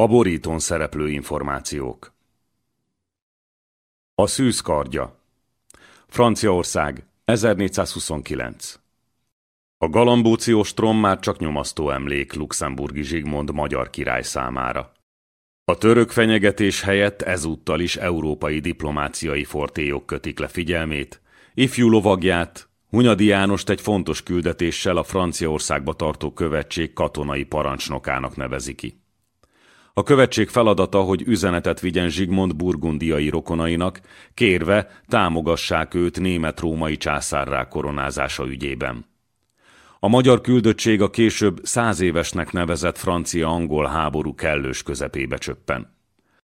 A borítón szereplő információk A szűzkardja Franciaország 1429 A galambóciós trom már csak nyomasztó emlék luxemburgi Zsigmond magyar király számára. A török fenyegetés helyett ezúttal is európai diplomáciai fortélyok kötik le figyelmét, ifjú lovagját, Hunyadi Jánost egy fontos küldetéssel a Franciaországba tartó követség katonai parancsnokának nevezi ki. A követség feladata, hogy üzenetet vigyen Zsigmond burgundiai rokonainak, kérve támogassák őt német-római császárrá koronázása ügyében. A magyar küldöttség a később száz évesnek nevezett francia-angol háború kellős közepébe csöppen.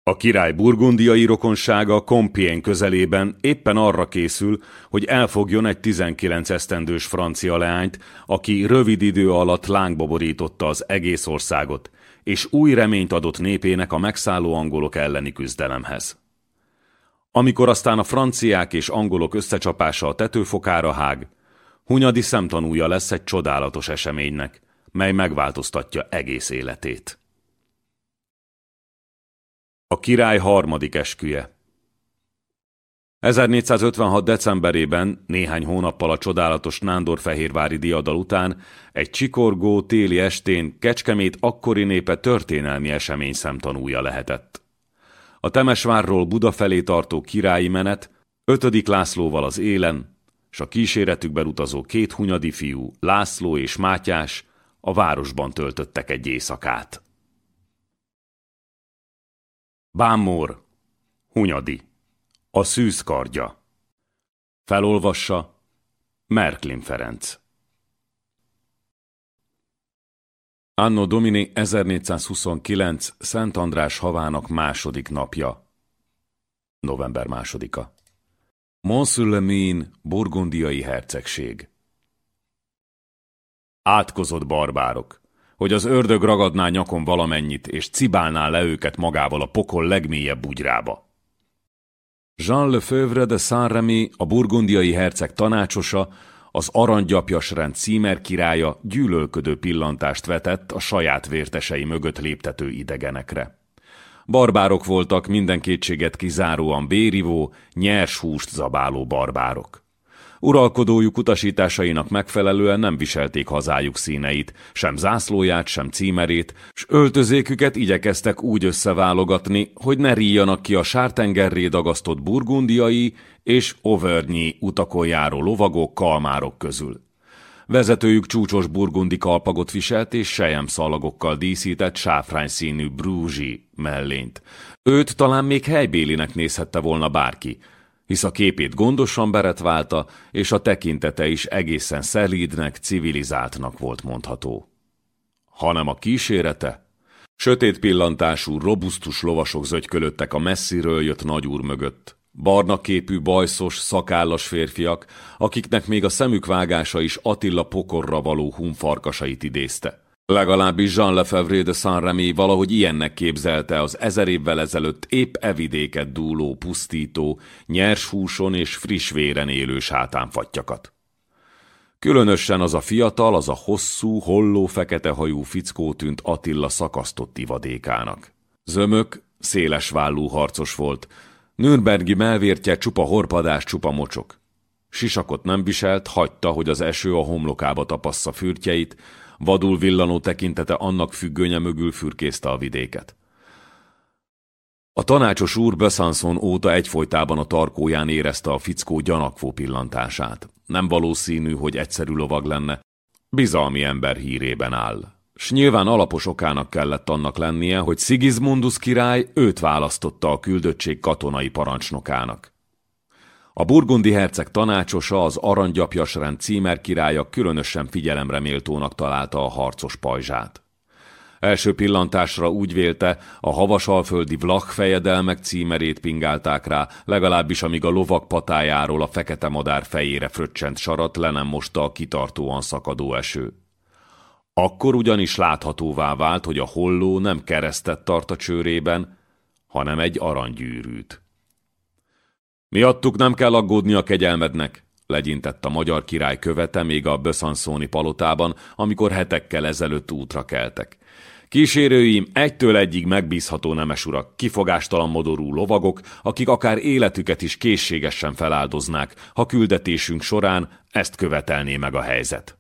A király burgundiai rokonsága Compiègne közelében éppen arra készül, hogy elfogjon egy 19 esztendős francia leányt, aki rövid idő alatt lángba borította az egész országot, és új reményt adott népének a megszálló angolok elleni küzdelemhez. Amikor aztán a franciák és angolok összecsapása a tetőfokára hág, Hunyadi szemtanúja lesz egy csodálatos eseménynek, mely megváltoztatja egész életét. A király harmadik esküje 1456. decemberében, néhány hónappal a csodálatos Nándorfehérvári diadal után, egy csikorgó téli estén Kecskemét akkori népe történelmi esemény szemtanúja lehetett. A Temesvárról Buda felé tartó királyi menet, ötödik Lászlóval az élen, s a kíséretükben utazó két hunyadi fiú, László és Mátyás, a városban töltöttek egy éjszakát. Bámor, Hunyadi A szűzkardja Felolvassa Merklin Ferenc Anno Domini 1429 Szent András havának második napja. November másodika. Monsulemin, burgundiai hercegség. Átkozott barbárok, hogy az ördög ragadná nyakon valamennyit, és cibálná le őket magával a pokol legmélyebb bugyrába. Jean Lefebvre de Saint-Remy, a burgundiai herceg tanácsosa, az aranygyapjas rend címer királya gyűlölködő pillantást vetett a saját vértesei mögött léptető idegenekre. Barbárok voltak minden kétséget kizáróan bérivó, nyers húst zabáló barbárok. Uralkodójuk utasításainak megfelelően nem viselték hazájuk színeit, sem zászlóját, sem címerét, s öltözéküket igyekeztek úgy összeválogatni, hogy ne ríjanak ki a sártengerré dagasztott burgundiai és overnyi utakon járó lovagok, kalmárok közül. Vezetőjük csúcsos burgundi kalpagot viselt és sejem szalagokkal díszített sáfrány színű brúzsi mellényt. Őt talán még helybélinek nézhette volna bárki, hisz a képét gondosan beretválta, és a tekintete is egészen szelídnek, civilizáltnak volt mondható. Hanem a kísérete? Sötét pillantású, robusztus lovasok zögykölöttek a messziről jött nagyúr mögött. Barna képű, bajszos, szakállas férfiak, akiknek még a szemük vágása is Attila pokorra való hunfarkasait idézte. Legalábbis Jean Lefebvre de Saint-Remy valahogy ilyennek képzelte az ezer évvel ezelőtt épp evidéket dúló, pusztító, nyers húson és friss véren élő sátánfattyakat. Különösen az a fiatal, az a hosszú, holló, fekete hajú fickó tűnt Attila szakasztott ivadékának. Zömök, széles vállú harcos volt, Nürnbergi melvértje csupa horpadás, csupa mocsok. Sisakot nem viselt, hagyta, hogy az eső a homlokába tapassza fürtjeit, vadul villanó tekintete annak függönye mögül fürkészte a vidéket. A tanácsos úr Besançon óta egyfolytában a tarkóján érezte a fickó gyanakvó pillantását. Nem valószínű, hogy egyszerű lovag lenne. Bizalmi ember hírében áll s nyilván alapos okának kellett annak lennie, hogy Sigismundus király őt választotta a küldöttség katonai parancsnokának. A burgundi herceg tanácsosa, az aranygyapjas rend címer királya különösen figyelemre méltónak találta a harcos pajzsát. Első pillantásra úgy vélte, a havasalföldi vlach fejedelmek címerét pingálták rá, legalábbis amíg a lovak patájáról a fekete madár fejére fröccsent sarat le nem mosta a kitartóan szakadó eső. Akkor ugyanis láthatóvá vált, hogy a holló nem keresztet tart a csőrében, hanem egy aranygyűrűt. Miattuk nem kell aggódni a kegyelmednek, legyintett a magyar király követe még a Böszanszóni palotában, amikor hetekkel ezelőtt útra keltek. Kísérőim egytől egyig megbízható nemes urak, kifogástalan modorú lovagok, akik akár életüket is készségesen feláldoznák, ha küldetésünk során ezt követelné meg a helyzet.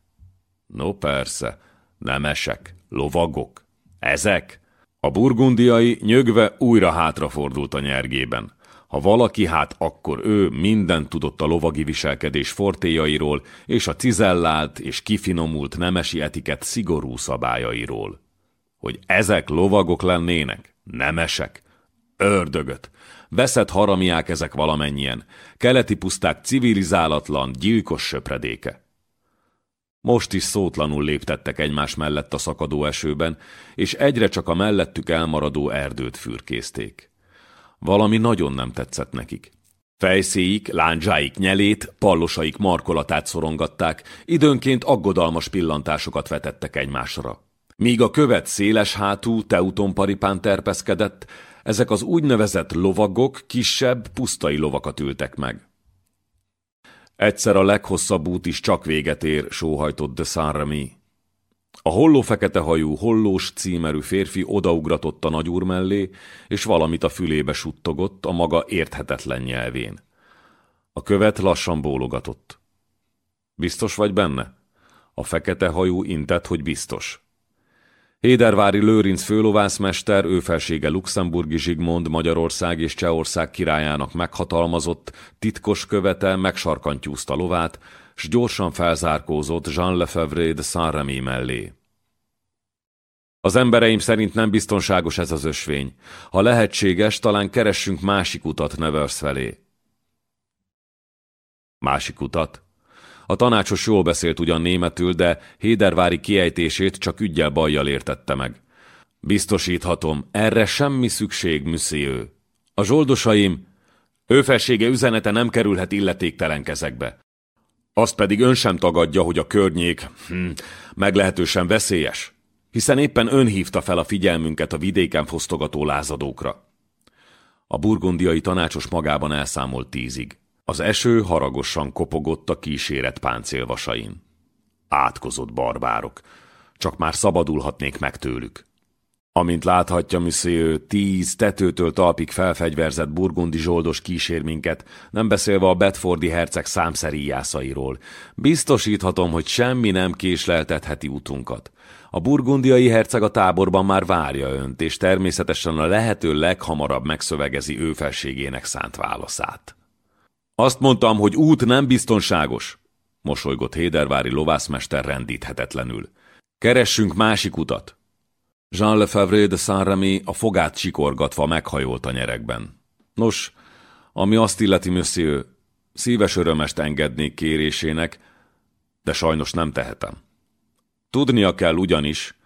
No persze, nemesek, lovagok. Ezek? A burgundiai nyögve újra hátrafordult a nyergében. Ha valaki, hát akkor ő minden tudott a lovagi viselkedés fortéjairól és a cizellált és kifinomult nemesi etiket szigorú szabályairól. Hogy ezek lovagok lennének? Nemesek? Ördögöt! Veszett haramiák ezek valamennyien. Keleti puszták civilizálatlan, gyilkos söpredéke. Most is szótlanul léptettek egymás mellett a szakadó esőben, és egyre csak a mellettük elmaradó erdőt fürkészték. Valami nagyon nem tetszett nekik. Fejszéik, lándzsáik nyelét, pallosaik markolatát szorongatták, időnként aggodalmas pillantásokat vetettek egymásra. Míg a követ széles hátú teutonparipán terpeszkedett, ezek az úgynevezett lovagok kisebb, pusztai lovakat ültek meg. Egyszer a leghosszabb út is csak véget ér, sóhajtott de Saint-Remy. A holló fekete hajú, hollós címerű férfi odaugratott a nagyúr mellé, és valamit a fülébe suttogott a maga érthetetlen nyelvén. A követ lassan bólogatott. Biztos vagy benne? A fekete hajú intett, hogy biztos. Hédervári Lőrinc főlovászmester, ő felsége Luxemburgi Zsigmond, Magyarország és Csehország királyának meghatalmazott, titkos követe megsarkantyúzta lovát, s gyorsan felzárkózott Jean Lefebvre de Saint-Remy mellé. Az embereim szerint nem biztonságos ez az ösvény. Ha lehetséges, talán keressünk másik utat Nevers felé. Másik utat? A tanácsos jól beszélt ugyan németül, de Hédervári kiejtését csak ügyel bajjal értette meg. Biztosíthatom, erre semmi szükség, monsieur. A zsoldosaim, ő felsége üzenete nem kerülhet illetéktelen kezekbe. Azt pedig ön sem tagadja, hogy a környék hm, meglehetősen veszélyes, hiszen éppen ön hívta fel a figyelmünket a vidéken fosztogató lázadókra. A burgundiai tanácsos magában elszámolt tízig. Az eső haragosan kopogott a kíséret páncélvasain. Átkozott barbárok. Csak már szabadulhatnék meg tőlük. Amint láthatja, monsieur, tíz tetőtől talpig felfegyverzett burgundi zsoldos kísér minket, nem beszélve a Bedfordi herceg számszeríjászairól. Biztosíthatom, hogy semmi nem késleltetheti útunkat. A burgundiai herceg a táborban már várja önt, és természetesen a lehető leghamarabb megszövegezi ő felségének szánt válaszát. Azt mondtam, hogy út nem biztonságos, mosolygott Hédervári lovászmester rendíthetetlenül. Keressünk másik utat. Jean Lefebvre de Saint-Remy a fogát csikorgatva meghajolt a nyerekben. Nos, ami azt illeti, monsieur, szíves örömest engednék kérésének, de sajnos nem tehetem. Tudnia kell ugyanis,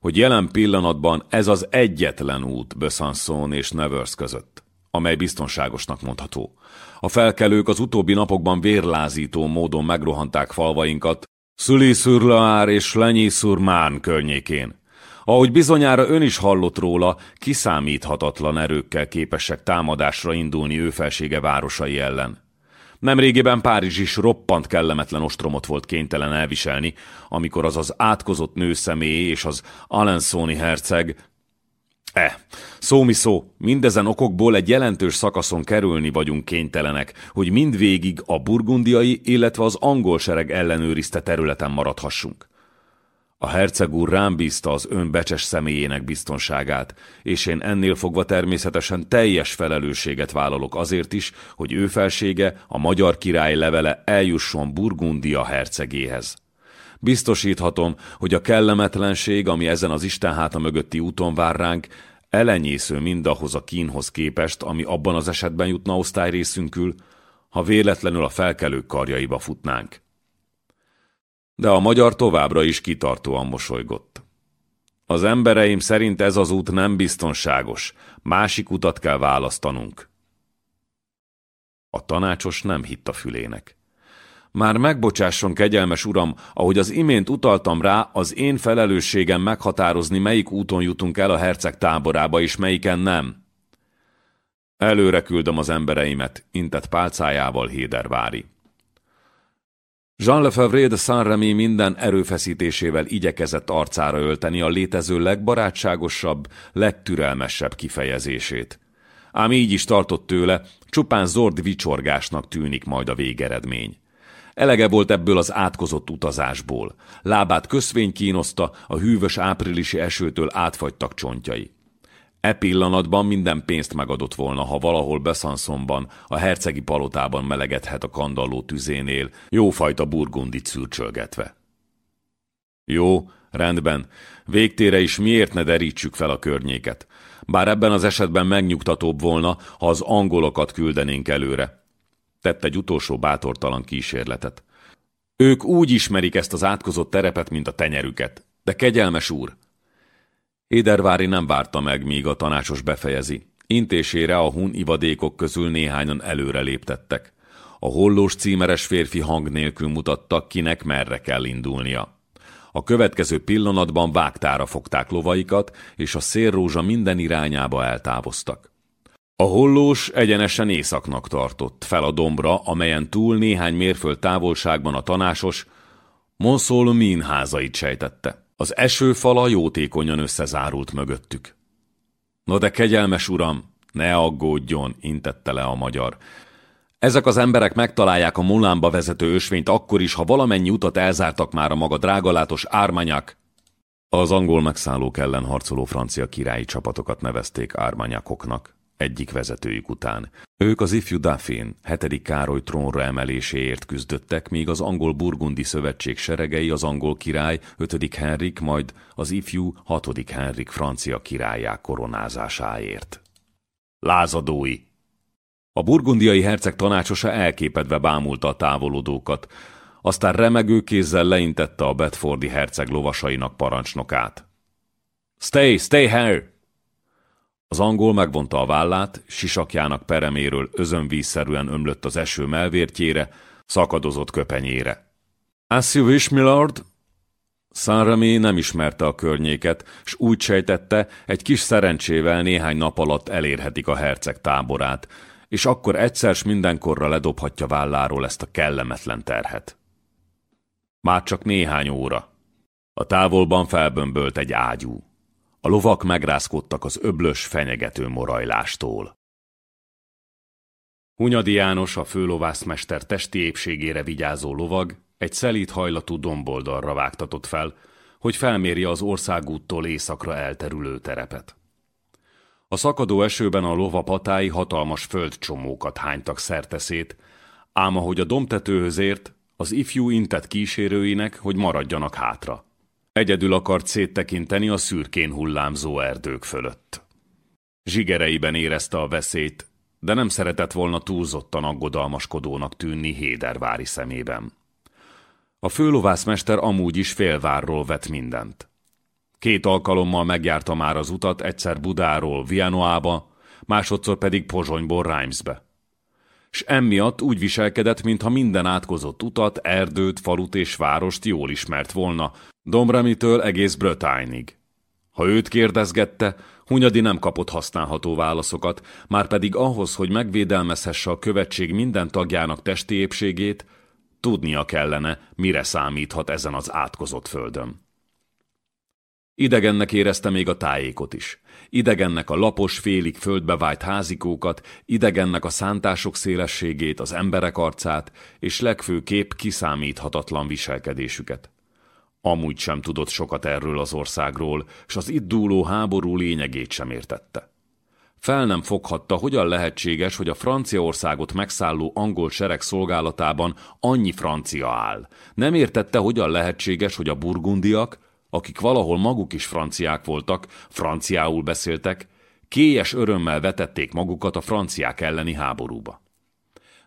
hogy jelen pillanatban ez az egyetlen út Besançon és Nevers között, amely biztonságosnak mondható. A felkelők az utóbbi napokban vérlázító módon megrohanták falvainkat, sur és lenyy sur környékén. Ahogy bizonyára ön is hallott róla, kiszámíthatatlan erőkkel képesek támadásra indulni ő felsége városai ellen. Nemrégiben Párizs is roppant kellemetlen ostromot volt kénytelen elviselni, amikor az az átkozott nő személy és az Alensoni herceg E, szó mi szó, mindezen okokból egy jelentős szakaszon kerülni vagyunk kénytelenek, hogy mindvégig a burgundiai, illetve az angol sereg ellenőrizte területen maradhassunk. A herceg úr rám bízta az ön becses személyének biztonságát, és én ennél fogva természetesen teljes felelősséget vállalok azért is, hogy ő felsége, a magyar király levele eljusson Burgundia hercegéhez. Biztosíthatom, hogy a kellemetlenség, ami ezen az Isten háta mögötti úton vár ránk, elenyésző mindahhoz a kínhoz képest, ami abban az esetben jutna osztályrészünkül, ha véletlenül a felkelők karjaiba futnánk. De a magyar továbbra is kitartóan mosolygott. Az embereim szerint ez az út nem biztonságos, másik utat kell választanunk. A tanácsos nem hitt a fülének. Már megbocsásson, kegyelmes uram, ahogy az imént utaltam rá, az én felelősségem meghatározni, melyik úton jutunk el a herceg táborába, és melyiken nem. Előre küldöm az embereimet, intett pálcájával Hédervári. Jean Lefebvre de Saint-Remy minden erőfeszítésével igyekezett arcára ölteni a létező legbarátságosabb, legtürelmesebb kifejezését. Ám így is tartott tőle, csupán zord vicsorgásnak tűnik majd a végeredmény. Elege volt ebből az átkozott utazásból. Lábát köszvény kínoszta, a hűvös áprilisi esőtől átfagytak csontjai. E pillanatban minden pénzt megadott volna, ha valahol Beszanszonban, a hercegi palotában melegedhet a kandalló tüzénél, jófajta burgundit szürcsölgetve. Jó, rendben, végtére is miért ne derítsük fel a környéket? Bár ebben az esetben megnyugtatóbb volna, ha az angolokat küldenénk előre. Tett egy utolsó bátortalan kísérletet. Ők úgy ismerik ezt az átkozott terepet, mint a tenyerüket. De kegyelmes úr, Édervári nem várta meg, míg a tanácsos befejezi. Intésére a hun ivadékok közül néhányan előre léptettek. A hollós címeres férfi hang nélkül mutattak, kinek merre kell indulnia. A következő pillanatban vágtára fogták lovaikat, és a szélrózsa minden irányába eltávoztak. A hollós egyenesen északnak tartott, fel a dombra, amelyen túl néhány mérföld távolságban a tanásos Monszól Min házait sejtette. Az esőfala jótékonyan összezárult mögöttük. No de kegyelmes uram, ne aggódjon, intette le a magyar. Ezek az emberek megtalálják a Mulánba vezető ösvényt akkor is, ha valamennyi utat elzártak már a maga drágalátos ármanyák. Az angol megszállók ellen harcoló francia királyi csapatokat nevezték ármanyakoknak egyik vezetőjük után. Ők az ifjú Daffin, hetedik Károly trónra emeléséért küzdöttek, míg az angol-burgundi szövetség seregei az angol király, ötödik Henrik, majd az ifjú, hatodik Henrik francia királyá koronázásáért. Lázadói! A burgundiai herceg tanácsosa elképedve bámulta a távolodókat, aztán remegő kézzel leintette a Bedfordi herceg lovasainak parancsnokát. Stay, stay here! Az angol megvonta a vállát, sisakjának pereméről özönvízszerűen ömlött az eső melvértjére, szakadozott köpenyére. As you wish, milord? Sanremi nem ismerte a környéket, s úgy sejtette, egy kis szerencsével néhány nap alatt elérhetik a herceg táborát, és akkor egyszer s mindenkorra ledobhatja válláról ezt a kellemetlen terhet. Már csak néhány óra. A távolban felbömbölt egy ágyú. A lovak megrázkodtak az öblös, fenyegető morajlástól. Hunyadi János, a főlovászmester testi épségére vigyázó lovag, egy szelít hajlatú domboldalra vágtatott fel, hogy felmérje az országúttól északra elterülő terepet. A szakadó esőben a lova patái hatalmas földcsomókat hánytak szerteszét, ám ahogy a domtetőhöz ért, az ifjú intett kísérőinek, hogy maradjanak hátra. Egyedül akart széttekinteni a szürkén hullámzó erdők fölött. Zsigereiben érezte a veszélyt, de nem szeretett volna túlzottan aggodalmaskodónak tűnni Hédervári szemében. A főlovászmester amúgy is félvárról vett mindent. Két alkalommal megjárta már az utat, egyszer Budáról Vianoába, másodszor pedig Pozsonyból Reimsbe s emiatt úgy viselkedett, mintha minden átkozott utat, erdőt, falut és várost jól ismert volna, Domramitől egész Brötányig. Ha őt kérdezgette, Hunyadi nem kapott használható válaszokat, már pedig ahhoz, hogy megvédelmezhesse a követség minden tagjának testi épségét, tudnia kellene, mire számíthat ezen az átkozott földön. Idegennek érezte még a tájékot is. Idegennek a lapos, félig földbe vájt házikókat, idegennek a szántások szélességét, az emberek arcát, és legfőképp kiszámíthatatlan viselkedésüket. Amúgy sem tudott sokat erről az országról, s az itt dúló háború lényegét sem értette. Fel nem foghatta, hogyan lehetséges, hogy a Franciaországot megszálló angol sereg szolgálatában annyi francia áll. Nem értette, hogyan lehetséges, hogy a burgundiak, akik valahol maguk is franciák voltak, franciául beszéltek, kélyes örömmel vetették magukat a franciák elleni háborúba.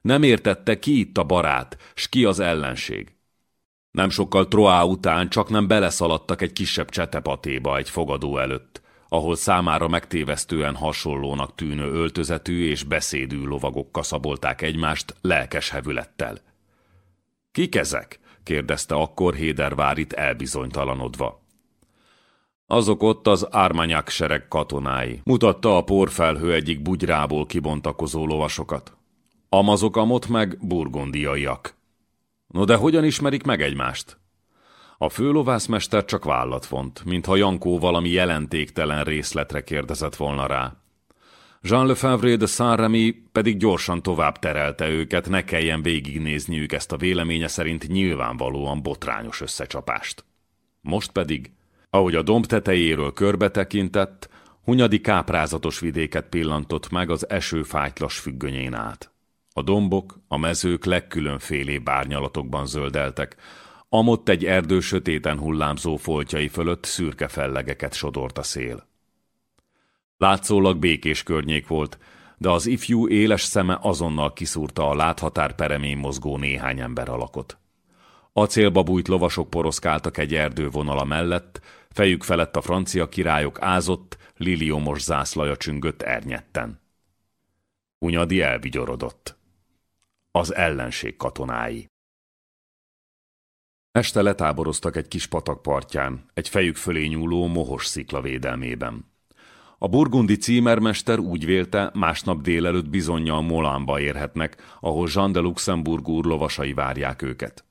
Nem értette, ki itt a barát, s ki az ellenség. Nem sokkal Troá után csak nem beleszaladtak egy kisebb csetepatéba egy fogadó előtt, ahol számára megtévesztően hasonlónak tűnő öltözetű és beszédű lovagok kaszabolták egymást lelkes hevülettel. Kik ezek? Kérdezte akkor Hédervárit elbizonytalanodva. Azok ott az ármányák sereg katonái. Mutatta a porfelhő egyik bugyrából kibontakozó lovasokat. Amazokamot meg burgondiaiak. No de hogyan ismerik meg egymást? A főlovászmester csak vállat vont, mintha Jankó valami jelentéktelen részletre kérdezett volna rá. Jean Lefebvre de Saint-Remy pedig gyorsan tovább terelte őket, ne kelljen végignézniük ezt a véleménye szerint nyilvánvalóan botrányos összecsapást. Most pedig, ahogy a domb tetejéről körbe tekintett, Hunyadi káprázatos vidéket pillantott meg az eső fájtlas függönyén át. A dombok, a mezők legkülönfélébb árnyalatokban zöldeltek, amott egy erdő sötéten hullámzó foltjai fölött szürke fellegeket sodort a szél. Látszólag békés környék volt, de az ifjú éles szeme azonnal kiszúrta a láthatár peremén mozgó néhány ember alakot. Acélba bújt lovasok poroszkáltak egy erdővonala mellett, fejük felett a francia királyok ázott, liliomos zászlaja csüngött ernyetten. Unyadi elvigyorodott. Az ellenség katonái. Este letáboroztak egy kis patak partján, egy fejük fölé nyúló mohos szikla védelmében. A burgundi címermester úgy vélte, másnap délelőtt bizonyal Molánba érhetnek, ahol Jean de Luxemburg úr lovasai várják őket.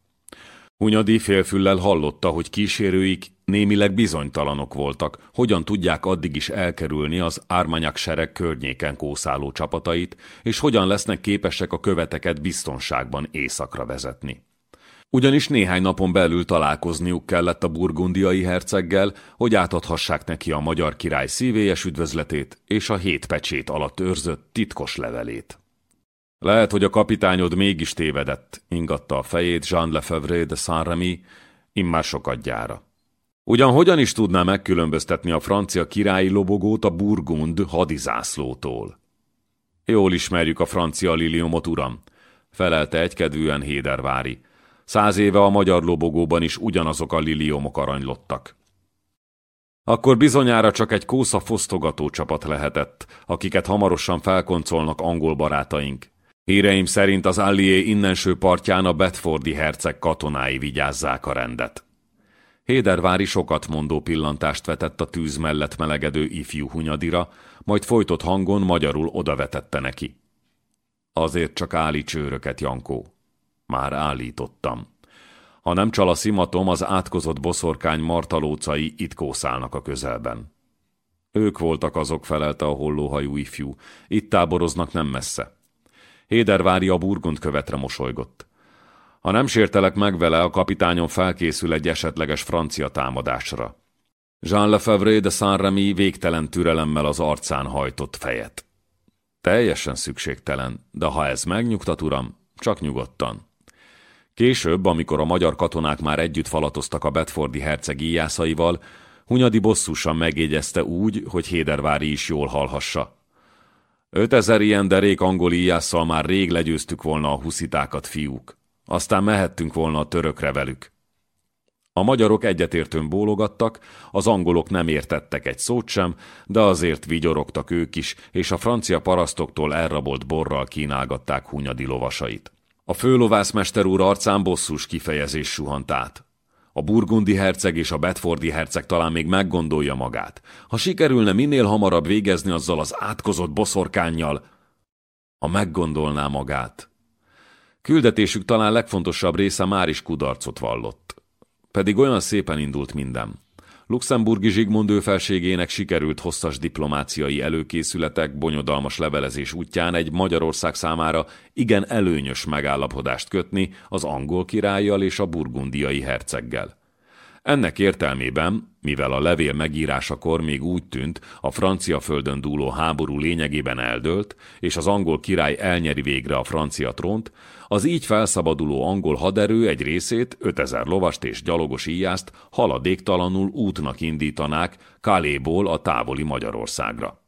Hunyadi félfüllel hallotta, hogy kísérőik némileg bizonytalanok voltak, hogyan tudják addig is elkerülni az ármanyak sereg környéken kószáló csapatait, és hogyan lesznek képesek a követeket biztonságban északra vezetni. Ugyanis néhány napon belül találkozniuk kellett a burgundiai herceggel, hogy átadhassák neki a magyar király szívélyes üdvözletét és a hét pecsét alatt őrzött titkos levelét. Lehet, hogy a kapitányod mégis tévedett, ingatta a fejét Jean Lefebvre de Saint-Remy, immár gyára. Ugyan hogyan is tudná megkülönböztetni a francia királyi lobogót a burgund hadizászlótól? Jól ismerjük a francia liliomot, uram, felelte egykedvűen Hédervári. Száz éve a magyar lobogóban is ugyanazok a liliomok aranylottak. Akkor bizonyára csak egy kósza fosztogató csapat lehetett, akiket hamarosan felkoncolnak angol barátaink. Híreim szerint az Allié innenső partján a Bedfordi herceg katonái vigyázzák a rendet. Hédervári sokat mondó pillantást vetett a tűz mellett melegedő ifjú hunyadira, majd folytott hangon magyarul odavetette neki. Azért csak állíts őröket, Jankó. Már állítottam. Ha nem csal a szimatom, az átkozott boszorkány martalócai itt kószálnak a közelben. Ők voltak azok, felelte a hollóhajú ifjú. Itt táboroznak nem messze. Hédervári a burgund követre mosolygott. Ha nem sértelek meg vele, a kapitányon felkészül egy esetleges francia támadásra. Jean Lefebvre de Saint-Remy végtelen türelemmel az arcán hajtott fejet. Teljesen szükségtelen, de ha ez megnyugtat, uram, csak nyugodtan. Később, amikor a magyar katonák már együtt falatoztak a Bedfordi herceg íjászaival, Hunyadi bosszusan megjegyezte úgy, hogy Hédervári is jól hallhassa. Ötezer ilyen derék angol íjásszal már rég legyőztük volna a huszitákat, fiúk. Aztán mehettünk volna a törökre velük. A magyarok egyetértőn bólogattak, az angolok nem értettek egy szót sem, de azért vigyorogtak ők is, és a francia parasztoktól elrabolt borral kínálgatták Hunyadi lovasait. A főlovászmester úr arcán bosszus kifejezés suhant át. A burgundi herceg és a Bedfordi herceg talán még meggondolja magát. Ha sikerülne minél hamarabb végezni azzal az átkozott boszorkánnyal, ha meggondolná magát. Küldetésük talán legfontosabb része már is kudarcot vallott. Pedig olyan szépen indult minden. Luxemburgi Zsigmond őfelségének sikerült hosszas diplomáciai előkészületek, bonyodalmas levelezés útján egy Magyarország számára igen előnyös megállapodást kötni az angol királlyal és a burgundiai herceggel. Ennek értelmében, mivel a levél megírásakor még úgy tűnt, a francia földön dúló háború lényegében eldőlt, és az angol király elnyeri végre a francia trónt, az így felszabaduló angol haderő egy részét, 5000 lovast és gyalogos íjást haladéktalanul útnak indítanák Kaléból a távoli Magyarországra.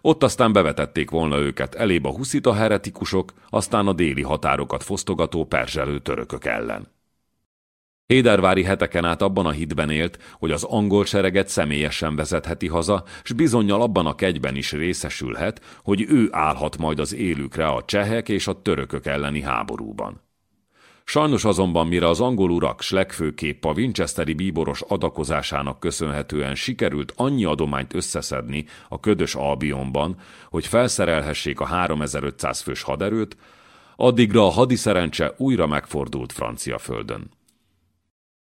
Ott aztán bevetették volna őket elébb a huszita heretikusok, aztán a déli határokat fosztogató perzselő törökök ellen. Hédervári heteken át abban a hitben élt, hogy az angol sereget személyesen vezetheti haza, s bizonyal abban a kegyben is részesülhet, hogy ő állhat majd az élükre a csehek és a törökök elleni háborúban. Sajnos azonban, mire az angol urak s legfőképp a Winchesteri bíboros adakozásának köszönhetően sikerült annyi adományt összeszedni a ködös Albionban, hogy felszerelhessék a 3500 fős haderőt, Addigra a hadiszerencse újra megfordult francia földön.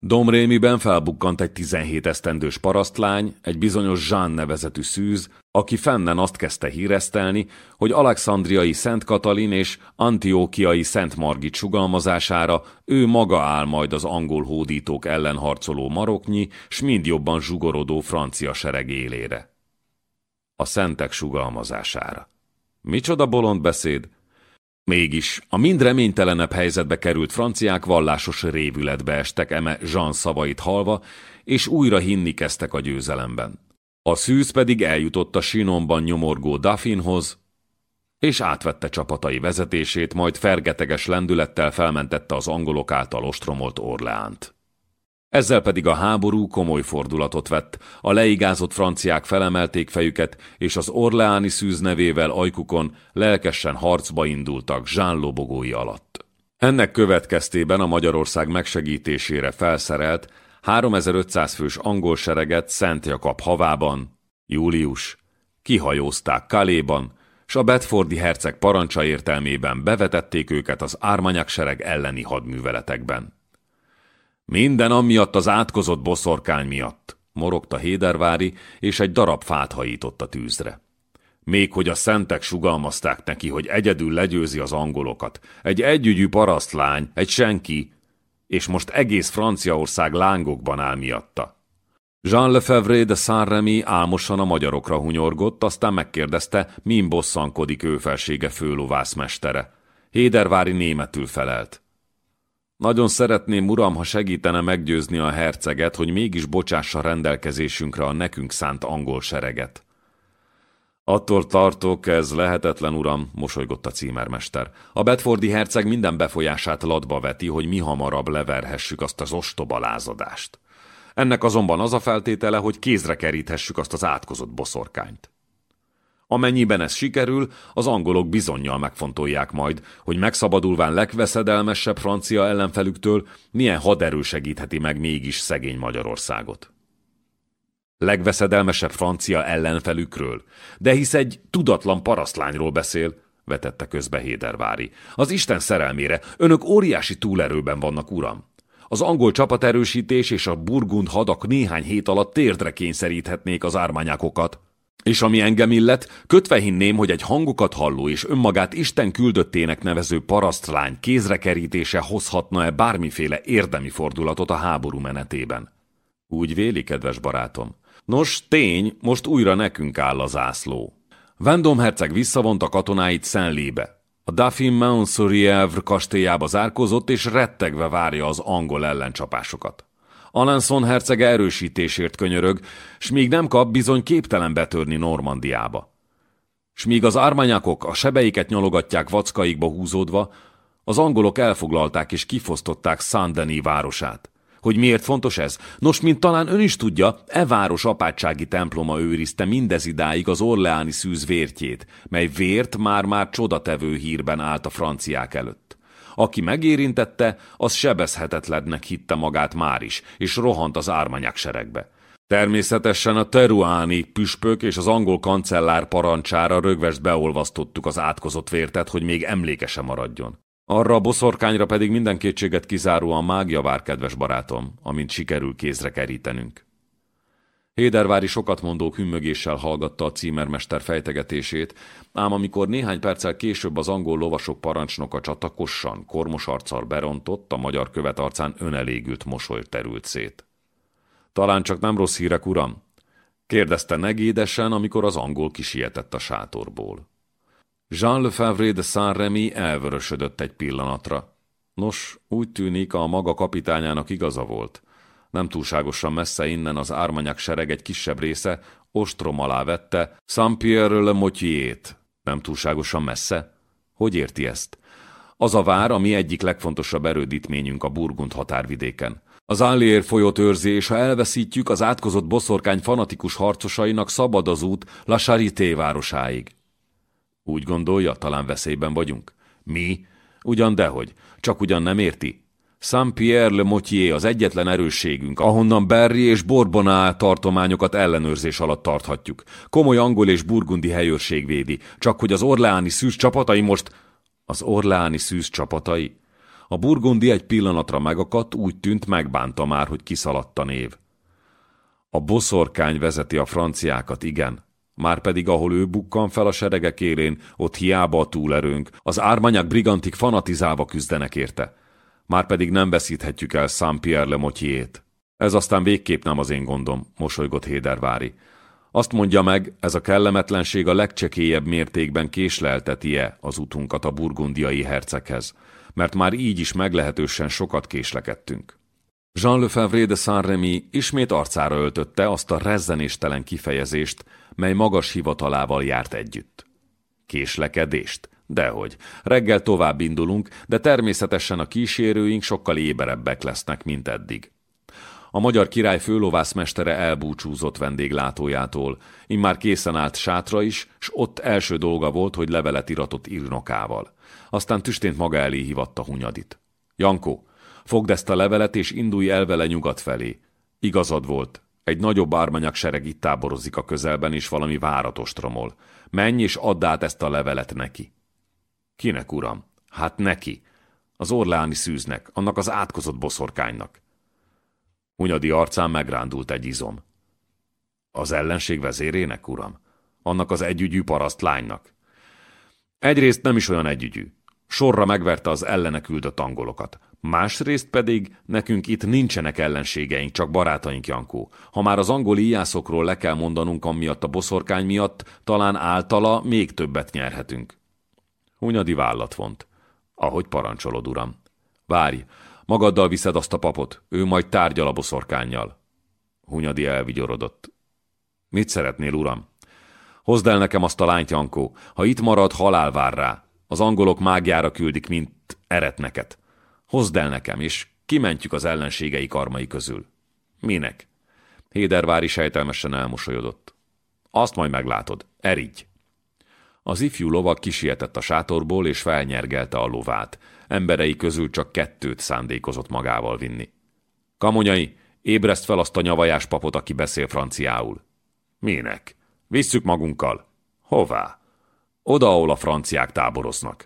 Domrémiben felbukkant egy 17 esztendős parasztlány, egy bizonyos Jean nevezetű szűz, aki fennen azt kezdte híresztelni, hogy alexandriai Szent Katalin és antiókiai Szent Margit sugalmazására ő maga áll majd az angol hódítók ellen harcoló maroknyi, s mind jobban zsugorodó francia sereg élére. A szentek sugalmazására. Micsoda bolond beszéd! Mégis, a mind reménytelenebb helyzetbe került franciák vallásos révületbe estek eme Jean szavait halva, és újra hinni kezdtek a győzelemben. A szűz pedig eljutott a sinomban nyomorgó Duffinhoz, és átvette csapatai vezetését, majd fergeteges lendülettel felmentette az angolok által ostromolt Orleánt. Ezzel pedig a háború komoly fordulatot vett, a leigázott franciák felemelték fejüket, és az orleáni szűz nevével ajkukon lelkesen harcba indultak Jean lobogói alatt. Ennek következtében a Magyarország megsegítésére felszerelt 3500 fős angol sereget Szent Jakab havában, július, kihajózták Kaléban, s a Bedfordi herceg parancsa értelmében bevetették őket az ármanyak sereg elleni hadműveletekben. Minden amiatt az átkozott boszorkány miatt, morogta Hédervári, és egy darab fát hajított a tűzre. Még hogy a szentek sugalmazták neki, hogy egyedül legyőzi az angolokat. Egy együgyű parasztlány, egy senki, és most egész Franciaország lángokban áll miatta. Jean Lefebvre de Saint-Remy álmosan a magyarokra hunyorgott, aztán megkérdezte, min bosszankodik ő felsége főlovászmestere. Hédervári németül felelt. Nagyon szeretném, uram, ha segítene meggyőzni a herceget, hogy mégis bocsássa rendelkezésünkre a nekünk szánt angol sereget. Attól tartok, ez lehetetlen, uram, mosolygott a címermester. A Bedfordi herceg minden befolyását ladba veti, hogy mi hamarabb leverhessük azt az ostoba lázadást. Ennek azonban az a feltétele, hogy kézre keríthessük azt az átkozott boszorkányt. Amennyiben ez sikerül, az angolok bizonyal megfontolják majd, hogy megszabadulván legveszedelmesebb francia ellenfelüktől milyen haderő segítheti meg mégis szegény Magyarországot. Legveszedelmesebb francia ellenfelükről, de hisz egy tudatlan parasztlányról beszél, vetette közbe Hédervári. Az Isten szerelmére, önök óriási túlerőben vannak, uram. Az angol csapaterősítés és a burgund hadak néhány hét alatt térdre kényszeríthetnék az ármányákokat. És ami engem illet, kötve hinném, hogy egy hangokat halló és önmagát Isten küldöttének nevező parasztlány kézrekerítése hozhatna-e bármiféle érdemi fordulatot a háború menetében. Úgy véli, kedves barátom. Nos, tény, most újra nekünk áll az ászló. Vendom herceg visszavonta katonáit Szenlébe. A Dauphin Mount kastélyába zárkozott, és rettegve várja az angol ellencsapásokat. Alenson hercege erősítésért könyörög, s míg nem kap, bizony képtelen betörni Normandiába. S míg az ármányakok a sebeiket nyalogatják vackaikba húzódva, az angolok elfoglalták és kifosztották Saint-Denis városát. Hogy miért fontos ez? Nos, mint talán ön is tudja, e város apátsági temploma őrizte mindez idáig az orleáni szűz vértjét, mely vért már-már csodatevő hírben állt a franciák előtt. Aki megérintette, az sebezhetetlennek hitte magát már is, és rohant az ármanyák seregbe. Természetesen a teruáni püspök és az angol kancellár parancsára rögvest beolvasztottuk az átkozott vértet, hogy még emlékese maradjon. Arra a boszorkányra pedig minden kétséget kizáróan mágia vár, kedves barátom, amint sikerül kézre kerítenünk. Hédervári sokat mondó hümmögéssel hallgatta a címermester fejtegetését, ám amikor néhány perccel később az angol lovasok parancsnoka csatakossan, kormos arccal berontott, a magyar követ arcán önelégült mosoly terült szét. Talán csak nem rossz hírek, uram? kérdezte negédesen, amikor az angol kisietett a sátorból. Jean Lefebvre de Saint-Remy elvörösödött egy pillanatra. Nos, úgy tűnik, a maga kapitányának igaza volt – nem túlságosan messze innen az ármanyak sereg egy kisebb része ostrom alá vette Saint-Pierre le Motiét. Nem túlságosan messze? Hogy érti ezt? Az a vár, ami egyik legfontosabb erődítményünk a Burgund határvidéken. Az Allier folyót őrzi, és ha elveszítjük, az átkozott boszorkány fanatikus harcosainak szabad az út La Charité városáig. Úgy gondolja, talán veszélyben vagyunk? Mi? Ugyan dehogy. Csak ugyan nem érti. Saint-Pierre-le-Motier az egyetlen erősségünk, ahonnan Berry és Bourbonnais tartományokat ellenőrzés alatt tarthatjuk. Komoly angol és burgundi helyőrség védi, csak hogy az orleáni szűz csapatai most... Az orleáni szűz csapatai? A burgundi egy pillanatra megakadt, úgy tűnt megbánta már, hogy kiszaladt a név. A boszorkány vezeti a franciákat, igen. Márpedig ahol ő bukkan fel a seregek élén, ott hiába a túlerőnk, az ármanyák brigantik fanatizálva küzdenek érte. Márpedig nem veszíthetjük el Saint-Pierre le Motiét. Ez aztán végképp nem az én gondom, mosolygott Hédervári. Azt mondja meg, ez a kellemetlenség a legcsekélyebb mértékben késlelteti-e az utunkat a burgundiai herceghez, mert már így is meglehetősen sokat késlekedtünk. Jean Lefebvre de Saint-Remy ismét arcára öltötte azt a rezzenéstelen kifejezést, mely magas hivatalával járt együtt. Késlekedést? Dehogy. Reggel tovább indulunk, de természetesen a kísérőink sokkal éberebbek lesznek, mint eddig. A magyar király főlovászmestere elbúcsúzott vendéglátójától, immár készen állt sátra is, s ott első dolga volt, hogy levelet iratott írnokával. Aztán tüstént maga elé hívatta Hunyadit. Jankó, fogd ezt a levelet, és indulj el vele nyugat felé. Igazad volt, egy nagyobb ármanyak sereg itt táborozik a közelben, és valami váratos tromol. Menj és add át ezt a levelet neki. Kinek, uram? Hát neki. Az orleáni szűznek, annak az átkozott boszorkánynak. Hunyadi arcán megrándult egy izom. Az ellenség vezérének, uram? Annak az együgyű paraszt lánynak. Egyrészt nem is olyan együgyű. Sorra megverte az ellene küldött angolokat. Másrészt pedig nekünk itt nincsenek ellenségeink, csak barátaink, Jankó. Ha már az angol íjászokról le kell mondanunk amiatt a boszorkány miatt, talán általa még többet nyerhetünk. Hunyadi vállat vont. Ahogy parancsolod, uram. Várj, Magaddal viszed azt a papot, ő majd tárgyal a boszorkányjal. Hunyadi elvigyorodott. Mit szeretnél, uram? Hozd el nekem azt a lányt, Jankó. Ha itt marad, halál vár rá. Az angolok mágiára küldik, mint eretneket. Hozd el nekem, és kimentjük az ellenségei karmai közül. Minek? Hédervári sejtelmesen elmosolyodott. Azt majd meglátod. Erigy! Az ifjú lovag kisietett a sátorból, és felnyergelte a lovát. Emberei közül csak kettőt szándékozott magával vinni. Kamonyai, ébreszt fel azt a nyavajás papot, aki beszél franciául. Minek? Visszük magunkkal. Hová? Oda, ahol a franciák táboroznak.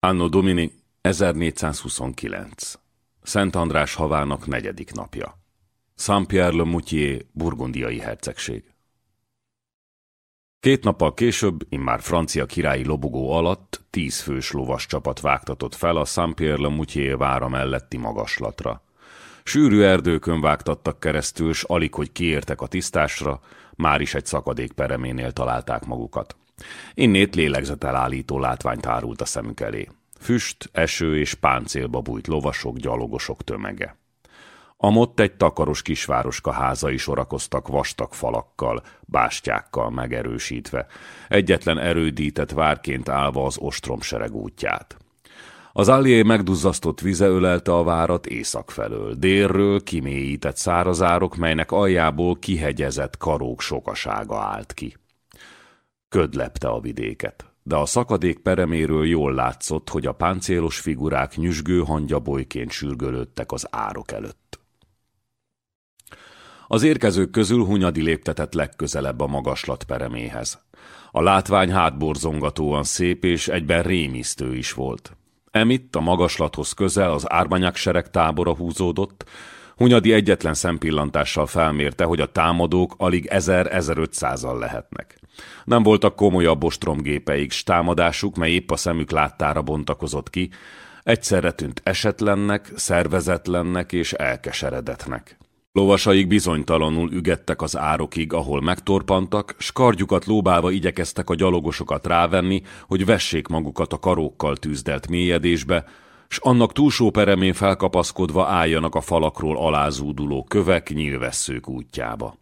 Anno Domini 1429. Szent András havának negyedik napja. Saint-Pierre-le-Moutier, burgundiai hercegség. Két nappal később, immár francia királyi lobogó alatt, tíz fős lovas csapat vágtatott fel a Saint-Pierre-le-Moutier vára melletti magaslatra. Sűrű erdőkön vágtattak keresztül, s alig, hogy kiértek a tisztásra, már is egy szakadék pereménél találták magukat. Innét lélegzetelállító látvány tárult a szemük elé. Füst, eső és páncélba bújt lovasok, gyalogosok tömege. Amott egy takaros kisvároska házai sorakoztak vastag falakkal, bástyákkal megerősítve, egyetlen erődített várként állva az ostromsereg útját. Az allié megduzzasztott vize ölelte a várat észak felől, délről kimélyített szárazárok, melynek aljából kihegyezett karók sokasága állt ki. Köd lepte a vidéket, de a szakadék pereméről jól látszott, hogy a páncélos figurák nyüzsgő hangyabolyként sürgölődtek az árok előtt. Az érkezők közül Hunyadi léptetett legközelebb a magaslat pereméhez. A látvány hátborzongatóan szép és egyben rémisztő is volt. Emitt a magaslathoz közel az ármanyák sereg tábora húzódott, Hunyadi egyetlen szempillantással felmérte, hogy a támadók alig 1000-1500-al lehetnek. Nem voltak komolyabb ostromgépeik, s támadásuk, mely épp a szemük láttára bontakozott ki, egyszerre tűnt esetlennek, szervezetlennek és elkeseredetnek. Lovasaik bizonytalanul ügettek az árokig, ahol megtorpantak, s kardjukat lóbálva igyekeztek a gyalogosokat rávenni, hogy vessék magukat a karókkal tűzdelt mélyedésbe, s annak túlsó peremén felkapaszkodva álljanak a falakról alázúduló kövek, nyílvesszők útjába.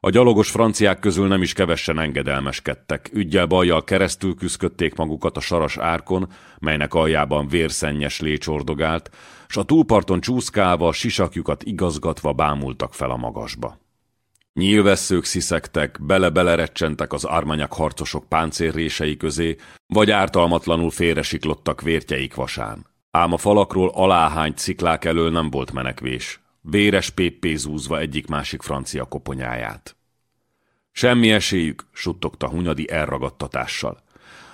A gyalogos franciák közül nem is kevesen engedelmeskedtek, ügyel bajjal keresztül küszködték magukat a saras árkon, melynek aljában vérszennyes lécsordogált, s a túlparton csúszkálva, sisakjukat igazgatva bámultak fel a magasba. Nyílvesszők sziszegtek, bele-belerecsentek az ármanyak harcosok páncérrései közé, vagy ártalmatlanul félresiklottak vértjeik vasán. Ám a falakról aláhányt sziklák elől nem volt menekvés. Véres péppé zúzva egyik-másik francia koponyáját. Semmi esélyük, suttogta Hunyadi elragadtatással.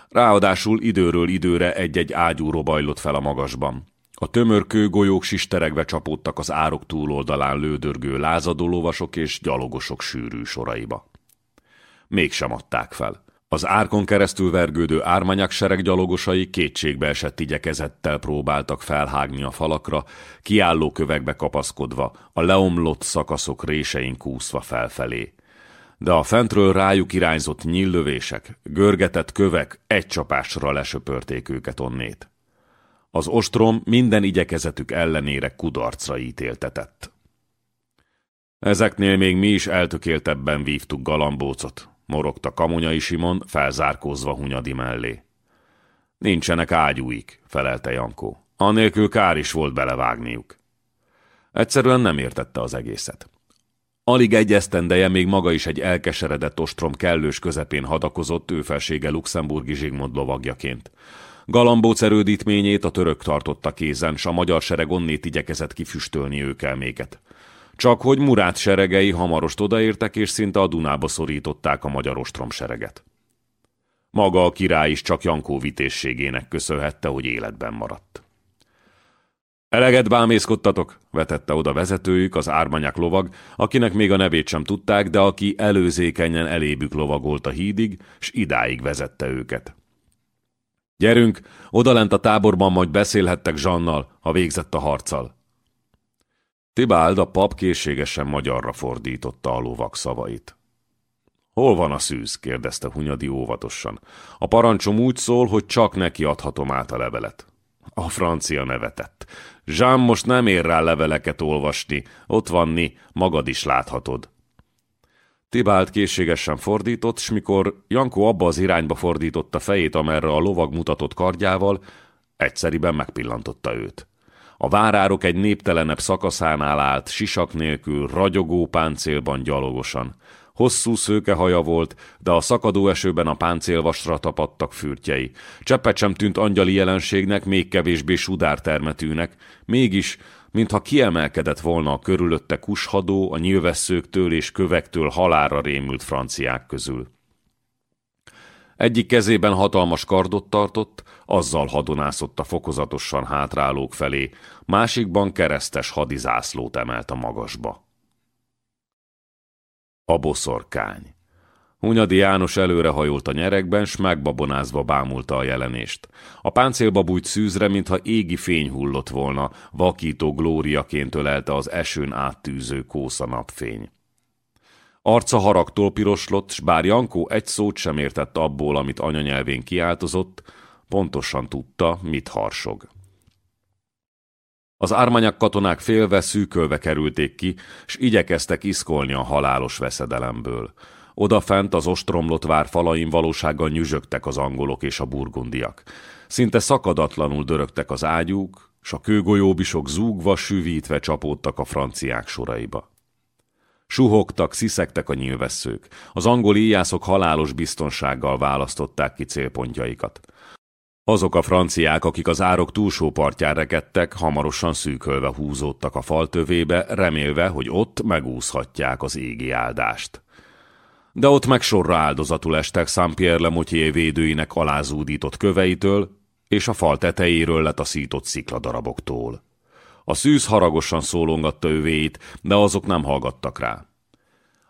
Ráadásul időről időre egy-egy ágyú robajlott fel a magasban. A tömör kőgolyók sisteregve csapódtak az árok túloldalán lődörgő lázadó lovasok és gyalogosok sűrű soraiba. Mégsem adták fel. Az árkon keresztül vergődő ármanyak sereg gyalogosai kétségbe esett igyekezettel próbáltak felhágni a falakra, kiálló kövekbe kapaszkodva, a leomlott szakaszok résein kúszva felfelé. De a fentről rájuk irányzott nyíllövések, görgetett kövek egy csapásra lesöpörték őket onnét. Az ostrom minden igyekezetük ellenére kudarcra ítéltetett. Ezeknél még mi is eltökéltebben vívtuk galambócot, morogta Kamonyai Simon, felzárkózva Hunyadi mellé. Nincsenek ágyúik, felelte Jankó. Anélkül kár is volt belevágniuk. Egyszerűen nem értette az egészet. Alig egy esztendeje még maga is egy elkeseredett ostrom kellős közepén hadakozott őfelsége luxemburgi Zsigmond lovagjaként. Galambóc erődítményét a török tartotta kézen, s a magyar sereg onnét igyekezett kifüstölni őkelméket. Csak hogy Murát seregei hamarost odaértek, és szinte a Dunába szorították a magyar ostrom sereget. Maga a király is csak Jankó vitészségének köszönhette, hogy életben maradt. Eleget bámészkodtatok, vetette oda vezetőjük, az ármanyák lovag, akinek még a nevét sem tudták, de aki előzékenyen elébük lovagolt a hídig, s idáig vezette őket. Gyerünk, odalent a táborban majd beszélhettek Zsannal, ha végzett a harccal. Tibáld a pap készségesen magyarra fordította a lovak szavait. Hol van a szűz? kérdezte Hunyadi óvatosan. A parancsom úgy szól, hogy csak neki adhatom át a levelet. A francia nevetett. Zsám most nem ér rá leveleket olvasni, ott vanni, magad is láthatod. Tibált készségesen fordított, s mikor Jankó abba az irányba fordította fejét, amerre a lovag mutatott kardjával, egyszeriben megpillantotta őt. A várárok egy néptelenebb szakaszánál állt, sisak nélkül, ragyogó páncélban gyalogosan. Hosszú szőke haja volt, de a szakadó esőben a páncélvasra tapadtak fürtjei. Cseppet sem tűnt angyali jelenségnek, még kevésbé sudártermetűnek, mégis, mintha kiemelkedett volna a körülötte kushadó, a nyilvesszőktől és kövektől halára rémült franciák közül. Egyik kezében hatalmas kardot tartott, azzal hadonászott a fokozatosan hátrálók felé, másikban keresztes hadizászlót emelt a magasba. A boszorkány. Hunyadi János előrehajolt a nyerekben, s megbabonázva bámulta a jelenést. A páncélba bújt szűzre, mintha égi fény hullott volna, vakító glóriaként ölelte az esőn áttűző kósza napfény. Arca haragtól piroslott, s bár Jankó egy szót sem értett abból, amit anyanyelvén kiáltozott, pontosan tudta, mit harsog. Az ármanyak katonák félve szűkölve kerülték ki, s igyekeztek iszkolni a halálos veszedelemből. Odafent az ostromlott vár falain valósággal nyüzsögtek az angolok és a burgundiak. Szinte szakadatlanul dörögtek az ágyúk, s a kőgolyóbisok zúgva, süvítve csapódtak a franciák soraiba. Suhogtak, sziszegtek a nyilvesszők. Az angol íjászok halálos biztonsággal választották ki célpontjaikat. Azok a franciák, akik az árok túlsó partján rekedtek, hamarosan szűkölve húzódtak a fal tövébe, remélve, hogy ott megúszhatják az égi áldást. De ott meg sorra áldozatul estek Saint-Pierre Lemotier védőinek alázúdított köveitől, és a fal tetejéről letaszított szikladaraboktól. A szűz haragosan szólongatta övéit, de azok nem hallgattak rá.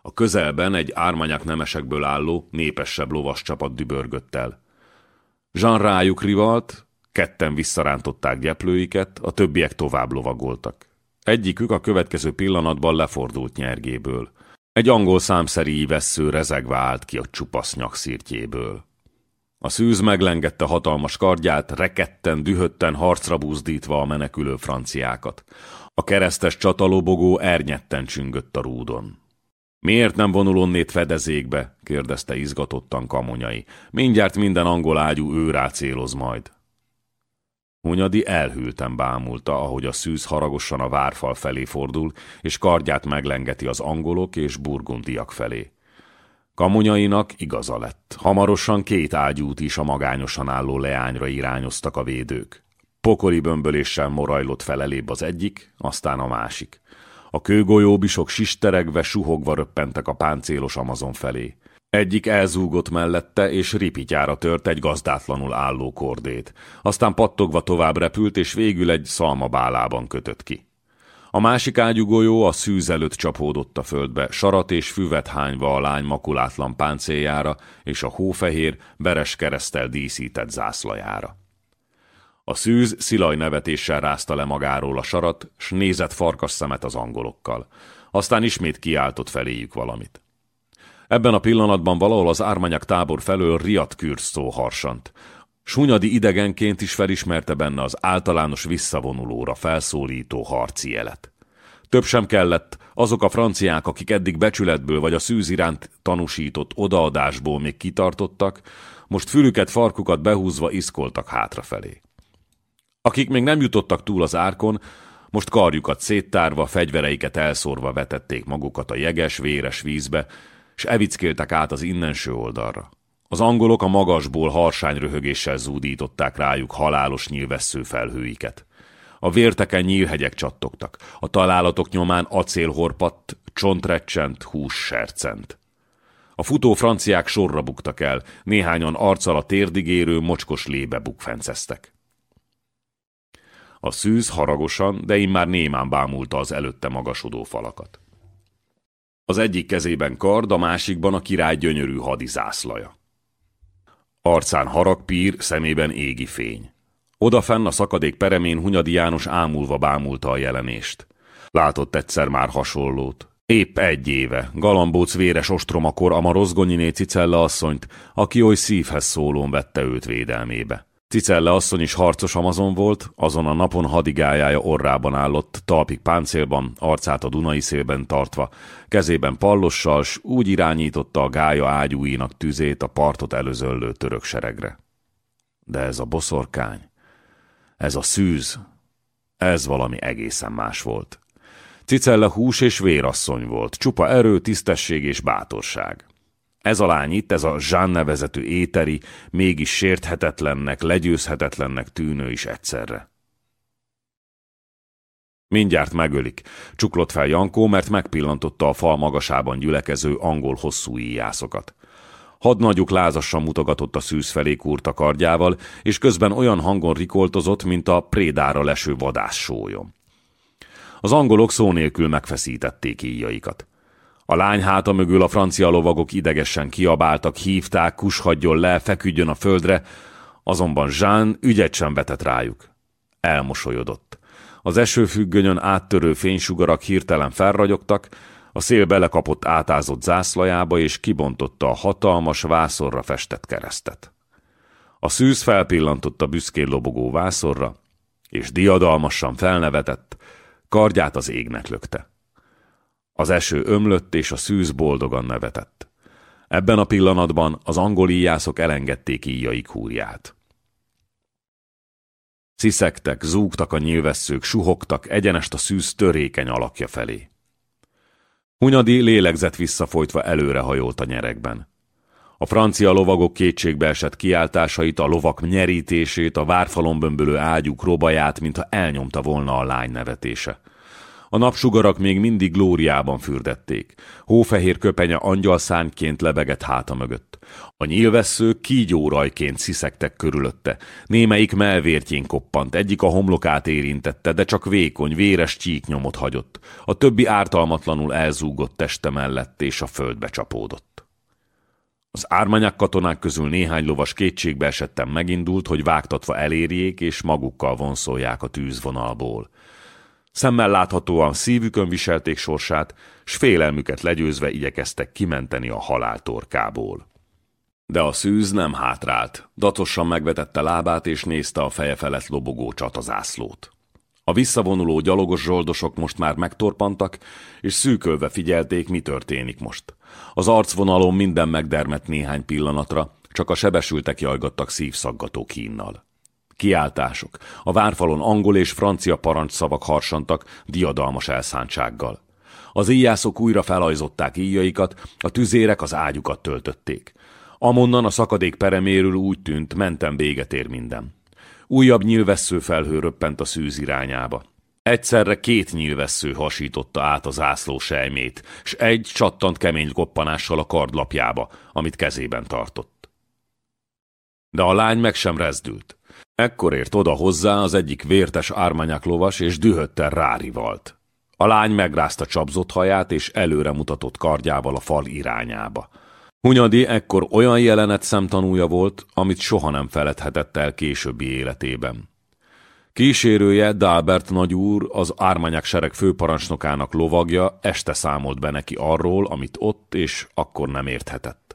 A közelben egy ármanyák nemesekből álló, népesebb lovas csapat dübörgött el. Jean rájuk rivalt, ketten visszarántották gyeplőiket, a többiek tovább lovagoltak. Egyikük a következő pillanatban lefordult nyergéből. Egy angol számszeri ívesző rezegve állt ki a csupasz nyakszírtjéből. A szűz meglengette hatalmas kardját, reketten, dühötten harcra buzdítva a menekülő franciákat. A keresztes csatalobogó ernyetten csüngött a rúdon. Miért nem vonul onnét fedezékbe? kérdezte izgatottan kamonyai. Mindjárt minden angol ágyú ő rá céloz majd. Hunyadi elhűlten bámulta, ahogy a szűz haragosan a várfal felé fordul, és kardját meglengeti az angolok és burgundiak felé. Kamonyainak igaza lett. Hamarosan két ágyút is a magányosan álló leányra irányoztak a védők. Pokoli bömböléssel morajlott felelébb az egyik, aztán a másik. A kőgolyóbisok sisteregve, suhogva röppentek a páncélos Amazon felé. Egyik elzúgott mellette, és ripityára tört egy gazdátlanul álló kordét. Aztán pattogva tovább repült, és végül egy szalmabálában kötött ki. A másik ágyugójó a szűz előtt csapódott a földbe, sarat és füvet hányva a lány makulátlan páncéljára és a hófehér, beres keresztel díszített zászlajára. A szűz szilaj nevetéssel rázta le magáról a sarat, s nézett farkas szemet az angolokkal. Aztán ismét kiáltott feléjük valamit. Ebben a pillanatban valahol az ármanyak tábor felől riadt kürsz szó harsant. Sunyadi idegenként is felismerte benne az általános visszavonulóra felszólító harci jelet. Több sem kellett, azok a franciák, akik eddig becsületből vagy a szűz iránt tanúsított odaadásból még kitartottak, most fülüket, farkukat behúzva iszkoltak hátrafelé. Akik még nem jutottak túl az árkon, most karjukat széttárva, fegyvereiket elszórva vetették magukat a jeges, véres vízbe, és evickéltek át az innenső oldalra. Az angolok a magasból harsány röhögéssel zúdították rájuk halálos nyílvessző felhőiket. A vérteken nyílhegyek csattogtak, a találatok nyomán acél horpadt, csontrecsent, hús sercent. A futó franciák sorra buktak el, néhányan arccal a térdigérő, mocskos lébe bukfenceztek. A szűz haragosan, de immár némán bámulta az előtte magasodó falakat. Az egyik kezében kard, a másikban a király gyönyörű hadizászlaja. Arcán haragpír, szemében égi fény. Odafenn a szakadék peremén Hunyadi János ámulva bámulta a jelenést. Látott egyszer már hasonlót. Épp egy éve, galambóc véres ostromakor a rozgonyiné Cicella asszonyt, aki oly szívhez szólón vette őt védelmébe. Cicelle asszony is harcos amazon volt, azon a napon hadigájája orrában állott, talpig páncélban, arcát a Dunai szélben tartva, kezében pallossal, s úgy irányította a gája ágyúinak tüzét a partot előzöllő török seregre. De ez a boszorkány, ez a szűz, ez valami egészen más volt. Cicelle hús és vérasszony volt, csupa erő, tisztesség és bátorság. Ez a lány itt, ez a Jean nevezetű éteri, mégis sérthetetlennek, legyőzhetetlennek tűnő is egyszerre. Mindjárt megölik, csuklott fel Jankó, mert megpillantotta a fal magasában gyülekező angol hosszú íjászokat. Hadnagyuk lázassan mutogatott a szűz felé kúrta kardjával, és közben olyan hangon rikoltozott, mint a prédára leső vadász. Az angolok szó nélkül megfeszítették íjaikat. A lány háta mögül a francia lovagok idegesen kiabáltak, hívták, kushadjon le, feküdjön a földre, azonban Jean ügyet sem vetett rájuk. Elmosolyodott. Az esőfüggönyön áttörő fénysugarak hirtelen felragyogtak, a szél belekapott átázott zászlajába, és kibontotta a hatalmas vászorra festett keresztet. A szűz felpillantott a büszkén lobogó vászorra, és diadalmasan felnevetett, kardját az égnek lökte. Az eső ömlött, és a szűz boldogan nevetett. Ebben a pillanatban az angol íjászok elengedték íjai kúrját. Sziszegtek, zúgtak a nyilvesszők, suhogtak egyenest a szűz törékeny alakja felé. Hunyadi lélegzett visszafolytva előrehajolt a nyerekben. A francia lovagok kétségbe esett kiáltásait, a lovak nyerítését, a várfalon bömbölő ágyuk robaját, mintha elnyomta volna a lány nevetése. A napsugarak még mindig glóriában fürdették. Hófehér köpenye angyalszányként lebegett háta mögött. A nyílvesszők kígyórajként sziszegtek körülötte. Némelyik melvértjén koppant, egyik a homlokát érintette, de csak vékony, véres csíknyomot hagyott. A többi ártalmatlanul elzúgott teste mellett, és a földbe csapódott. Az ármanyák katonák közül néhány lovas kétségbe esettem megindult, hogy vágtatva elérjék és magukkal vonszolják a tűzvonalból. Szemmel láthatóan szívükön viselték sorsát, s félelmüket legyőzve igyekeztek kimenteni a halál torkából. De a szűz nem hátrált, datosan megvetette lábát és nézte a feje felett lobogó csatazászlót. A visszavonuló gyalogos zsoldosok most már megtorpantak, és szűkölve figyelték, mi történik most. Az arcvonalon minden megdermett néhány pillanatra, csak a sebesültek jajgattak szívszaggató kínnal. Kiáltások. A várfalon angol és francia parancsszavak harsantak diadalmas elszántsággal. Az íjászok újra felajzották íjaikat, a tüzérek az ágyukat töltötték. Amonnan a szakadék pereméről úgy tűnt, mentem véget ér minden. Újabb nyilvessző felhő röppent a szűz irányába. Egyszerre két nyilvessző hasította át az ászló sejmét, s egy csattant kemény koppanással a kardlapjába, amit kezében tartott. De a lány meg sem rezdült. Ekkor ért oda hozzá az egyik vértes ármányák lovas, és dühötten rárivalt. A lány megrázta csapzott haját, és előre mutatott kardjával a fal irányába. Hunyadi ekkor olyan jelenet szemtanúja volt, amit soha nem feledhetett el későbbi életében. Kísérője, Dalbert nagyúr, az ármányák sereg főparancsnokának lovagja este számolt be neki arról, amit ott és akkor nem érthetett.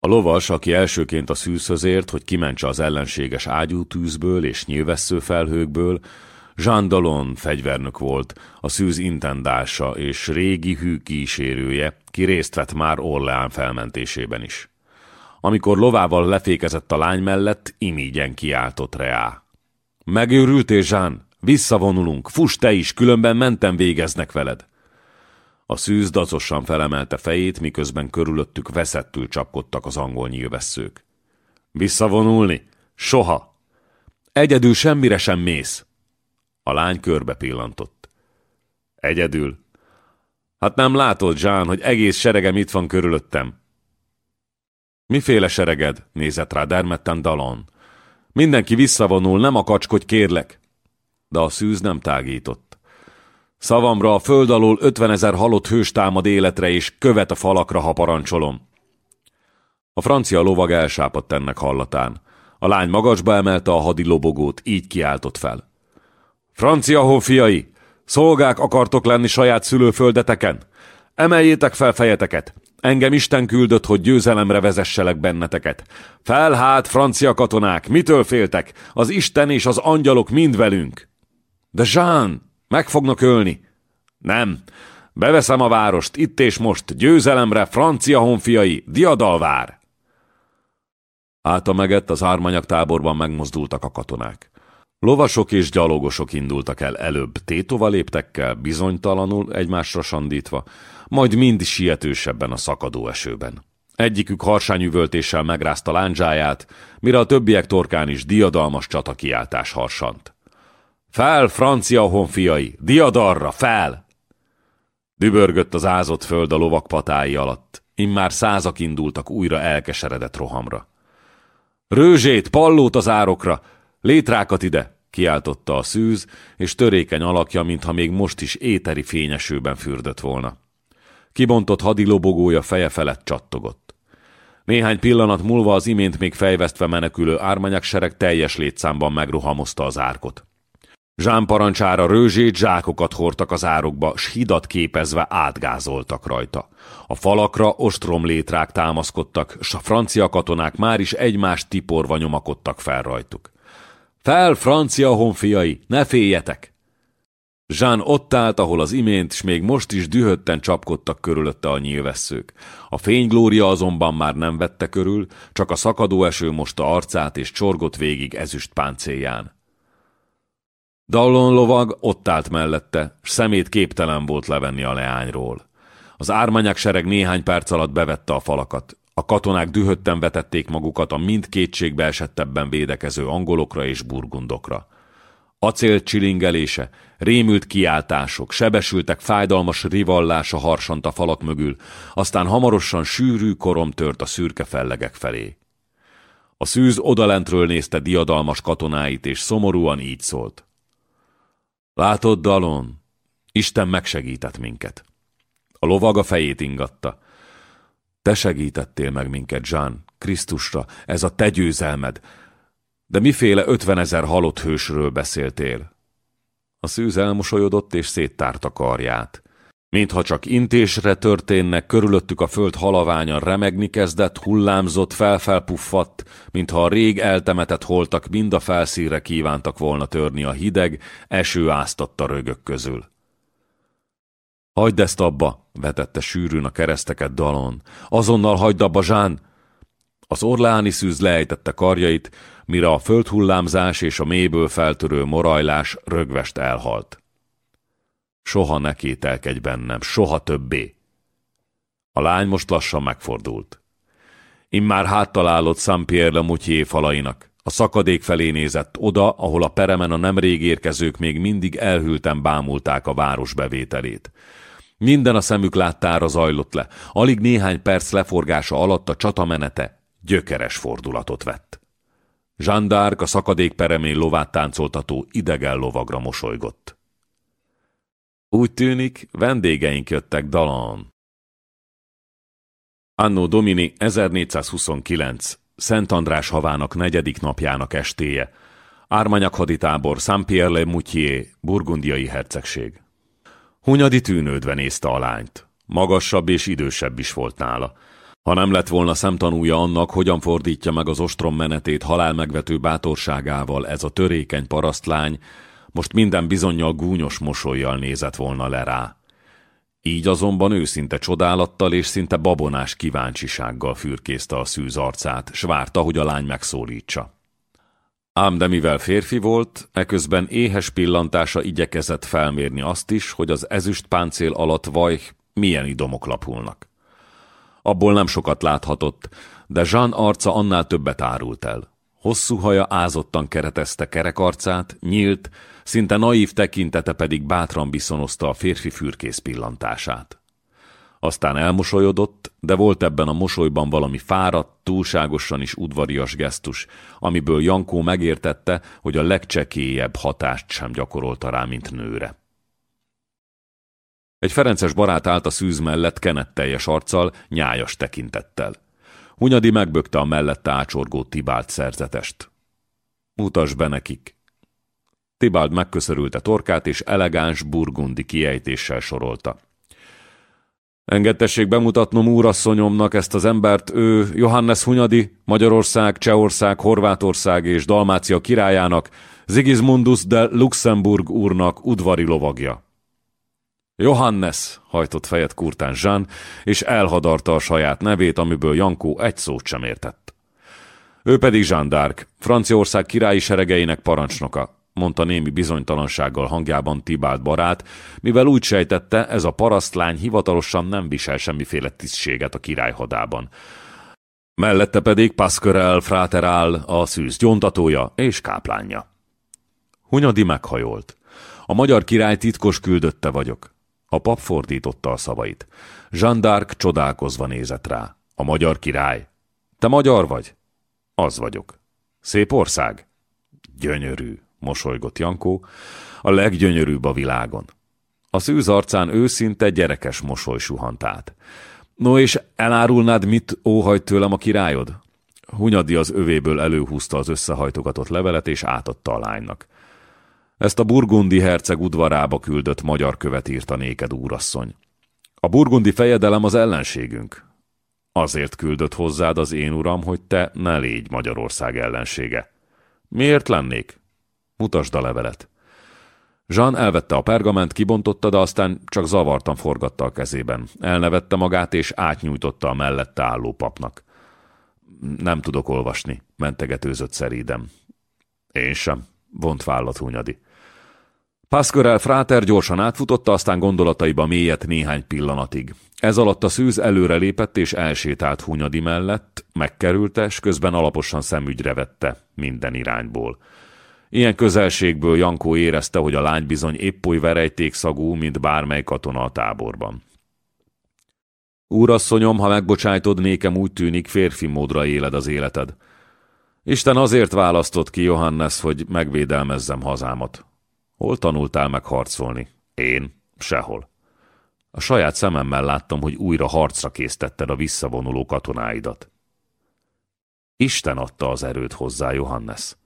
A lovas, aki elsőként a szűzhöz ért, hogy kimentse az ellenséges ágyútűzből és nyilvessző felhőkből, Jean Dallon fegyvernök volt, a szűz intendása és régi hű kísérője, ki részt vett már Orleán felmentésében is. Amikor lovával lefékezett a lány mellett, imígyen kiáltott reá. Megőrültél, Jean? Visszavonulunk, fuss te is, különben mentem végeznek veled. A szűz dacosan felemelte fejét, miközben körülöttük veszettül csapkodtak az angol nyilvesszők. Visszavonulni? Soha! Egyedül semmire sem mész. A lány körbe pillantott. Egyedül? Hát nem látod, Jean, hogy egész seregem itt van körülöttem. Miféle sereged? nézett rá dermedten Dalon. Mindenki visszavonul, nem akacskodj, kérlek. De a szűz nem tágított. Szavamra a föld alól ötvenezer halott hős támad életre, és követ a falakra, ha parancsolom. A francia lovag elsápadt ennek hallatán. A lány magasba emelte a hadilobogót, így kiáltott fel. Francia honfiai, szolgák akartok lenni saját szülőföldeteken? Emeljétek fel fejeteket! Engem Isten küldött, hogy győzelemre vezesselek benneteket. Felhát, francia katonák, mitől féltek? Az Isten és az angyalok mind velünk. De Jean, meg fognak ölni. Nem, beveszem a várost, itt és most, győzelemre, francia honfiai, diadalvár. Álta megett az ármanyak táborban megmozdultak a katonák. Lovasok és gyalogosok indultak el előbb tétova léptekkel, bizonytalanul egymásra sandítva, majd mind sietősebben a szakadó esőben. Egyikük harsányüvöltéssel megrázta lándzsáját, mire a többiek torkán is diadalmas csatakiáltás harsant. Fel, francia honfiai! Diadarra, fel! Dübörgött az ázott föld a lovak patái alatt. Immár százak indultak újra elkeseredett rohamra. Rőzsét, pallót az árokra! Létrákat ide! kiáltotta a szűz, és törékeny alakja, mintha még most is éteri fényesőben fürdött volna. Kibontott hadilobogója feje felett csattogott. Néhány pillanat múlva az imént még fejvesztve menekülő ármanyak sereg teljes létszámban megruhamozta az árkot. Zsán parancsára rőzsét, zsákokat hordtak az árokba, s hidat képezve átgázoltak rajta. A falakra ostromlétrák támaszkodtak, s a francia katonák már is egymást tiporva nyomakodtak fel rajtuk. Fel, francia honfiai, ne féljetek! Jean ott állt, ahol az imént, s még most is dühötten csapkodtak körülötte a nyilvesszők. A fényglória azonban már nem vette körül, csak a szakadó eső mosta arcát és csorgott végig ezüst páncélján. Dallon lovag ott állt mellette, s szemét képtelen volt levenni a leányról. Az ármányák sereg néhány perc alatt bevette a falakat. A katonák dühötten vetették magukat a mind kétségbe esettebben védekező angolokra és burgundokra. Acél csilingelése, rémült kiáltások, sebesültek fájdalmas rivallása harsant a falak mögül, aztán hamarosan sűrű korom tört a szürke fellegek felé. A szűz odalentről nézte diadalmas katonáit, és szomorúan így szólt. Látod, Dalon, Isten megsegített minket. A lovag a fejét ingatta. Te segítettél meg minket, Jean, Krisztusra, ez a te győzelmed. De miféle ötvenezer halott hősről beszéltél? A szűz elmosolyodott és széttárta karját. Mintha csak intésre történnek, körülöttük a föld halaványa remegni kezdett, hullámzott, felfelpuffadt, mintha a rég eltemetett holtak mind a felszíre kívántak volna törni a hideg, eső áztatta rögök közül. Hagyd ezt abba, vetette sűrűn a kereszteket dalon. Azonnal hagyd abba, Zsán! Az orláni szűz lejtette karjait, mire a földhullámzás és a mélyből feltörő morajlás rögvest elhalt. Soha ne kételkedj bennem, soha többé. A lány most lassan megfordult. Immár háttalálott Saint-Pierre le falainak. A szakadék felé nézett oda, ahol a peremen a nemrég érkezők még mindig elhülten bámulták a város bevételét. Minden a szemük láttára zajlott le. Alig néhány perc leforgása alatt a csatamenete gyökeres fordulatot vett. Jean d'Arc a szakadék peremén lovát táncoltató idegen lovagra mosolygott. Úgy tűnik, vendégeink jöttek Dalon. Anno Domini 1429, Szent András havának negyedik napjának estéje, Ármanyak haditábor, Saint-Pierre-le-Moutier, burgundiai hercegség. Hunyadi tűnődve nézte a lányt. Magasabb és idősebb is volt nála. Ha nem lett volna szemtanúja annak, hogyan fordítja meg az ostrom menetét halálmegvető bátorságával ez a törékeny parasztlány, most minden bizonyal gúnyos mosolyjal nézett volna le rá. Így azonban őszinte csodálattal és szinte babonás kíváncsisággal fürkészte a szűz arcát, s várta, hogy a lány megszólítsa. Ám de mivel férfi volt, eközben éhes pillantása igyekezett felmérni azt is, hogy az ezüst páncél alatt vaj milyen idomok lapulnak. Abból nem sokat láthatott, de Jean arca annál többet árult el. Hosszú haja ázottan keretezte kerekarcát, nyílt, szinte naív tekintete pedig bátran viszonozta a férfi fürkész pillantását. Aztán elmosolyodott, de volt ebben a mosolyban valami fáradt, túlságosan is udvarias gesztus, amiből Jankó megértette, hogy a legcsekélyebb hatást sem gyakorolta rá, mint nőre. Egy ferences barát állt a szűz mellett kenetteljes arccal, nyájas tekintettel. Hunyadi megbökte a mellette ácsorgó Tibált szerzetest. Mutas be nekik! Tibáld megköszörülte torkát, és elegáns burgundi kiejtéssel sorolta. Engedtessék bemutatnom úrasszonyomnak ezt az embert, ő Johannes Hunyadi, Magyarország, Csehország, Horvátország és Dalmácia királyának, Sigismundus de Luxemburg úrnak udvari lovagja. Johannes, hajtott fejet Kurtán Jean, és elhadarta a saját nevét, amiből Jankó egy szót sem értett. Ő pedig Jean d'Arc, Franciaország királyi seregeinek parancsnoka, mondta némi bizonytalansággal hangjában Tibált barát, mivel úgy sejtette, ez a parasztlány hivatalosan nem visel semmiféle tisztséget a királyhadában. Mellette pedig Pasquerel Fraterál, a szűz gyontatója és káplánja. Hunyadi meghajolt. A magyar király titkos küldötte vagyok. A pap fordította a szavait. Jean d'Arc csodálkozva nézett rá. A magyar király. Te magyar vagy? Az vagyok. Szép ország? Gyönyörű, mosolygott Jankó. A leggyönyörűbb a világon. A szűz arcán őszinte gyerekes mosoly suhant át. No és elárulnád, mit óhajt tőlem a királyod? Hunyadi az övéből előhúzta az összehajtogatott levelet, és átadta a lánynak. Ezt a burgundi herceg udvarába küldött magyar követ írta néked, úrasszony. A burgundi fejedelem az ellenségünk. Azért küldött hozzád az én uram, hogy te ne légy Magyarország ellensége. Miért lennék? Mutasd a levelet. Jean elvette a pergament, kibontotta, de aztán csak zavartan forgatta a kezében. Elnevette magát, és átnyújtotta a mellette álló papnak. Nem tudok olvasni, mentegetőzött szerídem. Én sem, vont vállat húnyadi. Pasquerel Fráter gyorsan átfutotta, aztán gondolataiba mélyet néhány pillanatig. Ez alatt a szűz előre lépett és elsétált Hunyadi mellett, megkerülte, s közben alaposan szemügyre vette minden irányból. Ilyen közelségből Jankó érezte, hogy a lány bizony épp oly verejtékszagú, mint bármely katona a táborban. Úrasszonyom, ha megbocsájtod, nékem úgy tűnik, férfi módra éled az életed. Isten azért választott ki Johannes, hogy megvédelmezzem hazámat. Hol tanultál meg harcolni? Én? Sehol. A saját szememmel láttam, hogy újra harcra késztetted a visszavonuló katonáidat. Isten adta az erőt hozzá, Johannes.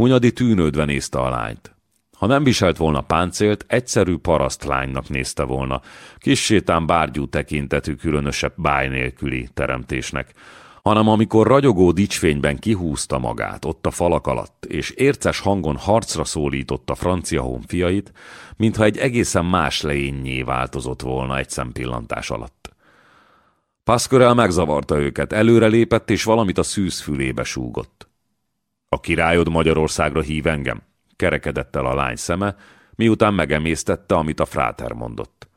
Hunyadi tűnődve nézte a lányt. Ha nem viselt volna páncélt, egyszerű parasztlánynak nézte volna, kis sétán bárgyú tekintetű különösebb báj nélküli teremtésnek, hanem amikor ragyogó dicsfényben kihúzta magát ott a falak alatt, és érces hangon harcra szólította francia honfiait, mintha egy egészen más lényé változott volna egy szempillantás alatt. Pasquerel megzavarta őket, előre lépett, és valamit a szűz fülébe súgott. A királyod Magyarországra hív engem, kerekedett el a lány szeme, miután megemésztette, amit a fráter mondott.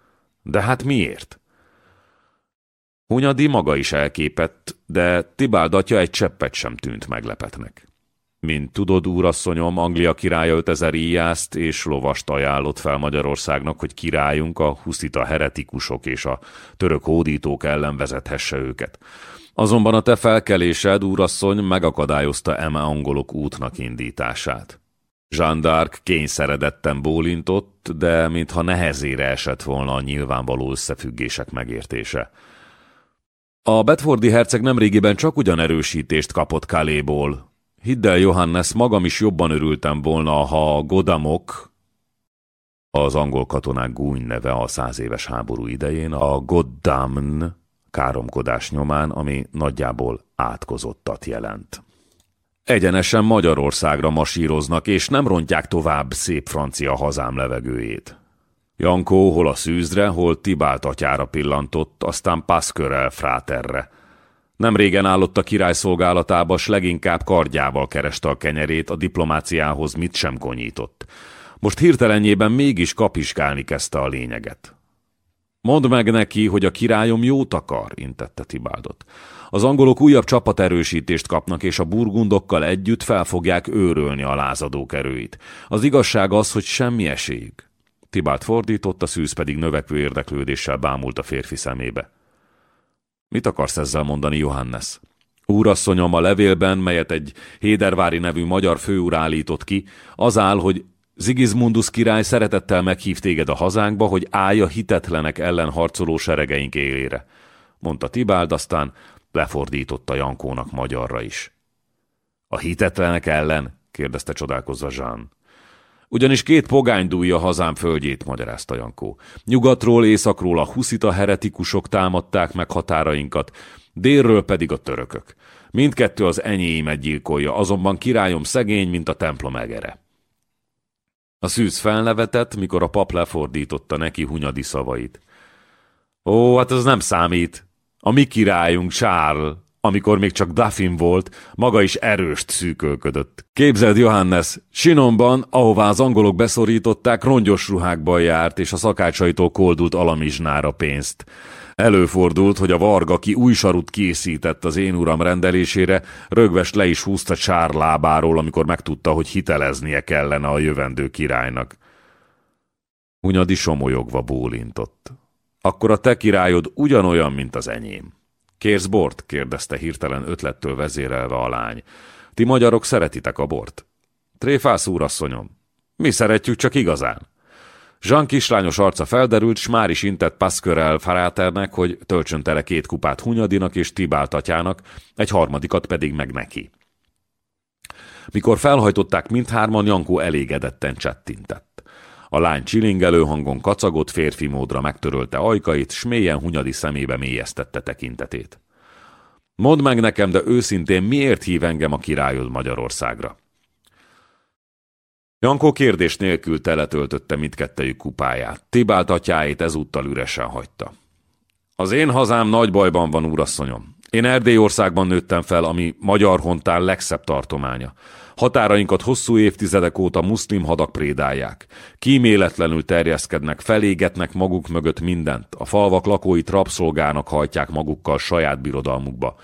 De hát miért? Hunyadi maga is elképett, de Tibáld atya egy cseppet sem tűnt meglepetnek. Mint tudod, úrasszonyom, Anglia királya 5000 íjászt és lovast ajánlott fel Magyarországnak, hogy királyunk a huszita heretikusok és a török hódítók ellen vezethesse őket. Azonban a te felkelésed, úrasszony, megakadályozta eme angolok útnak indítását. Jean d'Arc kényszeredetten bólintott, de mintha nehezére esett volna a nyilvánvaló összefüggések megértése. A Bedfordi herceg nemrégiben csak ugyan erősítést kapott Kaléból. Hidd el, Johannes, magam is jobban örültem volna, ha a Godamok, az angol katonák gúny neve a száz éves háború idején, a Goddamn káromkodás nyomán, ami nagyjából átkozottat jelent. Egyenesen Magyarországra masíroznak, és nem rontják tovább szép francia hazám levegőjét. Jankó hol a szűzre, hol Tibált atyára pillantott, aztán Paszkörel fráterre. Nem régen állott a király szolgálatába, s leginkább kardjával kereste a kenyerét, a diplomáciához mit sem konyított. Most hirtelenjében mégis kapiskálni kezdte a lényeget. Mondd meg neki, hogy a királyom jót akar, intette Tibáldot. Az angolok újabb csapaterősítést kapnak, és a burgundokkal együtt fel fogják őrölni a lázadók erőit. Az igazság az, hogy semmi esélyük. Tibált fordított, a szűz pedig növekvő érdeklődéssel bámult a férfi szemébe. Mit akarsz ezzel mondani, Johannes? Úrasszonyom, a levélben, melyet egy Hédervári nevű magyar főúr állított ki, az áll, hogy Zigizmundus király szeretettel meghív téged a hazánkba, hogy állj a hitetlenek ellen harcoló seregeink élére, mondta Tibáld, aztán lefordította Jankónak magyarra is. A hitetlenek ellen? kérdezte csodálkozva Jean. Ugyanis két pogány dúlja hazám földjét, magyarázta Jankó. Nyugatról, északról a huszita heretikusok támadták meg határainkat, délről pedig a törökök. Mindkettő az enyéimet gyilkolja, azonban királyom szegény, mint a templom egere. A szűz felnevetett, mikor a pap lefordította neki hunyadi szavait. Ó, hát ez nem számít. A mi királyunk, Charles, amikor még csak Duffin volt, maga is erőst szűkölködött. Képzeld, Johannes, Sinomban, ahová az angolok beszorították, rongyos ruhákban járt, és a szakácsaitól koldult alamizsnára pénzt. Előfordult, hogy a varga, ki új sarut készített az én uram rendelésére, rögvest le is húzta csár lábáról, amikor megtudta, hogy hiteleznie kellene a jövendő királynak. Hunyadi somolyogva bólintott. Akkor a te királyod ugyanolyan, mint az enyém. Kérsz bort? kérdezte hirtelen ötlettől vezérelve a lány. Ti magyarok szeretitek a bort? Tréfász úrasszonyom. Mi szeretjük csak igazán. Jean kislányos arca felderült, s már is intett Pasquerel Faráternek, hogy töltsön tele két kupát Hunyadinak és Tibált atyának, egy harmadikat pedig meg neki. Mikor felhajtották mindhárman, Jankó elégedetten csettintett. A lány csilingelő hangon kacagott férfi módra megtörölte ajkait, s mélyen Hunyadi szemébe mélyeztette tekintetét. Mondd meg nekem, de őszintén miért hív engem a királyod Magyarországra? Jankó kérdés nélkül teletöltötte mindkettejük kupáját. Tibált atyáit ezúttal üresen hagyta. Az én hazám nagy bajban van, úrasszonyom. Én Erdélyországban nőttem fel, ami magyar hontán legszebb tartománya. Határainkat hosszú évtizedek óta muszlim hadak prédálják. Kíméletlenül terjeszkednek, felégetnek maguk mögött mindent. A falvak lakóit rabszolgának hajtják magukkal saját birodalmukba.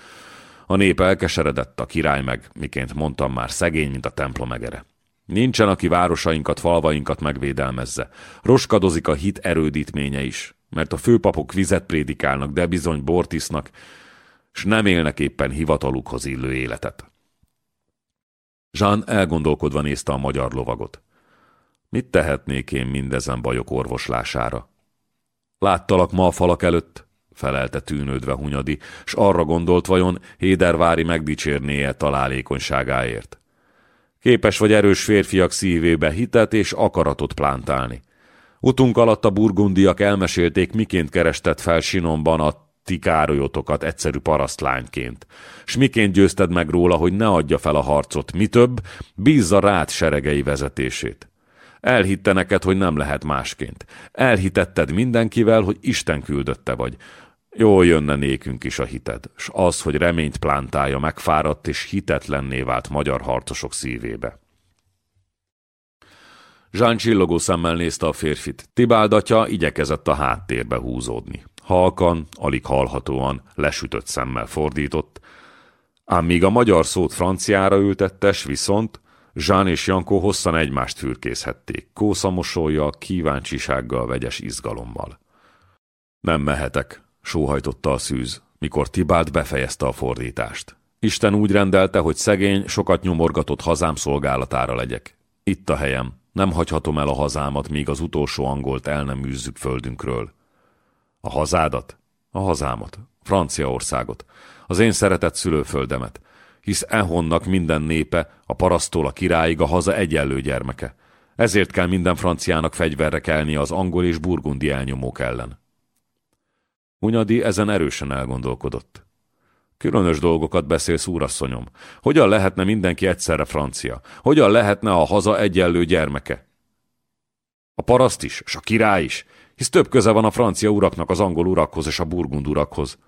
A nép elkeseredett, a király meg, miként mondtam már, szegény, mint a templom egere. Nincsen, aki városainkat, falvainkat megvédelmezze. Roskadozik a hit erődítménye is, mert a főpapok vizet prédikálnak, de bizony bort isznak, s nem élnek éppen hivatalukhoz illő életet. Jean elgondolkodva nézte a magyar lovagot. Mit tehetnék én mindezen bajok orvoslására? Láttalak ma a falak előtt, felelte tűnődve Hunyadi, s arra gondolt vajon Hédervári megdicsérné-e találékonyságáért. Képes vagy erős férfiak szívébe hitet és akaratot plántálni. Utunk alatt a burgundiak elmesélték, miként kerestett fel Sinomban a ti károlyotokat egyszerű parasztlányként. S miként győzted meg róla, hogy ne adja fel a harcot, mi több, bízza rád seregei vezetését. Elhitte neked, hogy nem lehet másként. Elhitetted mindenkivel, hogy Isten küldötte vagy. Jól jönne nékünk is a hited, s az, hogy reményt plántálja megfáradt és hitetlenné vált magyar harcosok szívébe. Zsán csillogó szemmel nézte a férfit. Tibáldatja igyekezett a háttérbe húzódni. Halkan, alig hallhatóan, lesütött szemmel fordított. Ám míg a magyar szót franciára ültettes, viszont Jean és Jankó hosszan egymást fürkészhették, kószamosolja, kíváncsisággal, vegyes izgalommal. Nem mehetek, sóhajtotta a szűz, mikor Tibált befejezte a fordítást. Isten úgy rendelte, hogy szegény, sokat nyomorgatott hazám szolgálatára legyek. Itt a helyem, nem hagyhatom el a hazámat, míg az utolsó angolt el nem űzzük földünkről. A hazádat? A hazámat. Franciaországot. Az én szeretett szülőföldemet. Hisz ehonnak minden népe, a parasztól a királyig a haza egyenlő gyermeke. Ezért kell minden franciának fegyverre kelni az angol és burgundi elnyomók ellen. Hunyadi ezen erősen elgondolkodott. Különös dolgokat beszélsz, úrasszonyom. Hogyan lehetne mindenki egyszerre francia? Hogyan lehetne a haza egyenlő gyermeke? A paraszt is, és a király is, hisz több köze van a francia uraknak az angol urakhoz és a burgund urakhoz.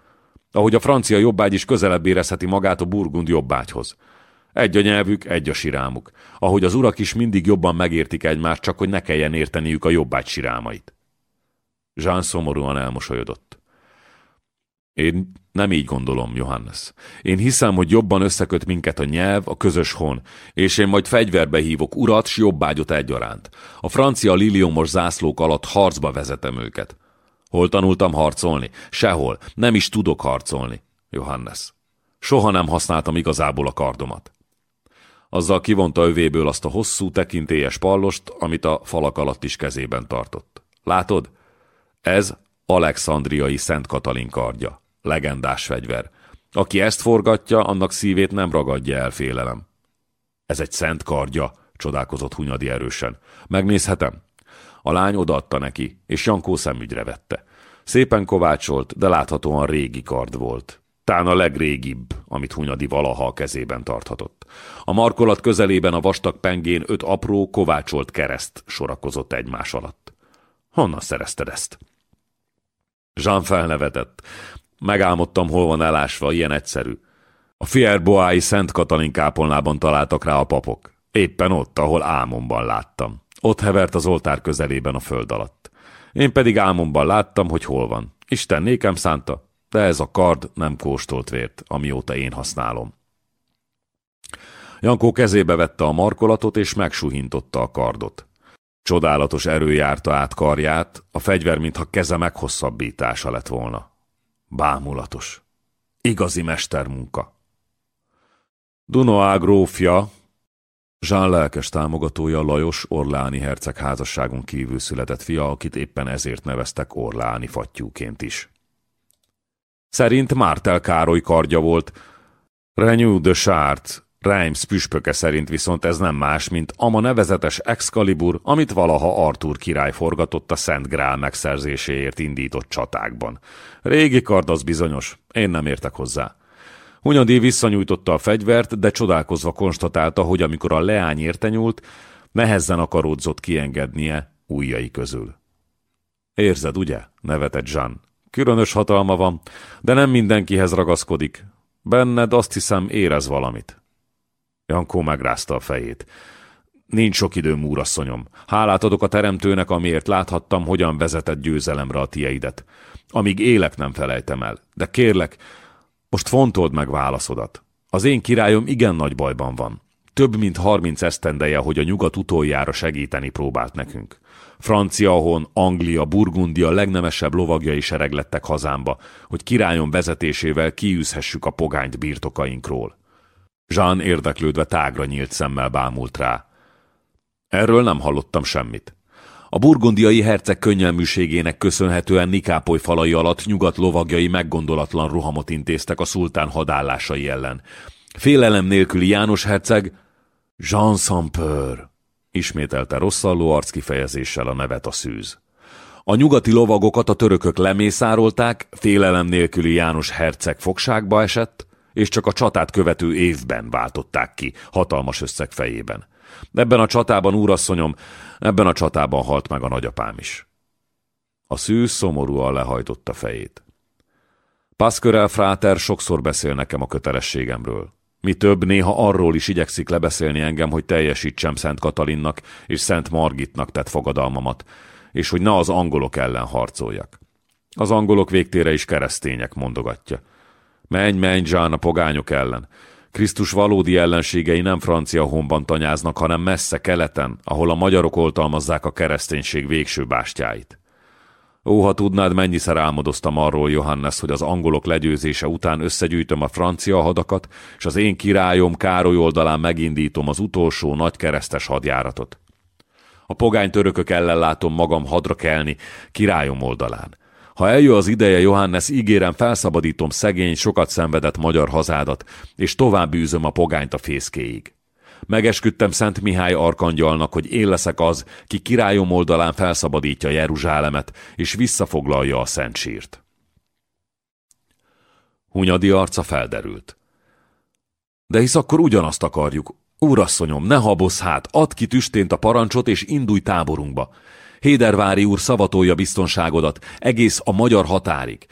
Ahogy a francia jobbágy is közelebb érezheti magát a burgund jobbágyhoz. Egy a nyelvük, egy a sirámuk. Ahogy az urak is mindig jobban megértik egymást, csak hogy ne kelljen érteniük a jobbágy sirámait. Jean szomorúan elmosolyodott. Én nem így gondolom, Johannes. Én hiszem, hogy jobban összeköt minket a nyelv, a közös hon, és én majd fegyverbe hívok urat s jobbágyot egyaránt. A francia liliomos zászlók alatt harcba vezetem őket. Hol tanultam harcolni? Sehol. Nem is tudok harcolni, Johannes. Soha nem használtam igazából a kardomat. Azzal kivonta övéből azt a hosszú, tekintélyes pallost, amit a falak alatt is kezében tartott. Látod? Ez Alexandriai Szent Katalin kardja legendás fegyver. Aki ezt forgatja, annak szívét nem ragadja el félelem. Ez egy szent kardja, csodálkozott Hunyadi erősen. Megnézhetem? A lány odaadta neki, és Jankó szemügyre vette. Szépen kovácsolt, de láthatóan régi kard volt. Tán a legrégibb, amit Hunyadi valaha a kezében tarthatott. A markolat közelében a vastag pengén öt apró, kovácsolt kereszt sorakozott egymás alatt. Honnan szerezted ezt? Jean felnevetett. Megálmodtam, hol van elásva, ilyen egyszerű. A Fierboái Szent Katalin kápolnában találtak rá a papok. Éppen ott, ahol álmomban láttam. Ott hevert az oltár közelében a föld alatt. Én pedig álmomban láttam, hogy hol van. Isten nékem szánta, de ez a kard nem kóstolt vért, amióta én használom. Jankó kezébe vette a markolatot, és megsuhintotta a kardot. Csodálatos erő járta át karját, a fegyver, mintha keze meghosszabbítása lett volna. Bámulatos. Igazi mestermunka. Dunoá grófja, Jean lelkes támogatója Lajos Orláni herceg házasságon kívül született fia, akit éppen ezért neveztek Orláni fattyúként is. Szerint Mártel Károly kardja volt. Renew de Chart, Reims püspöke szerint viszont ez nem más, mint ama nevezetes Excalibur, amit valaha Artúr király forgatott a Szent Grál megszerzéséért indított csatákban. Régi kard az bizonyos, én nem értek hozzá. Hunyadi visszanyújtotta a fegyvert, de csodálkozva konstatálta, hogy amikor a leány érte nyúlt, nehezen akaródzott kiengednie ujjai közül. Érzed, ugye? nevetett Jean. Különös hatalma van, de nem mindenkihez ragaszkodik. Benned azt hiszem érez valamit. Jankó megrázta a fejét. Nincs sok időm, úrasszonyom. Hálát adok a teremtőnek, amiért láthattam, hogyan vezetett győzelemre a tieidet. Amíg élek, nem felejtem el. De kérlek, most fontold meg válaszodat. Az én királyom igen nagy bajban van. Több mint harminc esztendeje, hogy a nyugat utoljára segíteni próbált nekünk. Francia, hon, Anglia, Burgundia legnemesebb lovagjai sereglettek hazámba, hogy királyom vezetésével kiűzhessük a pogányt birtokainkról. Jean érdeklődve tágra nyílt szemmel bámult rá. Erről nem hallottam semmit. A burgundiai herceg könnyelműségének köszönhetően Nikápoly falai alatt nyugat lovagjai meggondolatlan rohamot intéztek a szultán hadállásai ellen. Félelem nélküli János herceg Jean Sampeur ismételte rosszalló arckifejezéssel a nevet a szűz. A nyugati lovagokat a törökök lemészárolták, félelem nélküli János herceg fogságba esett, és csak a csatát követő évben váltották ki, hatalmas összeg fejében. Ebben a csatában, úrasszonyom, ebben a csatában halt meg a nagyapám is. A szűz szomorúan lehajtotta fejét. Pasquerel fráter sokszor beszél nekem a kötelességemről. Mi több, néha arról is igyekszik lebeszélni engem, hogy teljesítsem Szent Katalinnak és Szent Margitnak tett fogadalmamat, és hogy ne az angolok ellen harcoljak. Az angolok végtére is keresztények, mondogatja. Menj, menj, Zsán, a pogányok ellen. Krisztus valódi ellenségei nem francia honban tanyáznak, hanem messze keleten, ahol a magyarok oltalmazzák a kereszténység végső bástyáit. Ó, ha tudnád, mennyiszer álmodoztam arról, Johannes, hogy az angolok legyőzése után összegyűjtöm a francia hadakat, és az én királyom Károly oldalán megindítom az utolsó nagy keresztes hadjáratot. A pogány törökök ellen látom magam hadra kelni, királyom oldalán. Ha eljön az ideje, Johannes, ígérem, felszabadítom szegény, sokat szenvedett magyar hazádat, és tovább űzöm a pogányt a fészkéig. Megesküdtem Szent Mihály arkangyalnak, hogy én leszek az, ki királyom oldalán felszabadítja Jeruzsálemet, és visszafoglalja a Szent sírt. Hunyadi arca felderült. De hisz akkor ugyanazt akarjuk. Úrasszonyom, ne habozz hát, add ki tüstént a parancsot, és indulj táborunkba. Hédervári úr szavatolja biztonságodat, egész a magyar határig.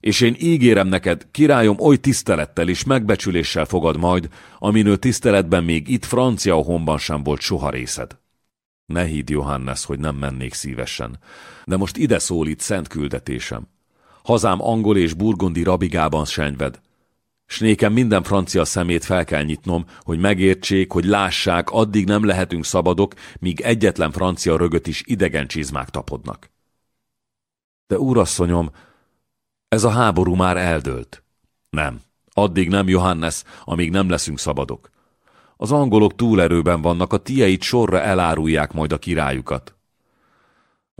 És én ígérem neked, királyom oly tisztelettel és megbecsüléssel fogad majd, aminő tiszteletben még itt francia honban sem volt soha részed. Ne hidd, Johannes, hogy nem mennék szívesen, de most ide szólít szent küldetésem. Hazám angol és burgondi rabigában senyved, s nékem minden francia szemét fel kell nyitnom, hogy megértsék, hogy lássák, addig nem lehetünk szabadok, míg egyetlen francia rögöt is idegen csizmák tapodnak. De úrasszonyom, ez a háború már eldőlt. Nem, addig nem, Johannes, amíg nem leszünk szabadok. Az angolok túlerőben vannak, a tieit sorra elárulják majd a királyukat.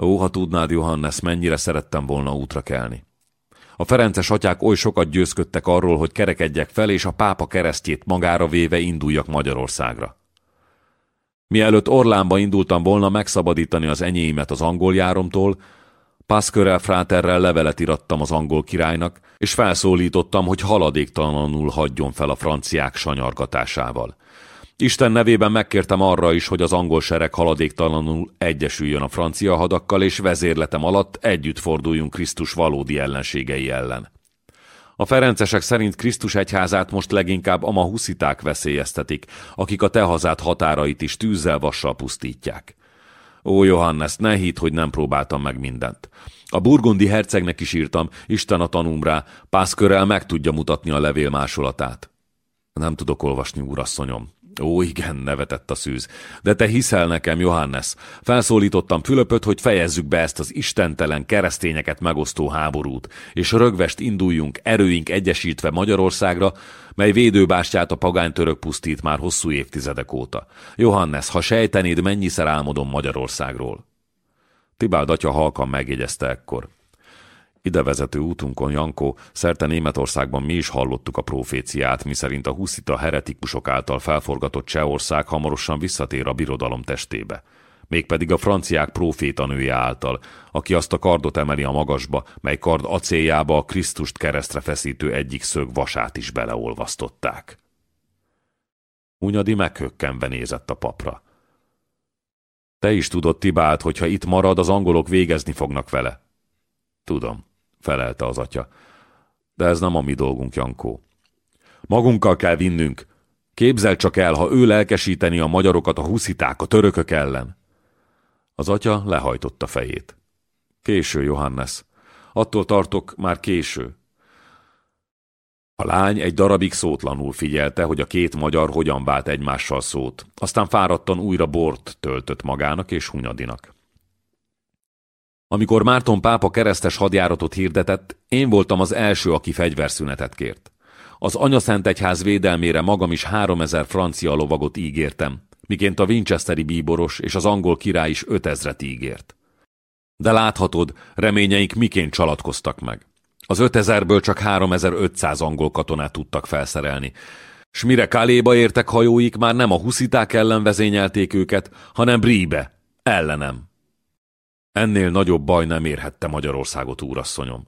Ó, ha tudnád, Johannes, mennyire szerettem volna útra kelni. A Ferences atyák oly sokat győzködtek arról, hogy kerekedjek fel, és a pápa keresztjét magára véve induljak Magyarországra. Mielőtt Orlánba indultam volna megszabadítani az enyéimet az angol járomtól, Pászkörrel fráterrel levelet irattam az angol királynak, és felszólítottam, hogy haladéktalanul hagyjon fel a franciák sanyargatásával. Isten nevében megkértem arra is, hogy az angol sereg haladéktalanul egyesüljön a francia hadakkal, és vezérletem alatt együtt forduljunk Krisztus valódi ellenségei ellen. A ferencesek szerint Krisztus egyházát most leginkább a husziták veszélyeztetik, akik a te hazád határait is tűzzel vassal pusztítják. Ó, Johannes, ne hidd, hogy nem próbáltam meg mindent. A burgundi hercegnek is írtam, Isten a tanúm rá, pászkörrel meg tudja mutatni a levél másolatát. Nem tudok olvasni, úrasszonyom. Ó, igen, nevetett a szűz. De te hiszel nekem, Johannes. Felszólítottam Fülöpöt, hogy fejezzük be ezt az istentelen keresztényeket megosztó háborút, és rögvest induljunk erőink egyesítve Magyarországra, mely védőbástyát a pagánytörök pusztít már hosszú évtizedek óta. Johannes, ha sejtenéd, mennyiszer álmodom Magyarországról. Tibáld atya halkan megjegyezte ekkor. Ide vezető útunkon, Jankó, szerte Németországban mi is hallottuk a proféciát, miszerint a huszita heretikusok által felforgatott Csehország hamarosan visszatér a birodalom testébe. Mégpedig a franciák profétanője által, aki azt a kardot emeli a magasba, mely kard acéljába a Krisztust keresztre feszítő egyik szög vasát is beleolvasztották. Hunyadi meghökkenve nézett a papra. Te is tudod, Tibált, hogy ha itt marad, az angolok végezni fognak vele. Tudom felelte az atya. De ez nem a mi dolgunk, Jankó. Magunkkal kell vinnünk. Képzel csak el, ha ő lelkesíteni a magyarokat a husziták, a törökök ellen. Az atya lehajtotta fejét. Késő, Johannes. Attól tartok, már késő. A lány egy darabig szótlanul figyelte, hogy a két magyar hogyan vált egymással szót, aztán fáradtan újra bort töltött magának és Hunyadinak. Amikor Márton pápa keresztes hadjáratot hirdetett, én voltam az első, aki fegyverszünetet kért. Az Anyaszent Egyház védelmére magam is háromezer francia lovagot ígértem, miként a Winchesteri bíboros és az angol király is ötezret ígért. De láthatod, reményeink miként csalatkoztak meg. Az ötezerből csak 3500 angol katonát tudtak felszerelni, s mire Kaléba értek hajóik, már nem a husziták ellen vezényelték őket, hanem Bríbe, ellenem. Ennél nagyobb baj nem érhette Magyarországot, úrasszonyom.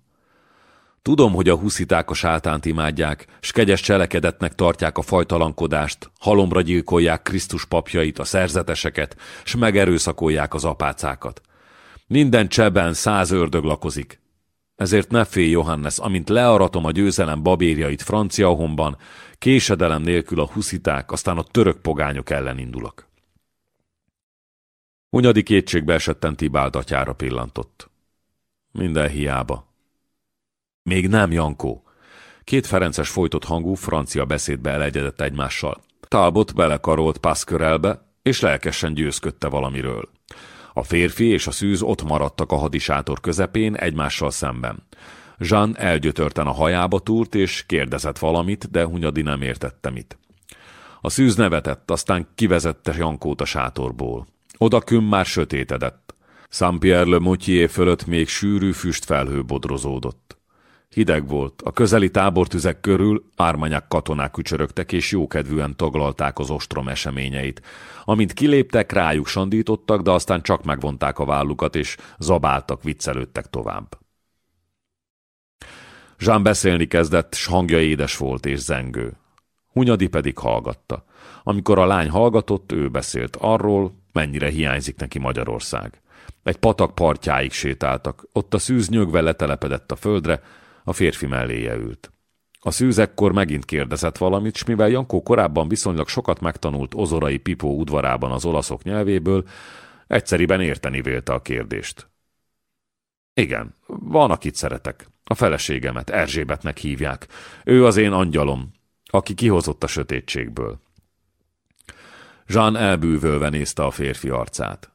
Tudom, hogy a husziták a sátánt imádják, s kegyes cselekedetnek tartják a fajtalankodást, halomra gyilkolják Krisztus papjait, a szerzeteseket, s megerőszakolják az apácákat. Minden cseben száz ördög lakozik. Ezért ne félj, Johannes, amint learatom a győzelem babérjait Franciahomban, késedelem nélkül a husziták, aztán a török pogányok ellen indulok. Hunyadi kétségbe esetten Tibáld atyára pillantott. Minden hiába. Még nem, Jankó. Két Ferences folytott hangú francia beszédbe elegyedett egymással. Talbot belekarolt Pasquerelbe, és lelkesen győzködte valamiről. A férfi és a szűz ott maradtak a hadisátor közepén egymással szemben. Jean elgyötörten a hajába túrt, és kérdezett valamit, de Hunyadi nem értette mit. A szűz nevetett, aztán kivezette Jankót a sátorból. Odaküm már sötétedett. Saint-Pierre le fölött még sűrű füstfelhő bodrozódott. Hideg volt, a közeli tábortüzek körül ármanyák katonák kücsörögtek és jókedvűen taglalták az ostrom eseményeit. Amint kiléptek, rájuk sandítottak, de aztán csak megvonták a vállukat és zabáltak, viccelődtek tovább. Jean beszélni kezdett, s hangja édes volt és zengő. Hunyadi pedig hallgatta. Amikor a lány hallgatott, ő beszélt arról, mennyire hiányzik neki Magyarország. Egy patak partjáig sétáltak, ott a szűz nyögve letelepedett a földre, a férfi melléje ült. A szűz ekkor megint kérdezett valamit, s mivel Jankó korábban viszonylag sokat megtanult ozorai Pipó udvarában az olaszok nyelvéből, egyszeriben érteni vélte a kérdést. Igen, van, akit szeretek. A feleségemet, Erzsébetnek hívják. Ő az én angyalom, aki kihozott a sötétségből. Jean elbűvölve nézte a férfi arcát.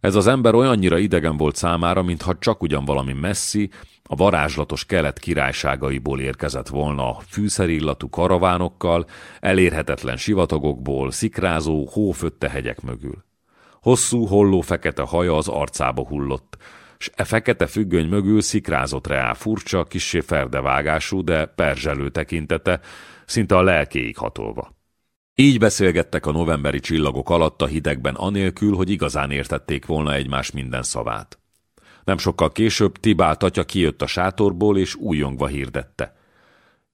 Ez az ember olyannyira idegen volt számára, mintha csak ugyan valami messzi, a varázslatos kelet királyságaiból érkezett volna a fűszerillatú karavánokkal, elérhetetlen sivatagokból, szikrázó, hófötte hegyek mögül. Hosszú, holló fekete haja az arcába hullott, s e fekete függöny mögül szikrázott reál furcsa, kissé ferdevágású, de perzselő tekintete, szinte a lelkéig hatolva. Így beszélgettek a novemberi csillagok alatt a hidegben anélkül, hogy igazán értették volna egymás minden szavát. Nem sokkal később Tibált atya kijött a sátorból, és újongva hirdette.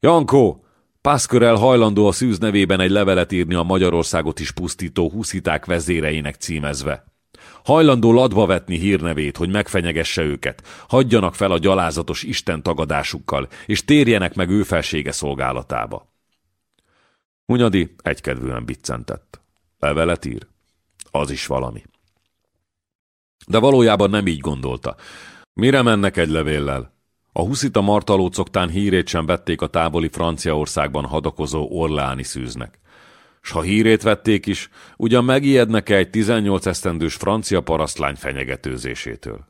Jankó, Pászkörel hajlandó a szűz nevében egy levelet írni a Magyarországot is pusztító husziták vezéreinek címezve. Hajlandó ladba vetni hírnevét, hogy megfenyegesse őket, hagyjanak fel a gyalázatos Isten tagadásukkal, és térjenek meg ő felsége szolgálatába. Hunyadi egykedvűen biccentett. Levelet ír? Az is valami. De valójában nem így gondolta. Mire mennek egy levéllel? A huszita martalócoktán hírét sem vették a távoli Franciaországban hadakozó orláni szűznek. S ha hírét vették is, ugyan megijednek-e egy 18 esztendős francia parasztlány fenyegetőzésétől?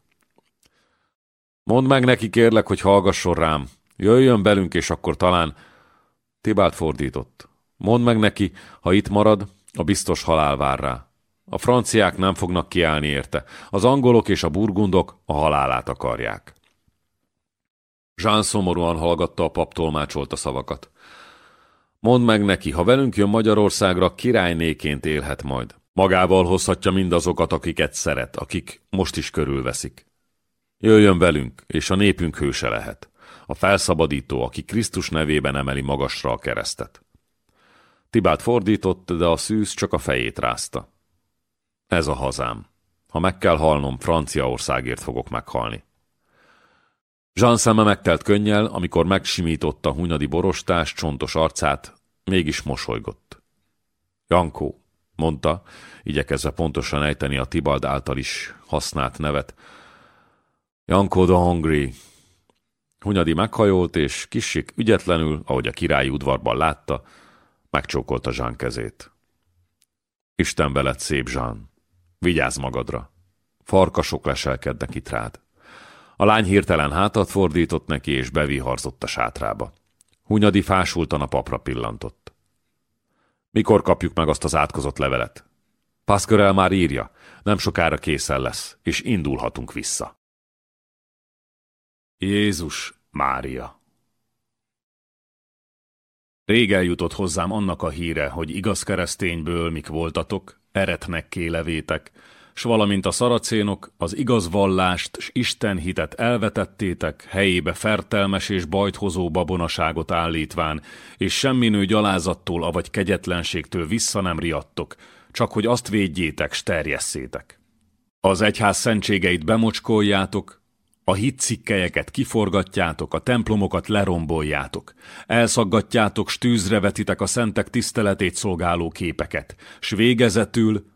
Mondd meg neki, kérlek, hogy hallgasson rám. Jöjjön belünk, és akkor talán... Tibált fordított. Mondd meg neki, ha itt marad, a biztos halál vár rá. A franciák nem fognak kiállni érte, az angolok és a burgundok a halálát akarják. Jean szomorúan hallgatta a pap tolmácsolta szavakat. Mondd meg neki, ha velünk jön Magyarországra, királynéként élhet majd. Magával hozhatja mindazokat, akiket szeret, akik most is körülveszik. Jöjjön velünk, és a népünk hőse lehet. A felszabadító, aki Krisztus nevében emeli magasra a keresztet. Tibát fordított, de a szűz csak a fejét rázta. Ez a hazám. Ha meg kell halnom, Franciaországért fogok meghalni. Jean szeme megtelt könnyel, amikor megsimította Hunyadi borostás, csontos arcát, mégis mosolygott. Jankó, mondta, igyekezve pontosan ejteni a Tibald által is használt nevet. Jankó the Hungry. Hunyadi meghajolt, és kissik ügyetlenül, ahogy a királyi udvarban látta, megcsókolta Jean kezét. Isten veled, szép Jean. Vigyázz magadra. Farkasok leselkednek itt rád. A lány hirtelen hátat fordított neki, és beviharzott a sátrába. Hunyadi fásultan a papra pillantott. Mikor kapjuk meg azt az átkozott levelet? Paszkörel már írja, nem sokára készen lesz, és indulhatunk vissza. Jézus Mária Rég eljutott hozzám annak a híre, hogy igaz keresztényből mik voltatok, eretnek kélevétek, s valamint a szaracénok az igaz vallást s Isten hitet elvetettétek, helyébe fertelmes és bajthozó babonaságot állítván, és semminő gyalázattól, avagy kegyetlenségtől vissza nem riadtok, csak hogy azt védjétek, s terjesszétek. Az egyház szentségeit bemocskoljátok, a hitcikkelyeket kiforgatjátok, a templomokat leromboljátok, elszaggatjátok, stűzre vetitek a szentek tiszteletét szolgáló képeket, s végezetül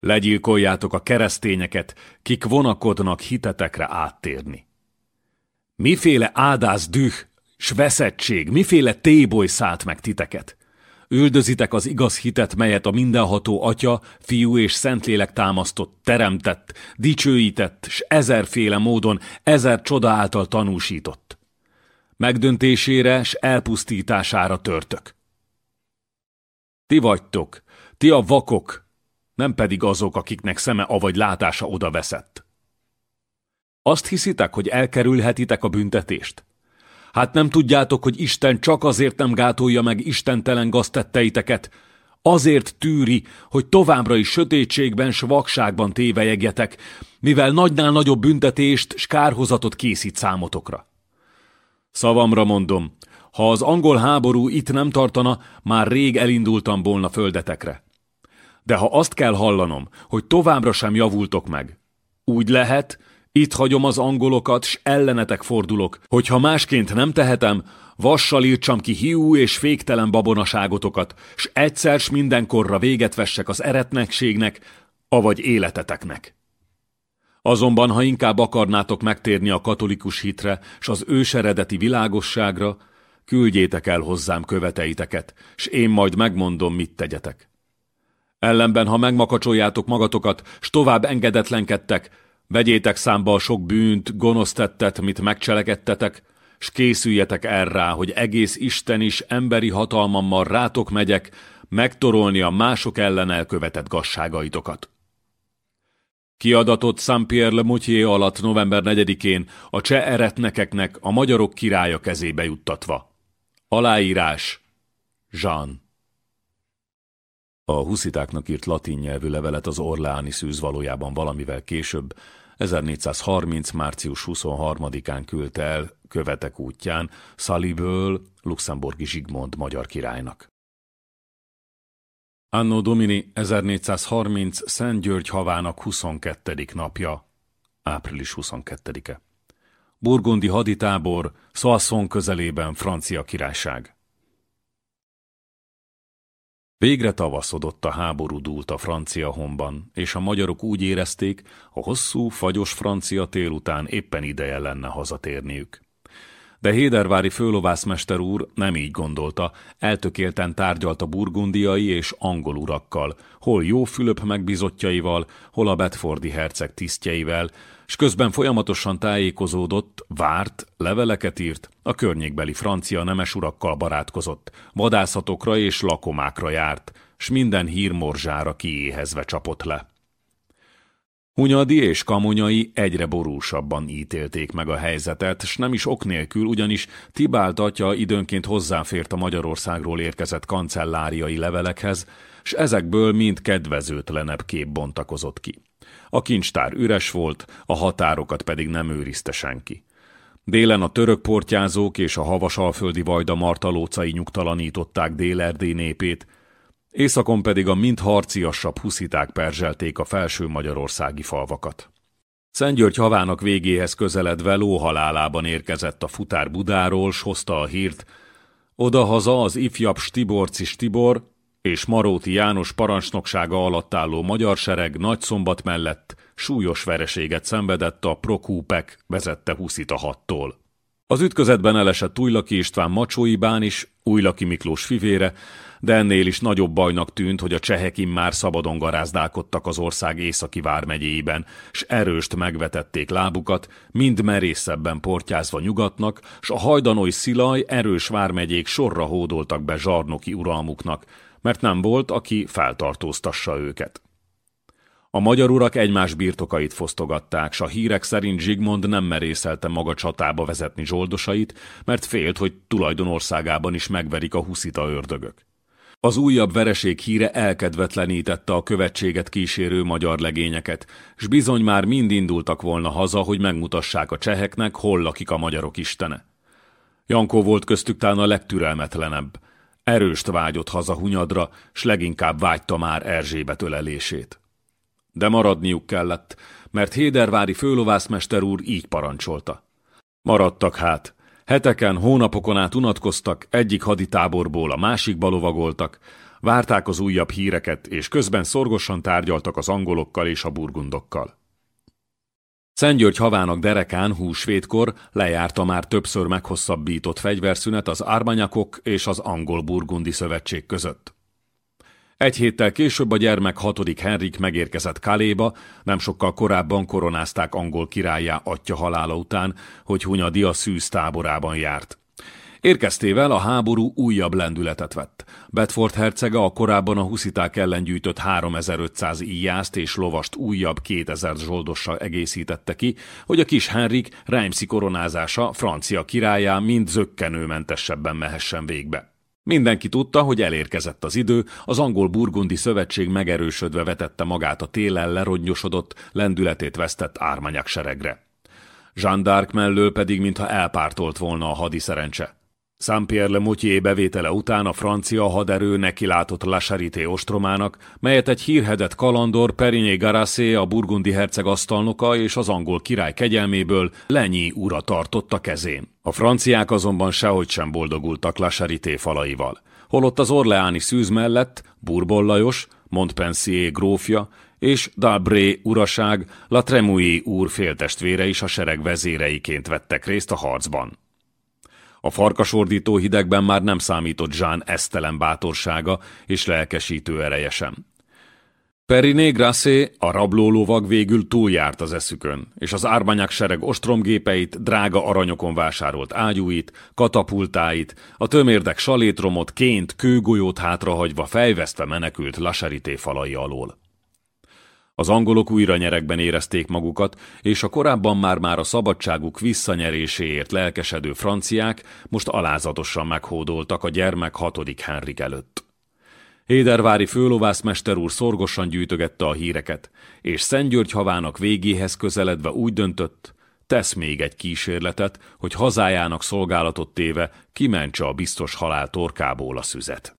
legyilkoljátok a keresztényeket, kik vonakodnak hitetekre áttérni. Miféle áldász düh S veszettség, miféle téboly szállt meg titeket? Üldözitek az igaz hitet, melyet a mindenható Atya, Fiú és Szentlélek támasztott, teremtett, dicsőített, s ezerféle módon, ezer csoda által tanúsított. Megdöntésére s elpusztítására törtök. Ti vagytok, ti a vakok, nem pedig azok, akiknek szeme avagy látása oda veszett. Azt hiszitek, hogy elkerülhetitek a büntetést? Hát nem tudjátok, hogy Isten csak azért nem gátolja meg istentelen gaztetteiteket, azért tűri, hogy továbbra is sötétségben s vakságban tévejegjetek, mivel nagynál nagyobb büntetést s kárhozatot készít számotokra. Szavamra mondom, ha az angol háború itt nem tartana, már rég elindultam volna földetekre. De ha azt kell hallanom, hogy továbbra sem javultok meg, úgy lehet, itt hagyom az angolokat, s ellenetek fordulok, hogyha másként nem tehetem, vassal írtsam ki hiú és féktelen babonaságotokat, s egyszer s mindenkorra véget vessek az eretnekségnek, avagy életeteknek. Azonban, ha inkább akarnátok megtérni a katolikus hitre, s az őseredeti világosságra, küldjétek el hozzám követeiteket, s én majd megmondom, mit tegyetek. Ellenben, ha megmakacsoljátok magatokat, s tovább engedetlenkedtek, Vegyétek számba a sok bűnt, gonosz tettet, mit megcselekedtetek, s készüljetek errá, hogy egész Isten is emberi hatalmammal rátok megyek, megtorolni a mások ellen elkövetett gasságaitokat. Kiadatott Saint-Pierre le alatt november 4-én a cseh eretnekeknek a magyarok királya kezébe juttatva. Aláírás Jean a huszitáknak írt latin nyelvű levelet az Orleáni szűz valójában valamivel később, 1430. március 23-án küldte el követek útján Szaliből luxemburgi Zsigmond magyar királynak. Anno Domini 1430 Szent György havának 22. napja, április 22-e. Burgundi haditábor, Soissons közelében francia királyság. Végre tavaszodott a háború dúlt a francia honban, és a magyarok úgy érezték, a hosszú, fagyos francia tél után éppen ideje lenne hazatérniük. De Hédervári főlovászmester úr nem így gondolta, eltökélten tárgyalt a burgundiai és angol urakkal, hol jó Fülöp megbizottjaival, hol a Bedfordi herceg tisztjeivel, s közben folyamatosan tájékozódott, várt, leveleket írt, a környékbeli francia nemes urakkal barátkozott, vadászatokra és lakomákra járt, s minden hírmorzsára kiéhezve csapott le. Hunyadi és kamonyai egyre borúsabban ítélték meg a helyzetet, s nem is ok nélkül, ugyanis Tibált atya időnként hozzáfért a Magyarországról érkezett kancelláriai levelekhez, s ezekből mind kedvezőtlenebb kép bontakozott ki. A kincstár üres volt, a határokat pedig nem őrizte senki. Délen a török portyázók és a havasalföldi vajda martalócai nyugtalanították Dél-Erdély népét, északon pedig a mind harciasabb husziták perzselték a felső magyarországi falvakat. Szentgyörgy havának végéhez közeledve lóhalálában érkezett a futár Budáról, s hozta a hírt, odahaza az ifjabb Stiborci Stibor és Maróti János parancsnoksága alatt álló magyar sereg Nagyszombat mellett súlyos vereséget szenvedett a Prokúpek vezette Huszita hattól. Az ütközetben elesett Újlaki István Macsói bán is, Újlaki Miklós fivére, de ennél is nagyobb bajnak tűnt, hogy a csehek immár szabadon garázdálkodtak az ország északi vármegyéiben, s erőst megvetették lábukat, mind merészebben portyázva nyugatnak, s a hajdanói szilaj erős vármegyék sorra hódoltak be zsarnoki uralmuknak, mert nem volt, aki feltartóztassa őket. A magyar urak egymás birtokait fosztogatták, s a hírek szerint Zsigmond nem merészelte maga csatába vezetni zsoldosait, mert félt, hogy tulajdonországában is megverik a huszita ördögök. Az újabb vereség híre elkedvetlenítette a követséget kísérő magyar legényeket, s bizony már mind indultak volna haza, hogy megmutassák a cseheknek, hol lakik a magyarok istene. Jankó volt köztük talán a legtürelmetlenebb. Erőst vágyott haza Hunyadra, s leginkább vágyta már Erzsébet ölelését. De maradniuk kellett, mert Hédervári főlovászmester úr így parancsolta. Maradtak hát. Heteken, hónapokon át unatkoztak, egyik haditáborból a másikba lovagoltak, várták az újabb híreket, és közben szorgosan tárgyaltak az angolokkal és a burgundokkal. Szentgyörgy havának derekán húsvétkor lejárta már többször meghosszabbított fegyverszünet az ármanyakok és az angol-burgundi szövetség között. Egy héttel később a gyermek hatodik Henrik megérkezett Kaléba, nem sokkal korábban koronázták angol királyá atya halála után, hogy Hunyadi a szűz táborában járt. Érkeztével a háború újabb lendületet vett. Bedford hercege a korábban a husziták ellen gyűjtött 3500 íjászt és lovast újabb 2000 zsoldossal egészítette ki, hogy a kis Henrik Reimszi koronázása francia királyá mind zöggenőmentesebben mehessen végbe. Mindenki tudta, hogy elérkezett az idő, az angol-burgundi szövetség megerősödve vetette magát a télen lerongyosodott, lendületét vesztett ármanyak seregre. Jean d'Arc mellől pedig mintha elpártolt volna a hadi szerencse. Saint-Pierre-le-Moutier bevétele után a francia haderő nekilátott La Charité ostromának, melyet egy hírhedett kalandor Perigné Garassé, a burgundi herceg asztalnoka és az angol király kegyelméből Lenyi ura tartotta kezén. A franciák azonban sehogy sem boldogultak La Charité falaival. Holott az orleáni szűz mellett Bourbon Lajos, Montpensier grófja és Dalbré uraság, La Tremouille úr féltestvére is a sereg vezéreiként vettek részt a harcban. A farkasordító hidegben már nem számított Jean esztelen bátorsága és lelkesítő ereje sem. Periné Grassé, a rablólovag végül túljárt az eszükön, és az ármányák sereg ostromgépeit, drága aranyokon vásárolt ágyúit, katapultáit, a tömérdek salétromot, ként, kőgolyót hátrahagyva fejvesztve menekült Lasarité falai alól. Az angolok újra nyerekben érezték magukat, és a korábban már-már a szabadságuk visszanyeréséért lelkesedő franciák most alázatosan meghódoltak a gyermek hatodik Henrik előtt. Hédervári főlovászmester úr szorgosan gyűjtögette a híreket, és Szentgyörgy havának végéhez közeledve úgy döntött, tesz még egy kísérletet, hogy hazájának szolgálatot téve kimentse a biztos halál torkából a szüzet.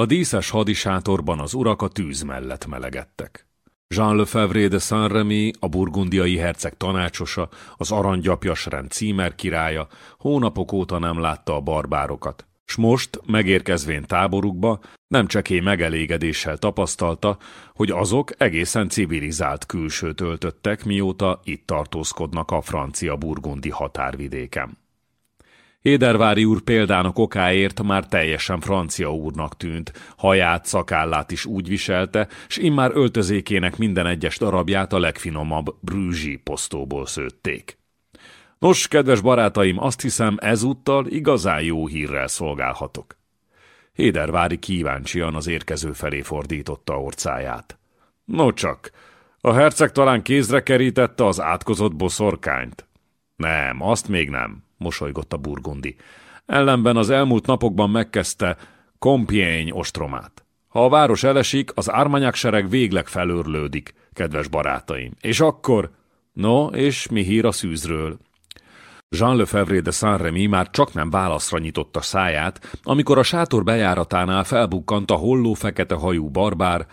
A díszes hadisátorban az urak a tűz mellett melegedtek. Jean Lefebvre de Saint-Remy, a burgundiai herceg tanácsosa, az aranygyapjas rend címer királya, hónapok óta nem látta a barbárokat, s most, megérkezvén táborukba, nem csekély megelégedéssel tapasztalta, hogy azok egészen civilizált külsőt öltöttek, mióta itt tartózkodnak a francia-burgundi határvidéken. Édervári úr példának okáért már teljesen francia úrnak tűnt, haját, szakállát is úgy viselte, s immár öltözékének minden egyes darabját a legfinomabb brűzsi posztóból szőtték. Nos, kedves barátaim, azt hiszem ezúttal igazán jó hírrel szolgálhatok. Hédervári kíváncsian az érkező felé fordította orcáját. No csak, a herceg talán kézre kerítette az átkozott boszorkányt. Nem, azt még nem mosolygott a burgundi. Ellenben az elmúlt napokban megkezdte Compiègne ostromát. Ha a város elesik, az ármányák sereg végleg felőrlődik, kedves barátaim. És akkor... No, és mi hír a szűzről? Jean Lefebvre de Saint-Remy már csak nem válaszra nyitotta száját, amikor a sátor bejáratánál felbukkant a holló fekete hajú barbár,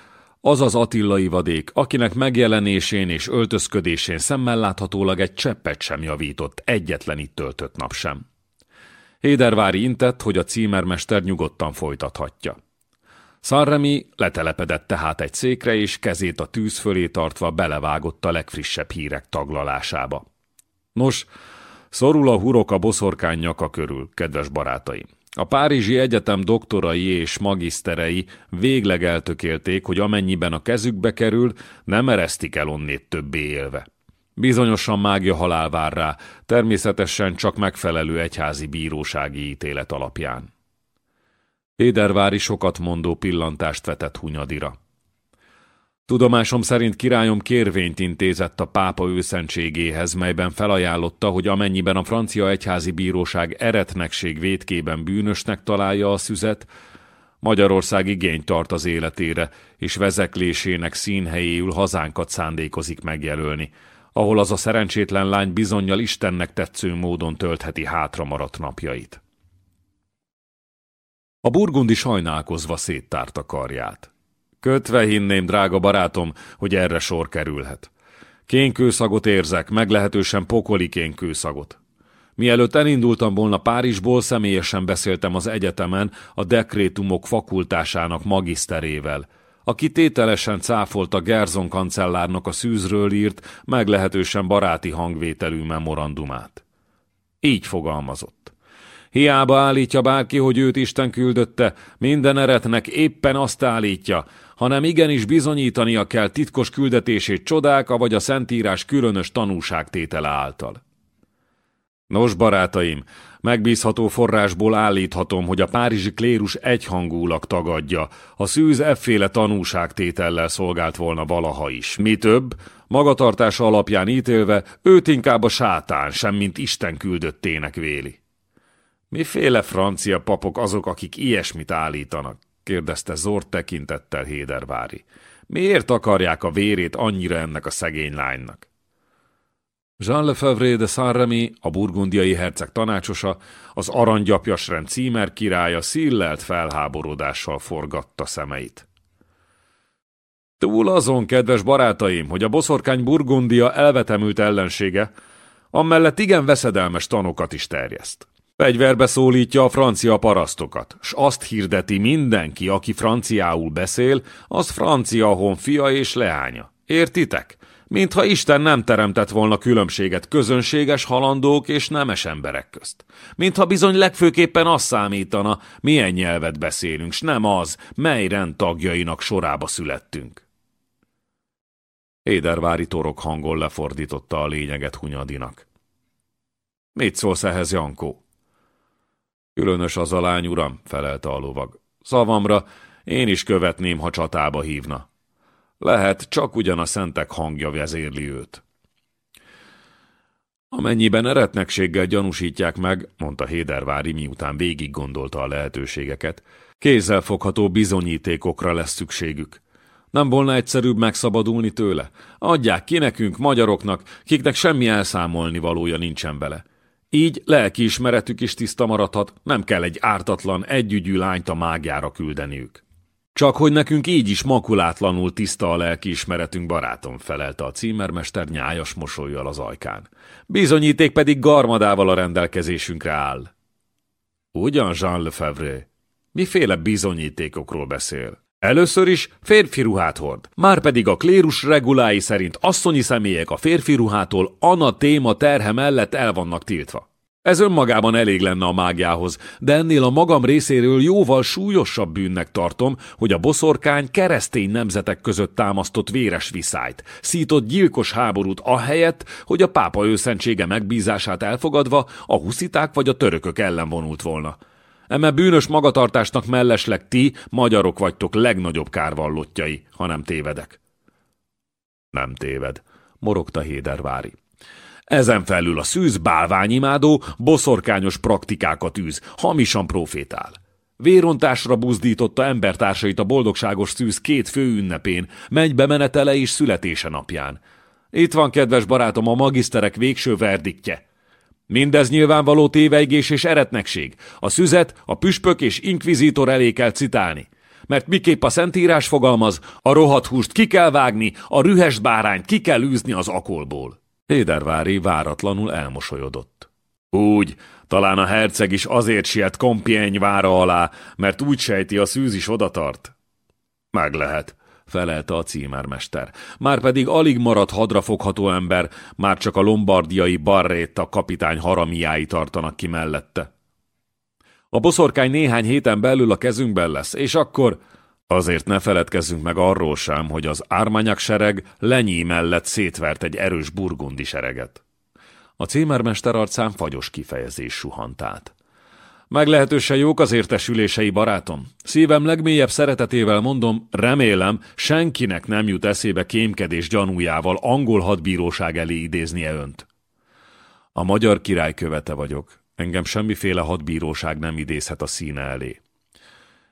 az az Attillai vadék, akinek megjelenésén és öltözködésén szemmel láthatólag egy cseppet sem javított, egyetlen itt töltött nap sem. Hédervári intett, hogy a címermester nyugodtan folytathatja. Szarremi letelepedett tehát egy székre, és kezét a tűz fölé tartva belevágott a legfrissebb hírek taglalásába. Nos, szorul a hurok a boszorkány nyaka körül, kedves barátaim. A Párizsi Egyetem doktorai és magiszterei végleg eltökélték, hogy amennyiben a kezükbe kerül, nem eresztik el onnét többé élve. Bizonyosan mágia halál vár rá, természetesen csak megfelelő egyházi bírósági ítélet alapján. Édervári sokat mondó pillantást vetett Hunyadira. Tudomásom szerint királyom kérvényt intézett a pápa őszentségéhez, melyben felajánlotta, hogy amennyiben a francia egyházi bíróság eretnekség vétkében bűnösnek találja a szüzet, Magyarország igényt tart az életére, és vezeklésének színhelyéül hazánkat szándékozik megjelölni, ahol az a szerencsétlen lány bizonyal Istennek tetsző módon töltheti hátra maradt napjait. A burgundi sajnálkozva széttárta karját. Kötve hinném, drága barátom, hogy erre sor kerülhet. Kénkőszagot érzek, meglehetősen pokoli kénkőszagot. Mielőtt elindultam volna Párizsból, személyesen beszéltem az egyetemen a dekrétumok fakultásának magiszterével, aki tételesen cáfolta Gerzon kancellárnak a szűzről írt, meglehetősen baráti hangvételű memorandumát. Így fogalmazott. Hiába állítja bárki, hogy őt Isten küldötte, minden eretnek éppen azt állítja, hanem igenis bizonyítania kell titkos küldetését csodák, vagy a Szentírás különös tanúságtétele által. Nos, barátaim, megbízható forrásból állíthatom, hogy a párizsi klérus egyhangulag tagadja, a szűz efféle tanúságtétellel szolgált volna valaha is. Mi több, magatartása alapján ítélve, őt inkább a sátán, semmint Isten küldöttének véli. Miféle francia papok azok, akik ilyesmit állítanak? Kérdezte Zord tekintettel Hédervári. Miért akarják a vérét annyira ennek a szegény lánynak? Jean Lefebvre de Saint-Remy, a burgundiai herceg tanácsosa, az aranygyapjasrend címer királya szillelt felháborodással forgatta szemeit. Túl azon, kedves barátaim, hogy a boszorkány Burgundia elvetemült ellensége, amellett igen veszedelmes tanokat is terjeszt. Fegyverbe szólítja a francia parasztokat, s azt hirdeti mindenki, aki franciául beszél, az francia honfia és leánya. Értitek? Mintha Isten nem teremtett volna különbséget közönséges halandók és nemes emberek közt. Mintha bizony legfőképpen azt számítana, milyen nyelvet beszélünk, s nem az, mely rend tagjainak sorába születtünk. Édervári torok hangon lefordította a lényeget Hunyadinak. Mit szólsz ehhez, Jankó? Különös az a lány, uram, felelte a lovag. Szavamra, én is követném, ha csatába hívna. Lehet, csak ugyan a szentek hangja vezérli őt. Amennyiben eretnekséggel gyanúsítják meg, mondta Hédervári, miután végig gondolta a lehetőségeket, kézzelfogható bizonyítékokra lesz szükségük. Nem volna egyszerűbb megszabadulni tőle? Adják ki nekünk, magyaroknak, kiknek semmi elszámolni valója nincsen vele. Így lelkiismeretük is tiszta maradhat, nem kell egy ártatlan, együgyű lányt a mágiára küldeniük. Csak hogy nekünk így is makulátlanul tiszta a lelkiismeretünk, barátom, felelte a címermester nyájas mosolyjal az ajkán. Bizonyíték pedig garmadával a rendelkezésünkre áll. Ugyan, Jean Lefebvre? Miféle bizonyítékokról beszél? Először is férfi ruhát hord, már pedig a klérus regulái szerint asszonyi személyek a férfi ruhától téma terhe mellett el vannak tiltva. Ez önmagában elég lenne a mágiához, de ennél a magam részéről jóval súlyosabb bűnnek tartom, hogy a boszorkány keresztény nemzetek között támasztott véres viszályt, szított gyilkos háborút ahelyett, hogy a pápa őszentsége megbízását elfogadva a husziták vagy a törökök ellen vonult volna. Eme bűnös magatartásnak mellesleg ti, magyarok vagytok legnagyobb kárvallottjai, ha nem tévedek. Nem téved, morogta Hédervári. Ezen felül a szűz bálványimádó boszorkányos praktikákat űz, hamisan profétál. Vérontásra buzdította embertársait a boldogságos szűz két fő ünnepén, mennybe menetele és születése napján. Itt van, kedves barátom, a magiszterek végső verdiktje. Mindez nyilvánvaló téveigés és eretnekség. A szüzet, a püspök és inkvizítor elé kell citálni. Mert miképp a szentírás fogalmaz, a rohadt húst ki kell vágni, a rühes bárányt ki kell űzni az akolból. Hédervári váratlanul elmosolyodott. Úgy, talán a herceg is azért siet Compiègne vára alá, mert úgy sejti, a szűz is odatart. Meg lehet, felelte a címermester. Márpedig alig maradt hadrafogható ember, már csak a lombardiai barrétta kapitány haramiái tartanak ki mellette. A boszorkány néhány héten belül a kezünkben lesz, és akkor Azért ne feledkezzünk meg arról sem, hogy az ármányak sereg Lenyí mellett szétvert egy erős burgundi sereget. A címermester arcán fagyos kifejezés suhant át. Meglehetősen jók az értesülései, barátom. Szívem legmélyebb szeretetével mondom, remélem, senkinek nem jut eszébe kémkedés gyanújával angol hadbíróság elé idéznie önt. A magyar király követe vagyok. Engem semmiféle hadbíróság nem idézhet a színe elé.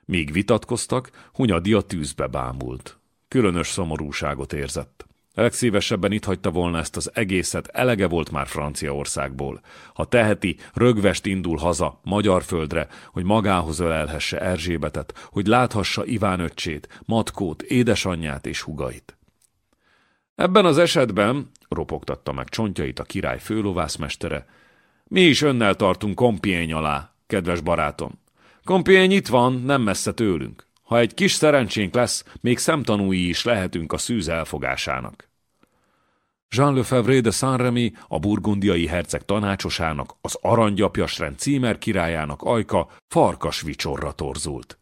Míg vitatkoztak, Hunyadi a tűzbe bámult. Különös szomorúságot érzett. Legszívesebben itt hagyta volna ezt az egészet, elege volt már Franciaországból. Ha teheti, rögvest indul haza, magyar földre, hogy magához ölelhesse Erzsébetet, hogy láthassa Iván öccsét, Matkót, édesanyját és hugait. Ebben az esetben, ropogtatta meg csontjait a király főlovászmestere, mi is önnel tartunk kompiény alá, kedves barátom. Compiègne itt van, nem messze tőlünk. Ha egy kis szerencsénk lesz, még szemtanúi is lehetünk a szűz elfogásának. Jean Lefebvre de Saint-Remy, a burgundiai herceg tanácsosának, az aranygyapjasrend címer királyának ajka farkas vicsorra torzult.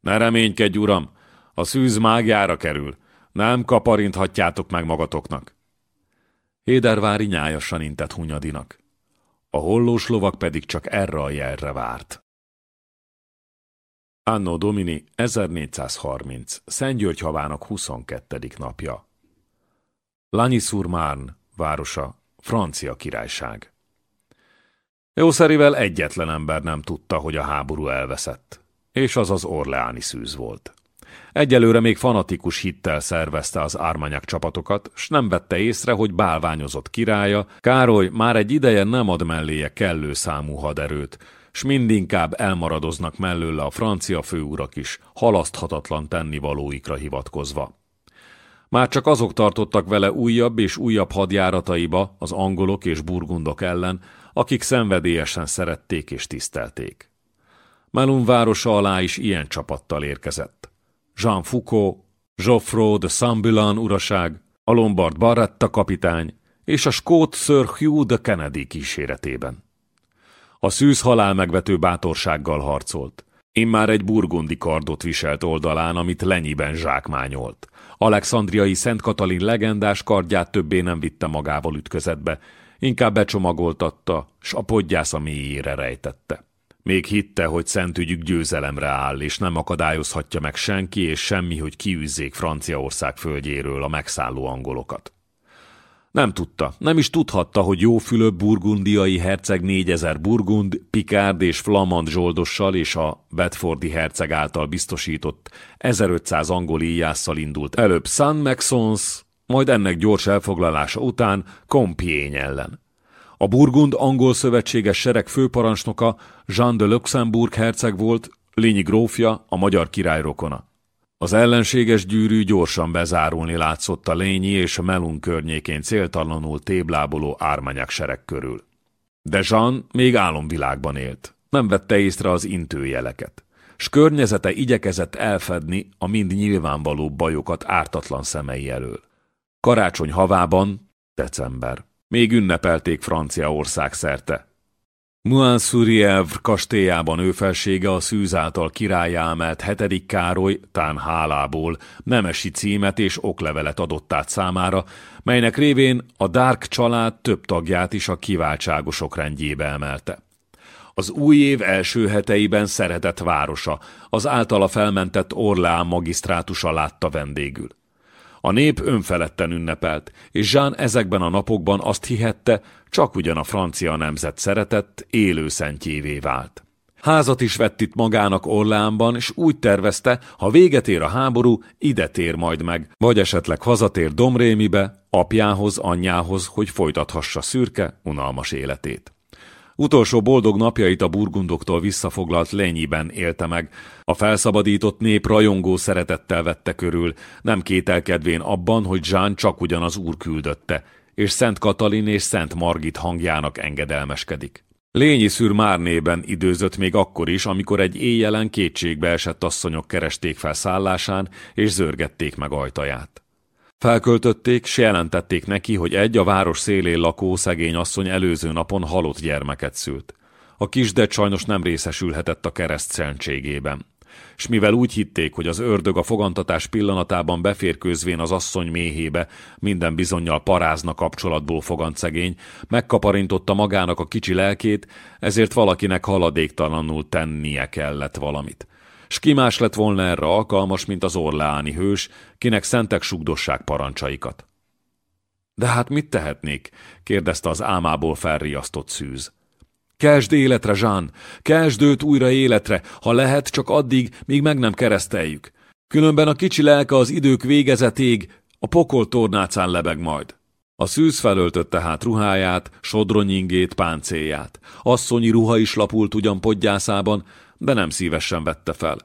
Ne reménykedj, uram, a szűz mágjára kerül, nem kaparinthatjátok meg magatoknak. Hédervári nyájasan intett Hunyadinak. A hollós lovak pedig csak erre a jelre várt. Anno Domini 1430, Szent György havának 22. napja. Lagny-sur-Marne városa, francia királyság. Jószerivel egyetlen ember nem tudta, hogy a háború elveszett, és az az orleáni szűz volt. Egyelőre még fanatikus hittel szervezte az ármányák csapatokat, s nem vette észre, hogy bálványozott királya, Károly már egy ideje nem ad melléje kellő számú haderőt, s mindinkább elmaradoznak mellőle a francia főurak is, halaszthatatlan tennivalóikra hivatkozva. Már csak azok tartottak vele újabb és újabb hadjárataiba az angolok és burgundok ellen, akik szenvedélyesen szerették és tisztelték. Melun városa alá is ilyen csapattal érkezett. Jean Foucault, Geoffroy de Sambulan uraság, a Lombard Barretta kapitány és a skót Sir Hugh de Kennedy kíséretében. A szűz halál megvető bátorsággal harcolt. Immár egy burgundi kardot viselt oldalán, amit lenyiben zsákmányolt. Alexandriai Szent Katalin legendás kardját többé nem vitte magával ütközetbe, inkább becsomagoltatta, s a podgyásza mélyére rejtette. Még hitte, hogy szent ügyük győzelemre áll, és nem akadályozhatja meg senki és semmi, hogy kiűzzék Franciaország földjéről a megszálló angolokat. Nem tudta, nem is tudhatta, hogy jófülöbb burgundiai herceg négyezer burgund, pikárd és flamand zsoldossal és a Bedfordi herceg által biztosított 1500 angol íjásszal indult előbb San Maxons, majd ennek gyors elfoglalása után Compiègne ellen. A Burgund angol szövetséges sereg főparancsnoka Jean de Luxembourg herceg volt, Lényi grófja, a magyar király rokona. Az ellenséges gyűrű gyorsan bezárulni látszott a lényi és a melun környékén céltalanul tébláboló ármányák sereg körül. De Jean még álomvilágban élt. Nem vette észre az intőjeleket. S környezete igyekezett elfedni a mind nyilvánvaló bajokat ártatlan szemei elől. Karácsony havában, december. Még ünnepelték Franciaország szerte. Muansurievr kastélyában ő felsége a szűz által királyá hetedik Károly, tán hálából, nemesi címet és oklevelet adott át számára, melynek révén a Dark család több tagját is a kiváltságosok rendjébe emelte. Az új év első heteiben szeretett városa, az általa felmentett Orleán magisztrátusa látta vendégül. A nép önfeledten ünnepelt, és Jean ezekben a napokban azt hihette, csak ugyan a francia nemzet szeretett, élő szentjévé vált. Házat is vett itt magának Orlánban, és úgy tervezte, ha véget ér a háború, ide tér majd meg, vagy esetleg hazatér Domrémibe, apjához, anyjához, hogy folytathassa szürke, unalmas életét. Utolsó boldog napjait a burgundoktól visszafoglalt Lenyiben élte meg. A felszabadított nép rajongó szeretettel vette körül, nem kételkedvén abban, hogy Jean csak ugyan az úr küldötte, és Szent Katalin és Szent Margit hangjának engedelmeskedik. Lényi szűr Márnében időzött még akkor is, amikor egy éjjelen kétségbe esett asszonyok keresték fel szállásán, és zörgették meg ajtaját. Felköltötték, s jelentették neki, hogy egy a város szélén lakó szegény asszony előző napon halott gyermeket szült. A kisdet sajnos nem részesülhetett a kereszt szentségében. S mivel úgy hitték, hogy az ördög a fogantatás pillanatában beférkőzvén az asszony méhébe, minden bizonyal parázna kapcsolatból fogant szegény, megkaparintotta magának a kicsi lelkét, ezért valakinek haladéktalanul tennie kellett valamit s ki más lett volna erre alkalmas, mint az orleáni hős, kinek szentek sugdossák parancsaikat. De hát mit tehetnék? kérdezte az álmából felriasztott szűz. Kesd életre, Jean! Kesd őt újra életre, ha lehet, csak addig, míg meg nem kereszteljük. Különben a kicsi lelke az idők végezetéig a pokol tornácán lebeg majd. A szűz felöltötte hát ruháját, sodronyingét, páncélját. Asszonyi ruha is lapult ugyan podgyászában, de nem szívesen vette fel.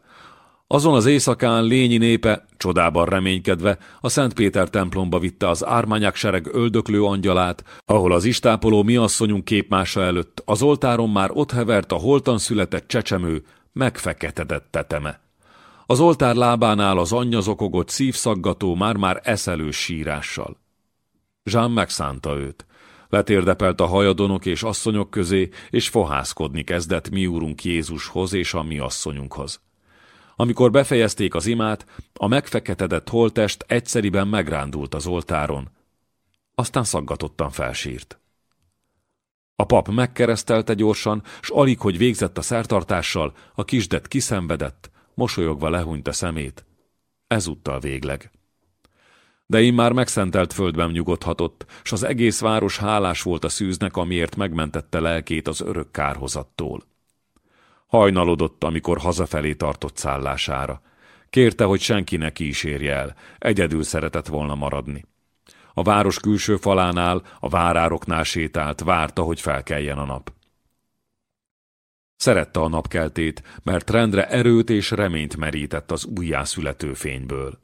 Azon az éjszakán lényi népe, csodában reménykedve, a Szent Péter templomba vitte az ármányák sereg öldöklő angyalát, ahol az istápoló mi asszonyunk képmása előtt az oltáron már ott hevert a holtan született csecsemő, megfeketedett teteme. Az oltár lábánál az anyja zokogott szívszaggató, már-már eszelős sírással. Jean megszánta őt. Letérdepelt a hajadonok és asszonyok közé, és fohászkodni kezdett mi úrunk Jézushoz és a mi asszonyunkhoz. Amikor befejezték az imát, a megfeketedett holtest egyszeriben megrándult az oltáron. Aztán szaggatottan felsírt. A pap megkeresztelte gyorsan, s alig, hogy végzett a szertartással, a kisdet kiszenvedett, mosolyogva lehúnyt a szemét. Ezúttal végleg. De én már megszentelt földben nyugodhatott, s az egész város hálás volt a szűznek, amiért megmentette lelkét az örök kárhozattól. Hajnalodott, amikor hazafelé tartott szállására. Kérte, hogy senki ne kísérje el, egyedül szeretett volna maradni. A város külső falánál, a várároknál sétált, várta, hogy felkeljen a nap. Szerette a napkeltét, mert rendre erőt és reményt merített az újjászülető fényből.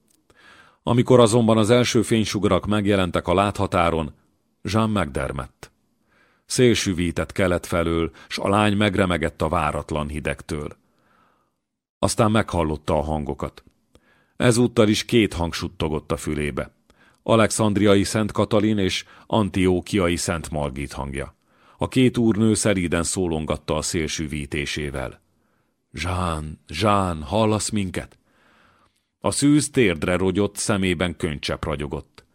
Amikor azonban az első fénysugarak megjelentek a láthatáron, Jean megdermett. Szélsűvített kelet felől, s a lány megremegett a váratlan hidegtől. Aztán meghallotta a hangokat. Ezúttal is két hang suttogott a fülébe. Alexandriai Szent Katalin és Antiókiai Szent Margit hangja. A két úrnő szeríden szólongatta a szélsűvítésével. Zsán, Zsán, hallasz minket? A szűz térdre rogyott, szemében könycsepp ragyogott.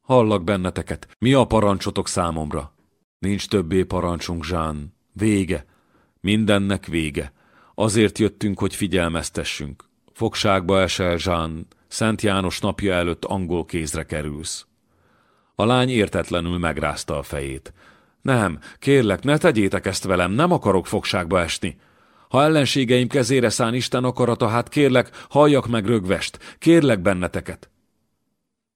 Hallak benneteket, mi a parancsotok számomra? Nincs többé parancsunk, Zsán. Vége. Mindennek vége. Azért jöttünk, hogy figyelmeztessünk. Fogságba esel, Zsán. Szent János napja előtt angol kézre kerülsz. A lány értetlenül megrázta a fejét. Nem, kérlek, ne tegyétek ezt velem, nem akarok fogságba esni. Ha ellenségeim kezére szán Isten akarata, hát kérlek, halljak meg rögvest, kérlek benneteket.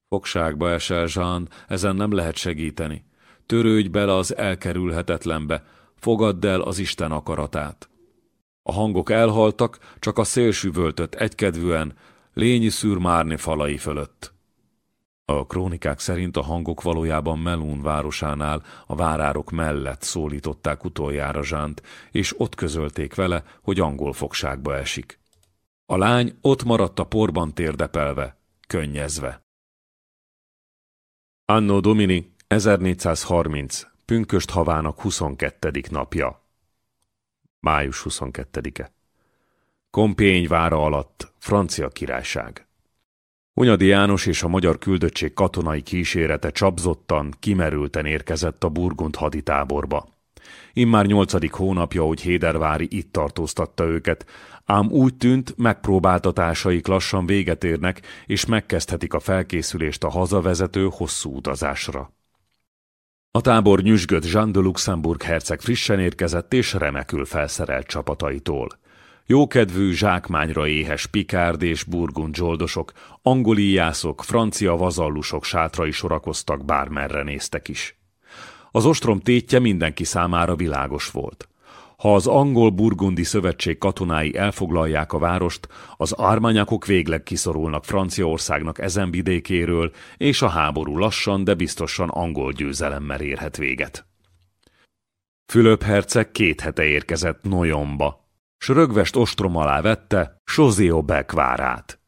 Fogságba esel, Jean, ezen nem lehet segíteni. Törődj bele az elkerülhetetlenbe, fogadd el az Isten akaratát. A hangok elhaltak, csak a szél süvöltött egykedvűen, lényi szűrmárni falai fölött. A krónikák szerint a hangok valójában Melun városánál a várárok mellett szólították utoljára Zsánt, és ott közölték vele, hogy angol fogságba esik. A lány ott maradt a porban térdepelve, könnyezve. Anno Domini 1430, pünköst havának 22. napja. Május 22-e. Kompény vára alatt, francia királyság. Hunyadi János és a magyar küldöttség katonai kísérete csapzottan, kimerülten érkezett a Burgund haditáborba. Immár nyolcadik hónapja, hogy Hédervári itt tartóztatta őket, ám úgy tűnt, megpróbáltatásaik lassan véget érnek, és megkezdhetik a felkészülést a hazavezető hosszú utazásra. A tábor nyüzsgött Jean de Luxemburg herceg frissen érkezett és remekül felszerelt csapataitól. Jókedvű, zsákmányra éhes pikárd és burgund zsoldosok, angoliászok, francia vazallusok sátrai sorakoztak, bármerre néztek is. Az ostrom tétje mindenki számára világos volt. Ha az angol-burgundi szövetség katonái elfoglalják a várost, az ármányakok végleg kiszorulnak Franciaországnak ezen vidékéről, és a háború lassan, de biztosan angol győzelemmel érhet véget. Fülöp herceg két hete érkezett Noyomba, s rögvest ostrom alá vette Sozio várát.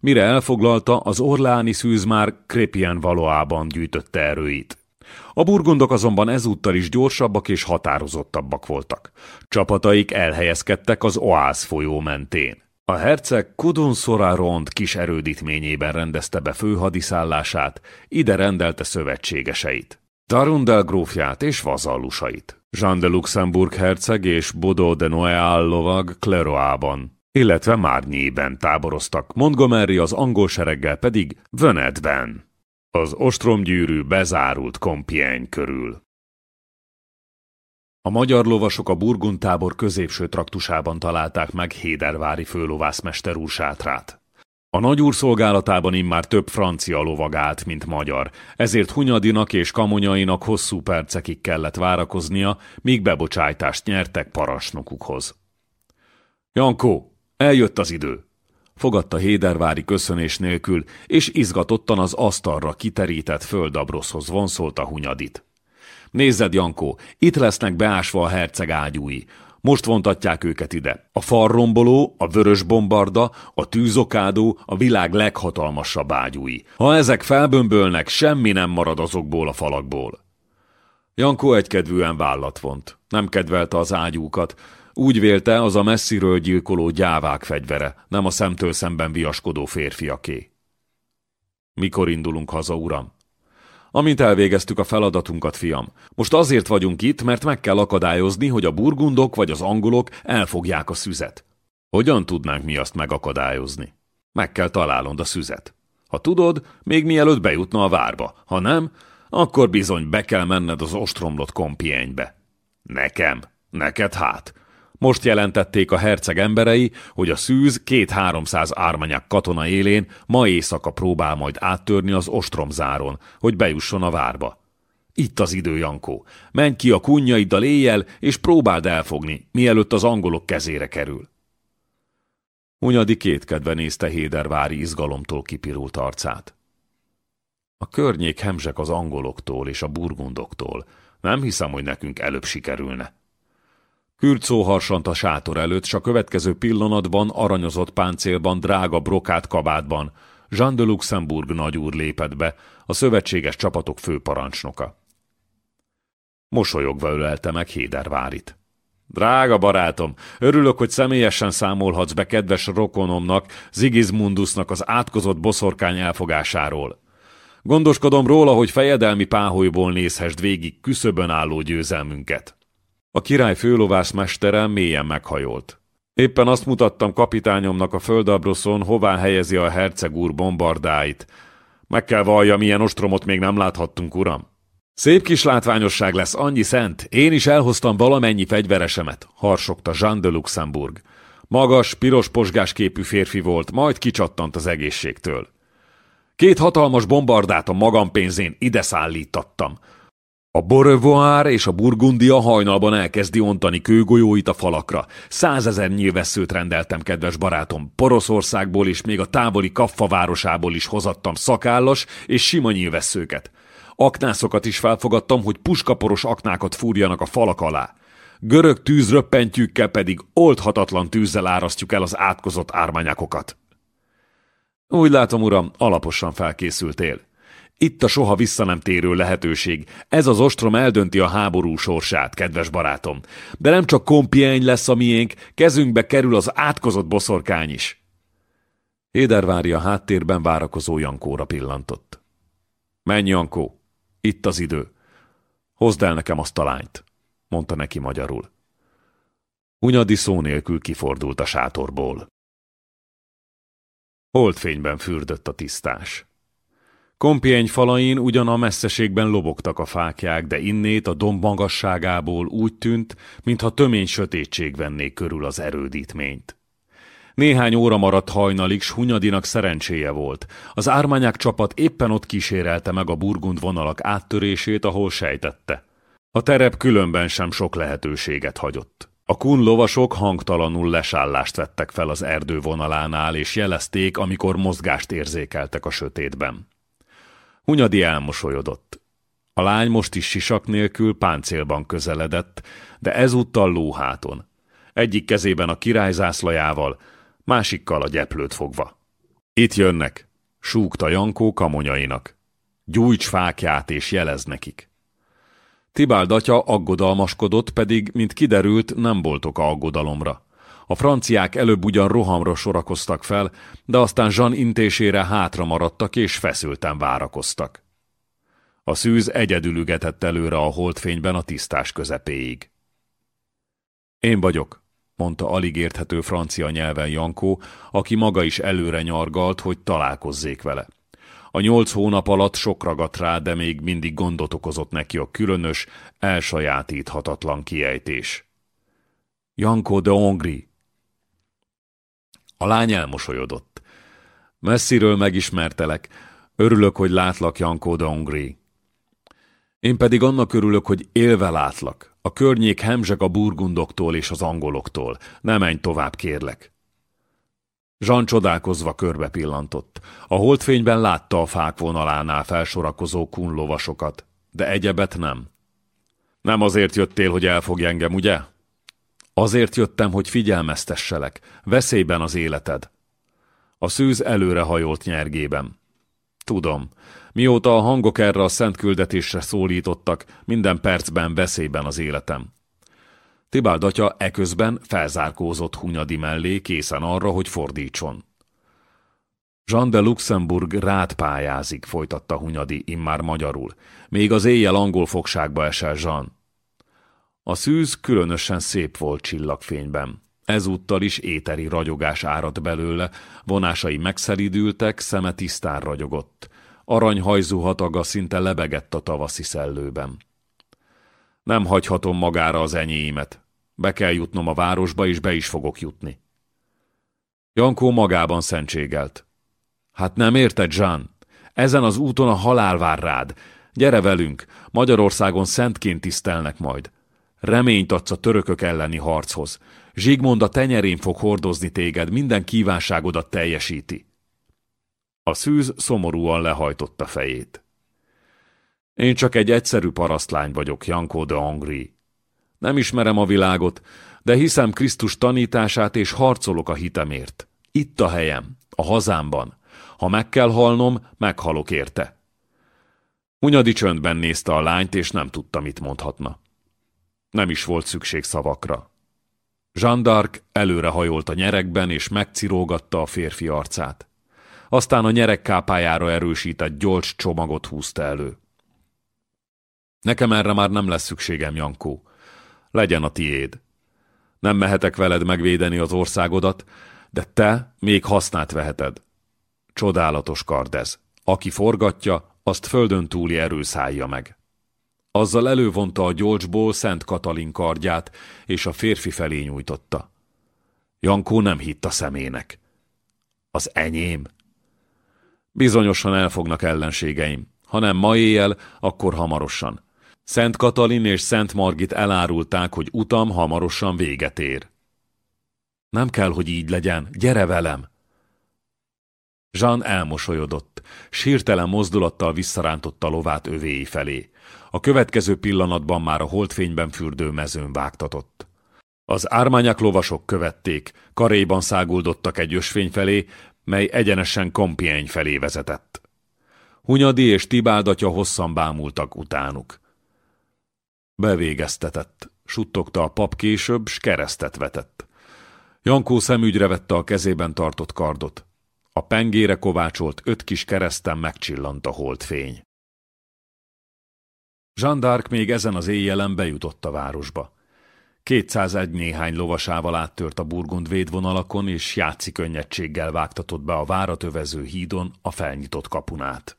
Mire elfoglalta, az orláni szűz már Krépien valóában gyűjtötte erőit. A burgundok azonban ezúttal is gyorsabbak és határozottabbak voltak. Csapataik elhelyezkedtek az Oász folyó mentén. A herceg Kudun Rond kis erődítményében rendezte be főhadiszállását, ide rendelte szövetségeseit. Darundel grófját és vazallusait. Jean de Luxemburg herceg és Bodo de Noailles lovag Cleroában, illetve Márnyében táboroztak, Montgomery az angol sereggel pedig Venetben. Az ostromgyűrű bezárult Compiègne körül. A magyar lovasok a Burgund tábor középső traktusában találták meg Hédervári főlovászmester úr sátrát. A nagyúr szolgálatában immár több francia lovag állt, mint magyar, ezért Hunyadinak és Kamonyainak hosszú percekig kellett várakoznia, míg bebocsájtást nyertek parasnokukhoz. Jankó, eljött az idő! Fogadta Hédervári köszönés nélkül, és izgatottan az asztalra kiterített földabroszhoz vonszolta Hunyadit. Nézzed, Jankó, itt lesznek beásva a herceg ágyúi. Most vontatják őket ide. A farromboló, a vörös bombarda, a tűzokádó, a világ leghatalmasabb ágyúi. Ha ezek felbömbölnek, semmi nem marad azokból a falakból. Jankó egykedvűen vállat vont. Nem kedvelte az ágyúkat. Úgy vélte, az a messziről gyilkoló gyávák fegyvere, nem a szemtől szemben viaskodó férfiaké. Mikor indulunk haza, uram? Amint elvégeztük a feladatunkat, fiam. Most azért vagyunk itt, mert meg kell akadályozni, hogy a burgundok vagy az angolok elfogják a szüzet. Hogyan tudnánk mi azt megakadályozni? Meg kell találnod a szüzet. Ha tudod, még mielőtt bejutna a várba. Ha nem, akkor bizony be kell menned az ostromlott kompienybe. Nekem? Neked hát? Most jelentették a herceg emberei, hogy a szűz két-háromszáz ármanyák katona élén ma éjszaka próbál majd áttörni az ostromzáron, hogy bejusson a várba. Itt az idő, Jankó. Menj ki a kunnyaiddal éjjel, és próbáld elfogni, mielőtt az angolok kezére kerül. Hunyadi kétkedve nézte Hédervári izgalomtól kipirult arcát. A környék hemzsek az angoloktól és a burgundoktól. Nem hiszem, hogy nekünk előbb sikerülne. Kürcó harsant a sátor előtt, s a következő pillanatban aranyozott páncélban, drága brokát kabátban Jean de Luxemburg nagyúr lépett be, a szövetséges csapatok főparancsnoka. Mosolyogva ölelte meg Hédervárit. Drága barátom, örülök, hogy személyesen számolhatsz be kedves rokonomnak, Zigizmundusnak az átkozott boszorkány elfogásáról. Gondoskodom róla, hogy fejedelmi páholyból nézhest végig küszöbön álló győzelmünket. A király főlovász mestere mélyen meghajolt. Éppen azt mutattam kapitányomnak a földabroszon, hová helyezi a herceg úr bombardáit. Meg kell vallja, milyen ostromot még nem láthattunk, uram. Szép kis látványosság lesz, annyi szent. Én is elhoztam valamennyi fegyveresemet, harsogta Jean de Luxemburg. Magas, piros posgás képű férfi volt, majd kicsattant az egészségtől. Két hatalmas bombardát a magam pénzén ide szállítattam. A Borevoir és a Burgundia hajnalban elkezdi ontani kőgolyóit a falakra. Százezer nyilvesszőt rendeltem, kedves barátom. Poroszországból és még a távoli Kaffa városából is hozattam szakállas és sima nyilvesszőket. Aknászokat is felfogadtam, hogy puskaporos aknákat fúrjanak a falak alá. Görög tűzröppentjükkel pedig oldhatatlan tűzzel árasztjuk el az átkozott ármányákokat. Úgy látom, uram, alaposan felkészültél. Itt a soha vissza nem térő lehetőség. Ez az ostrom eldönti a háború sorsát, kedves barátom. De nem csak kompieny lesz a miénk, kezünkbe kerül az átkozott boszorkány is. Édervári a háttérben várakozó Jankóra pillantott. Menj, Jankó, itt az idő. Hozd el nekem azt a lányt, mondta neki magyarul. Hunyadi szó nélkül kifordult a sátorból. Holdfényben fürdött a tisztás. Kompieny falain ugyan a messzeségben lobogtak a fákják, de innét a domb magasságából úgy tűnt, mintha tömény sötétség venné körül az erődítményt. Néhány óra maradt hajnalig, s Hunyadinak szerencséje volt. Az ármányák csapat éppen ott kísérelte meg a burgund vonalak áttörését, ahol sejtette. A terep különben sem sok lehetőséget hagyott. A kun lovasok hangtalanul lesállást vettek fel az erdő vonalánál, és jelezték, amikor mozgást érzékeltek a sötétben. Hunyadi elmosolyodott. A lány most is sisak nélkül páncélban közeledett, de ezúttal lóháton. Egyik kezében a király zászlajával, másikkal a gyeplőt fogva. Itt jönnek, súgta Jankó kamonyainak. Gyújts fákját és jelez nekik. Tibáld atya aggodalmaskodott, pedig, mint kiderült, nem volt oka aggodalomra. A franciák előbb ugyan rohamra sorakoztak fel, de aztán Jean intésére hátra maradtak és feszülten várakoztak. A szűz egyedül ügetett előre a holdfényben a tisztás közepéig. Én vagyok, mondta alig érthető francia nyelven Jankó, aki maga is előre nyargalt, hogy találkozzék vele. A nyolc hónap alatt sok ragadt rá, de még mindig gondot okozott neki a különös, elsajátíthatatlan kiejtés. Jankó de Hongri, a lány elmosolyodott. Messziről megismertelek. Örülök, hogy látlak, Jankó Dongri. Én pedig annak örülök, hogy élve látlak. A környék hemzseg a burgundoktól és az angoloktól. Ne menj tovább, kérlek. Zsan csodálkozva körbe pillantott. A holdfényben látta a fák vonalánál felsorakozó kunlovasokat, de egyebet nem. Nem azért jöttél, hogy elfogj engem, ugye? Azért jöttem, hogy figyelmeztesselek, veszélyben az életed. A szűz előre hajolt nyergében. Tudom, mióta a hangok erre a szent küldetésre szólítottak, minden percben veszélyben az életem. Tibáld atya eközben felzárkózott Hunyadi mellé, készen arra, hogy fordítson. Jean de Luxemburg rád pályázik, folytatta Hunyadi immár magyarul. Még az éjjel angol fogságba esel Jean. A szűz különösen szép volt csillagfényben. Ezúttal is éteri ragyogás áradt belőle, vonásai megszelidültek, szeme tisztán ragyogott. Aranyhajzú hataga szinte lebegett a tavaszi szellőben. Nem hagyhatom magára az enyéimet. Be kell jutnom a városba, és be is fogok jutni. Jankó magában szentségelt. Hát nem érted, Jean? Ezen az úton a halál vár rád. Gyere velünk, Magyarországon szentként tisztelnek majd. Reményt adsz a törökök elleni harchoz. Zsigmond a tenyerén fog hordozni téged, minden kívánságodat teljesíti. A szűz szomorúan lehajtotta fejét. Én csak egy egyszerű parasztlány vagyok, Jankó de Angri. Nem ismerem a világot, de hiszem Krisztus tanítását és harcolok a hitemért. Itt a helyem, a hazámban. Ha meg kell halnom, meghalok érte. Hunyadi csöndben nézte a lányt, és nem tudta, mit mondhatna. Nem is volt szükség szavakra. Jean d'Arc előre hajolt a nyerekben, és megcirógatta a férfi arcát. Aztán a nyerek kápájára erősített gyors csomagot húzta elő. Nekem erre már nem lesz szükségem, Jankó. Legyen a tiéd. Nem mehetek veled megvédeni az országodat, de te még hasznát veheted. Csodálatos kard ez. Aki forgatja, azt földön túli erő szállja meg. Azzal elővonta a gyolcsból Szent Katalin kardját, és a férfi felé nyújtotta. Jankó nem hitt a szemének. Az enyém? Bizonyosan elfognak ellenségeim. Ha nem ma éjjel, akkor hamarosan. Szent Katalin és Szent Margit elárulták, hogy utam hamarosan véget ér. Nem kell, hogy így legyen, gyere velem! Jean elmosolyodott, sírtelen mozdulattal visszarántotta lovát övéi felé. A következő pillanatban már a holdfényben fürdő mezőn vágtatott. Az ármányak lovasok követték, karéban száguldottak egy ösvény felé, mely egyenesen Compiègne felé vezetett. Hunyadi és Tibáldatja hosszan bámultak utánuk. Bevégeztetett, suttogta a pap később, s keresztet vetett. Jankó szemügyre vette a kezében tartott kardot. A pengére kovácsolt öt kis kereszten megcsillant a holdfény. Jean d'Arc még ezen az éjjelen bejutott a városba. 201 néhány lovasával áttört a burgund védvonalakon, és játszik könnyedséggel vágtatott be a várat övező hídon a felnyitott kapunát.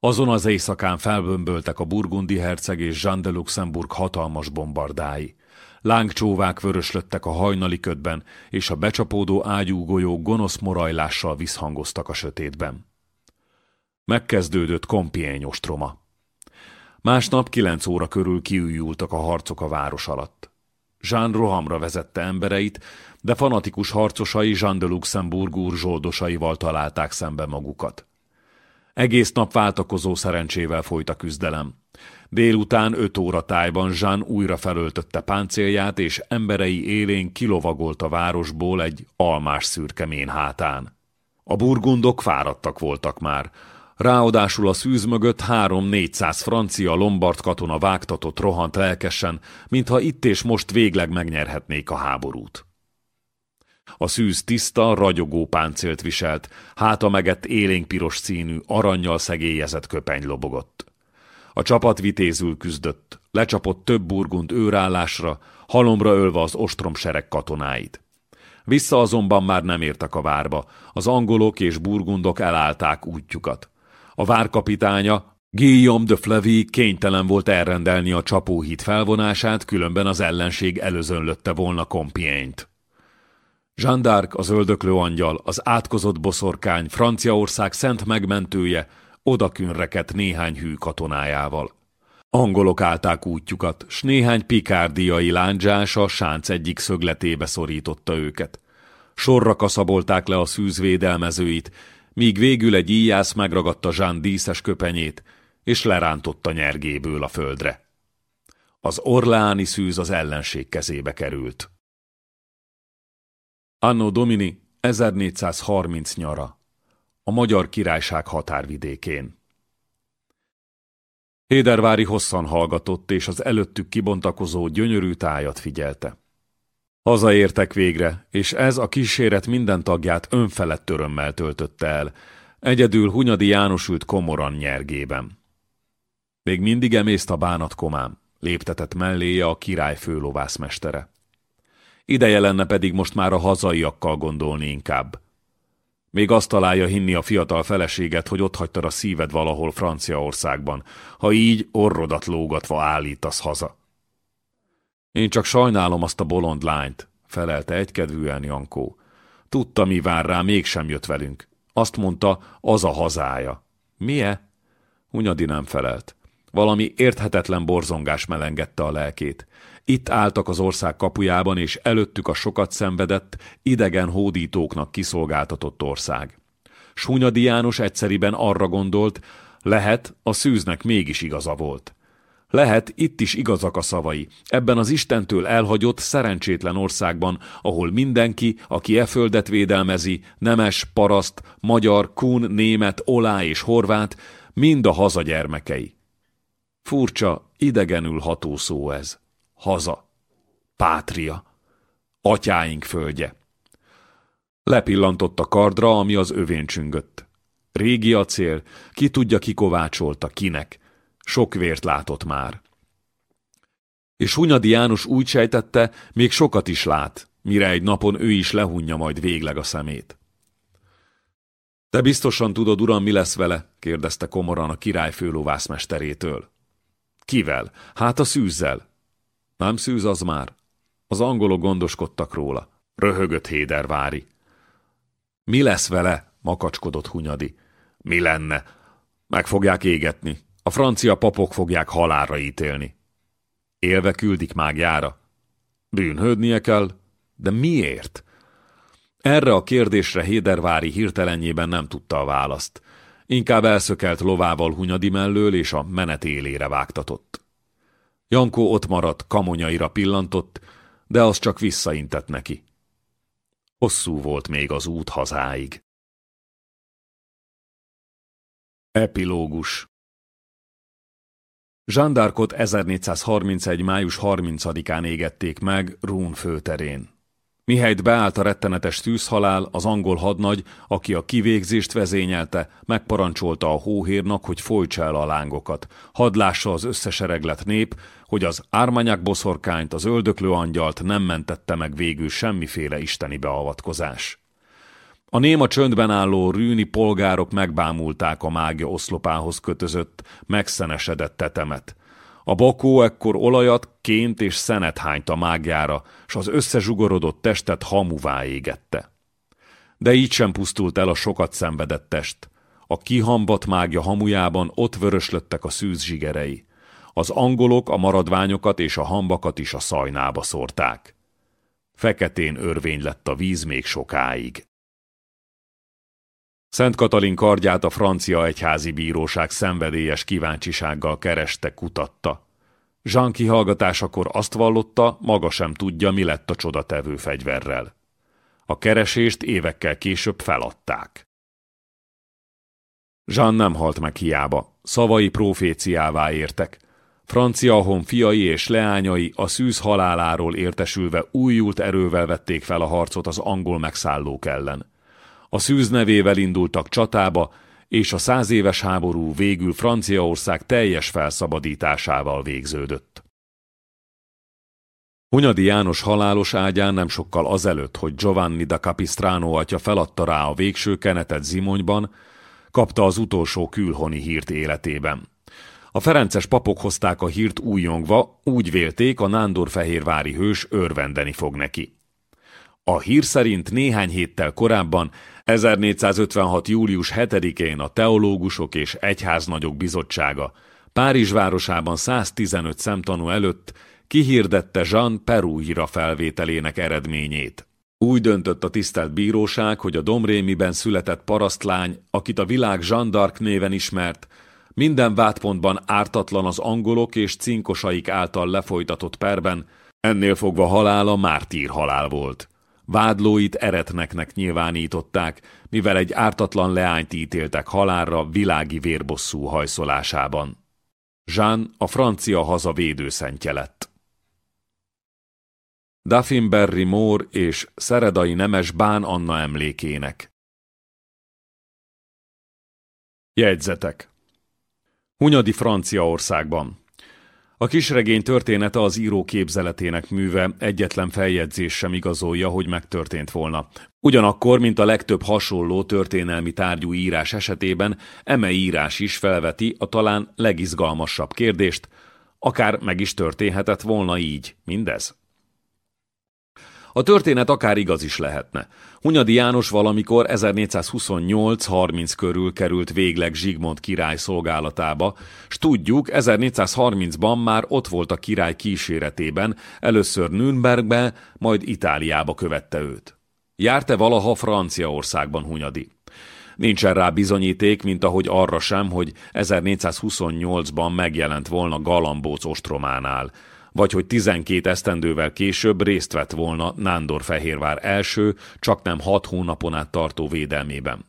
Azon az éjszakán felbömböltek a burgundi herceg és Jean de Luxemburg hatalmas bombardái. Lángcsóvák vöröslöttek a hajnali ködben, és a becsapódó ágyúgolyók gonosz morajlással visszhangoztak a sötétben. Megkezdődött Compiègne ostroma. Másnap kilenc óra körül kiújultak a harcok a város alatt. Jean rohamra vezette embereit, de fanatikus harcosai Jean de Luxemburg úr zsoldosaival találták szembe magukat. Egész nap váltakozó szerencsével folyt a küzdelem. Délután öt óra tájban Jean újra felöltötte páncélját, és emberei élén kilovagolt a városból egy almás szürkemén hátán. A burgundok fáradtak voltak már. Ráadásul a szűz mögött három-négyszáz francia lombard katona vágtatott rohant lelkesen, mintha itt és most végleg megnyerhetnék a háborút. A szűz tiszta, ragyogó páncélt viselt, háta megett élénkpiros színű, aranyjal szegélyezett köpeny lobogott. A csapat vitézül küzdött, lecsapott több burgund őrállásra, halomra ölve az ostromsereg katonáit. Vissza azonban már nem értek a várba, az angolok és burgundok elállták útjukat. A várkapitánya, Guillaume de Flavy kénytelen volt elrendelni a csapóhíd felvonását, különben az ellenség előzönlötte volna Compiègne-t. Jean d'Arc, az öldöklő angyal, az átkozott boszorkány, Franciaország szent megmentője, odakünreket néhány hű katonájával. Angolok állták útjukat, s néhány pikárdiai lándzsás a sánc egyik szögletébe szorította őket. Sorra kaszabolták le a szűz védelmezőit, míg végül egy íjász megragadta Jean díszes köpenyét, és lerántotta nyergéből a földre. Az orleáni szűz az ellenség kezébe került. Anno Domini 1430 nyara. A Magyar Királyság határvidékén. Hédervári hosszan hallgatott, és az előttük kibontakozó gyönyörű tájat figyelte. Hazaértek végre, és ez a kíséret minden tagját önfelett örömmel töltötte el. Egyedül Hunyadi János ült komoran nyergében. Még mindig emészt a bánatkomám, léptetett melléje a király főlovászmestere. Ideje lenne pedig most már a hazaiakkal gondolni inkább. Még azt találja hinni a fiatal feleséget, hogy ott hagytad a szíved valahol Franciaországban, ha így orrodat lógatva állítasz haza. Én csak sajnálom azt a bolond lányt, felelte egykedvűen Jankó. Tudta, mi vár rá, mégsem jött velünk. Azt mondta, az a hazája. Mie? Hunyadi nem felelt. Valami érthetetlen borzongás melengette a lelkét. Itt álltak az ország kapujában, és előttük a sokat szenvedett, idegen hódítóknak kiszolgáltatott ország. Súnyadi János egyszeriben arra gondolt, lehet, a szűznek mégis igaza volt. Lehet, itt is igazak a szavai, ebben az Istentől elhagyott, szerencsétlen országban, ahol mindenki, aki e földet védelmezi, nemes, paraszt, magyar, kun, német, olá és horvát, mind a haza gyermekei. Furcsa, idegenül ható szó ez. Haza. Pátria. Atyáink földje. Lepillantott a kardra, ami az övén csüngött. Régi acél, ki tudja kikovácsolta, kinek. Sok vért látott már. És Hunyadi János úgy sejtette, még sokat is lát, mire egy napon ő is lehunja majd végleg a szemét. Te biztosan tudod, uram, mi lesz vele? kérdezte komoran a király főlóvászmesterétől. Kivel? Hát a szűzzel. Nem szűz az már? Az angolok gondoskodtak róla. Röhögött Hédervári. Mi lesz vele? makacskodott Hunyadi. Mi lenne? Meg fogják égetni. A francia papok fogják halálra ítélni. Élve küldik mágjára. Bűnhődnie kell? De miért? Erre a kérdésre Hédervári hirtelenjében nem tudta a választ. Inkább elszökelt lovával Hunyadi mellől, és a menet élére vágtatott. Jankó ott maradt, kamonyaira pillantott, de az csak visszaintett neki. Hosszú volt még az út hazáig. Epilógus Zsandárkot 1431. május 30-án égették meg Rún főterén. Mihelyt beállt a rettenetes tűzhalál, az angol hadnagy, aki a kivégzést vezényelte, megparancsolta a hóhérnak, hogy folytsa el a lángokat. Hadd lássa az összesereglet nép, hogy az ármányák boszorkányt, az öldöklő angyalt nem mentette meg végül semmiféle isteni beavatkozás. A néma csöndben álló rűni polgárok megbámulták a mágia oszlopához kötözött, megszenesedett tetemet. A bakó ekkor olajat, ként és szenet hányt a mágjára, s az összezsugorodott testet hamuvá égette. De így sem pusztult el a sokat szenvedett test. A kihambat mágja hamujában ott vöröslöttek a szűz zsigerei. Az angolok a maradványokat és a hambakat is a szajnába szórták. Feketén örvény lett a víz még sokáig. Szent Katalin kardját a francia egyházi bíróság szenvedélyes kíváncsisággal kereste, kutatta. Jean kihallgatásakor azt vallotta, maga sem tudja, mi lett a csodatevő fegyverrel. A keresést évekkel később feladták. Jean nem halt meg hiába, szavai proféciává értek. Francia hon fiai és leányai a szűz haláláról értesülve újult erővel vették fel a harcot az angol megszállók ellen. A szűz nevével indultak csatába, és a száz éves háború végül Franciaország teljes felszabadításával végződött. Hunyadi János halálos ágyán nem sokkal azelőtt, hogy Giovanni da Capistrano atya feladta rá a végső kenetet Zimonyban, kapta az utolsó külhoni hírt életében. A ferences papok hozták a hírt újongva, úgy vélték, a nándorfehérvári hős örvendeni fog neki. A hír szerint néhány héttel korábban 1456. július 7-én a Teológusok és Egyháznagyok Bizottsága Párizs városában 115 szemtanú előtt kihirdette Jean Perújra felvételének eredményét. Úgy döntött a tisztelt bíróság, hogy a Domrémiben született parasztlány, akit a világ Jean d'Arc néven ismert, minden vádpontban ártatlan az angolok és cinkosaik által lefolytatott perben, ennél fogva halála mártír halál volt. Vádlóit eretneknek nyilvánították, mivel egy ártatlan leányt ítéltek halálra világi vérbosszú hajszolásában. Jean a francia haza védőszentje lett. Duffinberry Moore és Szeredai Nemes Bán Anna emlékének. Jegyzetek Hunyadi Franciaországban a kisregény története az író képzeletének műve, egyetlen feljegyzés sem igazolja, hogy megtörtént volna. Ugyanakkor, mint a legtöbb hasonló történelmi tárgyú írás esetében, eme írás is felveti a talán legizgalmasabb kérdést, akár meg is történhetett volna így, mindez. A történet akár igaz is lehetne. Hunyadi János valamikor 1428-30 körül került végleg Zsigmond király szolgálatába, s tudjuk, 1430-ban már ott volt a király kíséretében, először Nürnbergbe, majd Itáliába követte őt. Járt-e valaha Franciaországban Hunyadi? Nincsen rá bizonyíték, mint ahogy arra sem, hogy 1428-ban megjelent volna Galambóc ostrománál, vagy hogy 12 esztendővel később részt vett volna Nándor-Fehérvár első, csak nem hat hónapon át tartó védelmében.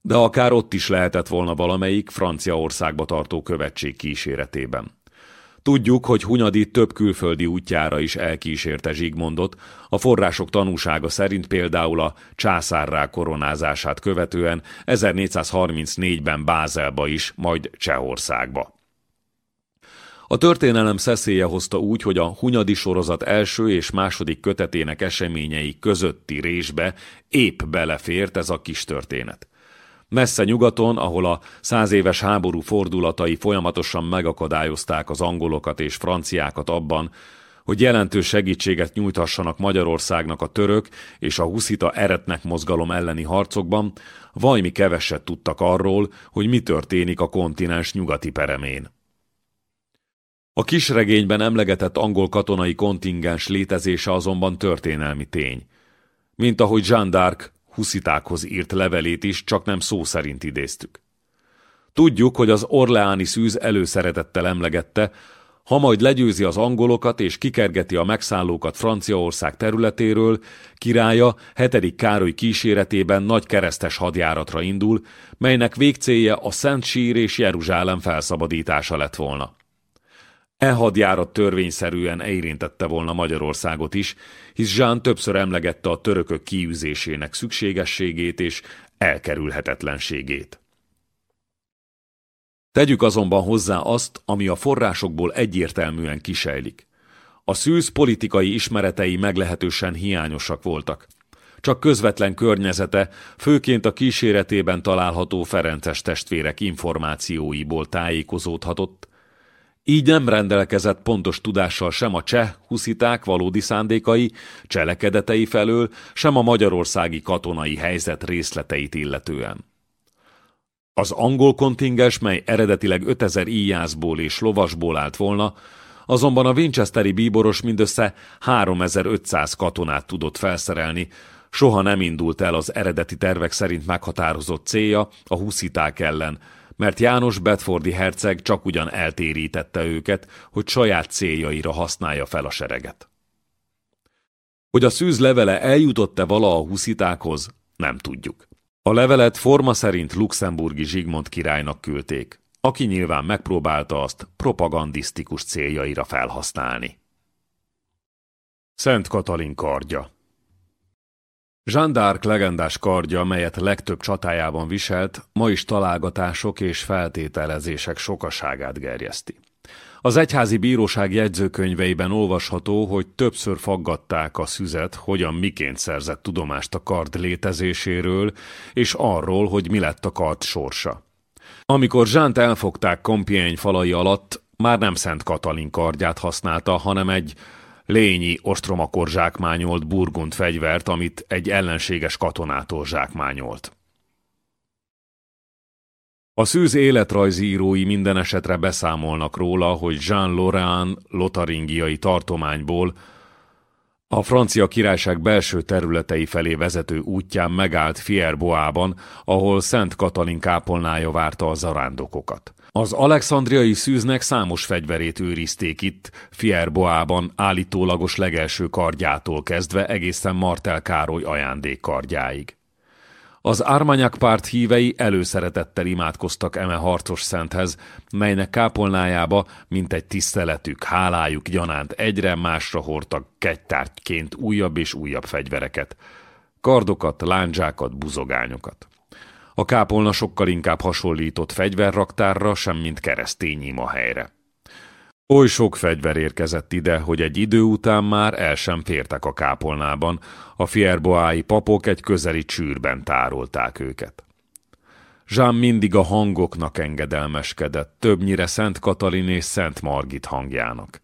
De akár ott is lehetett volna valamelyik Franciaországba tartó követség kíséretében. Tudjuk, hogy Hunyadi több külföldi útjára is elkísérte Zsigmondot, a források tanúsága szerint például a császárrá koronázását követően 1434-ben Bázelba is, majd Csehországba. A történelem szeszélye hozta úgy, hogy a Hunyadi sorozat első és második kötetének eseményei közötti résbe épp belefért ez a kis történet. Messze nyugaton, ahol a száz éves háború fordulatai folyamatosan megakadályozták az angolokat és franciákat abban, hogy jelentős segítséget nyújthassanak Magyarországnak a török és a huszita eretnek mozgalom elleni harcokban, vajmi keveset tudtak arról, hogy mi történik a kontinens nyugati peremén. A kisregényben emlegetett angol katonai kontingens létezése azonban történelmi tény. Mint ahogy Jean d'Arc huszitákhoz írt levelét is csak nem szó szerint idéztük. Tudjuk, hogy az orleáni szűz előszeretettel emlegette, ha majd legyőzi az angolokat és kikergeti a megszállókat Franciaország területéről, királya hetedik Károly kíséretében nagy keresztes hadjáratra indul, melynek végcélja a Szent Sír és Jeruzsálem felszabadítása lett volna. E hadjárat törvényszerűen érintette volna Magyarországot is, hisz Jean többször emlegette a törökök kiűzésének szükségességét és elkerülhetetlenségét. Tegyük azonban hozzá azt, ami a forrásokból egyértelműen kisejlik. A szűz politikai ismeretei meglehetősen hiányosak voltak. Csak közvetlen környezete, főként a kíséretében található Ferences testvérek információiból tájékozódhatott, így nem rendelkezett pontos tudással sem a cseh husziták valódi szándékai, cselekedetei felől, sem a magyarországi katonai helyzet részleteit illetően. Az angol kontingens, mely eredetileg 5000 íjászból és lovasból állt volna, azonban a Winchesteri bíboros mindössze 3500 katonát tudott felszerelni, soha nem indult el az eredeti tervek szerint meghatározott célja a husziták ellen, mert János Bedfordi herceg csak ugyan eltérítette őket, hogy saját céljaira használja fel a sereget. Hogy a szűz levele eljutott-e vala a huszitákhoz, nem tudjuk. A levelet forma szerint luxemburgi Zsigmond királynak küldték, aki nyilván megpróbálta azt propagandisztikus céljaira felhasználni. Szent Katalin kardja Jean d'Arc legendás kardja, melyet legtöbb csatájában viselt, ma is találgatások és feltételezések sokaságát gerjeszti. Az egyházi bíróság jegyzőkönyveiben olvasható, hogy többször faggatták a szüzet, hogyan miként szerzett tudomást a kard létezéséről, és arról, hogy mi lett a kard sorsa. Amikor Zsánt elfogták Compiègne falai alatt, már nem Szent Katalin kardját használta, hanem egy lényi ostromakor zsákmányolt burgund fegyvert, amit egy ellenséges katonától zsákmányolt. A szűz életrajzírói minden esetre beszámolnak róla, hogy Jean Laurent lotaringiai tartományból a francia királyság belső területei felé vezető útján megállt Fierboában, ahol Szent Katalin kápolnája várta a zarándokokat. Az alexandriai szűznek számos fegyverét őrizték itt, Fierboában állítólagos legelső kardjától kezdve egészen Martel Károly ajándékkardjáig. Az Armagnac párt hívei előszeretettel imádkoztak eme harcos szenthez, melynek kápolnájába, mint egy tiszteletük, hálájuk gyanánt egyre másra hordtak kegytárgyként újabb és újabb fegyvereket. Kardokat, lándzsákat, buzogányokat. A kápolna sokkal inkább hasonlított fegyverraktárra, sem mint keresztény ima helyre. Oly sok fegyver érkezett ide, hogy egy idő után már el sem fértek a kápolnában, a fierboái papok egy közeli csűrben tárolták őket. Zsám mindig a hangoknak engedelmeskedett, többnyire Szent Katalin és Szent Margit hangjának.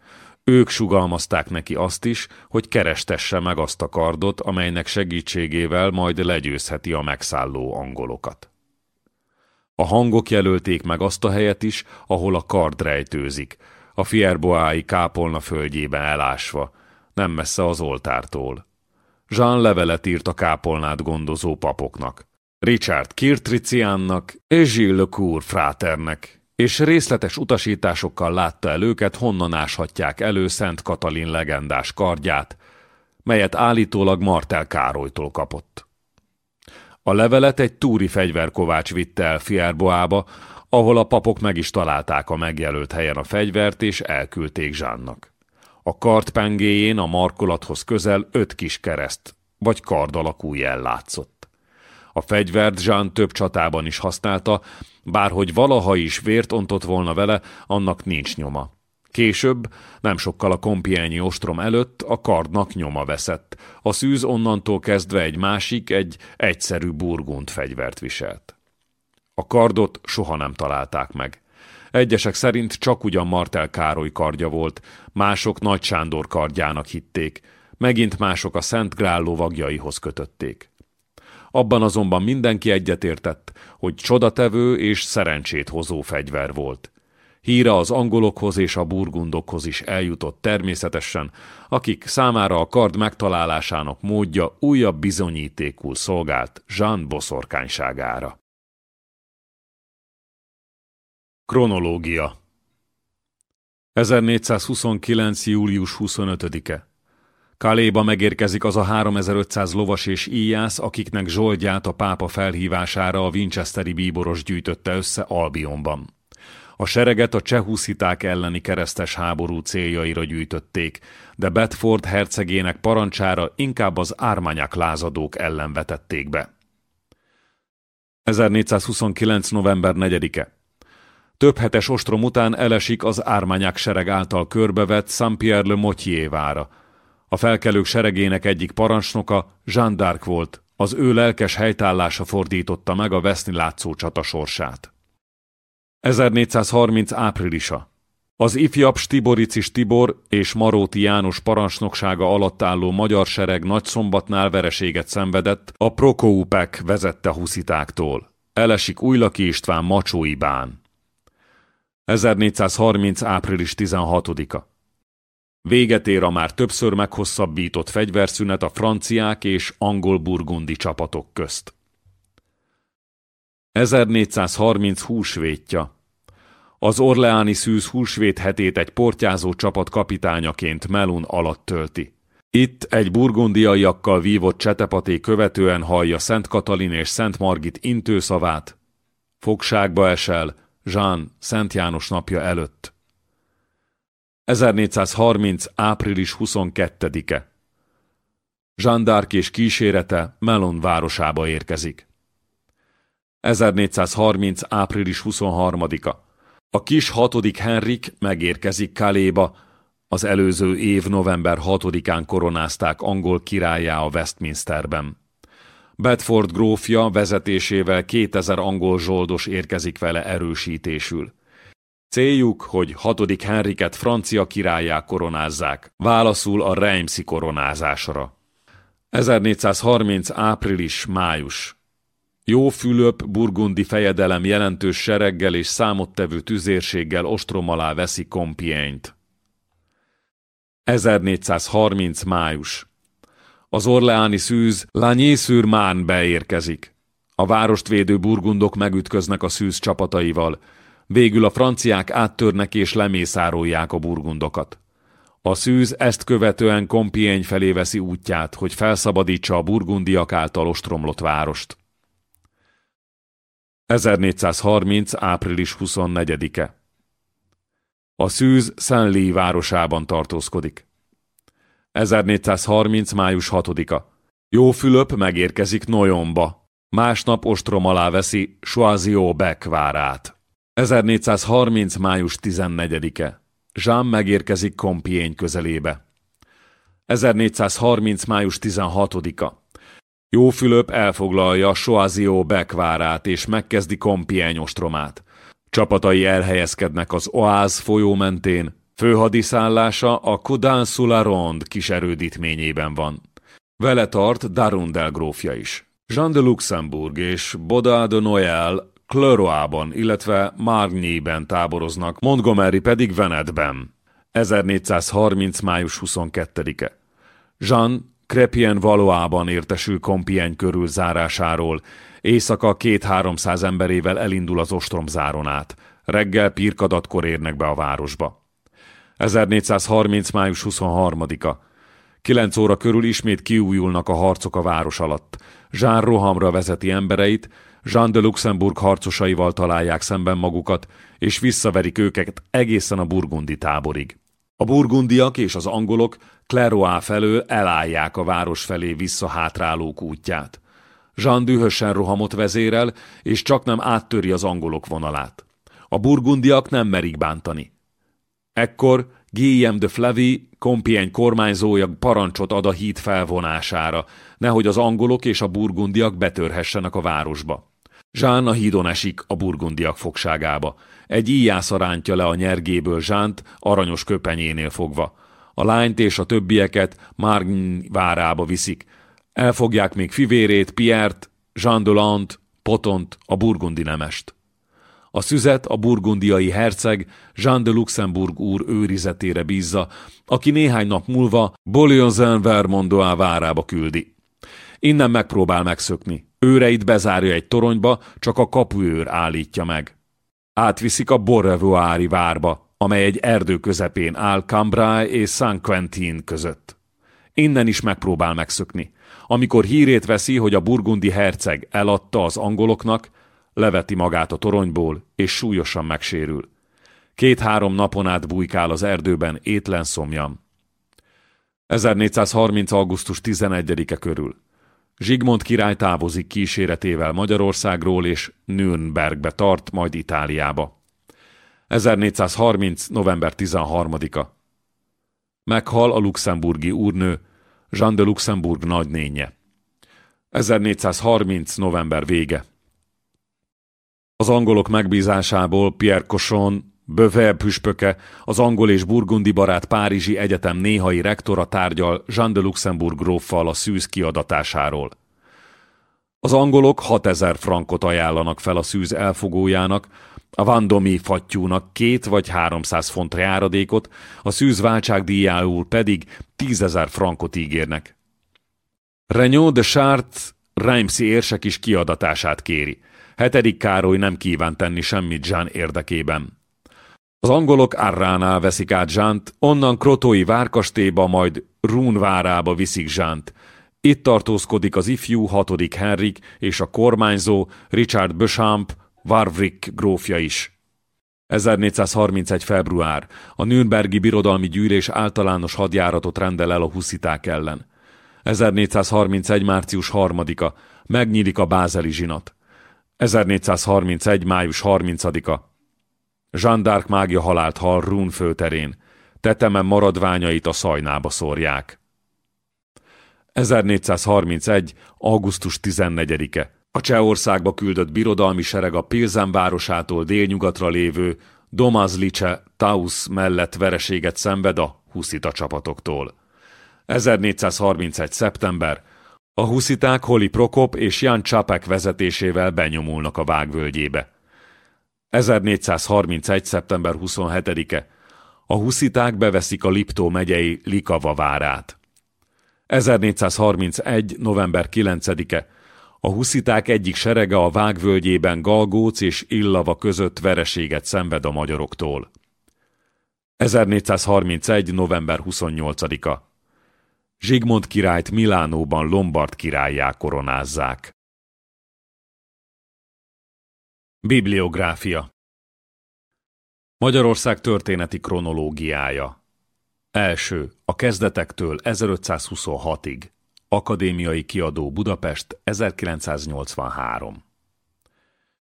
Ők sugalmazták neki azt is, hogy kerestesse meg azt a kardot, amelynek segítségével majd legyőzheti a megszálló angolokat. A hangok jelölték meg azt a helyet is, ahol a kard rejtőzik, a Fierboái kápolna földjében elásva, nem messze az oltártól. Jean levelet írt a kápolnát gondozó papoknak. Richard Kirtriciánnak és Gilles Lecour fráternek, és részletes utasításokkal látta el őket, honnan áshatják elő Szent Katalin legendás kardját, melyet állítólag Martel Károlytól kapott. A levelet egy túri fegyverkovács vitte el Fierboába, ahol a papok meg is találták a megjelölt helyen a fegyvert, és elküldték Zsánnak. A kard pengéjén a markolathoz közel öt kis kereszt, vagy kard alakú jel látszott. A fegyvert Zsán több csatában is használta, bárhogy valaha is vért ontott volna vele, annak nincs nyoma. Később, nem sokkal a kompiányi ostrom előtt a kardnak nyoma veszett. A szűz onnantól kezdve egy másik, egy egyszerű burgund fegyvert viselt. A kardot soha nem találták meg. Egyesek szerint csak ugyan Martel Károly kardja volt, mások Nagy Sándor kardjának hitték, megint mások a Szent Grál lovagjaihoz kötötték. Abban azonban mindenki egyetértett, hogy csodatevő és szerencsét hozó fegyver volt. Híre az angolokhoz és a burgundokhoz is eljutott természetesen, akik számára a kard megtalálásának módja újabb bizonyítékul szolgált Jean boszorkányságára. Kronológia 1429. július 25-e Kaléba megérkezik az a 3500 lovas és íjász, akiknek Zsoldját a pápa felhívására a Winchesteri bíboros gyűjtötte össze Albionban. A sereget a csehusziták elleni keresztes háború céljaira gyűjtötték, de Bedford hercegének parancsára inkább az ármányák lázadók ellen vetették be. 1429. november 4-e több hetes ostrom után elesik az ármányák sereg által körbevett Saint-Pierre le Motier vára. A felkelők seregének egyik parancsnoka Jean d'Arc volt, az ő lelkes helytállása fordította meg a veszni látszó csata sorsát. 1430 áprilisa. Az ifjabb Stiboricis Tibor és Maróti János parancsnoksága alatt álló magyar sereg Nagyszombatnál vereséget szenvedett, a Prokoupek vezette huszitáktól. Elesik Újlaki István Macsói bán. 1430. április 16-a. Véget ér a már többször meghosszabbított fegyverszünet a franciák és angol-burgundi csapatok közt. 1430 húsvétja. Az orleáni szűz húsvét hetét egy portyázó csapat kapitányaként Melun alatt tölti. Itt egy burgundiaiakkal vívott csetepaté követően hallja Szent Katalin és Szent Margit intőszavát. Fogságba esel, Jean Szent János napja előtt. 1430. április 22-e. Jean d'Arc és kísérete Melon városába érkezik. 1430. április 23-a. A kis hatodik Henrik megérkezik Kaléba, az előző év november 6-án koronázták angol királyá a Westminsterben. Bedford grófja vezetésével 2000 angol zsoldos érkezik vele erősítésül. Céljuk, hogy hatodik Henriket francia királyá koronázzák, válaszul a Reimsi koronázásra. 1430. április-május jó Fülöp burgundi fejedelem jelentős sereggel és számottevő tüzérséggel ostrom alá veszi Compiègne-t. 1430. május az orleáni szűz Lagny-sur-Marne beérkezik. A várost védő burgundok megütköznek a szűz csapataival. Végül a franciák áttörnek és lemészárolják a burgundokat. A szűz ezt követően Compiègne felé veszi útját, hogy felszabadítsa a burgundiak által ostromlott várost. 1430. április 24-e A szűz Saint-Louis városában tartózkodik. 1430. május 6-a Jó Fülöp megérkezik Noyomba. Másnap ostrom alá veszi Choisio Beck várát. 1430. május 14-e Jean megérkezik Compiègne közelébe. 1430. május 16-a. Jó Fülöp elfoglalja Soazio bekvárát és megkezdi Compiègne ostromát. Csapatai elhelyezkednek az Oáz folyó mentén, főhadiszállása a la Ronde kis erődítményében van. Vele tart Darundel grófja is. Jean de Luxembourg és Baudin de Noël Cleroy-ban, illetve Margny-ben táboroznak, Montgomery pedig Venetben. 1430. május 22-e. Jean Crepien Valoában értesül Compiègne körül zárásáról. Éjszaka két-háromszáz emberével elindul az ostromzáron át. Reggel pirkadatkor érnek be a városba. 1430. május 23-a. Kilenc óra körül ismét kiújulnak a harcok a város alatt. Jean rohamra vezeti embereit, Jean de Luxemburg harcosaival találják szemben magukat, és visszaverik őket egészen a burgundi táborig. A burgundiak és az angolok Cleroy felől elállják a város felé visszahátrálók útját. Jean dühösen rohamot vezérel, és csak nem áttöri az angolok vonalát. A burgundiak nem merik bántani. Ekkor Guillaume de Flavy, Compiègne kormányzója parancsot ad a híd felvonására, nehogy az angolok és a burgundiak betörhessenek a városba. Zsán a hídon esik a burgundiak fogságába. Egy íjász rántja le a nyergéből Zsánt aranyos köpenyénél fogva. A lányt és a többieket Margny várába viszik. Elfogják még fivérét, Piert, Jean Dolant, Potont, a burgundi nemest. A szüzet a burgundiai herceg Jean de Luxemburg úr őrizetére bízza, aki néhány nap múlva Bolionzen Vermondoá várába küldi. Innen megpróbál megszökni. Őreit bezárja egy toronyba, csak a kapuőr állítja meg. Átviszik a Borrevoári várba, amely egy erdő közepén áll Cambrai és Saint Quentin között. Innen is megpróbál megszökni. Amikor hírét veszi, hogy a burgundi herceg eladta az angoloknak, leveti magát a toronyból, és súlyosan megsérül. Két-három napon át bujkál az erdőben étlen szomjam. 1430. augusztus 11-e körül. Zsigmond király távozik kíséretével Magyarországról és Nürnbergbe tart, majd Itáliába. 1430. november 13-a. Meghal a luxemburgi úrnő, Jean de Luxemburg nagynénye. 1430. november vége. Az angolok megbízásából Pierre Cochon, Böver püspöke, az angol és burgundi barát Párizsi Egyetem néhai rektora tárgyal Jean de Luxemburg gróffal a szűz kiadatásáról. Az angolok 6000 frankot ajánlanak fel a szűz elfogójának, a Vandomi fattyúnak két vagy 300 font járadékot, a szűz váltságdíjául pedig 10.000 frankot ígérnek. Renaud de Chartres Reimsi érsek is kiadatását kéri. Hetedik Károly nem kíván tenni semmit Jean érdekében. Az angolok Arránál veszik át Zsánt, onnan Krotói várkastélyba, majd Rún várába viszik Zsánt. Itt tartózkodik az ifjú hatodik Henrik és a kormányzó Richard Beauchamp, Warwick grófja is. 1431. február. A Nürnbergi Birodalmi Gyűlés általános hadjáratot rendel el a husziták ellen. 1431. március 3-a. Megnyílik a bázeli zsinat. 1431. május 30-a. Jean d'Arc mágia halált hal Rún főterén. Tetemen maradványait a szajnába szórják. 1431. augusztus 14-e. A Csehországba küldött birodalmi sereg a Pilzen városától délnyugatra lévő Domazlice Taus mellett vereséget szenved a huszita csapatoktól. 1431. szeptember. A husziták Holi Prokop és Jan Csapek vezetésével benyomulnak a vágvölgyébe. 1431. szeptember 27-e. A husziták beveszik a Liptó megyei Likava várát. 1431. november 9-e. A husziták egyik serege a vágvölgyében Galgóc és Illava között vereséget szenved a magyaroktól. 1431. november 28-a. Zsigmond királyt Milánóban Lombard királyjá koronázzák. Bibliográfia Magyarország történeti kronológiája Első, a kezdetektől 1526-ig. Akadémiai kiadó Budapest 1983.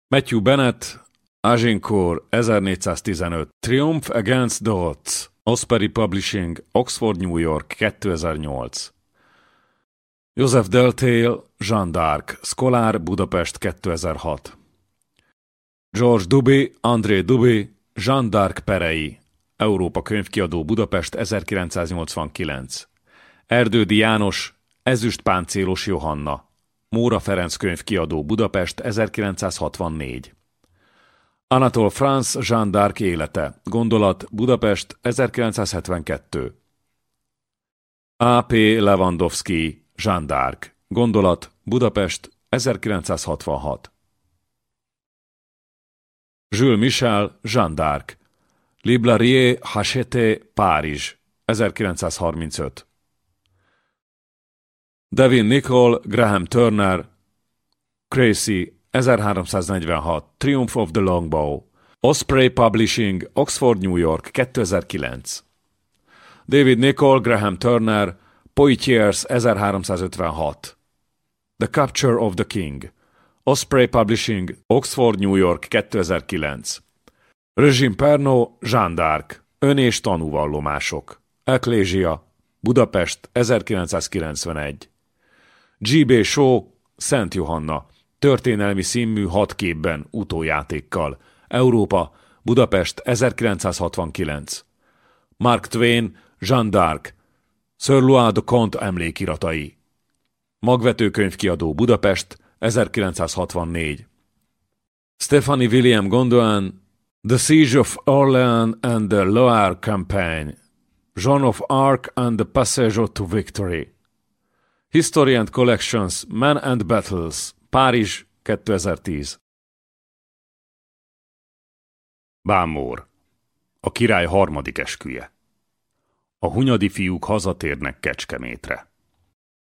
Matthew Bennett, Agincourt 1415, Triumph Against the Odds, Osprey Publishing, Oxford, New York 2008. Joseph Deltail, Jean d'Arc, Szkolár, Budapest 2006. George Duby, André Duby, Jean d'Arc Perei, Európa könyvkiadó Budapest 1989. Erdődi János, Ezüst Páncélos Johanna, Móra Ferenc könyvkiadó Budapest 1964. Anatol Franz Jean d'Arc élete, gondolat Budapest 1972. A.P. Lewandowski Jean d'Arc, gondolat Budapest 1966. Jules Michel Jean d'Arc, Librarier Hachette, Párizs, 1935. Devin Nicol, Graham Turner, Crazy, 1346, Triumph of the Longbow, Osprey Publishing, Oxford, New York, 2009. David Nicol, Graham Turner, Poitiers, 1356. The Capture of the King, Osprey Publishing, Oxford, New York, 2009. Regime Perno, Jean d'Arc, Ön és tanúvallomások. Ecclesia, Budapest, 1991. G.B. Shaw, Szent Johanna, történelmi színmű hat képben, utójátékkal. Európa, Budapest, 1969. Mark Twain, Jean d'Arc, Sir Louis de Comte emlékiratai. Magvetőkönyvkiadó Budapest, 1964. Stephanie William Gondoan, The Siege of Orleans and the Loire Campaign, Jean of Arc and the Passage to Victory. History and Collections, Men and Battles, Párizs, 2010. Bámor. A király harmadik esküje. A hunyadi fiúk hazatérnek Kecskemétre.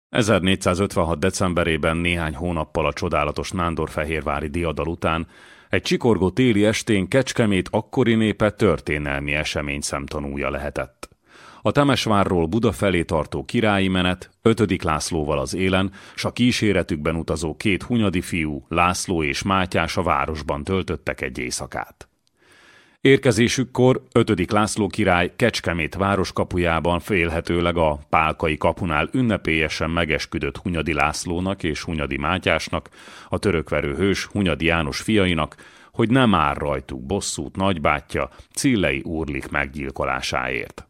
1456. decemberében néhány hónappal a csodálatos Nándorfehérvári diadal után egy csikorgó téli estén Kecskemét akkori népe történelmi esemény szemtanúja lehetett. A Temesvárról Buda felé tartó királyi menet, ötödik Lászlóval az élen, s a kíséretükben utazó két hunyadi fiú, László és Mátyás a városban töltöttek egy éjszakát. Érkezésükkor 5. László király Kecskemét városkapujában félhetőleg a Pálkai kapunál ünnepélyesen megesküdött Hunyadi Lászlónak és Hunyadi Mátyásnak, a törökverő hős Hunyadi János fiainak, hogy nem már rajtuk bosszút nagybátyja Cillei Úrlik meggyilkolásáért.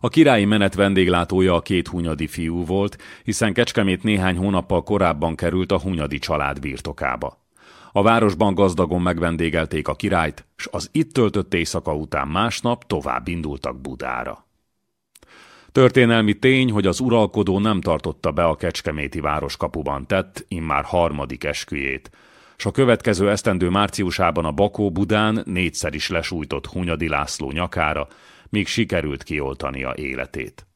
A királyi menet vendéglátója a két hunyadi fiú volt, hiszen Kecskemét néhány hónappal korábban került a hunyadi család birtokába. A városban gazdagon megvendégelték a királyt, s az itt töltött éjszaka után másnap tovább indultak Budára. Történelmi tény, hogy az uralkodó nem tartotta be a Kecskeméti városkapuban tett, immár harmadik esküjét, s a következő esztendő márciusában a Bakó Budán négyszer is lesújtott Hunyadi László nyakára, míg sikerült kioltania életét.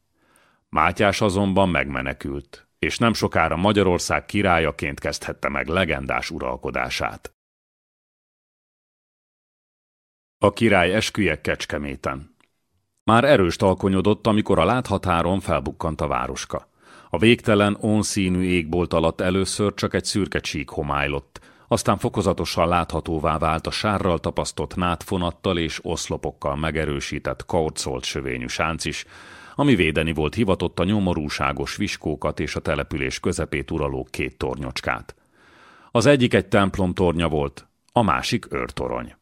Mátyás azonban megmenekült és nem sokára Magyarország királyaként kezdhette meg legendás uralkodását. A király esküje Kecskeméten. Már erős talkonyodott, amikor a láthatáron felbukkant a városka. A végtelen, onszínű égbolt alatt először csak egy szürke csík homálylott, aztán fokozatosan láthatóvá vált a sárral tapasztott nátfonattal és oszlopokkal megerősített kaurcolt sövényű sánc is, ami védeni volt hivatott a nyomorúságos viskókat és a település közepét uraló két tornyocskát. Az egyik egy templom tornya volt, a másik őrtorony.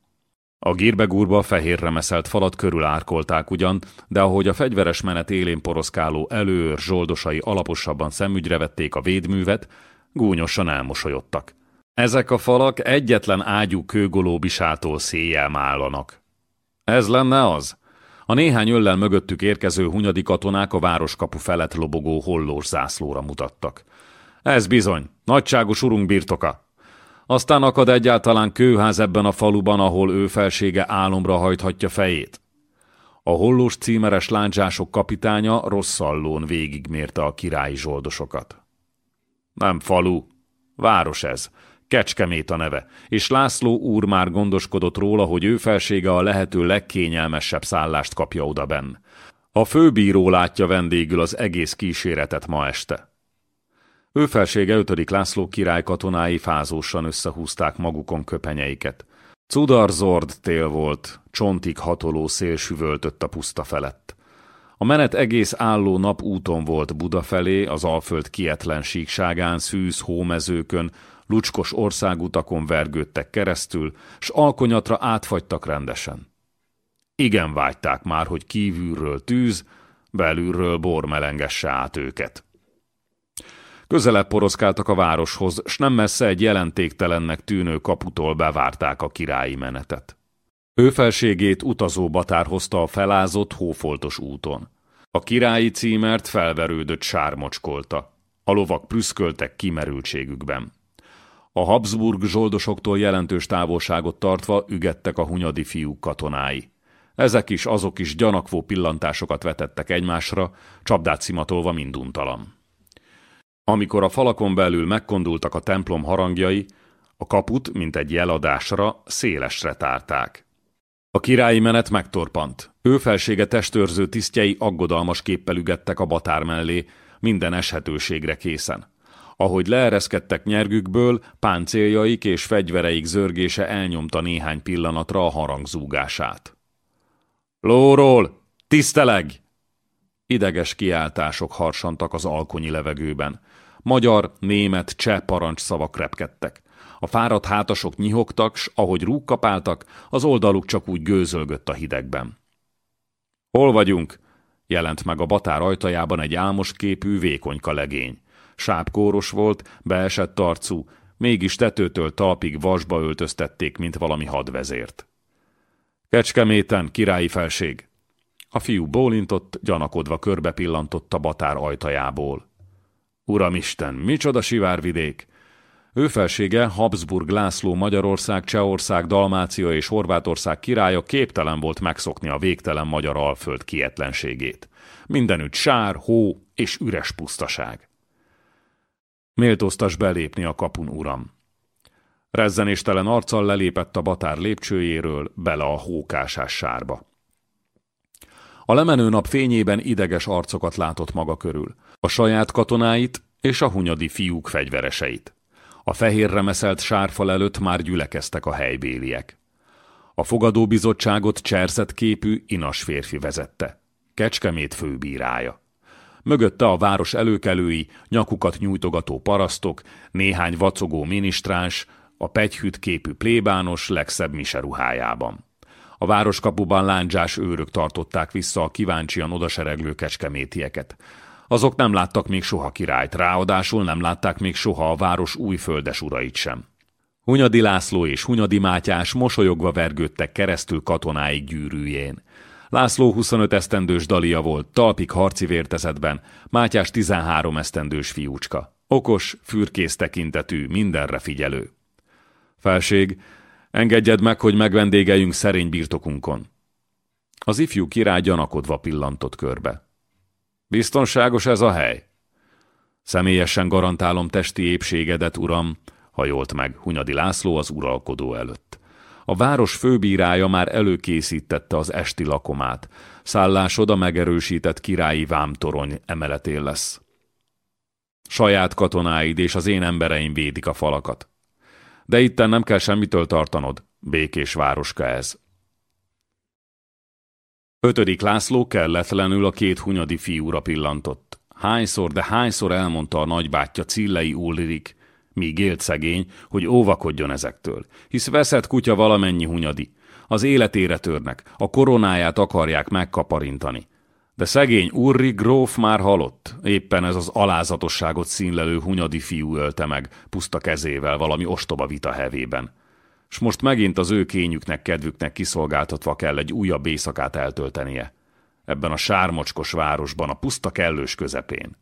A gírbegúrba fehér remeszelt falat körül árkolták ugyan, de ahogy a fegyveres menet élén poroszkáló előőr zsoldosai alaposabban szemügyre vették a védművet, gúnyosan elmosolyodtak. Ezek a falak egyetlen ágyú kőgolóbisától széjjel mállanak. Ez lenne az? A néhány öllel mögöttük érkező hunyadi katonák a városkapu felett lobogó hollós zászlóra mutattak. Ez bizony, nagyságos urunk birtoka. Aztán akad egyáltalán kőház ebben a faluban, ahol ő felsége álomra hajthatja fejét. A hollós címeres láncsások kapitánya rosszallón végigmérte a királyi zsoldosokat. Nem falu, város ez, Kecskemét a neve, és László úr már gondoskodott róla, hogy ő felsége a lehető legkényelmesebb szállást kapja oda benn. A főbíró látja vendégül az egész kíséretet ma este. Ő felsége ötödik László király katonái fázósan összehúzták magukon köpenyeiket. Cudarzord tél volt, csontig hatoló szél süvöltött a puszta felett. A menet egész álló nap úton volt Buda felé, az Alföld kietlen síkságán, szűz hómezőkön, lucskos országutakon vergődtek keresztül, s alkonyatra átfagytak rendesen. Igen vágyták már, hogy kívülről tűz, belülről bor melengesse át őket. Közelebb poroszkáltak a városhoz, s nem messze egy jelentéktelennek tűnő kaputól bevárták a királyi menetet. Ő utazó batár hozta a felázott, hófoltos úton. A királyi címert felverődött sármocskolta. A lovak prüszköltek kimerültségükben. A Habsburg zsoldosoktól jelentős távolságot tartva ügettek a hunyadi fiúk katonái. Ezek is, azok is gyanakvó pillantásokat vetettek egymásra, csapdát szimatolva minduntalan. Amikor a falakon belül megkondultak a templom harangjai, a kaput, mint egy jeladásra, szélesre tárták. A királyi menet megtorpant. Ő felsége testőrző tisztjei aggodalmas képpel ügettek a batár mellé, minden eshetőségre készen. Ahogy leereszkedtek nyergükből, páncéljaik és fegyvereik zörgése elnyomta néhány pillanatra a harangzúgását. Lóról! Tiszteleg! Ideges kiáltások harsantak az alkonyi levegőben. Magyar, német, cseh parancsszavak repkedtek. A fáradt hátasok nyihogtak, s ahogy rúgkapáltak, az oldaluk csak úgy gőzölgött a hidegben. Hol vagyunk? jelent meg a batár ajtajában egy álmos képű vékonyka legény. Sápkóros volt, beesett arcú, mégis tetőtől talpig vasba öltöztették, mint valami hadvezért. Kecskeméten, királyi felség! A fiú bólintott, gyanakodva körbe pillantott a batár ajtajából. Uramisten, micsoda sivárvidék! Ő felsége Habsburg László Magyarország, Csehország, Dalmácia és Horvátország királya képtelen volt megszokni a végtelen magyar alföld kietlenségét. Mindenütt sár, hó és üres pusztaság. Méltóztas belépni a kapun, uram. Rezzenéstelen arccal lelépett a batár lépcsőjéről bele a hókásás sárba. A lemenő nap fényében ideges arcokat látott maga körül. A saját katonáit és a hunyadi fiúk fegyvereseit. A fehérre meszelt sárfal előtt már gyülekeztek a helybéliek. A fogadóbizottságot cserszett képű, inas férfi vezette. Kecskemét főbírája. Mögötte a város előkelői, nyakukat nyújtogató parasztok, néhány vacogó minisztráns, a pegyhűt képű plébános legszebb miseruhájában. A városkapuban lándzsás őrök tartották vissza a kíváncsian odasereglő kecskemétieket. Azok nem láttak még soha királyt, ráadásul nem látták még soha a város új földes urait sem. Hunyadi László és Hunyadi Mátyás mosolyogva vergődtek keresztül katonáig gyűrűjén. László 25 esztendős dalia volt, talpik harci vértezetben, Mátyás 13 esztendős fiúcska. Okos, fürkész tekintetű, mindenre figyelő. Felség, engedjed meg, hogy megvendégeljünk szerény birtokunkon. Az ifjú király gyanakodva pillantott körbe. Biztonságos ez a hely? Személyesen garantálom testi épségedet, uram, hajolt meg Hunyadi László az uralkodó előtt. A város főbírája már előkészítette az esti lakomát. Szállásod a megerősített királyi vámtorony emeletén lesz. Saját katonáid és az én embereim védik a falakat. De itten nem kell semmitől tartanod, békés városka ez. Ötödik László kelletlenül a két hunyadi fiúra pillantott. Hányszor, de hányszor elmondta a nagybátyja Cillei Ulrik, míg élt szegény, hogy óvakodjon ezektől, hisz veszett kutya valamennyi hunyadi. Az életére törnek, a koronáját akarják megkaparintani. De szegény Urri gróf már halott, éppen ez az alázatosságot színlelő hunyadi fiú ölte meg, puszta kezével valami ostoba vita hevében. S most megint az ő kényüknek, kedvüknek kiszolgáltatva kell egy újabb éjszakát eltöltenie. Ebben a sármocskos városban, a puszta kellős közepén.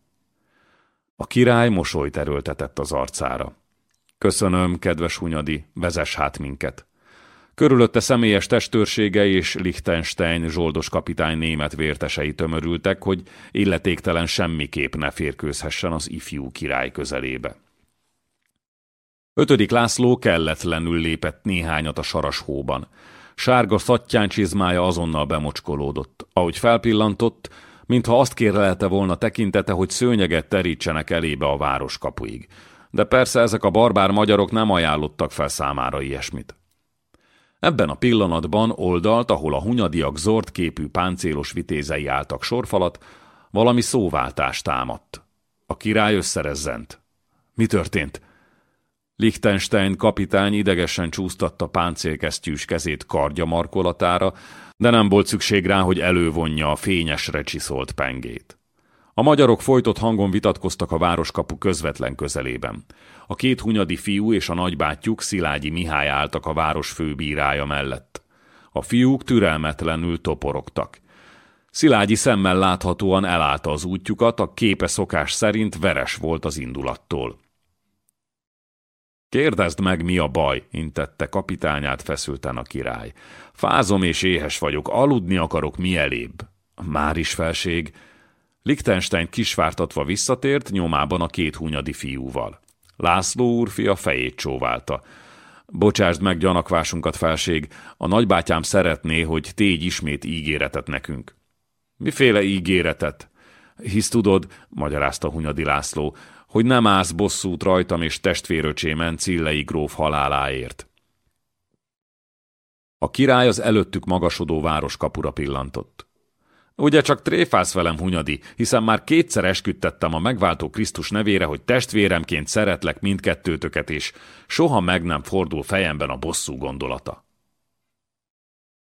A király mosolyt erőltetett az arcára. Köszönöm, kedves Hunyadi, vezess hát minket. Körülötte személyes testőrsége és Liechtenstein zsoldos kapitány német vértesei tömörültek, hogy illetéktelen semmiképp ne férkőzhessen az ifjú király közelébe. Ötödik László kelletlenül lépett néhányat a saras hóban. Sárga szattyán csizmája azonnal bemocskolódott. Ahogy felpillantott, mintha azt kérlelte volna tekintete, hogy szőnyeget terítsenek elébe a város kapuig. De persze ezek a barbár magyarok nem ajánlottak fel számára ilyesmit. Ebben a pillanatban oldalt, ahol a hunyadiak zord képű páncélos vitézei álltak sorfalat, valami szóváltást támadt. A király összerezzent. Mi történt? Liechtenstein kapitány idegesen csúsztatta páncélkesztyűs kezét kardja markolatára, de nem volt szükség rá, hogy elővonja a fényesre csiszolt pengét. A magyarok folytott hangon vitatkoztak a városkapu közvetlen közelében. A két hunyadi fiú és a nagybátyjuk Szilágyi Mihály álltak a város főbírája mellett. A fiúk türelmetlenül toporogtak. Szilágyi szemmel láthatóan elállta az útjukat, a képe szokás szerint veres volt az indulattól. Kérdezd meg, mi a baj, intette kapitányát feszülten a király. Fázom és éhes vagyok, aludni akarok mielébb. Már is felség. Liechtenstein kisvártatva visszatért, nyomában a két hunyadi fiúval. László úrfia fejét csóválta. Bocsásd meg gyanakvásunkat, felség, a nagybátyám szeretné, hogy tégy ismét ígéretet nekünk. Miféle ígéretet? Hisz tudod, magyarázta Hunyadi László, hogy nem állsz bosszút rajtam és testvéröcsémen Cillei gróf haláláért. A király az előttük magasodó városkapura pillantott. Ugye csak tréfálsz velem, Hunyadi, hiszen már kétszer esküdtettem a megváltó Krisztus nevére, hogy testvéremként szeretlek mindkettőtöket, és soha meg nem fordul fejemben a bosszú gondolata.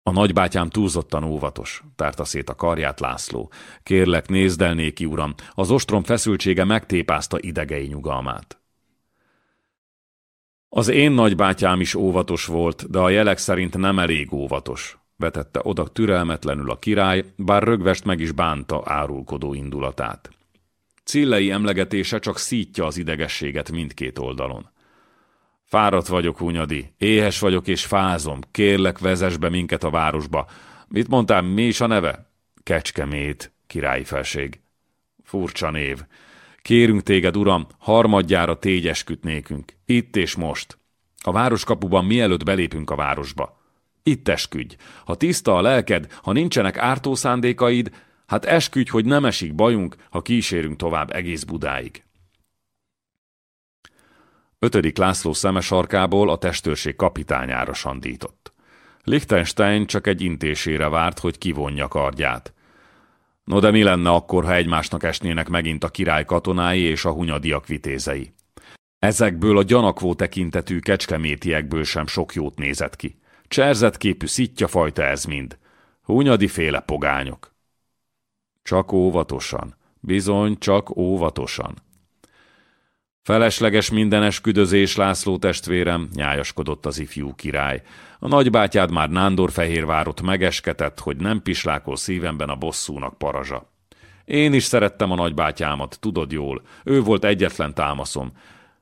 A nagybátyám túlzottan óvatos, tárta szét a karját László. Kérlek, nézd el néki, uram, az ostrom feszültsége megtépázta idegei nyugalmát. Az én nagybátyám is óvatos volt, de a jelek szerint nem elég óvatos, vetette oda türelmetlenül a király, bár rögvest meg is bánta árulkodó indulatát. Cillei emlegetése csak szítja az idegességet mindkét oldalon. Fáradt vagyok, Hunyadi, éhes vagyok és fázom, kérlek vezess be minket a városba. Mit mondtál, mi is a neve? Kecskemét, királyi felség. Furcsa név. Kérünk téged, uram, harmadjára tégyesküt nékünk. Itt és most. A városkapuban mielőtt belépünk a városba. Itt esküdj. Ha tiszta a lelked, ha nincsenek ártó szándékaid, hát esküdj, hogy nem esik bajunk, ha kísérünk tovább egész Budáig. Ötödik László szemesarkából a testőrség kapitányára sandított. Liechtenstein csak egy intésére várt, hogy kivonja kardját. No de mi lenne akkor, ha egymásnak esnének megint a király katonái és a hunyadiak vitézei? Ezekből a gyanakvó tekintetű kecskemétiekből sem sok jót nézett ki. Cserzett képű fajta ez mind. Hunyadi féle pogányok. Csak óvatosan. Bizony, csak óvatosan. Felesleges minden esküdözés, László testvérem, nyájaskodott az ifjú király. A nagybátyád már Nándorfehérvárot megesketett, hogy nem pislákol szívemben a bosszúnak parazsa. Én is szerettem a nagybátyámat, tudod jól, ő volt egyetlen támaszom.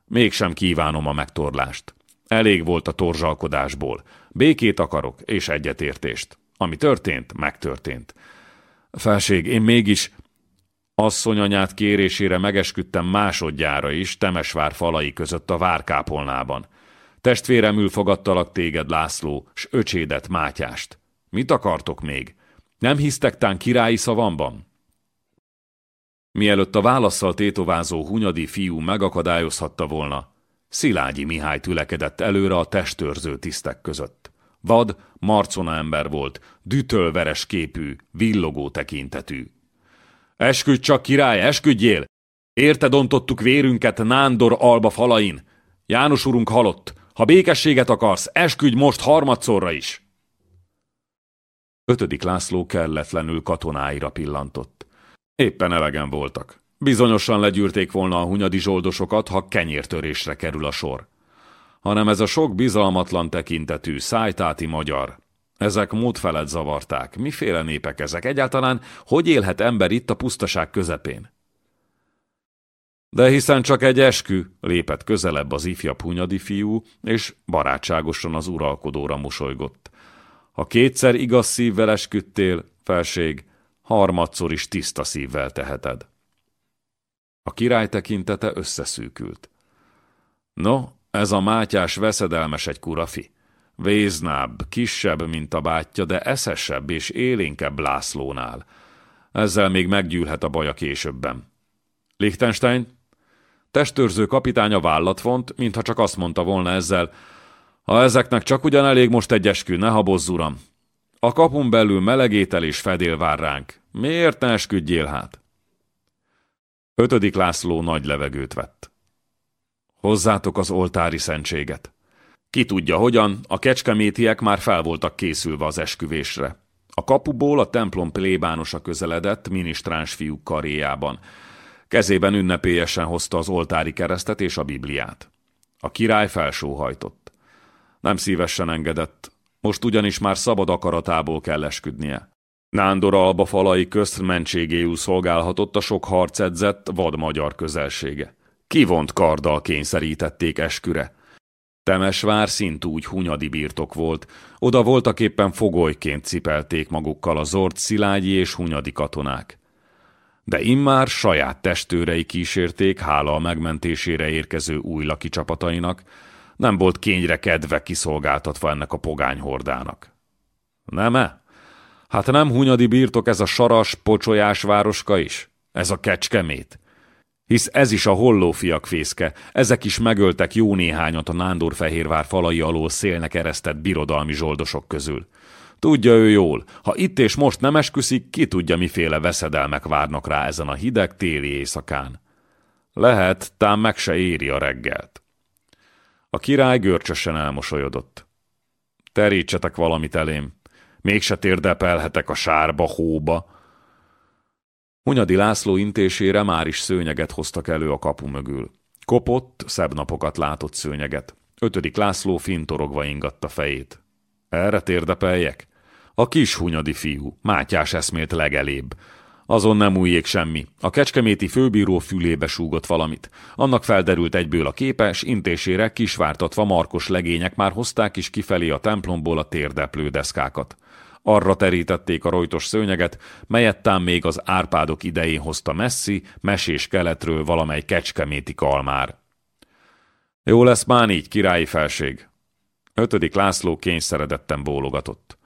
Mégsem kívánom a megtorlást. Elég volt a torzsalkodásból. Békét akarok, és egyetértést. Ami történt, megtörtént. Felség, én mégis Asszonyanyát kérésére megesküdtem másodjára is Temesvár falai között a várkápolnában. Testvéremül fogadtalak téged, László, s öcsédet, Mátyást. Mit akartok még? Nem hisztek tán királyi szavamban? Mielőtt a válaszsal tétovázó hunyadi fiú megakadályozhatta volna, Szilágyi Mihály tülekedett előre a testőrző tisztek között. Vad, marcona ember volt, dütölveres képű, villogó tekintetű. Esküdj csak, király, esküdjél! Érte dontottuk vérünket Nándor alba falain. János urunk halott. Ha békességet akarsz, esküdj most harmadszorra is! Ötödik László kelletlenül katonáira pillantott. Éppen elegen voltak. Bizonyosan legyűrték volna a hunyadi zsoldosokat, ha kenyértörésre kerül a sor. Hanem ez a sok bizalmatlan tekintetű, szájtáti magyar, ezek mód felett zavarták. Miféle népek ezek? Egyáltalán hogy élhet ember itt a pusztaság közepén? De hiszen csak egy eskü, lépett közelebb az ifjabb hunyadi fiú, és barátságosan az uralkodóra mosolygott. Ha kétszer igaz szívvel esküdtél, felség, harmadszor is tiszta szívvel teheted. A király tekintete összeszűkült. No, ez a mátyás veszedelmes egy kurafi. Véznább, kisebb, mint a bátyja, de eszesebb és élénkebb Lászlónál. Ezzel még meggyűlhet a baja későbben. Liechtenstein? Testőrző kapitánya vállat vont, mintha csak azt mondta volna ezzel, ha ezeknek csak ugyan elég most egy eskü, ne habozz, uram. A kapun belül melegétel és fedél vár ránk. Miért ne esküdjél hát? Ötödik László nagy levegőt vett. Hozzátok az oltári szentséget. Ki tudja hogyan, a kecskemétiek már fel voltak készülve az esküvésre. A kapuból a templom plébánosa közeledett minisztráns fiúk karéjában. Kezében ünnepélyesen hozta az oltári keresztet és a Bibliát. A király felsóhajtott. Nem szívesen engedett, most ugyanis már szabad akaratából kell esküdnie. Nándor alba falai közt mentségéül szolgálhatott a sok harcedzett vad magyar közelsége. Kivont karddal kényszerítették esküre. Temesvár szintúgy hunyadi birtok volt, oda voltak éppen fogolyként cipelték magukkal a zord szilágyi és hunyadi katonák. De immár saját testőrei kísérték, hála a megmentésére érkező új laki csapatainak, nem volt kényre kedve kiszolgáltatva ennek a pogány hordának. Nem-e? Hát nem hunyadi birtok ez a saras, pocsolyás városka is? Ez a kecskemét? Hisz ez is a hollófiak fészke, ezek is megöltek jó néhányat a Nándorfehérvár falai alól szélnek eresztett birodalmi zsoldosok közül. Tudja ő jól, ha itt és most nem esküszik, ki tudja miféle veszedelmek várnak rá ezen a hideg téli éjszakán. Lehet, tám meg se éri a reggelt. A király görcsösen elmosolyodott. Terítsetek valamit elém, mégse térdepelhetek a sárba, hóba, Hunyadi László intésére már is szőnyeget hoztak elő a kapu mögül. Kopott, szebb napokat látott szőnyeget. Ötödik László fintorogva ingatta fejét. Erre térdepeljek? A kis hunyadi fiú, Mátyás eszmélt legelébb. Azon nem újjék semmi. A kecskeméti főbíró fülébe súgott valamit. Annak felderült egyből a képes, intésére kisvártatva markos legények már hozták is kifelé a templomból a térdeplő deszkákat. Arra terítették a rojtos szőnyeget, melyet tám még az Árpádok idején hozta messzi, mesés keletről valamely kecskeméti kalmár. Jó lesz már így, királyi felség. Ötödik László kényszeredetten bólogatott.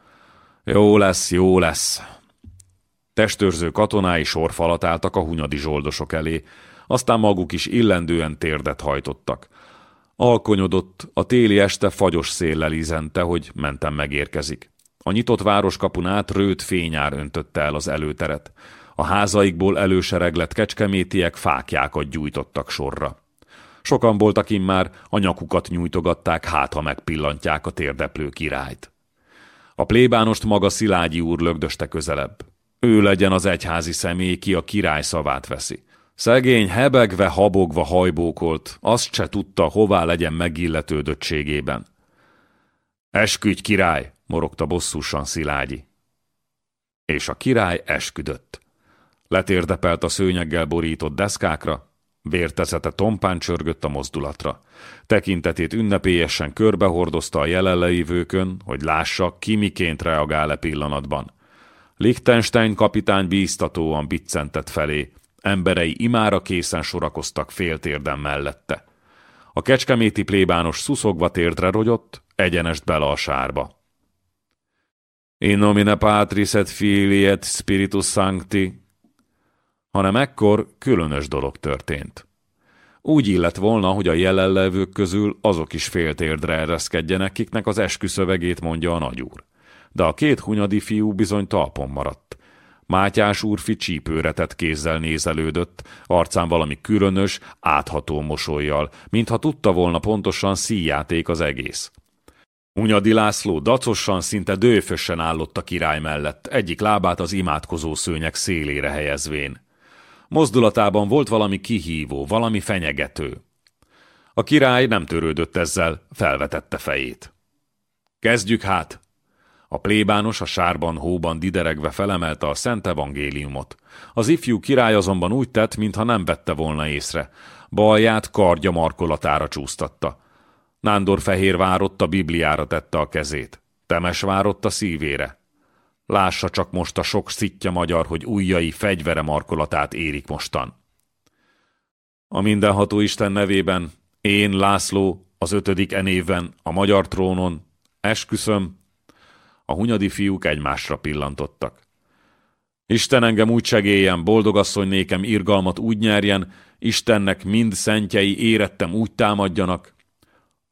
Jó lesz, jó lesz. Testőrző katonái sorfalat álltak a hunyadi zsoldosok elé, aztán maguk is illendően térdet hajtottak. Alkonyodott, a téli este fagyos széllel izente, hogy mentem megérkezik. A nyitott városkapun át rőt fényár öntötte el az előteret. A házaikból elősereglett kecskemétiek fákjákat gyújtottak sorra. Sokan voltak immár, a nyakukat nyújtogatták, hát ha megpillantják a térdeplő királyt. A plébánost maga Szilágyi úr lögdöste közelebb. Ő legyen az egyházi személy, ki a király szavát veszi. Szegény hebegve, habogva hajbókolt, azt se tudta, hová legyen megilletődöttségében. Esküdj, király! Morogta bosszúsan Szilágyi. És a király esküdött. Letérdepelt a szőnyeggel borított deszkákra, vértezete tompán csörgött a mozdulatra. Tekintetét ünnepélyesen körbehordozta a jelenlévőkön, hogy lássa, ki miként reagál-e pillanatban. Liechtenstein kapitány bíztatóan biccentett felé, emberei imára készen sorakoztak féltérden mellette. A kecskeméti plébános szuszogva térdre rogyott, egyenest bele a sárba. In nomine Patris et Filii et Spiritus Sancti, hanem ekkor különös dolog történt. Úgy illett volna, hogy a jelenlevők közül azok is féltérdre ereszkedjenek, kiknek az esküszövegét mondja a nagyúr. De a két hunyadi fiú bizony talpon maradt. Mátyás úrfi csípőre tett kézzel nézelődött, arcán valami különös, átható mosolyjal, mintha tudta volna pontosan szíjáték az egész. Hunyadi László dacosan, szinte dőfösen állott a király mellett, egyik lábát az imádkozó szőnyek szélére helyezvén. Mozdulatában volt valami kihívó, valami fenyegető. A király nem törődött ezzel, felvetette fejét. Kezdjük hát! A plébános a sárban, hóban dideregve felemelte a szent evangéliumot. Az ifjú király azonban úgy tett, mintha nem vette volna észre. Balját kardja markolatára csúsztatta. Nándor fehér várott a Bibliára tette a kezét. Temes várott a szívére. Lássa csak most a sok szitja magyar, hogy ujjai fegyvere markolatát érik mostan. A mindenható Isten nevében, én, László, az ötödik enévben, a magyar trónon, esküszöm, a hunyadi fiúk egymásra pillantottak. Isten engem úgy segéljen, boldogasszony nékem irgalmat úgy nyerjen, Istennek mind szentjei érettem úgy támadjanak.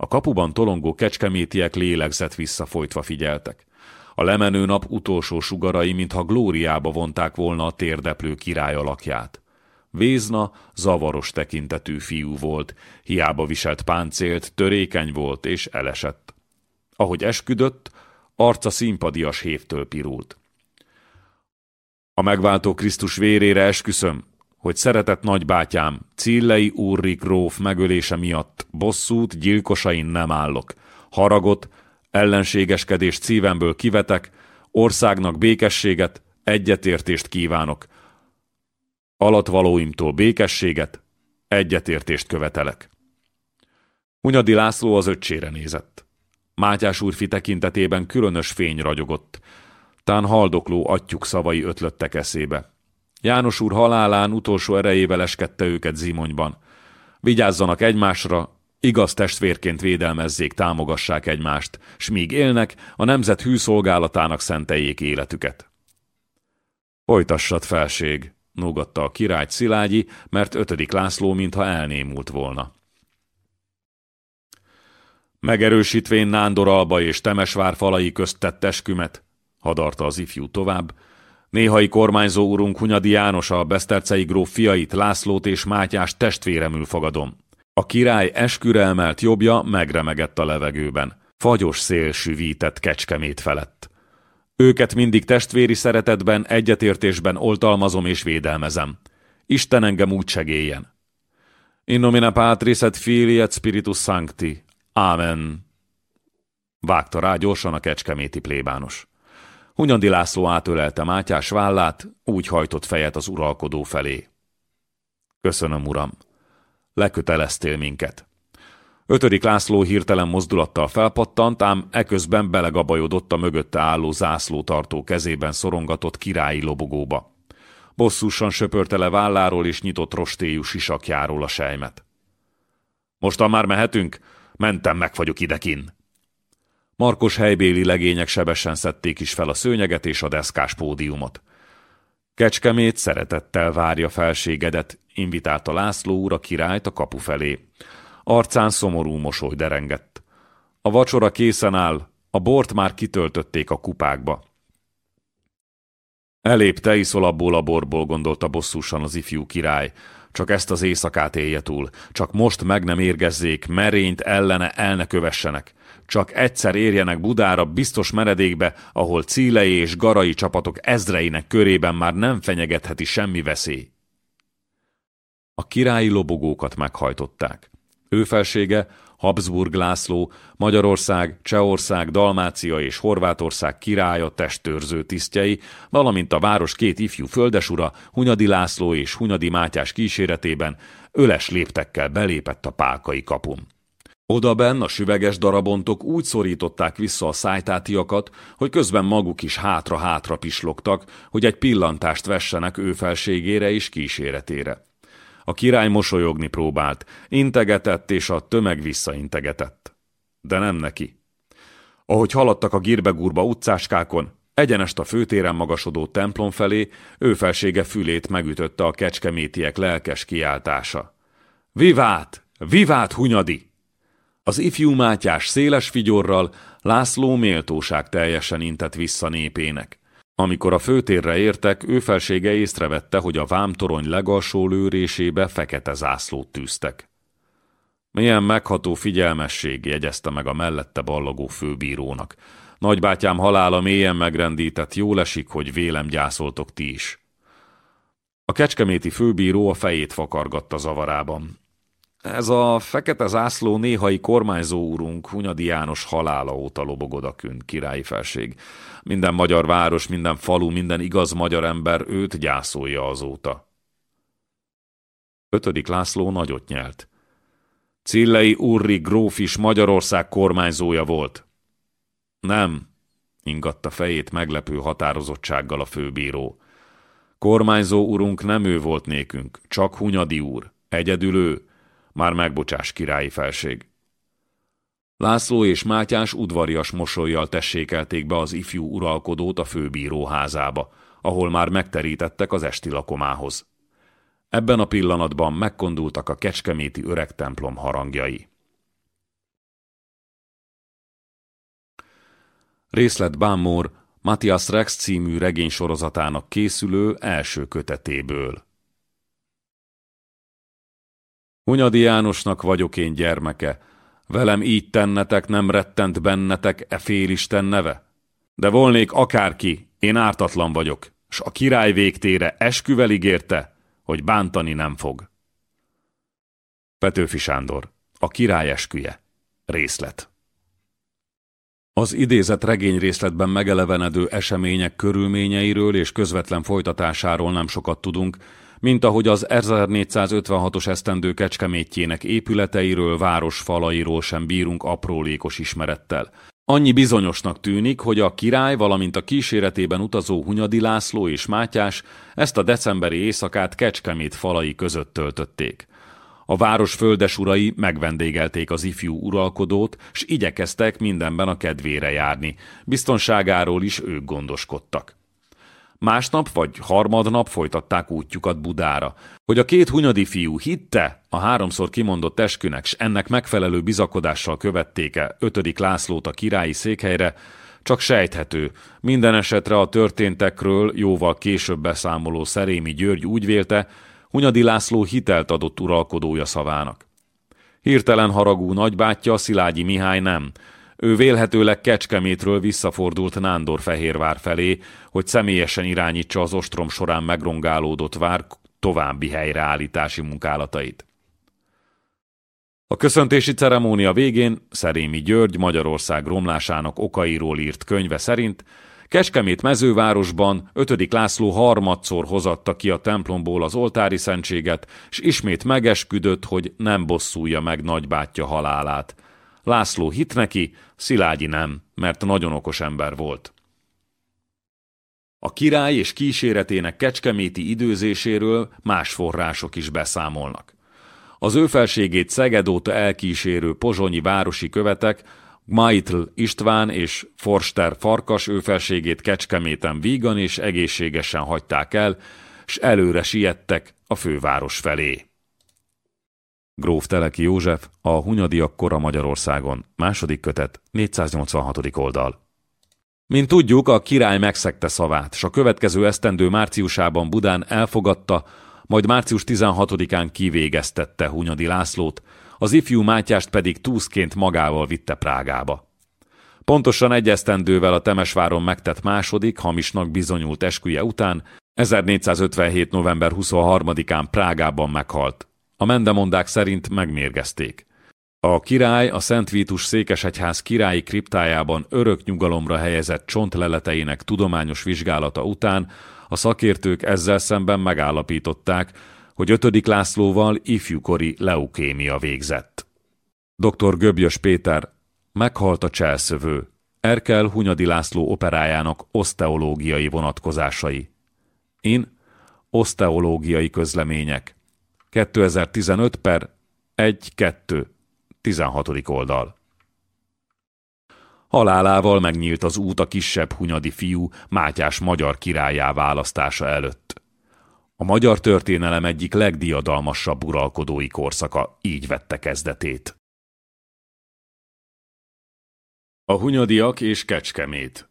A kapuban tolongó kecskemétiek lélegzett visszafolytva figyeltek. A lemenő nap utolsó sugarai, mintha glóriába vonták volna a térdeplő király alakját. Vézna zavaros tekintetű fiú volt, hiába viselt páncélt, törékeny volt és elesett. Ahogy esküdött, arca színpadias hévtől pirult. A megváltó Krisztus vérére esküszöm, hogy szeretett nagybátyám, Cillei Úrrik Róf megölése miatt bosszút gyilkosain nem állok. Haragot, ellenségeskedést szívemből kivetek, országnak békességet, egyetértést kívánok. Alatvalóimtól békességet, egyetértést követelek. Hunyadi László az öccsére nézett. Mátyás úrfi tekintetében különös fény ragyogott. Tán haldokló atyuk szavai ötlöttek eszébe. János úr halálán utolsó erejével eskedte őket zimonyban. Vigyázzanak egymásra, igaz testvérként védelmezzék, támogassák egymást, s míg élnek, a nemzet hűszolgálatának szenteljék életüket. Folytassad, felség, nógatta a király Szilágyi, mert ötödik László mintha elnémult volna. Megerősítvén Nándor Alba és Temesvár falai közt tett eskümet, hadarta az ifjú tovább, néhai kormányzó úrunk Hunyadi János a Besztercei gróf fiait, Lászlót és Mátyás testvéremül fogadom. A király esküre emelt jobbja megremegett a levegőben. Fagyos szél süvített kecskemét felett. Őket mindig testvéri szeretetben, egyetértésben oltalmazom és védelmezem. Isten engem úgy segéljen. In nomine Patris et Filii et Spiritus Sancti. Ámen. Vágta rá gyorsan a kecskeméti plébános. Hunyadi László átölelte Mátyás vállát, úgy hajtott fejet az uralkodó felé. Köszönöm, uram. Leköteleztél minket. Ötödik László hirtelen mozdulattal felpattant, ám eközben belegabajodott a mögötte álló zászlótartó kezében szorongatott királyi lobogóba. Bosszúsan söpörte le válláról és nyitott rostéjú sisakjáról a sejmet. Mostan már mehetünk? Mentem, meg vagyok idekin. Markos helybéli legények sebesen szedték is fel a szőnyeget és a deszkás pódiumot. Kecskemét szeretettel várja felségedet, invitálta László úr a királyt a kapu felé. Arcán szomorú mosoly derengett. A vacsora készen áll, a bort már kitöltötték a kupákba. Elép te iszol abból a borból, gondolta bosszúsan az ifjú király. Csak ezt az éjszakát élje túl. Csak most meg nem érgezzék, merényt ellene el ne kövessenek. Csak egyszer érjenek Budára biztos meredékbe, ahol cílei és garai csapatok ezreinek körében már nem fenyegetheti semmi veszély. A királyi lobogókat meghajtották. Ő felsége Habsburg László, Magyarország, Csehország, Dalmácia és Horvátország királya testőrző tisztjei, valamint a város két ifjú földesura, Hunyadi László és Hunyadi Mátyás kíséretében öles léptekkel belépett a pálkai kapun. Odaben a süveges darabontok úgy szorították vissza a szájtátiakat, hogy közben maguk is hátra-hátra pislogtak, hogy egy pillantást vessenek ő felségére és kíséretére. A király mosolyogni próbált, integetett, és a tömeg visszaintegetett. De nem neki. Ahogy haladtak a girbegurba utcáskákon, egyenest a főtéren magasodó templom felé, ő felsége fülét megütötte a kecskemétiek lelkes kiáltása. Vivát! Vivát, Hunyadi! Az ifjú Mátyás széles figyorral László méltóság teljesen intett vissza népének. Amikor a főtérre értek, ő felsége észrevette, hogy a vámtorony legalsó lőrésébe fekete zászlót tűztek. Milyen megható figyelmesség, jegyezte meg a mellette ballagó főbírónak. Nagybátyám halála mélyen megrendített, jól esik, hogy vélem gyászoltok ti is. A kecskeméti főbíró a fejét fakargatta zavarában. Ez a fekete zászló néhai kormányzó úrunk Hunyadi János halála óta lobogod a kün, királyi felség. Minden magyar város, minden falu, minden igaz magyar ember őt gyászolja azóta. Ötödik László nagyot nyelt. Cillei Urri gróf is Magyarország kormányzója volt. Nem, ingatta fejét meglepő határozottsággal a főbíró. Kormányzó urunk nem ő volt nékünk, csak Hunyadi úr. Egyedül ő. Már megbocsás, királyi felség. László és Mátyás udvarias mosolyjal tessékelték be az ifjú uralkodót a főbíró házába, ahol már megterítettek az esti lakomához. Ebben a pillanatban megkondultak a kecskeméti öreg templom harangjai. Részlet Bámor Matthias Rex című regénysorozatának készülő első kötetéből. Hunyadi Jánosnak vagyok én gyermeke, velem így tennetek, nem rettent bennetek e félisten neve? De volnék akárki, én ártatlan vagyok, s a király végtére esküvel ígérte, hogy bántani nem fog. Petőfi Sándor, a király esküje. Részlet. Az idézett regényrészletben megelevenedő események körülményeiről és közvetlen folytatásáról nem sokat tudunk, mint ahogy az 1456-os esztendő kecskemétjének épületeiről, városfalairól sem bírunk aprólékos ismerettel. Annyi bizonyosnak tűnik, hogy a király, valamint a kíséretében utazó Hunyadi László és Mátyás ezt a decemberi éjszakát Kecskemét falai között töltötték. A város földesurai megvendégelték az ifjú uralkodót, s igyekeztek mindenben a kedvére járni. Biztonságáról is ők gondoskodtak. Másnap vagy harmadnap folytatták útjukat Budára. Hogy a két hunyadi fiú hitte a háromszor kimondott eskünek, s ennek megfelelő bizakodással követték-e ötödik Lászlót a királyi székhelyre, csak sejthető. Minden esetre a történtekről jóval később beszámoló Szerémi György úgy vélte, Hunyadi László hitelt adott uralkodója szavának. Hirtelen haragú nagybátyja Szilágyi Mihály nem. Ő vélhetőleg Kecskemétről visszafordult Nándorfehérvár felé, hogy személyesen irányítsa az ostrom során megrongálódott vár további helyreállítási munkálatait. A köszöntési ceremónia végén Szerémi György Magyarország romlásának okairól írt könyve szerint Kecskemét mezővárosban 5. László harmadszor hozatta ki a templomból az oltári szentséget, és ismét megesküdött, hogy nem bosszulja meg nagybátyja halálát. László hit neki, Szilágyi nem, mert nagyon okos ember volt. A király és kíséretének kecskeméti időzéséről más források is beszámolnak. Az ő felségét Szeged elkísérő pozsonyi városi követek Maitl István és Forster Farkas őfelségét Kecskeméten vígan és egészségesen hagyták el, s előre siettek a főváros felé. Gróf Teleki József, a Hunyadiak kora Magyarországon, második kötet, 486. oldal. Mint tudjuk, a király megszegte szavát, s a következő esztendő márciusában Budán elfogadta, majd március 16-án kivégeztette Hunyadi Lászlót, az ifjú Mátyást pedig túszként magával vitte Prágába. Pontosan egy esztendővel a Temesváron megtett második, hamisnak bizonyult esküje után 1457. november 23-án Prágában meghalt. A mendemondák szerint megmérgezték. A király a Szent Vítus székesegyház királyi kriptájában örök nyugalomra helyezett csontleleteinek tudományos vizsgálata után a szakértők ezzel szemben megállapították, hogy ötödik Lászlóval ifjúkori leukémia végzett. Dr. Göbjös Péter meghalt a cselszövő, Erkel Hunyadi László operájának oszteológiai vonatkozásai. In oszteológiai közlemények 2015 per 1-2 16. oldal. Halálával megnyílt az út a kisebb hunyadi fiú Mátyás magyar királyá választása előtt. A magyar történelem egyik legdiadalmasabb uralkodói korszaka így vette kezdetét. A hunyadiak és Kecskemét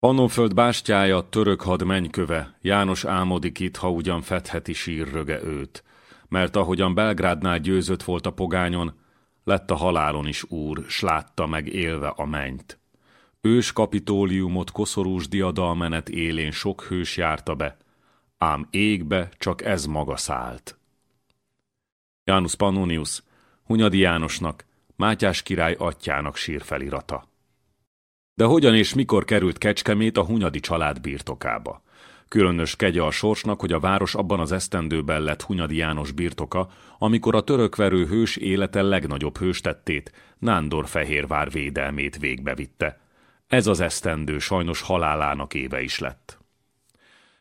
Pannonföld bástyája, török had mennyköve, János álmodik itt, ha ugyan fedheti sírröge őt, mert ahogyan Belgrádnál győzött volt a pogányon, lett a halálon is úr, s látta meg élve a mennyt. Ős kapitóliumot koszorús diadalmenet élén sok hős járta be, ám égbe csak ez maga szállt. Janus Pannonius, Hunyadi Jánosnak, Mátyás király atyának sírfelirata. De hogyan és mikor került Kecskemét a Hunyadi család birtokába? Különös kegye a sorsnak, hogy a város abban az esztendőben lett Hunyadi János birtoka, amikor a törökverő hős élete legnagyobb hőstettét, Nándor Fehérvár védelmét végbevitte. Ez az esztendő sajnos halálának éve is lett.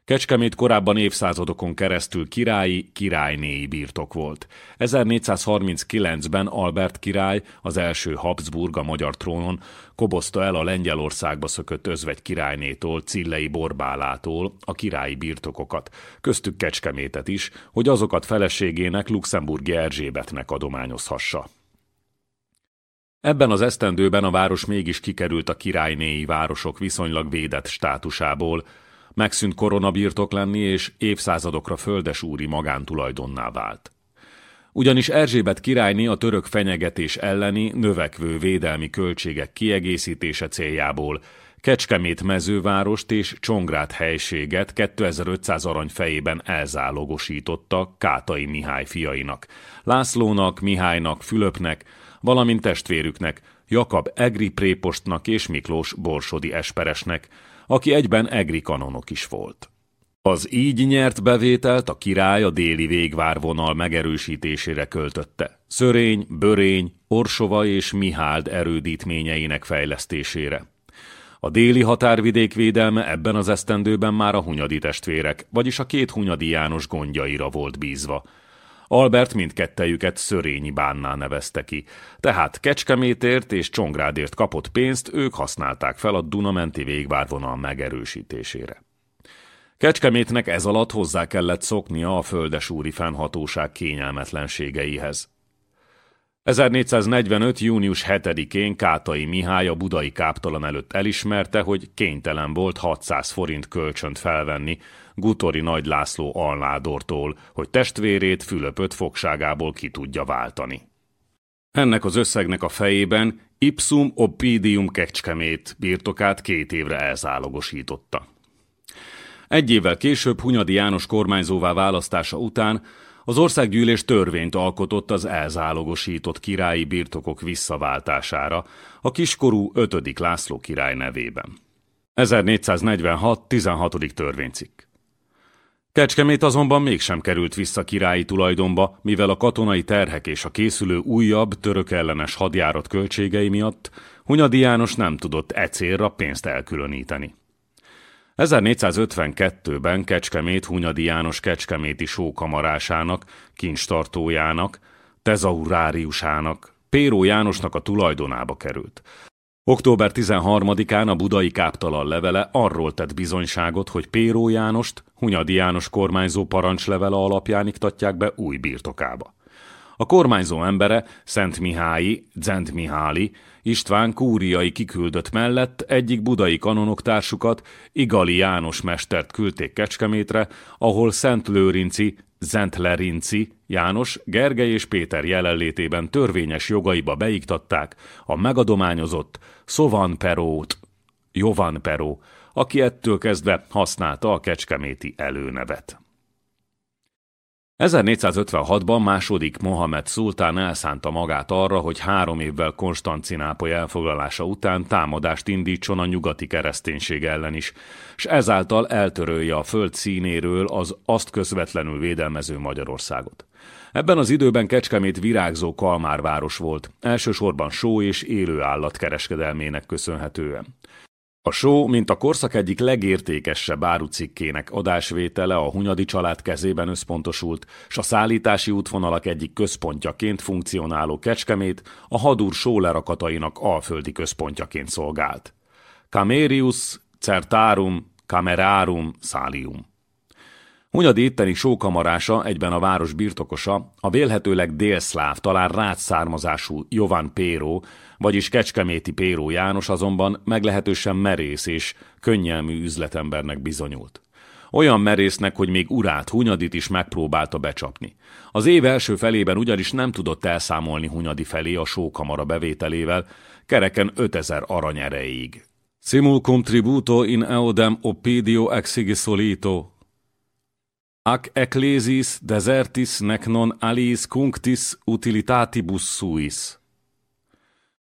Kecskemét korábban évszázadokon keresztül királyi, királynéi birtok volt. 1439-ben Albert király, az első Habsburg a magyar trónon, kobozta el a Lengyelországba szökött özvegy királynétól, Cillei Borbálától a királyi birtokokat, köztük Kecskemétet is, hogy azokat feleségének Luxemburgi Erzsébetnek adományozhassa. Ebben az esztendőben a város mégis kikerült a királynéi városok viszonylag védett státusából, megszűnt koronabirtok lenni, és évszázadokra földesúri magántulajdonná vált. Ugyanis Erzsébet királyné a török fenyegetés elleni növekvő védelmi költségek kiegészítése céljából Kecskemét mezővárost és Csongrát helységet 2500 arany fejében elzálogosította Kátai Mihály fiainak, Lászlónak, Mihálynak, Fülöpnek, valamint testvérüknek, Jakab Egri prépostnak és Miklós Borsodi esperesnek, aki egyben egri kanonok is volt. Az így nyert bevételt a király a déli végvárvonal megerősítésére költötte. Szörény, Börény, Orsova és Miháld erődítményeinek fejlesztésére. A déli határvidék védelme ebben az esztendőben már a hunyadi testvérek, vagyis a két hunyadi János gondjaira volt bízva – Albert mindkettejüket Szörényi bánná nevezte ki, tehát Kecskemétért és Csongrádért kapott pénzt ők használták fel a Dunamenti végvárvonal megerősítésére. Kecskemétnek ez alatt hozzá kellett szoknia a földesúri fennhatóság kényelmetlenségeihez. 1445. június 7-én Kátai Mihály a budai káptalan előtt elismerte, hogy kénytelen volt 600 forint kölcsönt felvenni Gutori Nagy László alnádortól, hogy testvérét Fülöpöt fogságából ki tudja váltani. Ennek az összegnek a fejében Ipsum Opidium Kecskemét birtokát két évre elzálogosította. Egy évvel később Hunyadi János kormányzóvá választása után az országgyűlés törvényt alkotott az elzálogosított királyi birtokok visszaváltására a kiskorú 5. László király nevében. 1446. 16. törvénycikk. Kecskemét azonban mégsem került vissza királyi tulajdonba, mivel a katonai terhek és a készülő újabb török ellenes hadjárat költségei miatt Hunyadi János nem tudott e célra pénzt elkülöníteni. 1452-ben Kecskemét Hunyadi János Kecskeméti sókamarásának, kincstartójának, tezauráriusának, Péró Jánosnak a tulajdonába került. Október 13-án a budai káptalan levele arról tett bizonyságot, hogy Péró Jánost Hunyadi János kormányzó parancslevele alapján iktatják be új birtokába. A kormányzó embere, Szent Mihályi, Zent Mihály, István kúriai kiküldött mellett egyik budai kanonoktársukat, Igali János mestert küldték Kecskemétre, ahol Szent Lőrinci, Zent Lerinci, János, Gergely és Péter jelenlétében törvényes jogaiba beiktatták a megadományozott Szovan Perót, Jovan Peró, aki ettől kezdve használta a kecskeméti előnevet. 1456-ban második Mohamed szultán elszánta magát arra, hogy három évvel Konstancinápoly elfoglalása után támadást indítson a nyugati kereszténység ellen is, és ezáltal eltörölje a föld színéről az azt közvetlenül védelmező Magyarországot. Ebben az időben Kecskemét virágzó kalmárváros volt, elsősorban só és élő állat kereskedelmének köszönhetően. A só, mint a korszak egyik legértékesebb árucikkének adásvétele a Hunyadi család kezében összpontosult, s a szállítási útvonalak egyik központjaként funkcionáló Kecskemét a hadúr só lerakatainak alföldi központjaként szolgált. Camerius, Certarum, Camerarum, Salium. Hunyadi itteni sókamarása, egyben a város birtokosa, a vélhetőleg délszláv, talán rácz származású Jovan Péró, vagyis Kecskeméti Péró János azonban meglehetősen merész és könnyelmű üzletembernek bizonyult. Olyan merésznek, hogy még urát Hunyadit is megpróbálta becsapni. Az év első felében ugyanis nem tudott elszámolni Hunyadi felé a sókamara bevételével, kereken 5000 arany erejéig. Simul cum tributo in eodem opidio exigi solito, ac ecclesis desertis nec non aliis cunctis utilitatibus suis.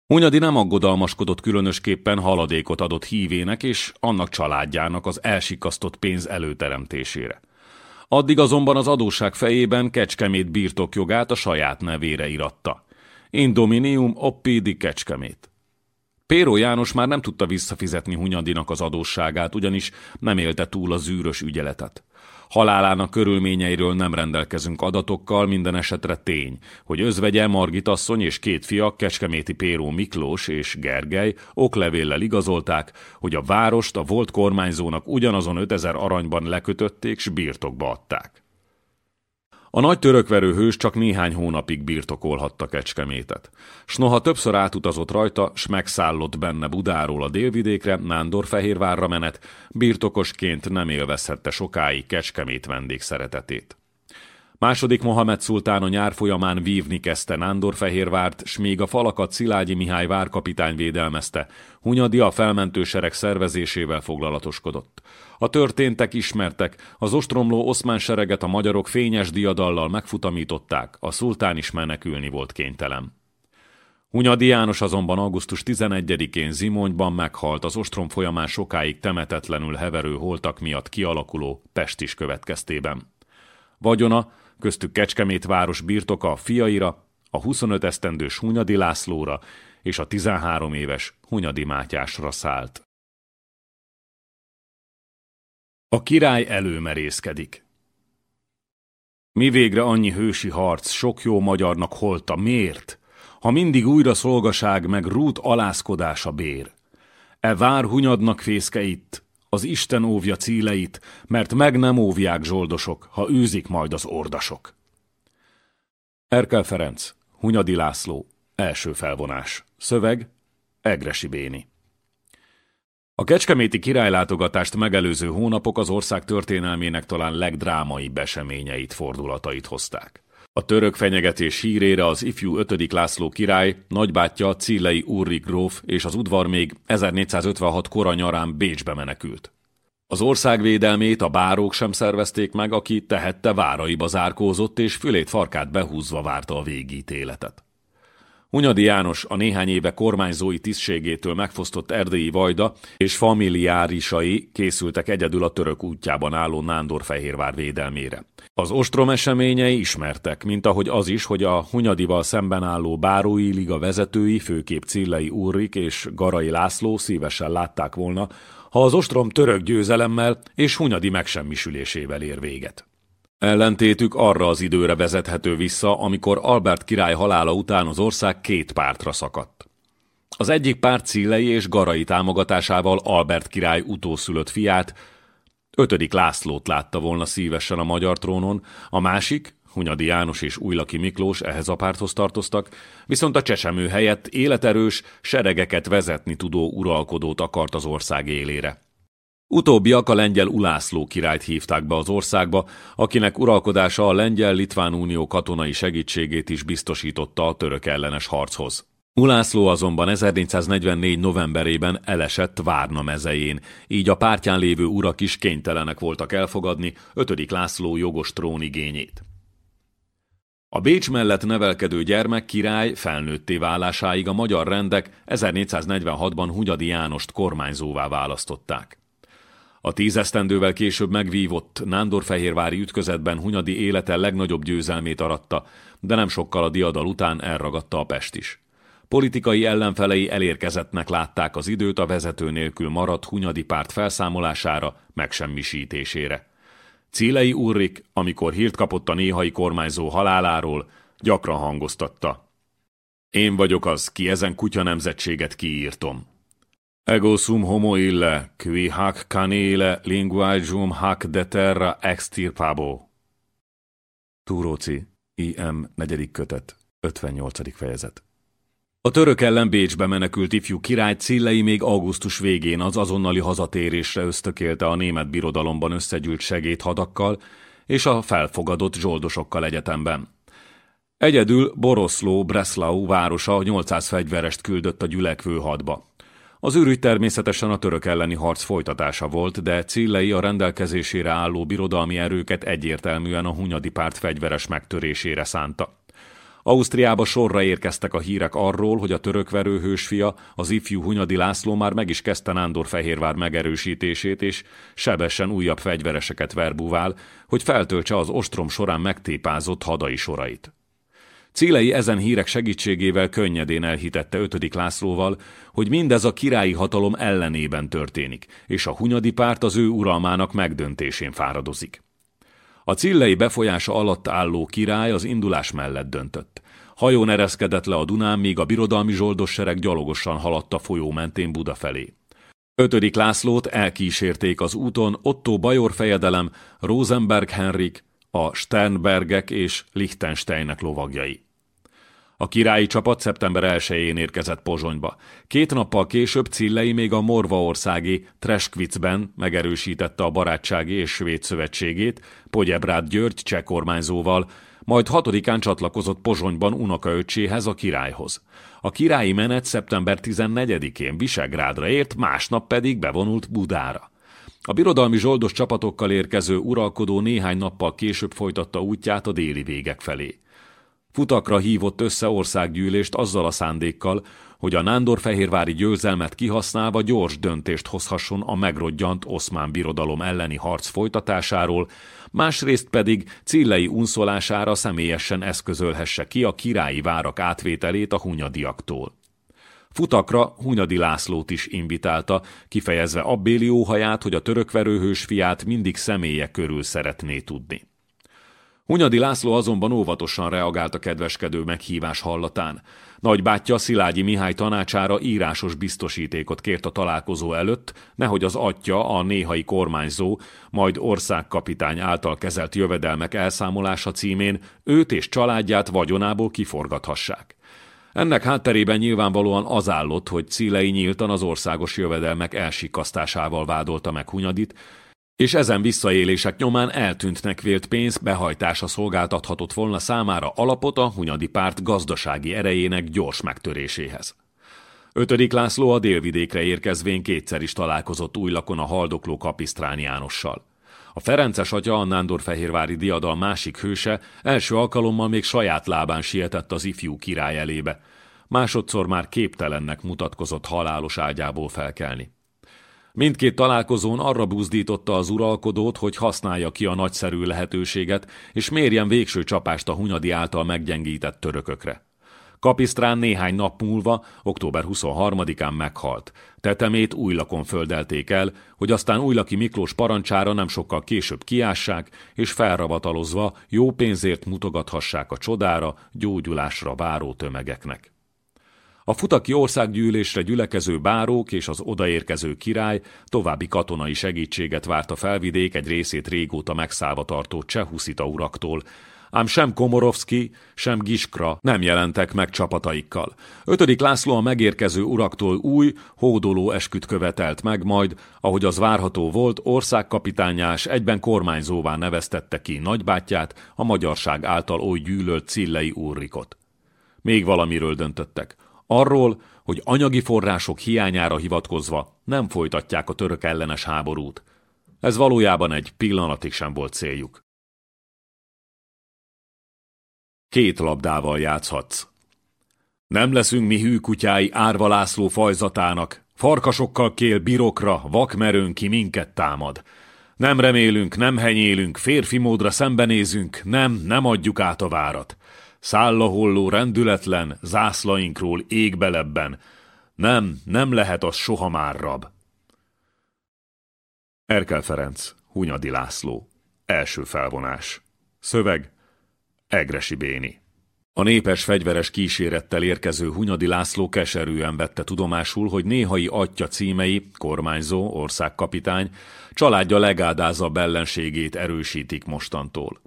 Hunyadi nem aggodalmaskodott különösképpen haladékot adott hívének és annak családjának az elsikasztott pénz előteremtésére. Addig azonban az adósság fejében Kecskemét birtokjogát a saját nevére iratta. Indominium oppidi Kecskemét. Péró János már nem tudta visszafizetni Hunyadinak az adósságát, ugyanis nem élte túl a zűrös ügyeletet. Halálának körülményeiről nem rendelkezünk adatokkal, minden esetre tény, hogy özvegye Margit asszony és két fia, Kecskeméti Péró Miklós és Gergely oklevéllel igazolták, hogy a várost a volt kormányzónak ugyanazon 5000 aranyban lekötötték s birtokba adták. A nagy törökverő hős csak néhány hónapig birtokolhatta Kecskemétet. S noha többször átutazott rajta, s megszállott benne Budáról a délvidékre, Nándorfehérvárra menet, birtokosként nem élvezhette sokáig Kecskemét vendégszeretetét. Második Mohamed szultán a nyár folyamán vívni kezdte Nándorfehérvárt, s még a falakat Szilágyi Mihály várkapitány védelmezte, Hunyadi a felmentő sereg szervezésével foglalatoskodott. A történtek ismertek, az ostromló oszmán sereget a magyarok fényes diadallal megfutamították, a szultán is menekülni volt kénytelen. Hunyadi János azonban augusztus 11-én Zimonyban meghalt az ostrom folyamán sokáig temetetlenül heverő holtak miatt kialakuló pestis következtében. Vagyona, köztük Kecskemét város birtoka a fiaira, a 25 esztendős Hunyadi Lászlóra és a 13 éves Hunyadi Mátyásra szállt. A király előmerészkedik. Mi végre annyi hősi harc sok jó magyarnak holta, miért? Ha mindig újra szolgaság meg rút alászkodása bér. E vár hunyadnak fészke itt, az Isten óvja cíleit, mert meg nem óvják zsoldosok, ha űzik majd az ordasok. Erkel Ferenc, Hunyadi László, első felvonás. Szöveg, Egresi Béni. A kecskeméti királylátogatást megelőző hónapok az ország történelmének talán legdrámai beseményeit, fordulatait hozták. A török fenyegetés hírére az ifjú 5. László király, nagybátyja Cillei Urrik gróf és az udvar még 1456 kora nyarán Bécsbe menekült. Az ország védelmét a bárók sem szervezték meg, aki tehette váraiba zárkózott és fülét farkát behúzva várta a végítéletet. Hunyadi János a néhány éve kormányzói tisztségétől megfosztott erdélyi vajda és familiárisai készültek egyedül a török útjában álló Nándorfehérvár védelmére. Az ostrom eseményei ismertek, mint ahogy az is, hogy a Hunyadival szemben álló Bárói Liga vezetői, főkép Cillei Úrrik és Garai László szívesen látták volna, ha az ostrom török győzelemmel és Hunyadi megsemmisülésével ér véget. Ellentétük arra az időre vezethető vissza, amikor Albert király halála után az ország két pártra szakadt. Az egyik párt Cillei és Garai támogatásával Albert király utószülött fiát, ötödik Lászlót látta volna szívesen a magyar trónon, a másik, Hunyadi János és Újlaki Miklós ehhez a párthoz tartoztak, viszont a csecsemő helyett életerős, seregeket vezetni tudó uralkodót akart az ország élére. Utóbbiak a lengyel Ulászló királyt hívták be az országba, akinek uralkodása a lengyel-litván unió katonai segítségét is biztosította a török ellenes harchoz. Ulászló azonban 1444. novemberében elesett Várna mezején, így a pártján lévő urak is kénytelenek voltak elfogadni 5. László jogos trónigényét. A Bécs mellett nevelkedő gyermek király felnőtté válásáig a magyar rendek 1446-ban Hunyadi Jánost kormányzóvá választották. A tízesztendővel később megvívott Nándorfehérvári ütközetben Hunyadi élete legnagyobb győzelmét aratta, de nem sokkal a diadal után elragadta a Pest is. Politikai ellenfelei elérkezettnek látták az időt a vezető nélkül maradt Hunyadi párt felszámolására, megsemmisítésére. Cílei Urrik, amikor hírt kapott a néhai kormányzó haláláról, gyakran hangoztatta. Én vagyok az, ki ezen kutya nemzetséget kiírtom. Ego sum homo ille, qui hac canile linguagium hac de terra extirpabo. Túróci, I.M. negyedik kötet, 58. fejezet. A török ellen Bécsbe menekült ifjú király Cillei még augusztus végén az azonnali hazatérésre ösztökélte a német birodalomban összegyűlt segédhadakkal és a felfogadott zsoldosokkal egyetemben. Egyedül Boroszló, Breslau városa 800 fegyverest küldött a gyülekvő hadba. Az ürügy természetesen a török elleni harc folytatása volt, de Cillei a rendelkezésére álló birodalmi erőket egyértelműen a hunyadi párt fegyveres megtörésére szánta. Ausztriába sorra érkeztek a hírek arról, hogy a törökverő hősfia, az ifjú Hunyadi László már meg is kezdte Nándorfehérvár megerősítését, és sebesen újabb fegyvereseket verbúvál, hogy feltöltse az ostrom során megtépázott hadai sorait. Célei ezen hírek segítségével könnyedén elhitette ötödik Lászlóval, hogy mindez a királyi hatalom ellenében történik, és a Hunyadi párt az ő uralmának megdöntésén fáradozik. A cillei befolyása alatt álló király az indulás mellett döntött. Hajón ereszkedett le a Dunán, míg a birodalmi zsoldos gyalogosan haladt a folyó mentén Buda felé. Ötödik Lászlót elkísérték az úton Otto Bajor fejedelem, Rosenberg Henrik, a Sternbergek és Liechtensteinek lovagjai. A királyi csapat szeptember 1-én érkezett Pozsonyba. Két nappal később Cillei még a morvaországi Treskvicben megerősítette a barátsági és svéd szövetségét, Pogyebrád György cseh kormányzóval, majd hatodikán csatlakozott Pozsonyban unokaöccséhez a királyhoz. A királyi menet szeptember 14-én Visegrádra ért, másnap pedig bevonult Budára. A birodalmi zsoldos csapatokkal érkező uralkodó néhány nappal később folytatta útját a déli végek felé. Futakra hívott össze országgyűlést azzal a szándékkal, hogy a Nándorfehérvári győzelmet kihasználva gyors döntést hozhasson a megrodjant oszmán birodalom elleni harc folytatásáról, másrészt pedig Cillei unszolására személyesen eszközölhesse ki a királyi várak átvételét a hunyadiaktól. Futakra Hunyadi Lászlót is invitálta, kifejezve abbéli óhaját, hogy a törökverőhős fiát mindig személye körül szeretné tudni. Hunyadi László azonban óvatosan reagált a kedveskedő meghívás hallatán. Nagybátyja Szilágyi Mihály tanácsára írásos biztosítékot kért a találkozó előtt, nehogy az atya, a néhai kormányzó, majd országkapitány által kezelt jövedelmek elszámolása címén őt és családját vagyonából kiforgathassák. Ennek hátterében nyilvánvalóan az állott, hogy Cílei nyíltan az országos jövedelmek elsikasztásával vádolta meg Hunyadit, és ezen visszaélések nyomán eltűntnek vélt pénz behajtása szolgáltathatott volna számára alapot a Hunyadi párt gazdasági erejének gyors megtöréséhez. Ötödik László a délvidékre érkezvén kétszer is találkozott újlakon a haldokló Kapisztrán Jánossal. A Ferences atya, a Nándorfehérvári diadal másik hőse első alkalommal még saját lábán sietett az ifjú király elébe. Másodszor már képtelennek mutatkozott halálos ágyából felkelni. Mindkét találkozón arra buzdította az uralkodót, hogy használja ki a nagyszerű lehetőséget, és mérjen végső csapást a Hunyadi által meggyengített törökökre. Kapisztrán néhány nap múlva, október 23-án meghalt. Tetemét újlakon földelték el, hogy aztán újlaki Miklós parancsára nem sokkal később kiássák, és felravatalozva jó pénzért mutogathassák a csodára, gyógyulásra váró tömegeknek. A futaki országgyűlésre gyülekező bárók és az odaérkező király további katonai segítséget várt a felvidék egy részét régóta megszállva tartó csehuszita uraktól, ám sem Komorovski, sem Giskra nem jelentek meg csapataikkal. Ötödik László a megérkező uraktól új, hódoló esküt követelt meg, majd, ahogy az várható volt, országkapitányás egyben kormányzóvá neveztette ki nagybátyját, a magyarság által oly gyűlölt Cillei Úrrikot. Még valamiről döntöttek. Arról, hogy anyagi források hiányára hivatkozva nem folytatják a török ellenes háborút. Ez valójában egy pillanatig sem volt céljuk. Két labdával játszhatsz. Nem leszünk mi hű kutyái Árva László fajzatának, farkasokkal kél birokra, vakmerőn ki minket támad. Nem remélünk, nem henyélünk, férfi módra szembenézünk, nem, nem adjuk át a várat szállaholló rendületlen, zászlainkról égbelebben. Nem, nem lehet az soha már rab. Erkel Ferenc, Hunyadi László. Első felvonás. Szöveg Egresi Béni. A népes fegyveres kísérettel érkező Hunyadi László keserűen vette tudomásul, hogy néhai atya címei, kormányzó, országkapitány, családja legádáza ellenségét erősítik mostantól.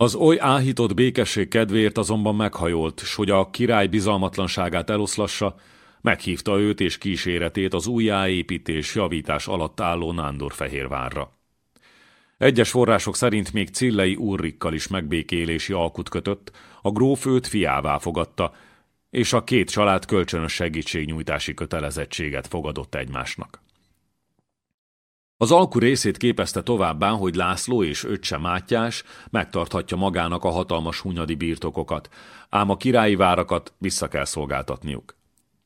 Az oly áhított békesség kedvéért azonban meghajolt, s hogy a király bizalmatlanságát eloszlassa, meghívta őt és kíséretét az újjáépítés javítás alatt álló Nándorfehérvárra. Egyes források szerint még Cillei úrrikkal is megbékélési alkut kötött, a grófőt fiává fogadta, és a két család kölcsönös segítségnyújtási kötelezettséget fogadott egymásnak. Az alku részét képezte továbbá, hogy László és öccse Mátyás megtarthatja magának a hatalmas hunyadi birtokokat, ám a királyi várakat vissza kell szolgáltatniuk.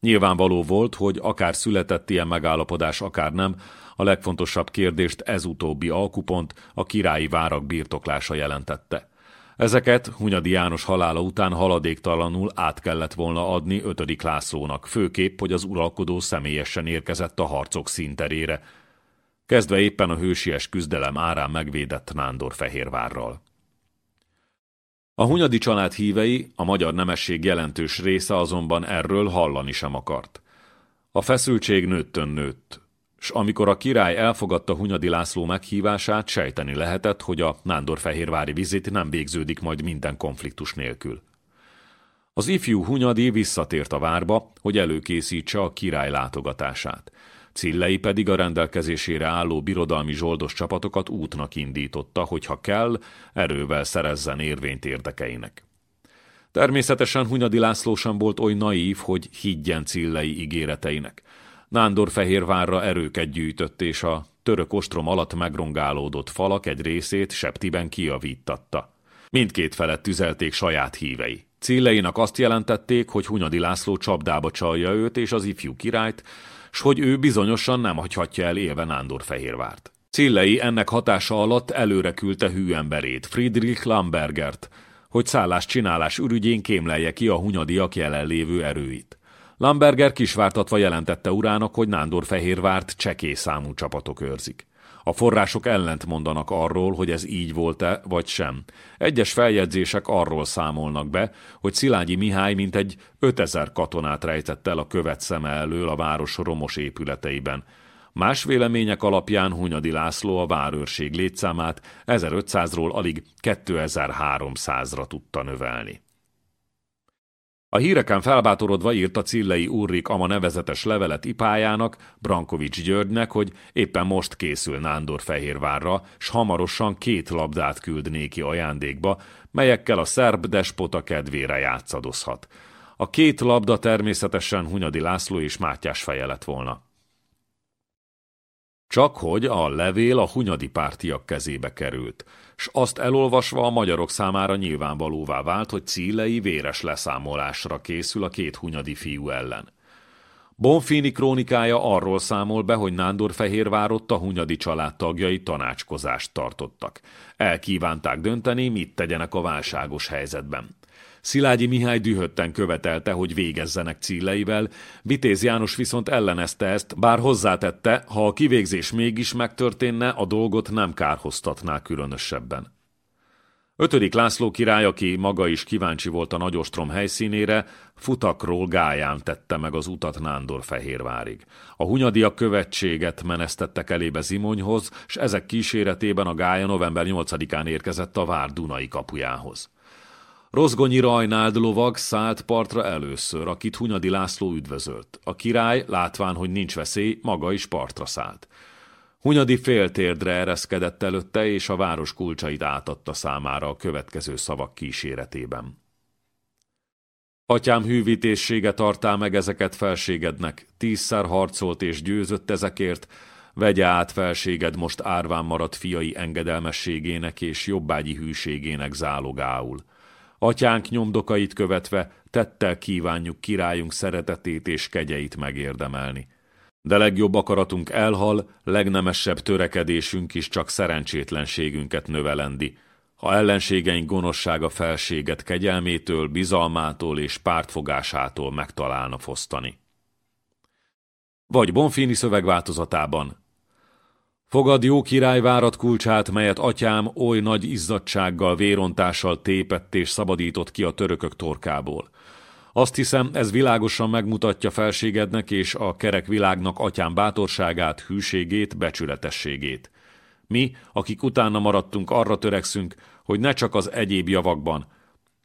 Nyilvánvaló volt, hogy akár született ilyen megállapodás, akár nem, a legfontosabb kérdést ez utóbbi alkupont a királyi várak birtoklása jelentette. Ezeket Hunyadi János halála után haladéktalanul át kellett volna adni ötödik Lászlónak, főképp, hogy az uralkodó személyesen érkezett a harcok színterére, kezdve éppen a hősies küzdelem árán megvédett Nándor-Fehérvárral. A Hunyadi család hívei, a magyar nemesség jelentős része azonban erről hallani sem akart. A feszültség nőttön nőtt, s amikor a király elfogadta Hunyadi László meghívását, sejteni lehetett, hogy a Nándor-Fehérvári vizit nem végződik majd minden konfliktus nélkül. Az ifjú Hunyadi visszatért a várba, hogy előkészítse a király látogatását. Cillei pedig a rendelkezésére álló birodalmi zsoldos csapatokat útnak indította, hogy ha kell, erővel szerezzen érvényt érdekeinek. Természetesen Hunyadi László sem volt oly naív, hogy higgyen Cillei ígéreteinek. Nándor Fehérvárra erőket gyűjtött, és a török ostrom alatt megrongálódott falak egy részét septiben kiavítatta. Mindkét felett tüzelték saját hívei. Cilleinak azt jelentették, hogy Hunyadi László csapdába csalja őt és az ifjú királyt, s hogy ő bizonyosan nem hagyhatja el élve Nándor-Fehérvárt. Cillei ennek hatása alatt előre küldte hű emberét, Friedrich Lambergert, hogy szállás-csinálás ürügyén kémlelje ki a hunyadiak jelenlévő erőit. Lamberger kisvártatva jelentette urának, hogy Nándor-Fehérvárt csekély számú csapatok őrzik. A források ellent mondanak arról, hogy ez így volt-e, vagy sem. Egyes feljegyzések arról számolnak be, hogy Szilágyi Mihály mintegy 5000 katonát rejtett el a követ szeme elől a város romos épületeiben. Más vélemények alapján Hunyadi László a várőrség létszámát 1500-ról alig 2300-ra tudta növelni. A híreken felbátorodva írta Cillei Urrik Ama nevezetes levelet Ipájának, Brankovics Györgynek, hogy éppen most készül Nándor Fehérvárra, s hamarosan két labdát küld néki ajándékba, melyekkel a szerb despota kedvére játszadozhat. A két labda természetesen Hunyadi László és Mátyás feje lett volna. Csak hogy a levél a hunyadi pártiak kezébe került, s azt elolvasva a magyarok számára nyilvánvalóvá vált, hogy Cílei véres leszámolásra készül a két hunyadi fiú ellen. Bonfini krónikája arról számol be, hogy Nándor Fehérvárott a hunyadi család tanácskozást tartottak. Elkívánták dönteni, mit tegyenek a válságos helyzetben. Szilágyi Mihály dühötten követelte, hogy végezzenek cíleivel, Vitéz János viszont ellenezte ezt, bár hozzátette, ha a kivégzés mégis megtörténne, a dolgot nem kárhoztatná különösebben. Ötödik László király, aki maga is kíváncsi volt a nagyostrom helyszínére, futakról gáján tette meg az utat Nándor Fehérvárig. A hunyadiak követséget menesztettek elébe Zimonyhoz, s ezek kíséretében a gája november 8-án érkezett a Vár Dunai kapujához. Rozgonyi Rajnáld lovag szállt partra először, akit Hunyadi László üdvözölt. A király, látván, hogy nincs veszély, maga is partra szállt. Hunyadi féltérdre ereszkedett előtte, és a város kulcsait átadta számára a következő szavak kíséretében. Atyám hűvítészsége tartá meg ezeket felségednek, tízszer harcolt és győzött ezekért, vegye át felséged most árván maradt fiai engedelmességének és jobbágyi hűségének zálogául. Atyánk nyomdokait követve tettel kívánjuk királyunk szeretetét és kegyeit megérdemelni. De legjobb akaratunk elhal, legnemesebb törekedésünk is csak szerencsétlenségünket növelendi, ha ellenségeink gonoszsága felséget kegyelmétől, bizalmától és pártfogásától megtalálna fosztani. Vagy Bonfini szövegváltozatában Fogad jó király várat kulcsát, melyet atyám oly nagy izzadsággal, vérontással tépett és szabadított ki a törökök torkából. Azt hiszem, ez világosan megmutatja felségednek és a kerek világnak atyám bátorságát, hűségét, becsületességét. Mi, akik utána maradtunk, arra törekszünk, hogy ne csak az egyéb javakban,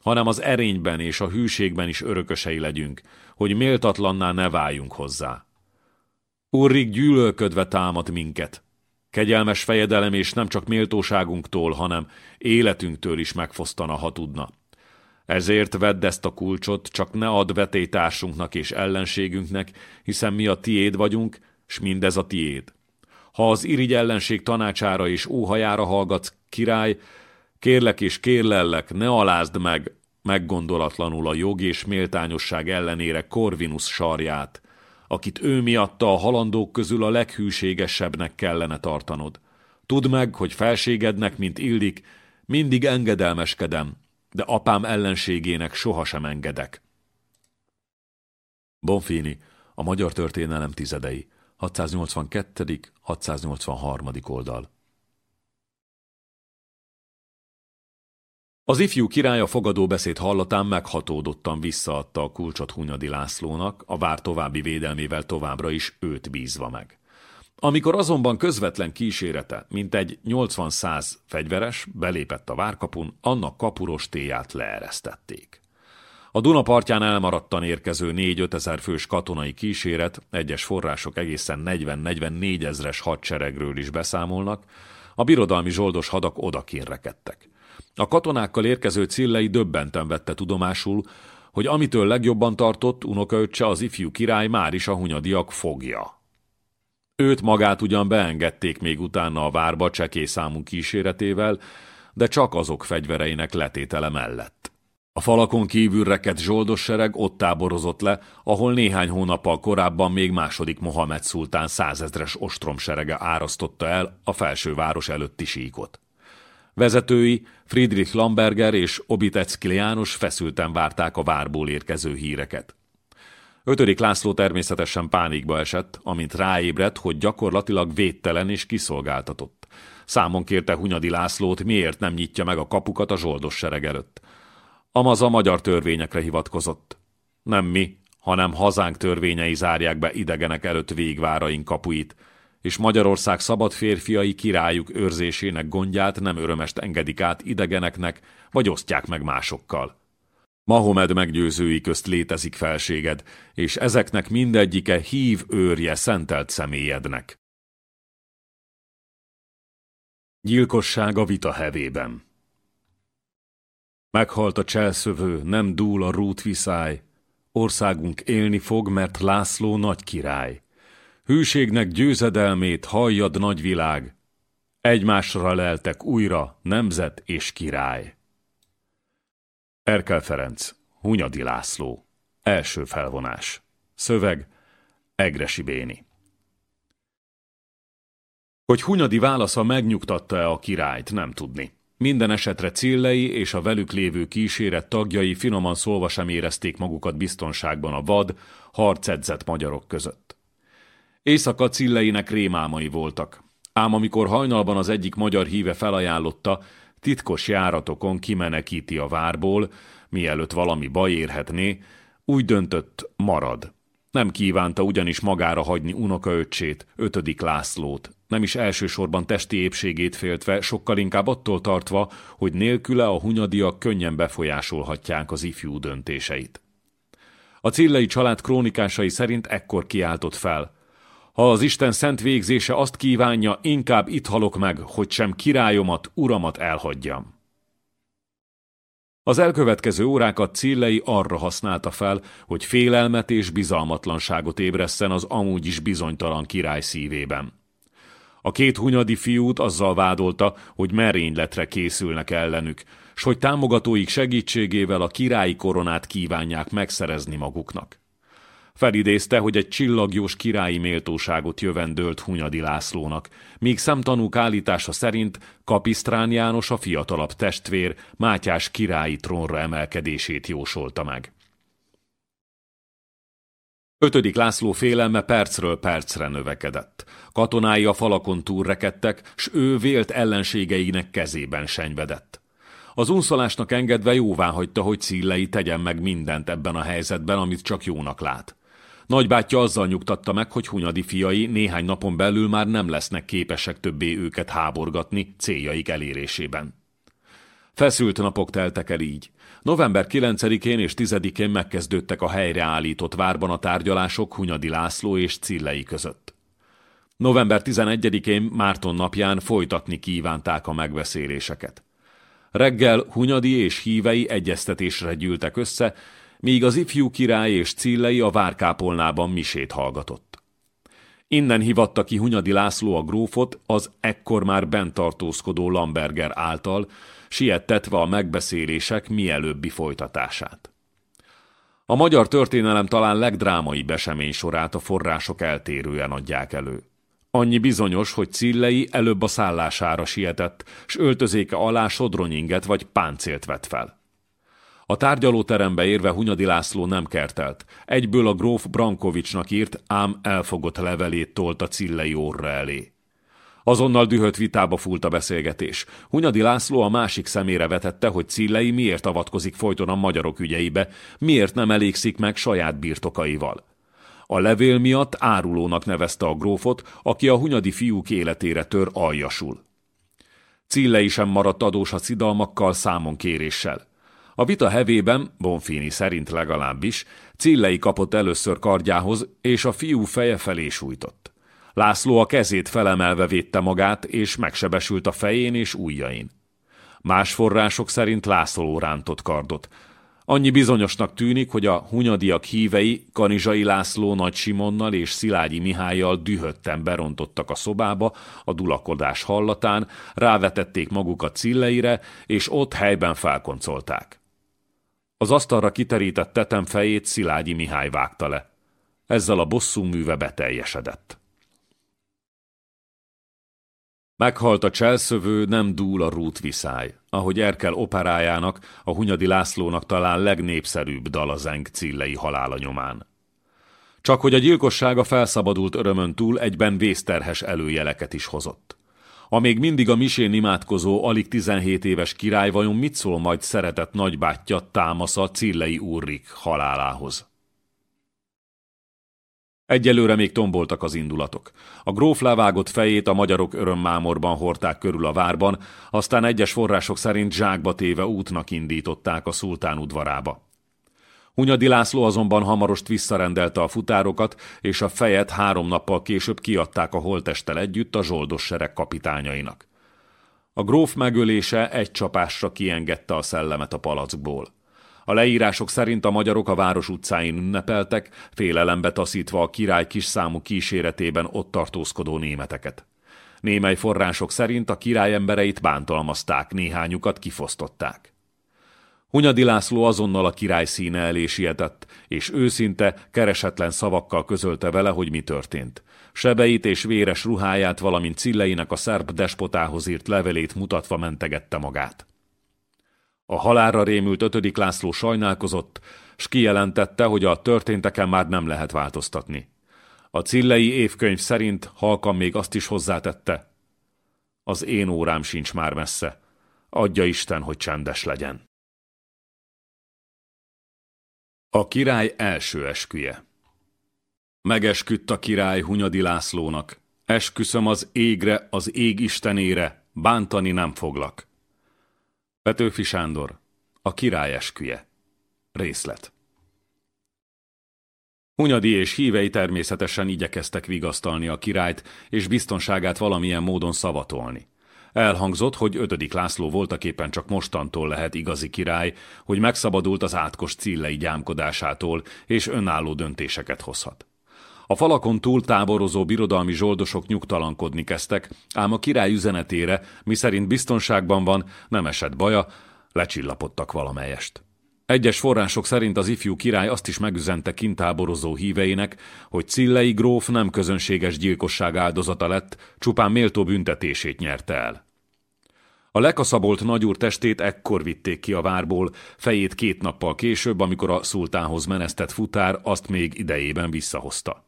hanem az erényben és a hűségben is örökösei legyünk, hogy méltatlanná ne váljunk hozzá. Urrik gyűlölködve támad minket, Kegyelmes fejedelem és nem csak méltóságunktól, hanem életünktől is megfosztana, ha tudna. Ezért vedd ezt a kulcsot, csak ne add vetétársunknak és ellenségünknek, hiszen mi a tiéd vagyunk, s mindez a tiéd. Ha az irigy ellenség tanácsára és óhajára hallgatsz, király, kérlek és kérlellek, ne alázd meg meggondolatlanul a jog és méltányosság ellenére Corvinus sarját, akit ő miatta a halandók közül a leghűségesebbnek kellene tartanod. Tudd meg, hogy felségednek, mint illik, mindig engedelmeskedem, de apám ellenségének sohasem engedek. Bonfini, a Magyar Történelem tizedei, 682.-683. oldal. Az ifjú király a fogadóbeszéd hallatán meghatódottan visszaadta a kulcsot Hunyadi Lászlónak, a vár további védelmével továbbra is őt bízva meg. Amikor azonban közvetlen kísérete, mint egy 80-100 fegyveres, belépett a várkapun, annak kapurostéját leeresztették. A Duna partján elmaradtan érkező 4-5 ezer fős katonai kíséret, egyes források egészen 40-44 ezres hadseregről is beszámolnak, a birodalmi zsoldos hadak odakin rekedtek. A katonákkal érkező Cillei döbbenten vette tudomásul, hogy amitől legjobban tartott unokaöccse az ifjú király már is a hunyadiak fogja. Őt magát ugyan beengedték még utána a várba cseké számú kíséretével, de csak azok fegyvereinek letétele mellett. A falakon kívül rekedt zsoldos sereg ott táborozott le, ahol néhány hónappal korábban még második Mohamed szultán százezres ostromserege árasztotta el a felsőváros előtti síkot. Vezetői Friedrich Lamberger és Obitecki János feszülten várták a várból érkező híreket. Ötödik László természetesen pánikba esett, amint ráébredt, hogy gyakorlatilag védtelen és kiszolgáltatott. Számon kérte Hunyadi Lászlót, miért nem nyitja meg a kapukat a zsoldos sereg előtt. Amaz a magyar törvényekre hivatkozott. Nem mi, hanem hazánk törvényei zárják be idegenek előtt végváraink kapuit, és Magyarország szabad férfiai királyuk őrzésének gondját nem örömest engedik át idegeneknek, vagy osztják meg másokkal. Mahomed meggyőzői közt létezik felséged, és ezeknek mindegyike hív őrje szentelt személyednek. Gyilkosság a vita hevében Meghalt a cselszövő, nem dúl a rútviszály, országunk élni fog, mert László nagy király. Hűségnek győzedelmét halljad nagyvilág, egymásra leltek újra nemzet és király. Erkel Ferenc, Hunyadi László, első felvonás. Szöveg, Egresi Béni. Hogy Hunyadi válasza megnyugtatta-e a királyt, nem tudni. Minden esetre Cillei és a velük lévő kíséret tagjai finoman szólva sem érezték magukat biztonságban a vad, harcedzett magyarok között. Éjszaka Cilleinek rémálmai voltak, ám amikor hajnalban az egyik magyar híve felajánlotta, titkos járatokon kimenekíti a várból, mielőtt valami baj érhetné, úgy döntött, marad. Nem kívánta ugyanis magára hagyni unokaöccsét, ötödik Lászlót, nem is elsősorban testi épségét féltve, sokkal inkább attól tartva, hogy nélküle a hunyadiak könnyen befolyásolhatják az ifjú döntéseit. A cillei család krónikásai szerint ekkor kiáltott fel – ha az Isten szent végzése azt kívánja, inkább itt halok meg, hogy sem királyomat, uramat elhagyjam. Az elkövetkező órákat Cillei arra használta fel, hogy félelmet és bizalmatlanságot ébresszen az amúgy is bizonytalan király szívében. A két hunyadi fiút azzal vádolta, hogy merényletre készülnek ellenük, s hogy támogatóik segítségével a királyi koronát kívánják megszerezni maguknak. Felidézte, hogy egy csillagjós királyi méltóságot jövendölt Hunyadi Lászlónak, míg szemtanúk állítása szerint Kapisztrán János a fiatalabb testvér Mátyás királyi trónra emelkedését jósolta meg. Ötödik László félelme percről percre növekedett. Katonái a falakon túlrekedtek, s ő vélt ellenségeinek kezében senyvedett. Az unszolásnak engedve jóvá hagyta, hogy Cillei tegyen meg mindent ebben a helyzetben, amit csak jónak lát. Nagybátyja azzal nyugtatta meg, hogy Hunyadi fiai néhány napon belül már nem lesznek képesek többé őket háborgatni céljaik elérésében. Feszült napok teltek el így. November 9-én és 10-én megkezdődtek a helyreállított várban a tárgyalások Hunyadi László és Cillei között. November 11-én Márton napján folytatni kívánták a megbeszéléseket. Reggel Hunyadi és hívei egyeztetésre gyűltek össze, míg az ifjú király és Cillei a várkápolnában misét hallgatott. Innen hivatta ki Hunyadi László a grófot az ekkor már bent tartózkodó Lamberger által, siettetve a megbeszélések mielőbbi folytatását. A magyar történelem talán legdrámai besemény sorát a források eltérően adják elő. Annyi bizonyos, hogy Cillei előbb a szállására sietett, s öltözéke alá sodronyinget vagy páncélt vett fel. A tárgyalóterembe érve Hunyadi László nem kertelt. Egyből a gróf Brankovicsnak írt, ám elfogott levelét tolta Cillei orra elé. Azonnal dühött vitába fúlt a beszélgetés. Hunyadi László a másik szemére vetette, hogy Cillei miért avatkozik folyton a magyarok ügyeibe, miért nem elégszik meg saját birtokaival. A levél miatt árulónak nevezte a grófot, aki a hunyadi fiúk életére tör aljasul. Cillei sem maradt adós a cidalmakkal, számon kéréssel. A vita hevében, Bonfini szerint legalábbis, Cillei kapott először kardjához, és a fiú feje felé sújtott. László a kezét felemelve védte magát, és megsebesült a fején és ujjain. Más források szerint László rántott kardot. Annyi bizonyosnak tűnik, hogy a hunyadiak hívei Kanizsai László Nagy Simonnal és Szilágyi Mihályjal dühötten berontottak a szobába a dulakodás hallatán, rávetették magukat cilleire, és ott helyben felkoncolták. Az asztalra kiterített tetem fejét Szilágyi Mihály vágta le. Ezzel a bosszú műve beteljesedett. Meghalt a cselszövő, nem dúl a rút viszály, ahogy Erkel operájának, a Hunyadi Lászlónak talán legnépszerűbb dal a zeng cillei halála nyomán. Csak hogy a gyilkossága felszabadult örömön túl egyben vészterhes előjeleket is hozott. A még mindig a misén imádkozó, alig 17 éves király vajon mit szól majd szeretett nagybátyja támasza Cillei Úrrik halálához? Egyelőre még tomboltak az indulatok. A gróf levágott fejét a magyarok örömmámorban hordták körül a várban, aztán egyes források szerint zsákba téve útnak indították a szultán udvarába. Hunyadi László azonban hamarost visszarendelte a futárokat, és a fejet három nappal később kiadták a holtestel együtt a zsoldos sereg kapitányainak. A gróf megölése egy csapásra kiengedte a szellemet a palackból. A leírások szerint a magyarok a város utcáin ünnepeltek, félelembe taszítva a király kis számú kíséretében ott tartózkodó németeket. Némely források szerint a király embereit bántalmazták, néhányukat kifosztották. Hunyadi László azonnal a király színe elé sietett, és őszinte, keresetlen szavakkal közölte vele, hogy mi történt. Sebeit és véres ruháját, valamint Cilleinek a szerb despotához írt levelét mutatva mentegette magát. A halálra rémült ötödik László sajnálkozott, s kijelentette, hogy a történteken már nem lehet változtatni. A cillei évkönyv szerint halkan még azt is hozzátette. Az én órám sincs már messze. Adja Isten, hogy csendes legyen. A király első esküje Megesküdt a király Hunyadi Lászlónak. Esküszöm az égre, az ég istenére, bántani nem foglak. Petőfi Sándor, a király esküje. Részlet. Hunyadi és hívei természetesen igyekeztek vigasztalni a királyt, és biztonságát valamilyen módon szavatolni. Elhangzott, hogy ötödik László voltaképpen csak mostantól lehet igazi király, hogy megszabadult az átkos cillei gyámkodásától, és önálló döntéseket hozhat. A falakon túl táborozó birodalmi zsoldosok nyugtalankodni kezdtek, ám a király üzenetére, miszerint biztonságban van, nem esett baja, lecsillapodtak valamelyest. Egyes források szerint az ifjú király azt is megüzente kintáborozó híveinek, hogy Cillei gróf nem közönséges gyilkosság áldozata lett, csupán méltó büntetését nyerte el. A lekaszabolt nagyúr testét ekkor vitték ki a várból, fejét két nappal később, amikor a szultánhoz menesztett futár azt még idejében visszahozta.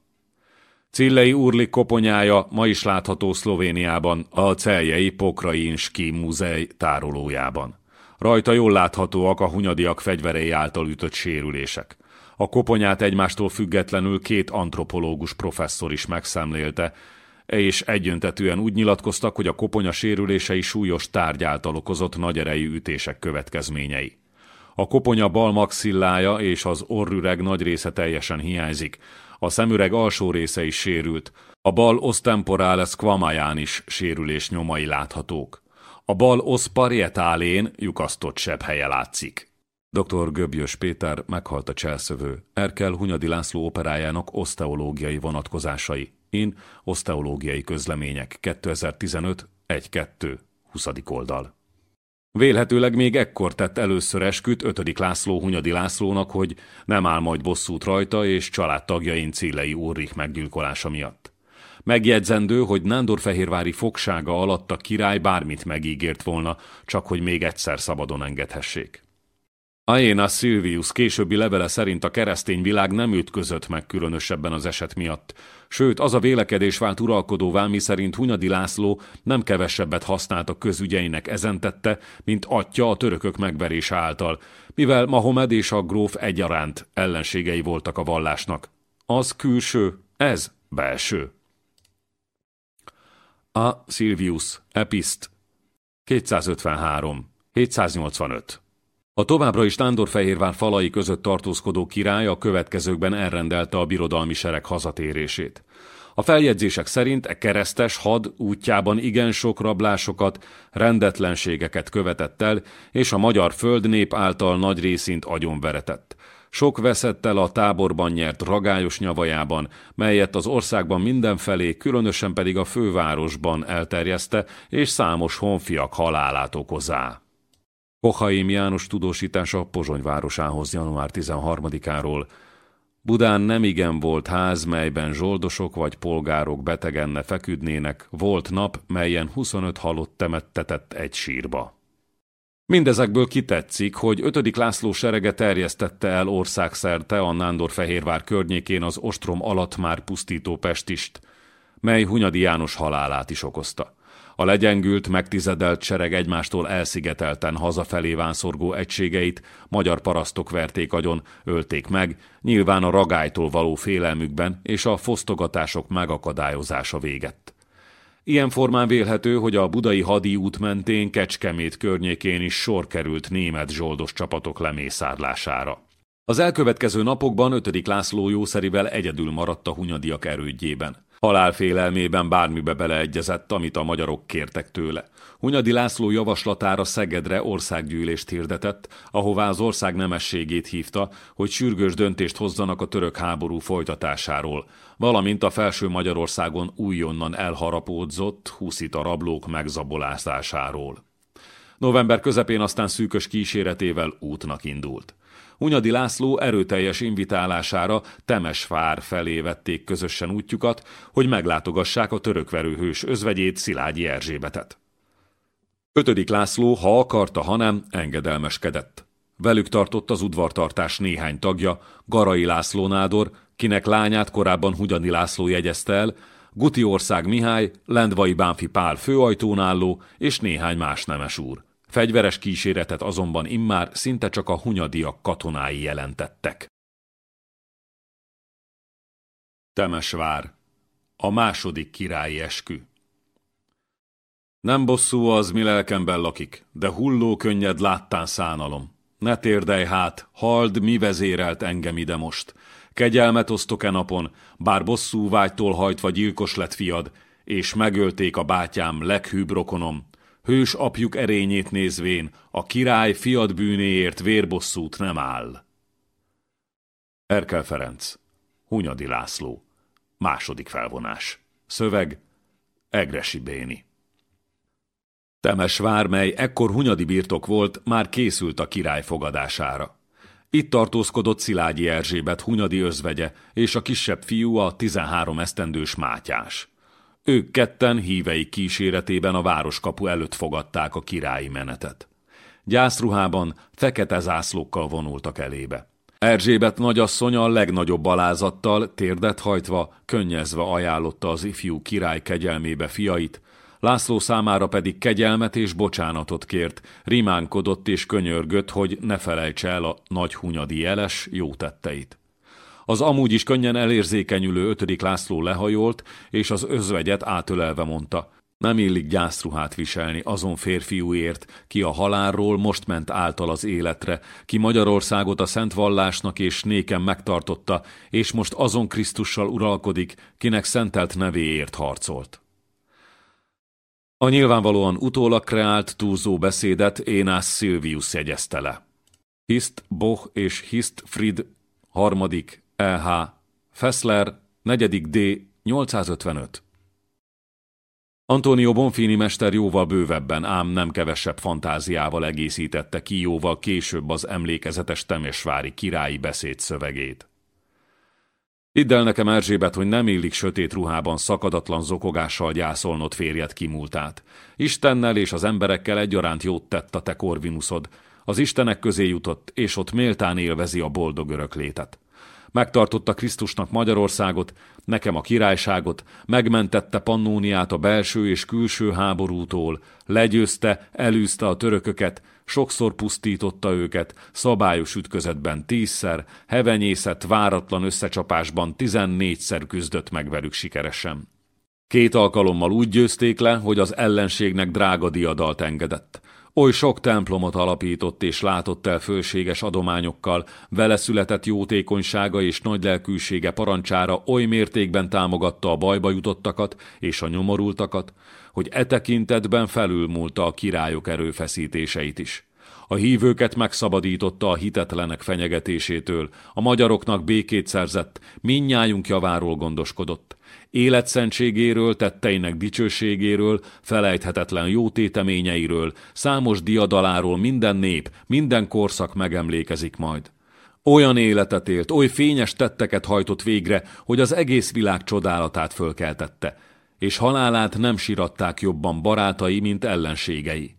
Cillei Urlik koponyája ma is látható Szlovéniában, a Celjei Pokrainski Múzej tárolójában. Rajta jól láthatóak a hunyadiak fegyverei által ütött sérülések. A koponyát egymástól függetlenül két antropológus professzor is megszemlélte, és egyöntetően úgy nyilatkoztak, hogy a koponya sérülései súlyos tárgy által okozott nagy erejű ütések következményei. A koponya bal maxillája és az orrüreg nagy része teljesen hiányzik, a szemüreg alsó része is sérült, a bal osztemporales quamaján is sérülés nyomai láthatók. A bal osz parietálén lyukasztott sebb helye látszik. Dr. Göbjös Péter meghalt a cselszövő. Erkel Hunyadi László operájának oszteológiai vonatkozásai. In oszteológiai közlemények 2015 1-2 20. oldal. Vélhetőleg még ekkor tett először esküt 5. László Hunyadi Lászlónak, hogy nem áll majd bosszút rajta és családtagjain Cillei Úrrik meggyilkolása miatt. Megjegyzendő, hogy Nándorfehérvári fogsága alatt a király bármit megígért volna, csak hogy még egyszer szabadon engedhessék. Aena Silvius későbbi levele szerint a keresztény világ nem ütközött meg különösebben az eset miatt. Sőt, az a vélekedés vált uralkodóvá, mi szerint Hunyadi László nem kevesebbet használt a közügyeinek ezen tette, mint atya a törökök megverése által, mivel Mahomed és a gróf egyaránt ellenségei voltak a vallásnak. Az külső, ez belső. A. Silvius, Epist, 253, 785 a továbbra is Nándorfehérvár falai között tartózkodó király a következőkben elrendelte a birodalmi sereg hazatérését. A feljegyzések szerint e keresztes had útjában igen sok rablásokat, rendetlenségeket követett el, és a magyar földnép által nagy részint agyonveretett. Sok veszett el a táborban nyert ragályos nyavajában, melyet az országban mindenfelé, különösen pedig a fővárosban elterjeszte, és számos honfiak halálát okozá. Kochaim János tudósítása Pozsony városához január 13-áról. Budán nem igen volt ház, melyben zsoldosok vagy polgárok betegenne feküdnének, volt nap, melyen 25 halott temettetett egy sírba. Mindezekből kitetszik, hogy 5. László serege terjesztette el országszerte a Nándorfehérvár környékén az ostrom alatt már pusztító Pestist, mely Hunyadi János halálát is okozta. A legyengült, megtizedelt sereg egymástól elszigetelten hazafelé vánszorgó egységeit magyar parasztok verték agyon, ölték meg, nyilván a ragálytól való félelmükben és a fosztogatások megakadályozása végett. Ilyen formán vélhető, hogy a budai hadi út mentén Kecskemét környékén is sor került német zsoldos csapatok lemészárlására. Az elkövetkező napokban 5. László jószerivel egyedül maradt a hunyadiak erődjében. Halálfélelmében bármibe beleegyezett, amit a magyarok kértek tőle. Hunyadi László javaslatára Szegedre országgyűlést hirdetett, ahová az ország nemességét hívta, hogy sürgős döntést hozzanak a török háború folytatásáról, valamint a felső Magyarországon újonnan elharapódzott huszita rablók megzabolászásáról. November közepén aztán szűkös kíséretével útnak indult. Hunyadi László erőteljes invitálására Temesvár felé vették közösen útjukat, hogy meglátogassák a törökverőhős özvegyét Szilágyi Erzsébetet. Ötödik László, ha akarta, ha nem, engedelmeskedett. Velük tartott az udvartartás néhány tagja, Garai László nádor, kinek lányát korábban Hunyadi László jegyezte el, Guti Ország Mihály, Lendvai Bánfi Pál főajtónálló és néhány más nemes úr. Fegyveres kíséretet azonban immár szinte csak a hunyadiak katonái jelentettek. Temesvár. A második királyi eskü. Nem bosszú az, mi lelkemben lakik, de hulló könnyed láttán szánalom. Ne térdelj hát, hald, mi vezérelt engem ide most. Kegyelmet osztok-e napon, bár bosszú vágytól hajtva gyilkos lett fiad, és megölték a bátyám leghűbb rokonom, hős apjuk erényét nézvén, a király fiad bűnéért vérbosszút nem áll. Erkel Ferenc, Hunyadi László, második felvonás. Szöveg, Egresi Béni. Temesvár, mely ekkor Hunyadi birtok volt, már készült a király fogadására. Itt tartózkodott Szilágyi Erzsébet Hunyadi özvegye, és a kisebb fiú a 13 esztendős Mátyás. Ők ketten hívei kíséretében a városkapu előtt fogadták a királyi menetet. Gyászruhában fekete zászlókkal vonultak elébe. Erzsébet nagyasszony a legnagyobb alázattal, térdet hajtva, könnyezve ajánlotta az ifjú király kegyelmébe fiait, László számára pedig kegyelmet és bocsánatot kért, rimánkodott és könyörgött, hogy ne felejtse el a nagy hunyadi jeles jó tetteit. Az amúgy is könnyen elérzékenyülő ötödik László lehajolt, és az özvegyet átölelve mondta, nem illik gyászruhát viselni azon férfiúért, ki a halálról most ment által az életre, ki Magyarországot a szent vallásnak és néken megtartotta, és most azon Krisztussal uralkodik, kinek szentelt nevéért harcolt. A nyilvánvalóan utólag kreált túlzó beszédet Énász Silvius jegyezte le. Hist Boch és Hist Fried, harmadik E.H. Fessler, negyedik D. 855. Antonio Bonfini mester jóval bővebben, ám nem kevesebb fantáziával egészítette ki jóval később az emlékezetes temesvári királyi beszéd szövegét. Hidd el nekem, Erzsébet, hogy nem illik sötét ruhában szakadatlan zokogással gyászolnod férjed kimúltát. Istennel és az emberekkel egyaránt jót tett a te korvinuszod. Az istenek közé jutott, és ott méltán élvezi a boldog örök létet. Megtartotta Krisztusnak Magyarországot, nekem a királyságot, megmentette Pannóniát a belső és külső háborútól, legyőzte, elűzte a törököket, sokszor pusztította őket, szabályos ütközetben tízszer, hevenyészet váratlan összecsapásban tizennégyszer küzdött meg velük sikeresen. Két alkalommal úgy győzték le, hogy az ellenségnek drága diadalt engedett. Oly sok templomot alapított és látott el fölséges adományokkal, vele született jótékonysága és nagylelkűsége parancsára oly mértékben támogatta a bajba jutottakat és a nyomorultakat, hogy e tekintetben felülmúlta a királyok erőfeszítéseit is. A hívőket megszabadította a hitetlenek fenyegetésétől, a magyaroknak békét szerzett, minnyájunk javáról gondoskodott. Életszentségéről, tetteinek dicsőségéről, felejthetetlen jótéteményeiről, számos diadaláról minden nép, minden korszak megemlékezik majd. Olyan életet élt, oly fényes tetteket hajtott végre, hogy az egész világ csodálatát fölkeltette, és halálát nem siratták jobban barátai, mint ellenségei.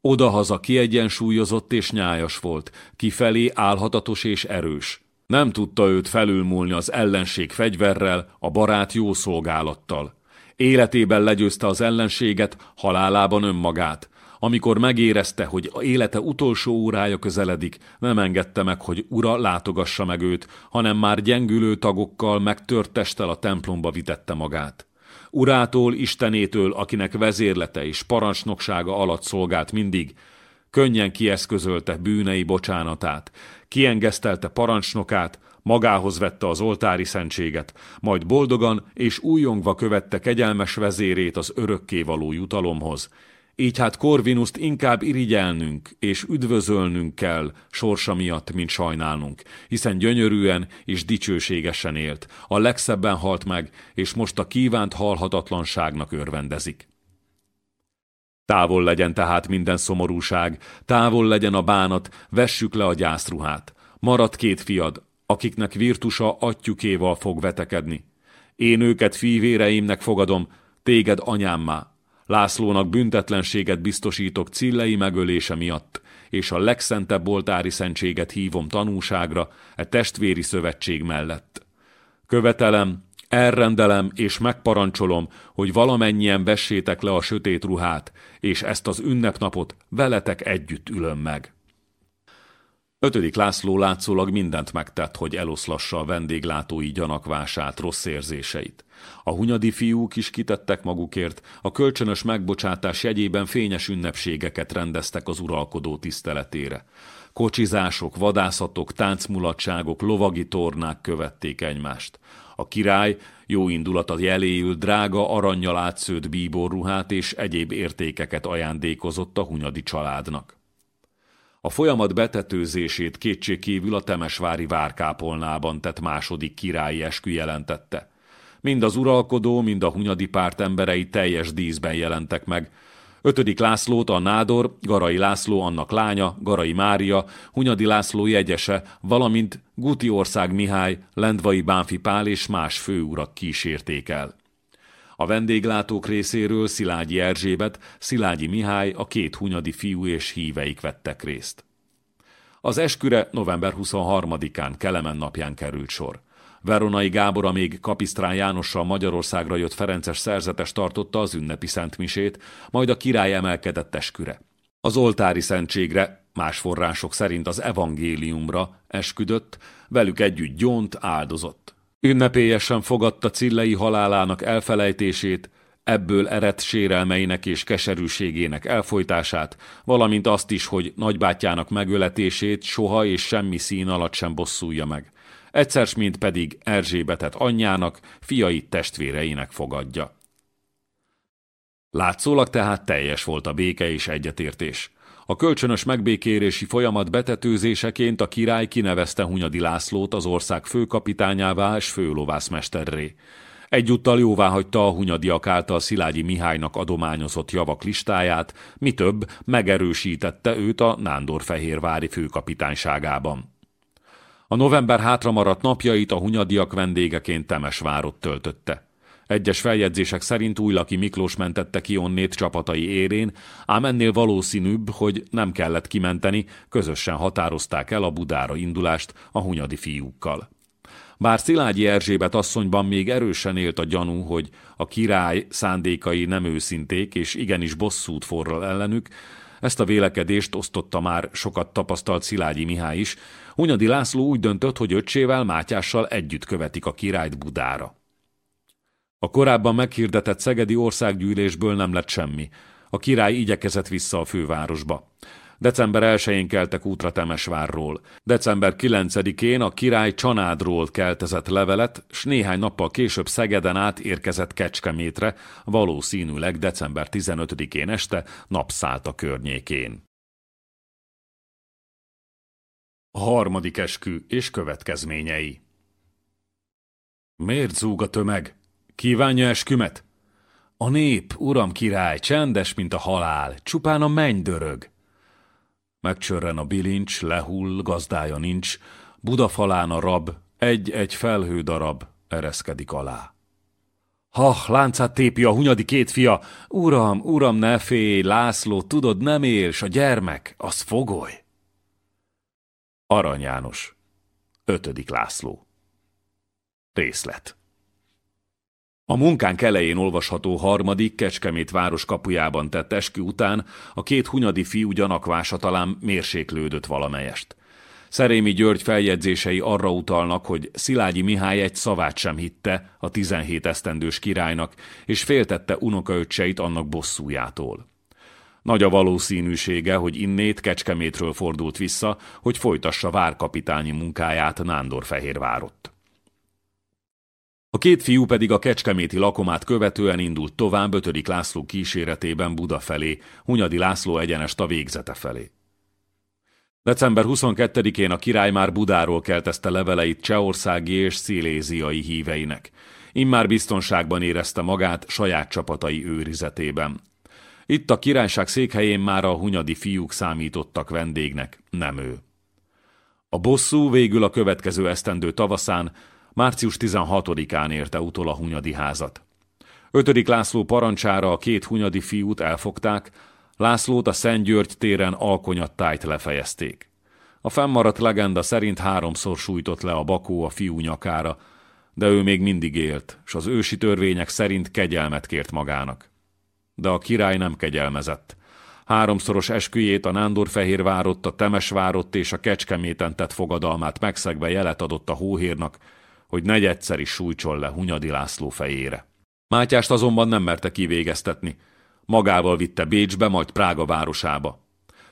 Odahaza kiegyensúlyozott és nyájas volt, kifelé álhatatos és erős. Nem tudta őt felülmúlni az ellenség fegyverrel, a barát jó szolgálattal. Életében legyőzte az ellenséget, halálában önmagát. Amikor megérezte, hogy a élete utolsó órája közeledik, nem engedte meg, hogy ura látogassa meg őt, hanem már gyengülő tagokkal, megtört testtel a templomba vitette magát. Urától, Istenétől, akinek vezérlete és parancsnoksága alatt szolgált mindig, könnyen kieszközölte bűnei bocsánatát, kiengesztelte parancsnokát, magához vette az oltári szentséget, majd boldogan és újongva követte kegyelmes vezérét az örökkévaló jutalomhoz, így hát Corvinuszt inkább irigyelnünk és üdvözölnünk kell sorsa miatt, mint sajnálnunk, hiszen gyönyörűen és dicsőségesen élt, a legszebben halt meg, és most a kívánt halhatatlanságnak örvendezik. Távol legyen tehát minden szomorúság, távol legyen a bánat, vessük le a gyászruhát. Marad két fiad, akiknek virtusa atyukéval fog vetekedni. Én őket fívéreimnek fogadom, téged anyámmá, Lászlónak büntetlenséget biztosítok Cillei megölése miatt, és a legszentebb oltári szentséget hívom tanúságra e testvéri szövetség mellett. Követelem, elrendelem és megparancsolom, hogy valamennyien vessétek le a sötét ruhát, és ezt az ünnepnapot veletek együtt ülöm meg. Ötödik László látszólag mindent megtett, hogy eloszlassa a vendéglátói gyanakvását, rossz érzéseit. A hunyadi fiúk is kitettek magukért, a kölcsönös megbocsátás jegyében fényes ünnepségeket rendeztek az uralkodó tiszteletére. Kocsizások, vadászatok, táncmulatságok, lovagi tornák követték egymást. A király jó indulata jeléül drága aranyjal átszőtt bíborruhát és egyéb értékeket ajándékozott a hunyadi családnak. A folyamat betetőzését kétségkívül a Temesvári várkápolnában tett második királyi eskü jelentette. Mind az uralkodó, mind a hunyadi párt emberei teljes díszben jelentek meg. Ötödik Lászlót a nádor, Garai László annak lánya, Garai Mária, Hunyadi László jegyese, valamint Guti ország Mihály, Lendvai Bánfi Pál és más főurak kísérték el. A vendéglátók részéről Szilágyi Erzsébet, Szilágyi Mihály, a két hunyadi fiú és híveik vettek részt. Az esküre november 23-án Kelemen napján került sor. Veronai Gábor a még Kapisztrán Jánossal Magyarországra jött Ferences szerzetes tartotta az ünnepi szentmisét, majd a király emelkedett esküre. Az oltári szentségre, más források szerint az evangéliumra esküdött, velük együtt gyónt, áldozott. Ünnepélyesen fogadta Cillei halálának elfelejtését, ebből eredt sérelmeinek és keserűségének elfolytását, valamint azt is, hogy nagybátyjának megöletését soha és semmi szín alatt sem bosszulja meg. Egyszer mint pedig Erzsébetet anyjának, fiait testvéreinek fogadja. Látszólag tehát teljes volt a béke és egyetértés. A kölcsönös megbékérési folyamat betetőzéseként a király kinevezte Hunyadi Lászlót az ország főkapitányává és főlovászmesterré. Egyúttal jóvá hagyta a hunyadiak által Szilágyi Mihálynak adományozott javak listáját, mi több, megerősítette őt a Nándorfehérvári főkapitányságában. A november hátramaradt napjait a hunyadiak vendégeként Temesvárot töltötte. Egyes feljegyzések szerint Újlaki Miklós mentette ki onnét csapatai érén, ám ennél valószínűbb, hogy nem kellett kimenteni, közösen határozták el a Budára indulást a hunyadi fiúkkal. Bár Szilágyi Erzsébet asszonyban még erősen élt a gyanú, hogy a király szándékai nem őszinték, és igenis bosszút forral ellenük, ezt a vélekedést osztotta már sokat tapasztalt Szilágyi Mihály is. Hunyadi László úgy döntött, hogy öccsével, Mátyással együtt követik a királyt Budára. A korábban meghirdetett Szegedi országgyűlésből nem lett semmi. A király igyekezett vissza a fővárosba. December 1-én keltek útra Temesvárról. December 9-én a király Csanádról keltezett levelet, s néhány nappal később Szegeden át érkezett Kecskemétre, valószínűleg december 15-én este napszállt a környékén. A harmadik eskü és következményei Miért zúg a tömeg? Kívánja eskümet? A nép, uram király, csendes, mint a halál, csupán a menny dörög. Megcsörren a bilincs, lehull, gazdája nincs, Budafalán a rab, egy-egy felhő darab ereszkedik alá. Ha, láncát tépi a hunyadi két fia, uram, uram, ne félj, László, tudod, nem ér, s a gyermek, az fogoly. Arany János, ötödik László. Részlet. A munkánk elején olvasható harmadik Kecskemét város kapujában tett eskü után a két hunyadi fiú gyanakvása talán mérséklődött valamelyest. Szerémi György feljegyzései arra utalnak, hogy Szilágyi Mihály egy szavát sem hitte a 17 esztendős királynak, és féltette unokaöccseit annak bosszújától. Nagy a valószínűsége, hogy innét Kecskemétről fordult vissza, hogy folytassa várkapitányi munkáját Nándorfehérvárott. A két fiú pedig a kecskeméti lakomát követően indult tovább ötödik László kíséretében Buda felé, Hunyadi László egyenest a végzete felé. December 22-én a király már Budáról keltezte leveleit csehországi és sziléziai híveinek. Immár biztonságban érezte magát saját csapatai őrizetében. Itt a királyság székhelyén már a hunyadi fiúk számítottak vendégnek, nem ő. A bosszú végül a következő esztendő tavaszán március 16-án érte utol a Hunyadi házat. Ötödik László parancsára a két hunyadi fiút elfogták, Lászlót a Szent György téren alkonyattájt lefejezték. A fennmaradt legenda szerint háromszor sújtott le a bakó a fiú nyakára, de ő még mindig élt, s az ősi törvények szerint kegyelmet kért magának. De a király nem kegyelmezett. Háromszoros esküjét a Nándorfehérvárott, a Temesvárott és a Kecskeméten tett fogadalmát megszegve jelet adott a hóhérnak, hogy negyedszer is sújtsol le Hunyadi László fejére. Mátyást azonban nem merte kivégeztetni. Magával vitte Bécsbe, majd Prága városába.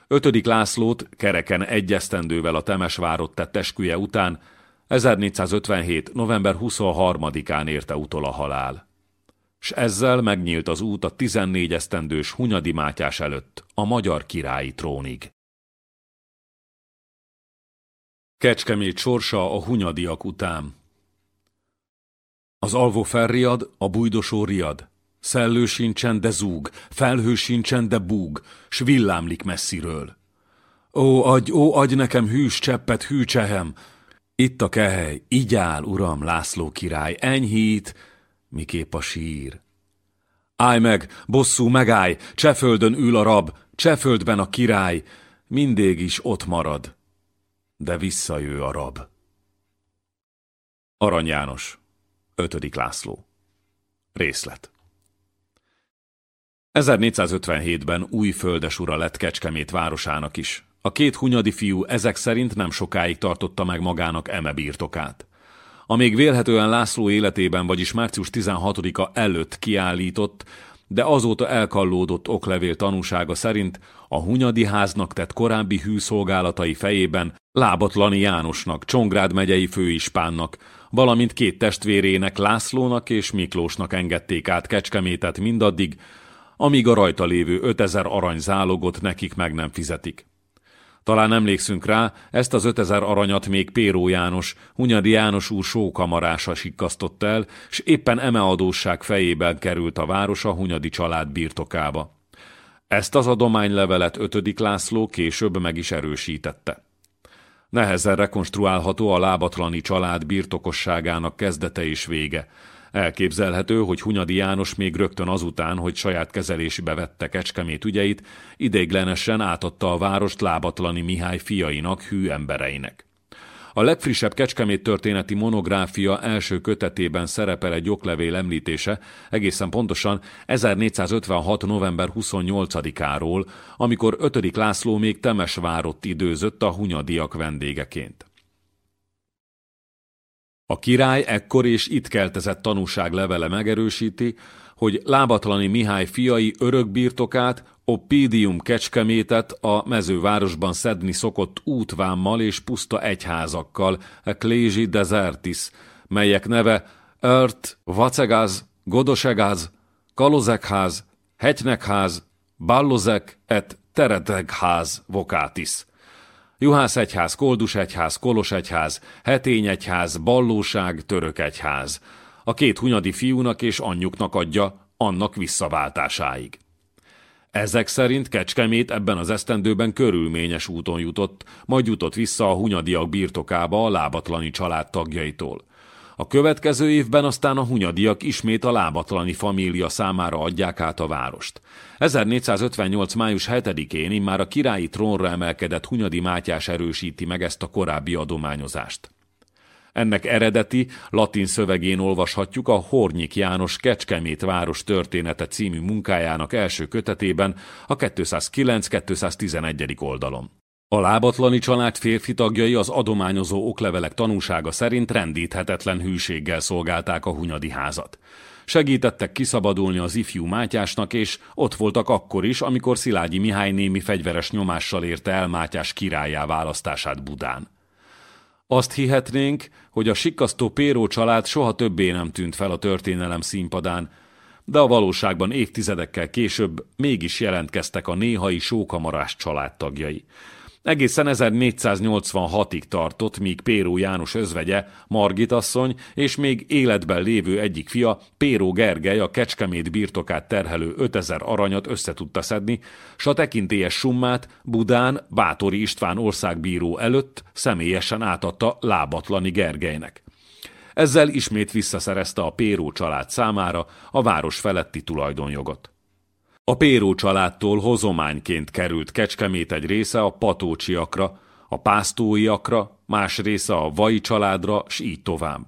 Ötödik Lászlót kereken egyesztendővel a Temesvárot tett esküje után 1457. november 23-án érte utol a halál. S ezzel megnyílt az út a 14 esztendős Hunyadi Mátyás előtt, a magyar királyi trónig. Kecskemét sorsa a hunyadiak után az alvó felriad, a bújdosó riad. Szellő sincsen, de zúg, felhő sincsen, de búg, s villámlik messziről. Ó, adj, ó, adj nekem hűs cseppet, hű csehem! Itt a kehely, így áll, uram, László király, enyhít, miképp a sír. Állj meg, bosszú, megállj, Cseföldön ül a rab, Cseföldben a király, mindig is ott marad, de visszajő a rab. Arany János 5. László. Részlet. 1457-ben új földesura lett Kecskemét városának is. A két hunyadi fiú ezek szerint nem sokáig tartotta meg magának eme birtokát. A még vélhetően László életében, vagyis március 16-a előtt kiállított, de azóta elkallódott oklevél tanúsága szerint a Hunyadi háznak tett korábbi hűszolgálatai fejében Lábatlani Jánosnak, Csongrád megyei főispánnak, valamint két testvérének Lászlónak és Miklósnak engedték át Kecskemétet mindaddig, amíg a rajta lévő 5000 arany zálogot nekik meg nem fizetik. Talán emlékszünk rá, ezt az 5000 aranyat még Péró János, Hunyadi János úr sókamarása sikkasztott el, s éppen eme adósság fejében került a város a Hunyadi család birtokába. Ezt az adománylevelet 5. László később meg is erősítette. Nehezen rekonstruálható a lábatlani család birtokosságának kezdete és vége. Elképzelhető, hogy Hunyadi János még rögtön azután, hogy saját kezelésébe vette Kecskemét ügyeit, ideiglenesen átadta a várost lábatlani Mihály fiainak, hű embereinek. A legfrissebb Kecskemét történeti monográfia első kötetében szerepel egy oklevél említése, egészen pontosan 1456. november 28-áról, amikor 5. László még Temesvárott időzött a hunyadiak vendégeként. A király ekkor és itt keltezett tanúság levele megerősíti, hogy Lábatlani Mihály fiai örökbirtokát, Oppidium kecskemétet a mezővárosban szedni szokott útvámmal és puszta egyházakkal, Ecclesi Desertis, melyek neve Ört, Vacegaz, Godosegaz, Kalozekház, Hetynekház, Ballozek et Teretegház vokátis. Juhász egyház, Koldus egyház, Kolos egyház, Hetény egyház, Ballóság, Török egyház. A két hunyadi fiúnak és anyjuknak adja, annak visszaváltásáig. Ezek szerint Kecskemét ebben az esztendőben körülményes úton jutott, majd jutott vissza a hunyadiak birtokába a lábatlani család tagjaitól. A következő évben aztán a hunyadiak ismét a lábatlani família számára adják át a várost. 1458. május 7-én immár a királyi trónra emelkedett Hunyadi Mátyás erősíti meg ezt a korábbi adományozást. Ennek eredeti, latin szövegén olvashatjuk a Hornyik János Kecskemét város története című munkájának első kötetében a 209-211. oldalon. A lábatlani család férfi tagjai az adományozó oklevelek tanúsága szerint rendíthetetlen hűséggel szolgálták a Hunyadi házat. Segítettek kiszabadulni az ifjú Mátyásnak, és ott voltak akkor is, amikor Szilágyi Mihály némi fegyveres nyomással érte el Mátyás királyá választását Budán. Azt hihetnénk, hogy a sikkasztó Péró család soha többé nem tűnt fel a történelem színpadán, de a valóságban évtizedekkel később mégis jelentkeztek a néhai sókamarás családtagjai. Egészen 1486-ig tartott, míg Péró János özvegye, Margit asszony és még életben lévő egyik fia, Péró Gergely a Kecskemét birtokát terhelő 5000 aranyat összetudta szedni, s a tekintélyes summát Budán Bátori István országbíró előtt személyesen átadta lábatlani Gergelynek. Ezzel ismét visszaszerezte a Péró család számára a város feletti tulajdonjogot. A Péró családtól hozományként került Kecskemét egy része a patócsiakra, a pásztóiakra, más része a vai családra, s így tovább.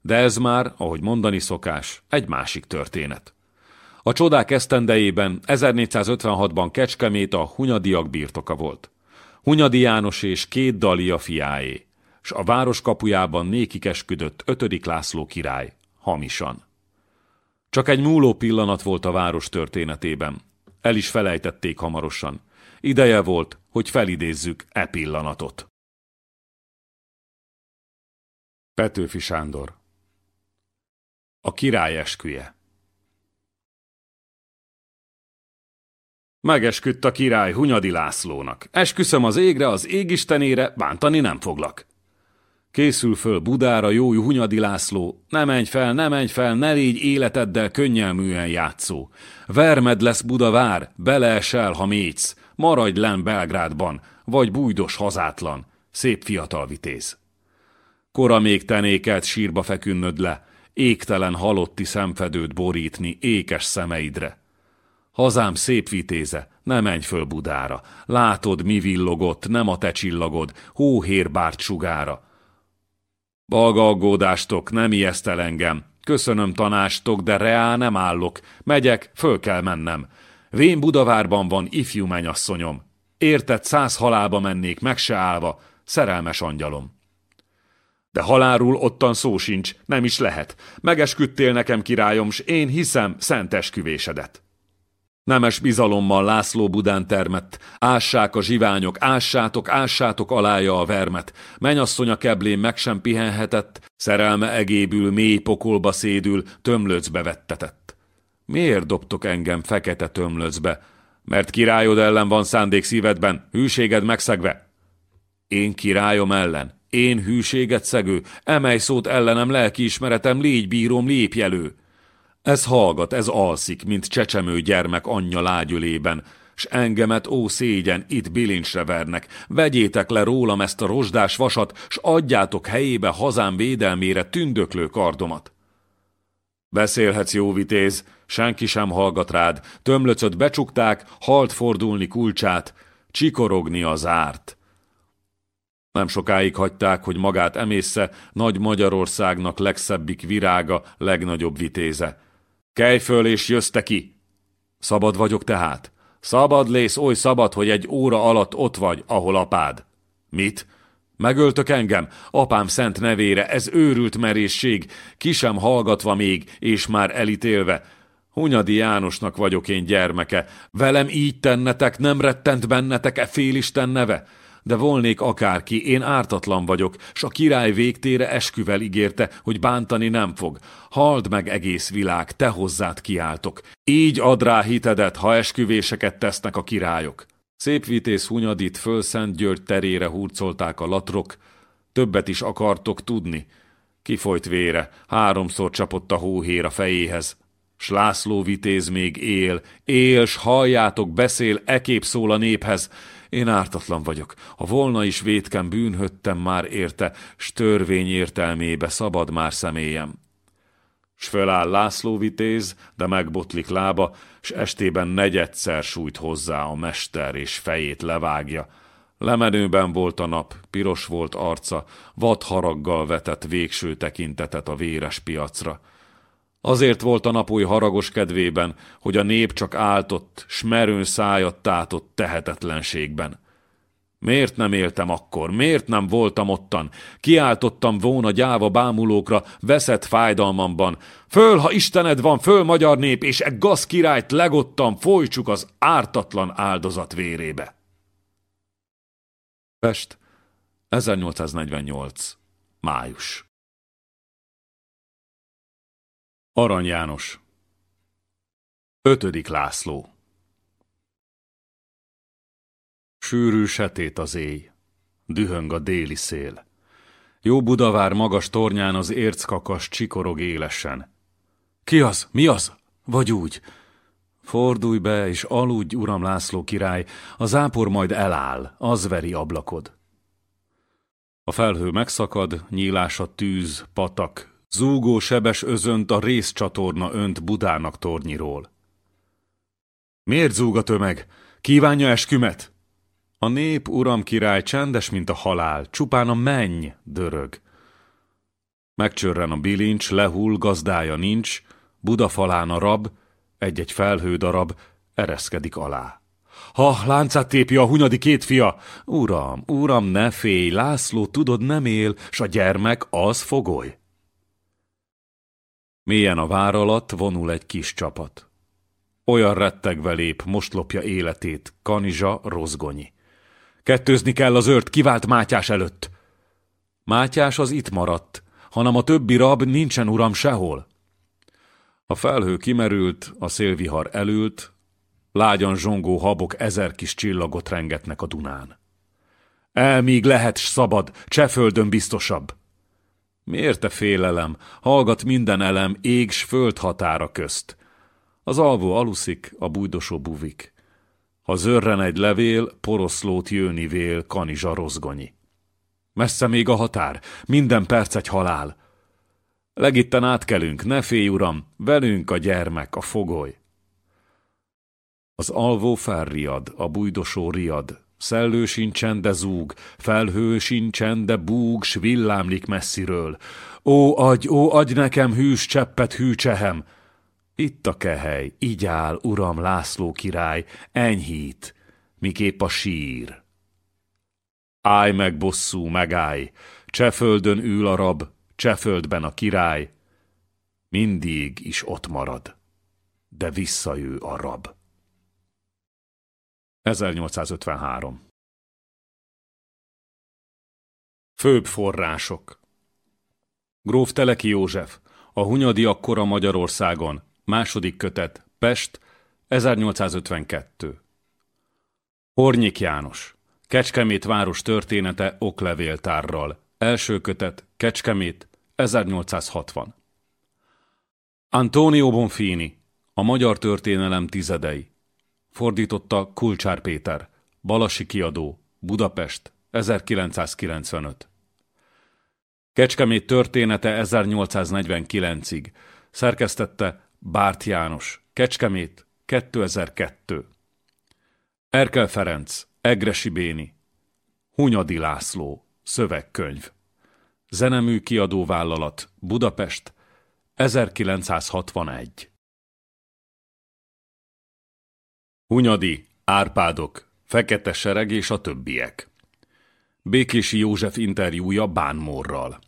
De ez már, ahogy mondani szokás, egy másik történet. A csodák esztendejében 1456-ban Kecskemét a Hunyadiak birtoka volt. Hunyadi János és két Dalia fiáé, s a város kapujában nékik esküdött ötödik László király, hamisan. Csak egy múló pillanat volt a város történetében. El is felejtették hamarosan. Ideje volt, hogy felidézzük e pillanatot. Petőfi Sándor A király esküje Megesküdt a király Hunyadi Lászlónak. Esküszöm az égre, az égistenére, bántani nem foglak. Készül föl Budára, jó Hunyadi László, ne menj fel, ne menj fel, ne légy életeddel könnyelműen játszó. Vermed lesz Budavár, beleesel, ha mész, maradj len Belgrádban, vagy bújdos hazátlan, szép fiatal vitéz. Kora még tenékelt sírba fekünnöd le, égtelen halotti szemfedőt borítni ékes szemeidre. Hazám szép vitéze, ne menj föl Budára, látod, mi villogott, nem a te csillagod, hóhérbárt sugára, Balga aggódástok, nem ijeszt el engem. Köszönöm tanástok, de reál nem állok. Megyek, föl kell mennem. Vén Budavárban van ifjú menyasszonyom. Érted, száz halálba mennék, meg se állva. Szerelmes angyalom. De halálról ottan szó sincs, nem is lehet. Megesküdtél nekem, királyom, s én hiszem szent esküvésedet. Nemes bizalommal László Budán termett. Ássák a zsiványok, ássátok, ássátok alája a vermet. Menyasszony keblén meg sem pihenhetett, szerelme egébül mély pokolba szédül, tömlöcbe vettetett. Miért dobtok engem fekete tömlöcbe? Mert királyod ellen van szándék szívedben, hűséged megszegve. Én királyom ellen, én hűséget szegő, emelj szót ellenem lelkiismeretem, légy bírom, lépjelő. Ez hallgat, ez alszik, mint csecsemő gyermek anyja lágyölében, s engemet, ó szégyen, itt bilincsre vernek. Vegyétek le rólam ezt a rozsdás vasat, s adjátok helyébe hazám védelmére tündöklő kardomat. Beszélhetsz, jó vitéz, senki sem hallgat rád, tömlöcöt becsukták, halt fordulni kulcsát, csikorogni az árt. Nem sokáig hagyták, hogy magát emésze nagy Magyarországnak legszebbik virága, legnagyobb vitéze. Kelj föl és jössz ki! Szabad vagyok tehát? Szabad lész, oly szabad, hogy egy óra alatt ott vagy, ahol apád. Mit? Megöltök engem? Apám szent nevére, ez őrült merészség, ki sem hallgatva még, és már elítélve. Hunyadi Jánosnak vagyok én gyermeke. Velem így tennetek, nem rettent bennetek-e félisten neve? De volnék akárki, én ártatlan vagyok, s a király végtére esküvel ígérte, hogy bántani nem fog. Hald meg egész világ, te hozzád kiáltok. Így ad rá hitedet, ha esküvéseket tesznek a királyok. Szép vitéz Hunyadit föl Szent György terére hurcolták a latrok, többet is akartok tudni. Kifolyt vére, háromszor csapott a hóhér a fejéhez. S László vitéz még él, él, s halljátok, beszél, ekép szól a néphez, én ártatlan vagyok. Ha volna is vétkem, bűnhöttem már érte, s törvény értelmébe szabad már személyem. S föláll László vitéz, de megbotlik lába, s estében negyedszer sújt hozzá a mester, és fejét levágja. Lemenőben volt a nap, piros volt arca, vad haraggal vetett végső tekintetet a véres piacra. Azért volt a nap új haragos kedvében, hogy a nép csak áltott, s merőn szájat tátott tehetetlenségben. Miért nem éltem akkor? Miért nem voltam ottan? Kiáltottam volna gyáva bámulókra, veszett fájdalmamban. Föl, ha Istened van, föl magyar nép, és e gaz királyt legottam, folytsuk az ártatlan áldozat vérébe. Pest, 1848. Május Arany János Ötödik László Sűrű setét az éj, dühöng a déli szél. Jó Budavár magas tornyán az érckakas csikorog élesen. Ki az? Mi az? Vagy úgy? Fordulj be, és aludj, uram László király, a zápor majd eláll, az veri ablakod. A felhő megszakad, nyílás a tűz, patak, Zúgó sebes özönt a részcsatorna önt Budának tornyiról. Miért zúg a tömeg? Kívánja eskümet? A nép, uram király, csendes, mint a halál, csupán a menny dörög. Megcsörren a bilincs, lehull, gazdája nincs, Buda falán a rab, egy-egy felhő darab, ereszkedik alá. Ha, láncát tépi a hunyadi két fia! Uram, uram, ne félj, László, tudod, nem él, s a gyermek az fogoly. Mélyen a vár alatt vonul egy kis csapat. Olyan rettegve lép, most lopja életét, Kanizsa Rozgonyi. Kettőzni kell az ört kivált Mátyás előtt. Mátyás az itt maradt, hanem a többi rab nincsen uram sehol. A felhő kimerült, a szélvihar elült, lágyan zsongó habok ezer kis csillagot rengetnek a Dunán. El míg lehet szabad, cseföldön biztosabb. Miért te félelem? Hallgat minden elem, ég s föld határa közt. Az alvó aluszik, a bújdosó buvik. Ha zörren egy levél, poroszlót jönni vél, kanizsa rozgonyi. Messze még a határ, minden perc egy halál. Legitten átkelünk, ne félj, uram, velünk a gyermek, a fogoly. Az alvó felriad, a bújdosó riad, Szellő sincsen, de zúg, felhő sincsen, de búg, s villámlik messziről. Ó, adj, ó, adj nekem hűs cseppet, hű csehem! Itt a kehely, így áll, uram László király, enyhít, miképp a sír. Állj meg, bosszú, megállj, cseföldön ül a rab, cseföldben a király, mindig is ott marad, de visszajő a rab. 1853 Főbb források Gróf Teleki József, a Hunyadi akkora Magyarországon, Második kötet, Pest, 1852. Hornyik János, Kecskemét város története oklevéltárral. Első kötet, Kecskemét, 1860. Antonio Bonfini, a magyar történelem tizedei. Fordította Kulcsár Péter, Balasi kiadó, Budapest, 1995. Kecskemét története 1849-ig. Szerkesztette Bárt János. Kecskemét 2002. Erkel Ferenc, Egresi Béni. Hunyadi László, szövegkönyv. Zenemű kiadóvállalat, Budapest, 1961. Hunyadi, Árpádok, Fekete Sereg és a többiek. Békési József interjúja Bánmorral.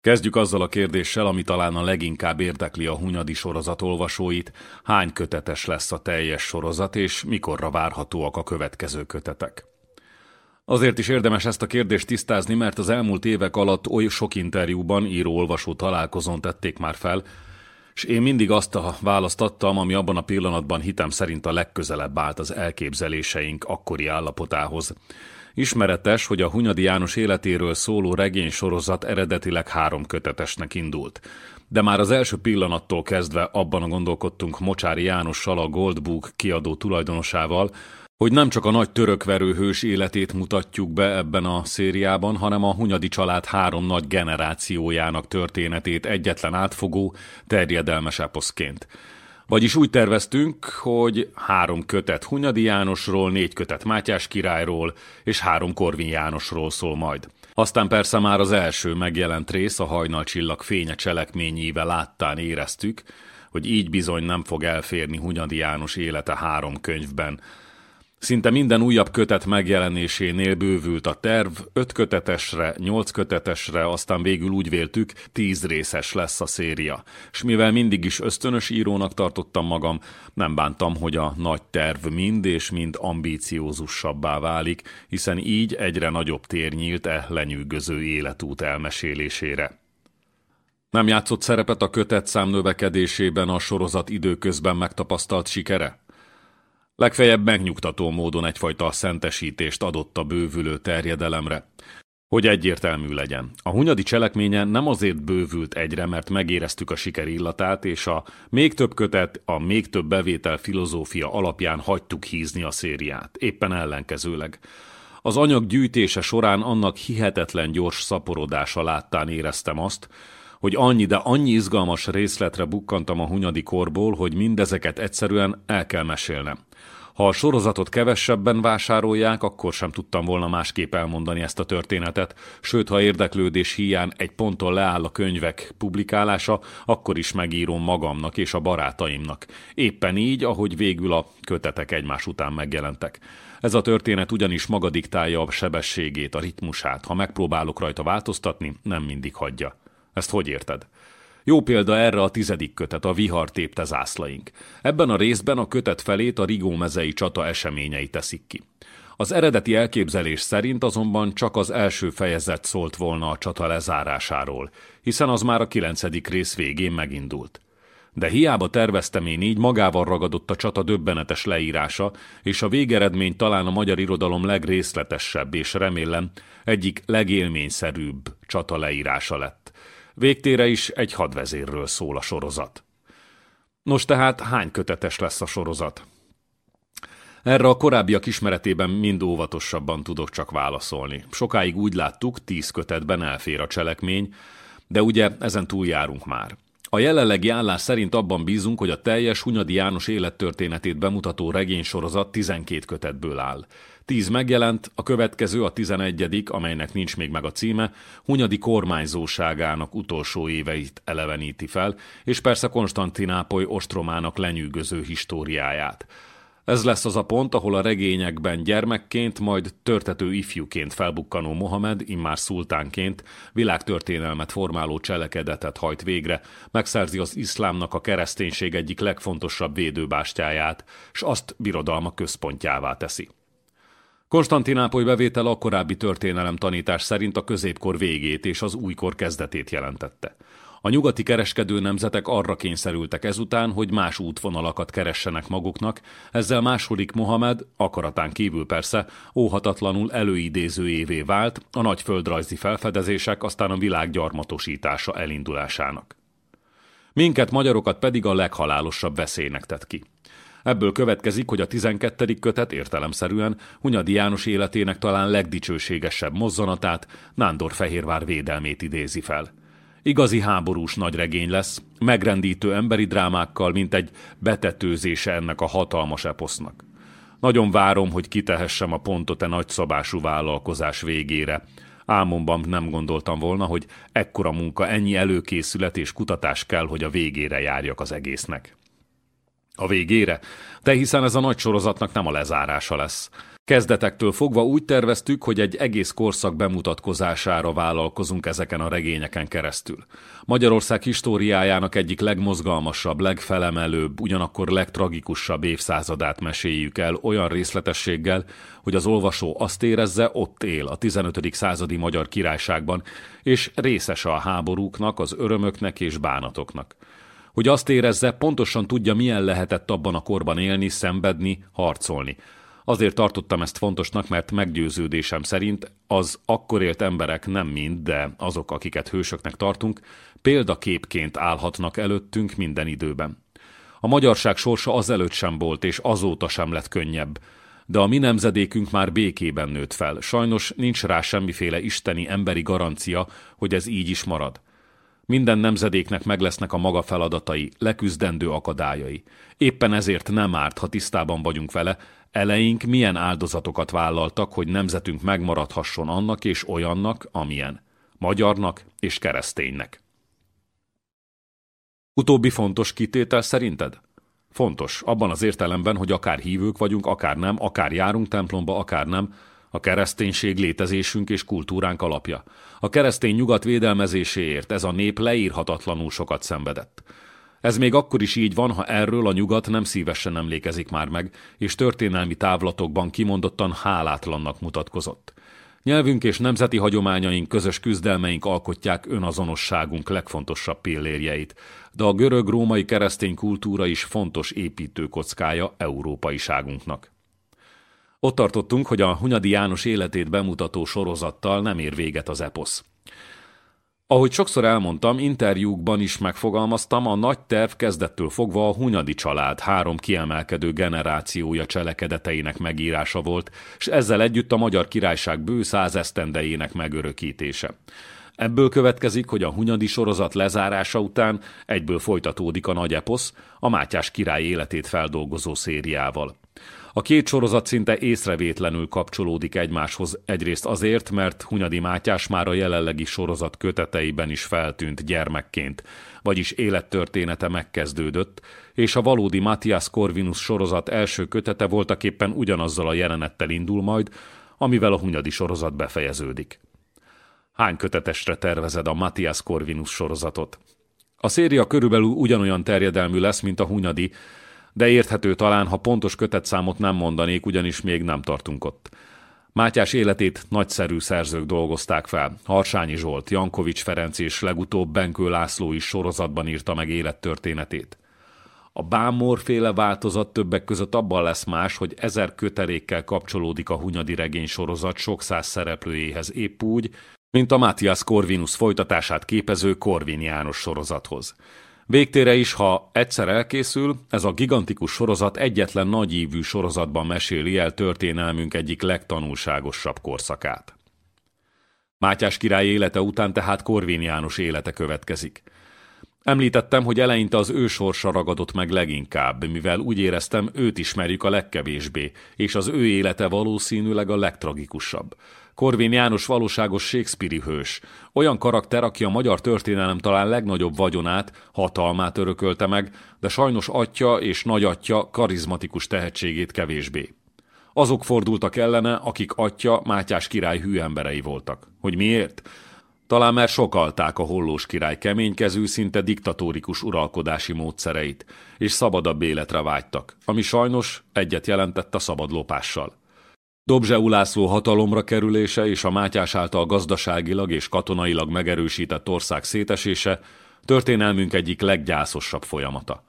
Kezdjük azzal a kérdéssel, ami talán a leginkább érdekli a Hunyadi sorozat olvasóit, hány kötetes lesz a teljes sorozat, és mikorra várhatóak a következő kötetek. Azért is érdemes ezt a kérdést tisztázni, mert az elmúlt évek alatt oly sok interjúban író-olvasó találkozón tették már fel, és én mindig azt a választ adtam, ami abban a pillanatban hitem szerint a legközelebb állt az elképzeléseink akkori állapotához. Ismeretes, hogy a Hunyadi János életéről szóló regény sorozat eredetileg három kötetesnek indult. De már az első pillanattól kezdve abban gondolkodtunk Mocsári Jánossal, a Goldbook kiadó tulajdonosával, hogy nem csak a nagy törökverő hős életét mutatjuk be ebben a szériában, hanem a Hunyadi család három nagy generációjának történetét egyetlen átfogó, terjedelmes eposzként. Vagyis úgy terveztünk, hogy három kötet Hunyadi Jánosról, négy kötet Mátyás királyról és három Korvin Jánosról szól majd. Aztán persze már az első megjelent rész, a hajnalcsillag fénye cselekményével láttán éreztük, hogy így bizony nem fog elférni Hunyadi János élete három könyvben, Szinte minden újabb kötet megjelenésénél bővült a terv, öt kötetesre, nyolc kötetesre, aztán végül úgy véltük, tíz részes lesz a széria. És mivel mindig is ösztönös írónak tartottam magam, nem bántam, hogy a nagy terv mind és mind ambíciózusabbá válik, hiszen így egyre nagyobb tér nyílt e lenyűgöző életút elmesélésére. Nem játszott szerepet a kötet szám növekedésében a sorozat időközben megtapasztalt sikere? Legfeljebb megnyugtató módon egyfajta szentesítést adott a bővülő terjedelemre. Hogy egyértelmű legyen. A hunyadi cselekménye nem azért bővült egyre, mert megéreztük a siker illatát, és a még több kötet, a még több bevétel filozófia alapján hagytuk hízni a szériát. Éppen ellenkezőleg. Az anyag gyűjtése során annak hihetetlen gyors szaporodása láttán éreztem azt, hogy annyi, de annyi izgalmas részletre bukkantam a hunyadi korból, hogy mindezeket egyszerűen el kell mesélnem. Ha a sorozatot kevesebben vásárolják, akkor sem tudtam volna másképp elmondani ezt a történetet, sőt, ha érdeklődés hiány egy ponton leáll a könyvek publikálása, akkor is megírom magamnak és a barátaimnak. Éppen így, ahogy végül a kötetek egymás után megjelentek. Ez a történet ugyanis maga diktálja a sebességét, a ritmusát. Ha megpróbálok rajta változtatni, nem mindig hagyja. Ezt hogy érted? Jó példa erre a tizedik kötet, a vihar tépte zászlaink. Ebben a részben a kötet felét a Rigó mezei csata eseményei teszik ki. Az eredeti elképzelés szerint azonban csak az első fejezet szólt volna a csata lezárásáról, hiszen az már a kilencedik rész végén megindult. De hiába terveztem én így, magával ragadott a csata döbbenetes leírása, és a végeredmény talán a magyar irodalom legrészletesebb és remélem egyik legélményszerűbb csata leírása lett. Végtére is egy hadvezérről szól a sorozat. Nos tehát hány kötetes lesz a sorozat? Erre a korábbiak ismeretében mind óvatosabban tudok csak válaszolni. Sokáig úgy láttuk, tíz kötetben elfér a cselekmény, de ugye ezen túljárunk már. A jelenlegi állás szerint abban bízunk, hogy a teljes Hunyadi János élettörténetét bemutató regénysorozat 12 kötetből áll. Tíz megjelent, a következő a tizenegyedik, amelynek nincs még meg a címe, Hunyadi kormányzóságának utolsó éveit eleveníti fel, és persze Konstantinápoly ostromának lenyűgöző históriáját. Ez lesz az a pont, ahol a regényekben gyermekként, majd törtető ifjúként felbukkanó Mohamed, immár szultánként világtörténelmet formáló cselekedetet hajt végre, megszerzi az iszlámnak a kereszténység egyik legfontosabb védőbástyáját, s azt birodalma központjává teszi. Konstantinápoly bevétel a korábbi történelem tanítás szerint a középkor végét és az újkor kezdetét jelentette. A nyugati kereskedő nemzetek arra kényszerültek ezután, hogy más útvonalakat keressenek maguknak, ezzel második Mohamed, akaratán kívül persze, óhatatlanul előidézőjévé vált a nagy földrajzi felfedezések, aztán a világ gyarmatosítása elindulásának. Minket magyarokat pedig a leghalálosabb veszélynek tett ki. Ebből következik, hogy a 12. kötet értelemszerűen Hunyadi János életének talán legdicsőségesebb mozzanatát, Nándor-Fehérvár védelmét idézi fel. Igazi háborús nagy regény lesz, megrendítő emberi drámákkal, mint egy betetőzése ennek a hatalmas eposznak. Nagyon várom, hogy kitehessem a pontot e nagyszabású vállalkozás végére. Álmomban nem gondoltam volna, hogy ekkora munka, ennyi előkészület és kutatás kell, hogy a végére járjak az egésznek. A végére? De hiszen ez a nagy sorozatnak nem a lezárása lesz. Kezdetektől fogva úgy terveztük, hogy egy egész korszak bemutatkozására vállalkozunk ezeken a regényeken keresztül. Magyarország históriájának egyik legmozgalmasabb, legfelemelőbb, ugyanakkor legtragikusabb évszázadát meséljük el olyan részletességgel, hogy az olvasó azt érezze, ott él a 15. századi magyar királyságban, és részes a háborúknak, az örömöknek és bánatoknak hogy azt érezze, pontosan tudja, milyen lehetett abban a korban élni, szenvedni, harcolni. Azért tartottam ezt fontosnak, mert meggyőződésem szerint az akkor élt emberek nem mind, de azok, akiket hősöknek tartunk, példaképként állhatnak előttünk minden időben. A magyarság sorsa azelőtt sem volt, és azóta sem lett könnyebb. De a mi nemzedékünk már békében nőtt fel. Sajnos nincs rá semmiféle isteni emberi garancia, hogy ez így is marad. Minden nemzedéknek meg lesznek a maga feladatai, leküzdendő akadályai. Éppen ezért nem árt, ha tisztában vagyunk vele, eleink milyen áldozatokat vállaltak, hogy nemzetünk megmaradhasson annak és olyannak, amilyen. Magyarnak és kereszténynek. Utóbbi fontos kitétel szerinted? Fontos, abban az értelemben, hogy akár hívők vagyunk, akár nem, akár járunk templomba, akár nem, a kereszténység létezésünk és kultúránk alapja. A keresztény nyugat védelmezéséért ez a nép leírhatatlanul sokat szenvedett. Ez még akkor is így van, ha erről a nyugat nem szívesen emlékezik már meg, és történelmi távlatokban kimondottan hálátlannak mutatkozott. Nyelvünk és nemzeti hagyományaink, közös küzdelmeink alkotják önazonosságunk legfontosabb pillérjeit, de a görög-római keresztény kultúra is fontos építőkockája európaiságunknak. Ott tartottunk, hogy a Hunyadi János életét bemutató sorozattal nem ér véget az eposz. Ahogy sokszor elmondtam, interjúkban is megfogalmaztam, a nagy terv kezdettől fogva a Hunyadi család három kiemelkedő generációja cselekedeteinek megírása volt, és ezzel együtt a Magyar Királyság bő száz esztendejének megörökítése. Ebből következik, hogy a Hunyadi sorozat lezárása után egyből folytatódik a nagy eposz, a Mátyás király életét feldolgozó szériával. A két sorozat szinte észrevétlenül kapcsolódik egymáshoz egyrészt azért, mert Hunyadi Mátyás már a jelenlegi sorozat köteteiben is feltűnt gyermekként, vagyis élettörténete megkezdődött, és a valódi Matthias Corvinus sorozat első kötete voltaképpen ugyanazzal a jelenettel indul majd, amivel a Hunyadi sorozat befejeződik. Hány kötetesre tervezed a Matthias Corvinus sorozatot? A széria körülbelül ugyanolyan terjedelmű lesz, mint a Hunyadi, de érthető talán, ha pontos kötetszámot nem mondanék, ugyanis még nem tartunk ott. Mátyás életét nagyszerű szerzők dolgozták fel. Harsányi Zsolt, Jankovics Ferenc és legutóbb Benkő László is sorozatban írta meg élettörténetét. A bámorféle változat többek között abban lesz más, hogy ezer kötelékkel kapcsolódik a Hunyadi regény sorozat sok száz szereplőjéhez épp úgy, mint a Matthias Corvinus folytatását képező Corvin János sorozathoz. Végtére is, ha egyszer elkészül, ez a gigantikus sorozat egyetlen nagyívű sorozatban meséli el történelmünk egyik legtanulságosabb korszakát. Mátyás király élete után tehát Korvin János élete következik. Említettem, hogy eleinte az ő sorsa ragadott meg leginkább, mivel úgy éreztem, őt ismerjük a legkevésbé, és az ő élete valószínűleg a legtragikusabb. Korvin János valóságos Shakespeare hős, olyan karakter, aki a magyar történelem talán legnagyobb vagyonát, hatalmát örökölte meg, de sajnos atya és nagyatya karizmatikus tehetségét kevésbé. Azok fordultak ellene, akik atya Mátyás király hű emberei voltak. Hogy miért? Talán mert sokalták a hollós király keménykezű, szinte diktatórikus uralkodási módszereit, és szabadabb életre vágytak, ami sajnos egyet jelentett a szabadlopással. Dobzse Ulászló hatalomra kerülése és a Mátyás által gazdaságilag és katonailag megerősített ország szétesése Történelmünk egyik leggyászosabb folyamata.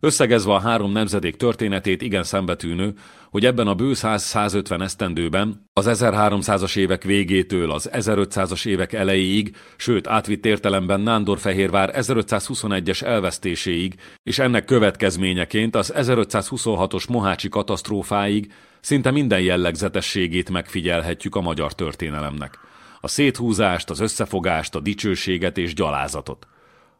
Összegezve a három nemzedék történetét igen szembetűnő, hogy ebben a bő 100-150 esztendőben az 1300-as évek végétől az 1500-as évek elejéig, sőt átvitt értelemben Nándorfehérvár 1521-es elvesztéséig, és ennek következményeként az 1526-os Mohácsi katasztrófáig szinte minden jellegzetességét megfigyelhetjük a magyar történelemnek. A széthúzást, az összefogást, a dicsőséget és gyalázatot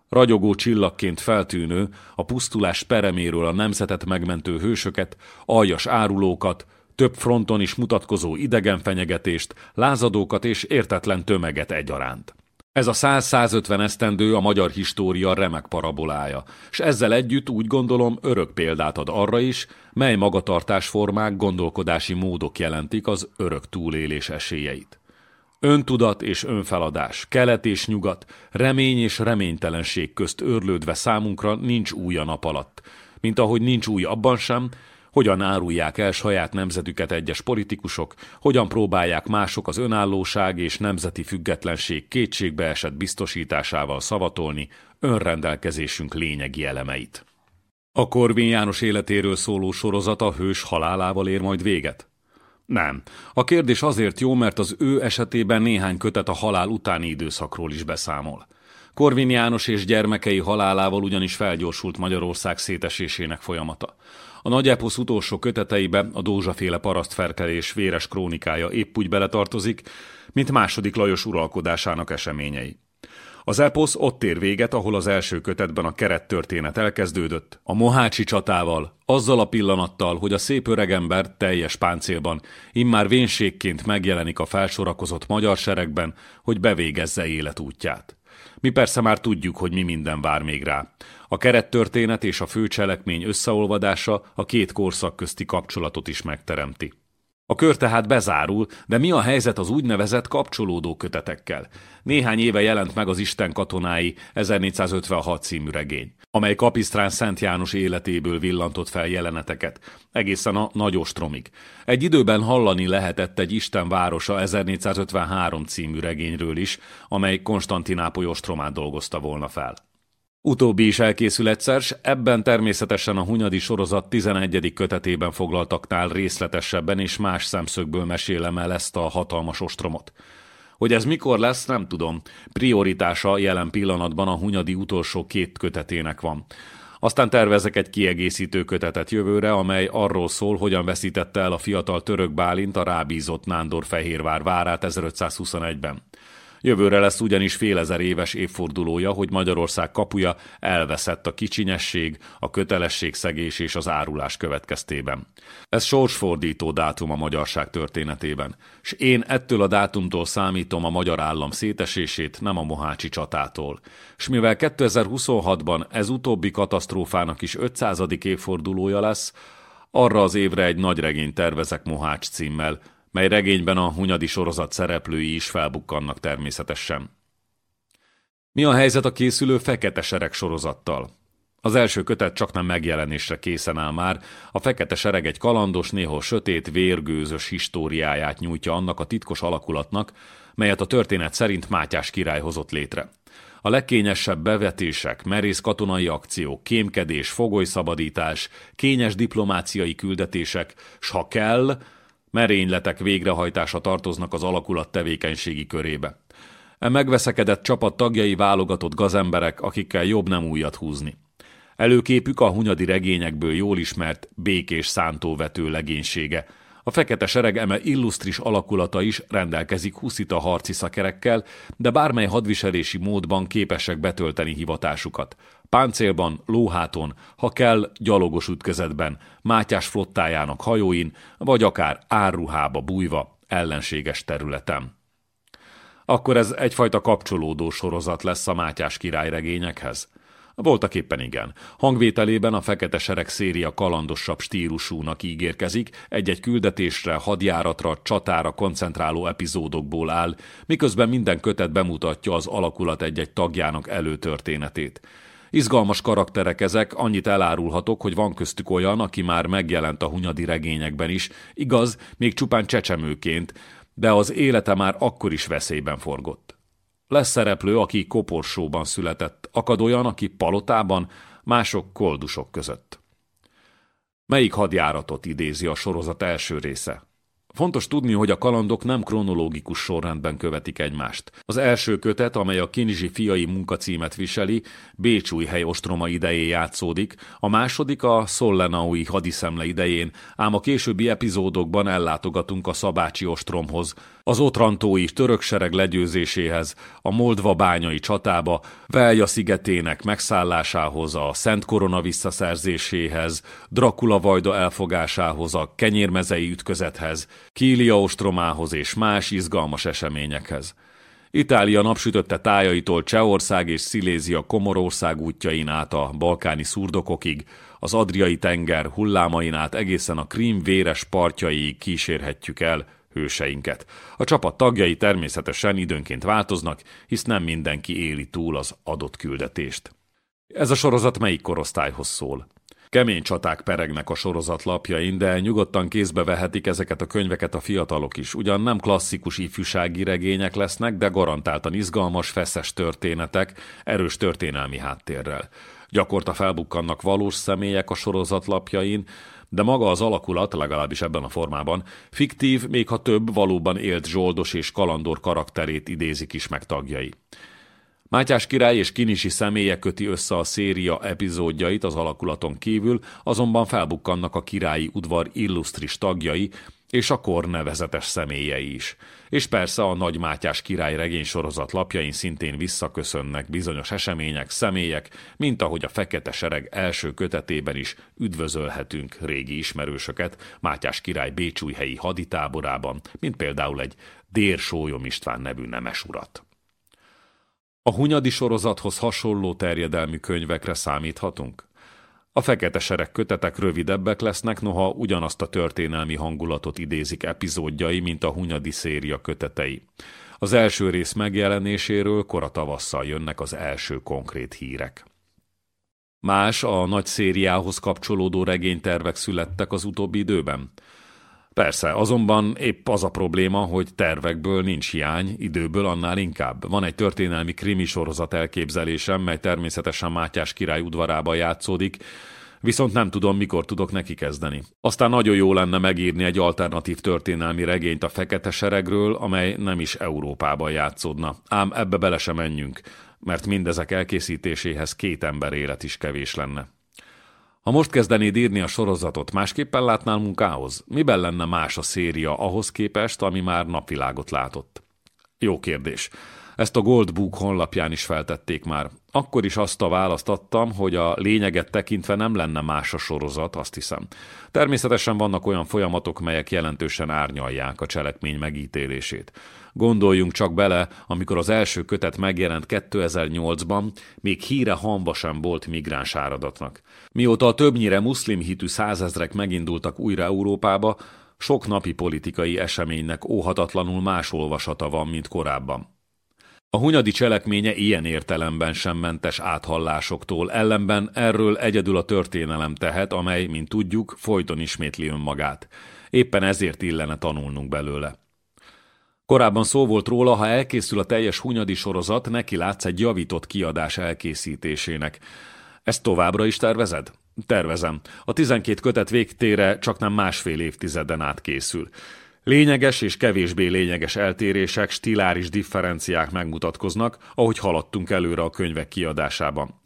ragyogó csillagként feltűnő, a pusztulás pereméről a nemzetet megmentő hősöket, aljas árulókat, több fronton is mutatkozó idegen fenyegetést, lázadókat és értetlen tömeget egyaránt. Ez a 100-150 esztendő a magyar história remek parabolája, és ezzel együtt úgy gondolom örök példát ad arra is, mely magatartásformák, gondolkodási módok jelentik az örök túlélés esélyeit. Öntudat és önfeladás, kelet és nyugat, remény és reménytelenség közt őrlődve számunkra nincs új a nap alatt, mint ahogy nincs új abban sem, hogyan árulják el saját nemzetüket egyes politikusok, hogyan próbálják mások az önállóság és nemzeti függetlenség kétségbe esett biztosításával szavatolni önrendelkezésünk lényegi elemeit. A Korvin János életéről szóló sorozat a hős halálával ér majd véget? Nem. A kérdés azért jó, mert az ő esetében néhány kötet a halál utáni időszakról is beszámol. Korvin János és gyermekei halálával ugyanis felgyorsult Magyarország szétesésének folyamata. A nagy eposz utolsó köteteibe a Dózsaféle parasztferkelés véres krónikája épp úgy beletartozik, mint második Lajos uralkodásának eseményei. Az eposz ott ér véget, ahol az első kötetben a kerettörténet elkezdődött, a Mohácsi csatával, azzal a pillanattal, hogy a szép öregember teljes páncélban, immár vénségként megjelenik a felsorakozott magyar seregben, hogy bevégezze életútját. Mi persze már tudjuk, hogy mi minden vár még rá. A kerettörténet és a főcselekmény összeolvadása a két korszak közti kapcsolatot is megteremti. A kör tehát bezárul, de mi a helyzet az úgynevezett kapcsolódó kötetekkel? Néhány éve jelent meg az Isten katonái 1456 című regény, amely Kapisztrán Szent János életéből villantott fel jeleneteket, egészen a Nagy Ostromig. Egy időben hallani lehetett egy Isten városa 1453 című regényről is, amely Konstantinápoly ostromát dolgozta volna fel. Utóbbi is elkészül egyszer, s ebben természetesen a Hunyadi sorozat 11. kötetében foglaltaknál részletesebben és más szemszögből mesélem el ezt a hatalmas ostromot. Hogy ez mikor lesz, nem tudom. Prioritása jelen pillanatban a Hunyadi utolsó két kötetének van. Aztán tervezek egy kiegészítő kötetet jövőre, amely arról szól, hogyan veszítette el a fiatal török Bálint a rábízott Nándor Fehérvár várát 1521-ben. Jövőre lesz ugyanis félezer éves évfordulója, hogy Magyarország kapuja elveszett a kicsinyesség, a kötelességszegés és az árulás következtében. Ez sorsfordító dátum a magyarság történetében, és én ettől a dátumtól számítom a magyar állam szétesését, nem a Mohácsi csatától. És mivel 2026-ban ez utóbbi katasztrófának is 500. évfordulója lesz, arra az évre egy nagy regényt tervezek Mohács címmel, mely regényben a Hunyadi sorozat szereplői is felbukkannak természetesen. Mi a helyzet a készülő Fekete Sereg sorozattal? Az első kötet csak nem megjelenésre készen áll már, a Fekete Sereg egy kalandos, néhol sötét, vérgőzös históriáját nyújtja annak a titkos alakulatnak, melyet a történet szerint Mátyás király hozott létre. A legkényesebb bevetések, merész katonai akciók, kémkedés, fogolyszabadítás, kényes diplomáciai küldetések, s ha kell, merényletek végrehajtása tartoznak az alakulat tevékenységi körébe. E megveszekedett csapat tagjai válogatott gazemberek, akikkel jobb nem újat húzni. Előképük a hunyadi regényekből jól ismert békés szántóvető legénysége. A fekete sereg eme illusztris alakulata is rendelkezik huszita harci szakerekkel, de bármely hadviselési módban képesek betölteni hivatásukat. Páncélban, lóháton, ha kell, gyalogos ütközetben, Mátyás flottájának hajóin, vagy akár árruhába bújva, ellenséges területen. Akkor ez egyfajta kapcsolódó sorozat lesz a Mátyás király regényekhez? Voltak éppen igen. Hangvételében a Fekete Sereg széria kalandosabb stílusúnak ígérkezik, egy-egy küldetésre, hadjáratra, csatára koncentráló epizódokból áll, miközben minden kötet bemutatja az alakulat egy-egy tagjának előtörténetét. Izgalmas karakterek ezek, annyit elárulhatok, hogy van köztük olyan, aki már megjelent a hunyadi regényekben is, igaz, még csupán csecsemőként, de az élete már akkor is veszélyben forgott. Lesz szereplő, aki koporsóban született, akad olyan, aki palotában, mások koldusok között. Melyik hadjáratot idézi a sorozat első része? Fontos tudni, hogy a kalandok nem kronológikus sorrendben követik egymást. Az első kötet, amely a Kinizsi fiai munkacímet viseli, Bécsújhely ostroma idején játszódik, a második a Szollenaui hadiszemle idején, ám a későbbi epizódokban ellátogatunk a Szabácsi ostromhoz, az Otrantói török sereg legyőzéséhez, a Moldva bányai csatába, Velja szigetének megszállásához, a Szent Korona visszaszerzéséhez, Dracula vajda elfogásához, a kenyérmezei ütközethez, Kília ostromához és más izgalmas eseményekhez. Itália napsütötte tájaitól Csehország és Szilézia Komorország útjain át a balkáni szurdokokig, az Adriai tenger hullámain át egészen a Krím véres partjaiig kísérhetjük el hőseinket. A csapat tagjai természetesen időnként változnak, hisz nem mindenki éli túl az adott küldetést. Ez a sorozat melyik korosztályhoz szól? Kemény csaták peregnek a sorozat lapjain, de nyugodtan kézbe vehetik ezeket a könyveket a fiatalok is. Ugyan nem klasszikus ifjúsági regények lesznek, de garantáltan izgalmas, feszes történetek, erős történelmi háttérrel. Gyakorta felbukkannak valós személyek a sorozat lapjain, de maga az alakulat, legalábbis ebben a formában, fiktív, még ha több valóban élt zsoldos és kalandor karakterét idézik is meg tagjai. Mátyás király és Kinisi személye köti össze a széria epizódjait az alakulaton kívül, azonban felbukkannak a királyi udvar illusztris tagjai, és a kor nevezetes személyei is. És persze a Nagy Mátyás király regénysorozat lapjain szintén visszaköszönnek bizonyos események, személyek, mint ahogy a Fekete Sereg első kötetében is üdvözölhetünk régi ismerősöket Mátyás király Bécsújhelyi haditáborában, mint például egy Dér Sólyom István nevű nemes urat. A Hunyadi sorozathoz hasonló terjedelmi könyvekre számíthatunk? A fekete sereg kötetek rövidebbek lesznek, noha ugyanazt a történelmi hangulatot idézik epizódjai, mint a Hunyadi széria kötetei. Az első rész megjelenéséről kora tavasszal jönnek az első konkrét hírek. Más a nagy szériához kapcsolódó regénytervek születtek az utóbbi időben. Persze, azonban épp az a probléma, hogy tervekből nincs hiány, időből annál inkább. Van egy történelmi krimi sorozat elképzelésem, mely természetesen Mátyás király udvarában játszódik, viszont nem tudom, mikor tudok neki kezdeni. Aztán nagyon jó lenne megírni egy alternatív történelmi regényt a Fekete Seregről, amely nem is Európában játszódna. Ám ebbe bele sem menjünk, mert mindezek elkészítéséhez két ember élet is kevés lenne. Ha most kezdenéd írni a sorozatot, másképpen látnál munkához? Miben lenne más a széria ahhoz képest, ami már napvilágot látott? Jó kérdés. Ezt a Gold Book honlapján is feltették már. Akkor is azt a választ adtam, hogy a lényeget tekintve nem lenne más a sorozat, azt hiszem. Természetesen vannak olyan folyamatok, melyek jelentősen árnyalják a cselekmény megítélését. Gondoljunk csak bele, amikor az első kötet megjelent 2008-ban, még híre hamba sem volt migráns áradatnak. Mióta a többnyire muszlim hitű százezrek megindultak újra Európába, sok napi politikai eseménynek óhatatlanul más olvasata van, mint korábban. A hunyadi cselekménye ilyen értelemben sem mentes áthallásoktól, ellenben erről egyedül a történelem tehet, amely, mint tudjuk, folyton ismétli önmagát. Éppen ezért illene tanulnunk belőle. Korábban szó volt róla, ha elkészül a teljes hunyadi sorozat, neki látsz egy javított kiadás elkészítésének. Ezt továbbra is tervezed? Tervezem. A 12 kötet végtére csak nem másfél évtizeden át készül. Lényeges és kevésbé lényeges eltérések, stiláris differenciák megmutatkoznak, ahogy haladtunk előre a könyvek kiadásában.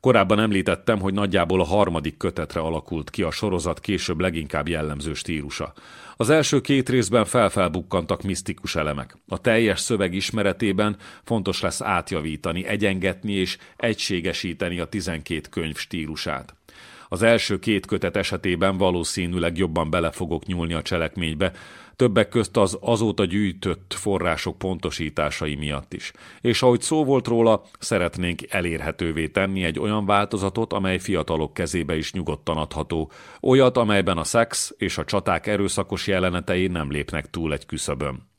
Korábban említettem, hogy nagyjából a harmadik kötetre alakult ki a sorozat később leginkább jellemző stílusa. Az első két részben felfelbukkantak misztikus elemek. A teljes szöveg ismeretében fontos lesz átjavítani, egyengetni és egységesíteni a 12 könyv stílusát. Az első két kötet esetében valószínűleg jobban bele fogok nyúlni a cselekménybe, többek közt az azóta gyűjtött források pontosításai miatt is. És ahogy szó volt róla, szeretnénk elérhetővé tenni egy olyan változatot, amely fiatalok kezébe is nyugodtan adható, olyat, amelyben a szex és a csaták erőszakos jelenetei nem lépnek túl egy küszöbön.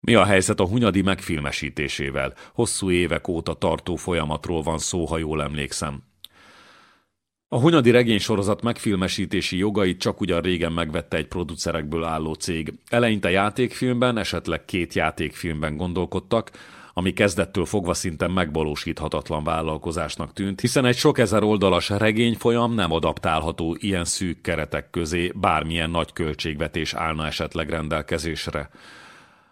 Mi a helyzet a Hunyadi megfilmesítésével? Hosszú évek óta tartó folyamatról van szó, ha jól emlékszem. A Hunyadi regénysorozat megfilmesítési jogait csak ugyan régen megvette egy producerekből álló cég. Eleinte játékfilmben, esetleg két játékfilmben gondolkodtak, ami kezdettől fogva szinte megvalósíthatatlan vállalkozásnak tűnt, hiszen egy sok ezer oldalas regényfolyam nem adaptálható ilyen szűk keretek közé, bármilyen nagy költségvetés állna esetleg rendelkezésre.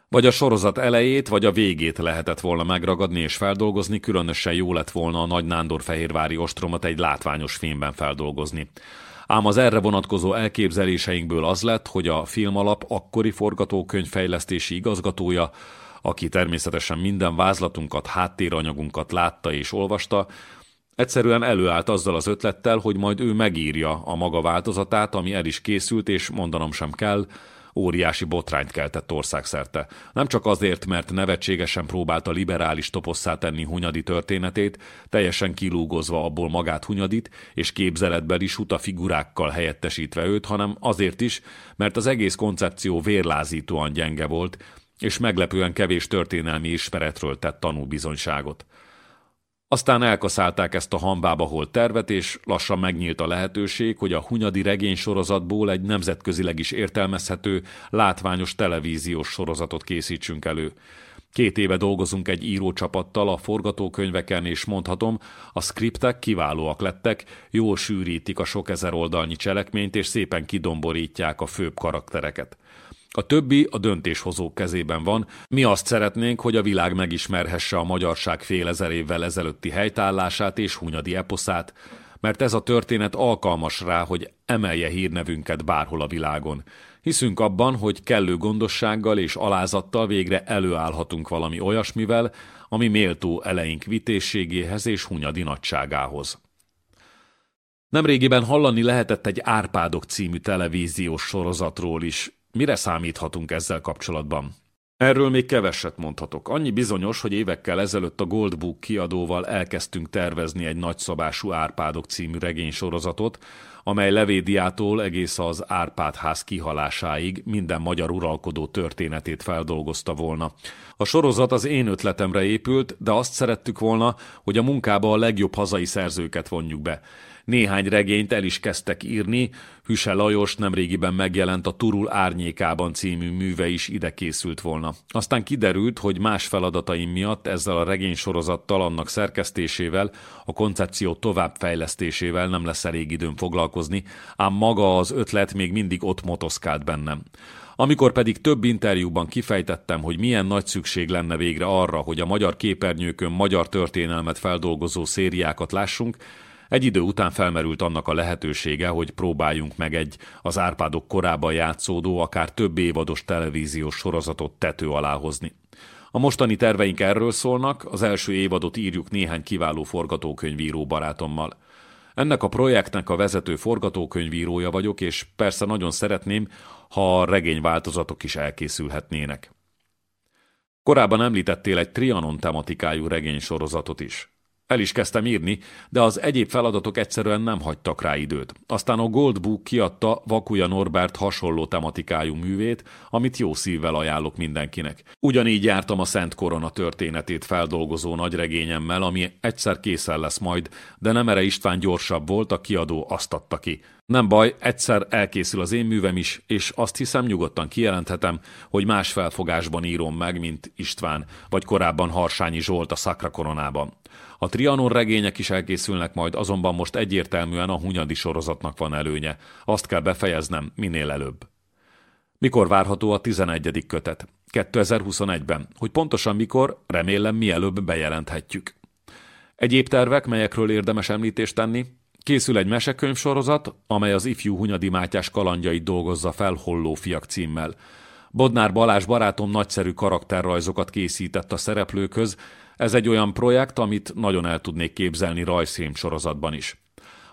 Vagy a sorozat elejét, vagy a végét lehetett volna megragadni és feldolgozni, különösen jó lett volna a Nagy Nándor Fehérvári ostromot egy látványos filmben feldolgozni. Ám az erre vonatkozó elképzeléseinkből az lett, hogy a filmalap akkori forgatókönyvfejlesztési igazgatója, aki természetesen minden vázlatunkat, háttéranyagunkat látta és olvasta, egyszerűen előállt azzal az ötlettel, hogy majd ő megírja a maga változatát, ami el is készült, és mondanom sem kell, óriási botrányt keltett országszerte. Nem csak azért, mert nevetségesen próbálta liberális toposszá tenni Hunyadi történetét, teljesen kilúgozva abból magát Hunyadit, és képzeletbeli suta figurákkal helyettesítve őt, hanem azért is, mert az egész koncepció vérlázítóan gyenge volt, és meglepően kevés történelmi ismeretről tett tanúbizonyságot. Aztán elkaszálták ezt a hambába holt tervet, és lassan megnyílt a lehetőség, hogy a Hunyadi regény sorozatból egy nemzetközileg is értelmezhető, látványos televíziós sorozatot készítsünk elő. Két éve dolgozunk egy írócsapattal a forgatókönyveken, és mondhatom, a skriptek kiválóak lettek, jól sűrítik a sok ezer oldalnyi cselekményt, és szépen kidomborítják a főbb karaktereket. A többi a döntéshozók kezében van. Mi azt szeretnénk, hogy a világ megismerhesse a magyarság fél ezer évvel ezelőtti helytállását és hunyadi eposzát, mert ez a történet alkalmas rá, hogy emelje hírnevünket bárhol a világon. Hiszünk abban, hogy kellő gondossággal és alázattal végre előállhatunk valami olyasmivel, ami méltó eleink vitésségéhez és hunyadi nagyságához. Nemrégiben hallani lehetett egy Árpádok című televíziós sorozatról is, Mire számíthatunk ezzel kapcsolatban? Erről még keveset mondhatok. Annyi bizonyos, hogy évekkel ezelőtt a Goldbook kiadóval elkezdtünk tervezni egy nagyszabású Árpádok című regénysorozatot, amely Levédiától egész az Árpádház kihalásáig minden magyar uralkodó történetét feldolgozta volna. A sorozat az én ötletemre épült, de azt szerettük volna, hogy a munkába a legjobb hazai szerzőket vonjuk be. Néhány regényt el is kezdtek írni, Hüse Lajos nemrégiben megjelent a Turul árnyékában című műve is ide készült volna. Aztán kiderült, hogy más feladataim miatt ezzel a regénysorozattal, annak szerkesztésével, a koncepció továbbfejlesztésével nem lesz elég időm foglalkozni, ám maga az ötlet még mindig ott motoszkált bennem. Amikor pedig több interjúban kifejtettem, hogy milyen nagy szükség lenne végre arra, hogy a magyar képernyőkön magyar történelmet feldolgozó szériákat lássunk, egy idő után felmerült annak a lehetősége, hogy próbáljunk meg egy az Árpádok korában játszódó, akár több évados televíziós sorozatot tető alá hozni. A mostani terveink erről szólnak, az első évadot írjuk néhány kiváló forgatókönyvíró barátommal. Ennek a projektnek a vezető forgatókönyvírója vagyok, és persze nagyon szeretném, ha a regényváltozatok is elkészülhetnének. Korábban említettél egy Trianon tematikájú regénysorozatot is. El is kezdtem írni, de az egyéb feladatok egyszerűen nem hagytak rá időt. Aztán a Gold Book kiadta Vakuja Norbert hasonló tematikájú művét, amit jó szívvel ajánlok mindenkinek. Ugyanígy jártam a Szent Korona történetét feldolgozó nagyregényemmel, ami egyszer készen lesz majd, de nem erre István gyorsabb volt, a kiadó azt adta ki. Nem baj, egyszer elkészül az én művem is, és azt hiszem nyugodtan kijelenthetem, hogy más felfogásban írom meg, mint István, vagy korábban Harsányi Zsolt a Szakra koronában. A Trianon regények is elkészülnek majd, azonban most egyértelműen a Hunyadi sorozatnak van előnye. Azt kell befejeznem minél előbb. Mikor várható a 11. kötet? 2021-ben. Hogy pontosan mikor, remélem mielőbb bejelenthetjük. Egyéb tervek, melyekről érdemes említést tenni? Készül egy mesekönyvsorozat, amely az ifjú Hunyadi Mátyás kalandjait dolgozza fel Holló fiak címmel. Bodnár Balázs barátom nagyszerű karakterrajzokat készített a szereplőköz, ez egy olyan projekt, amit nagyon el tudnék képzelni rajzfilm sorozatban is.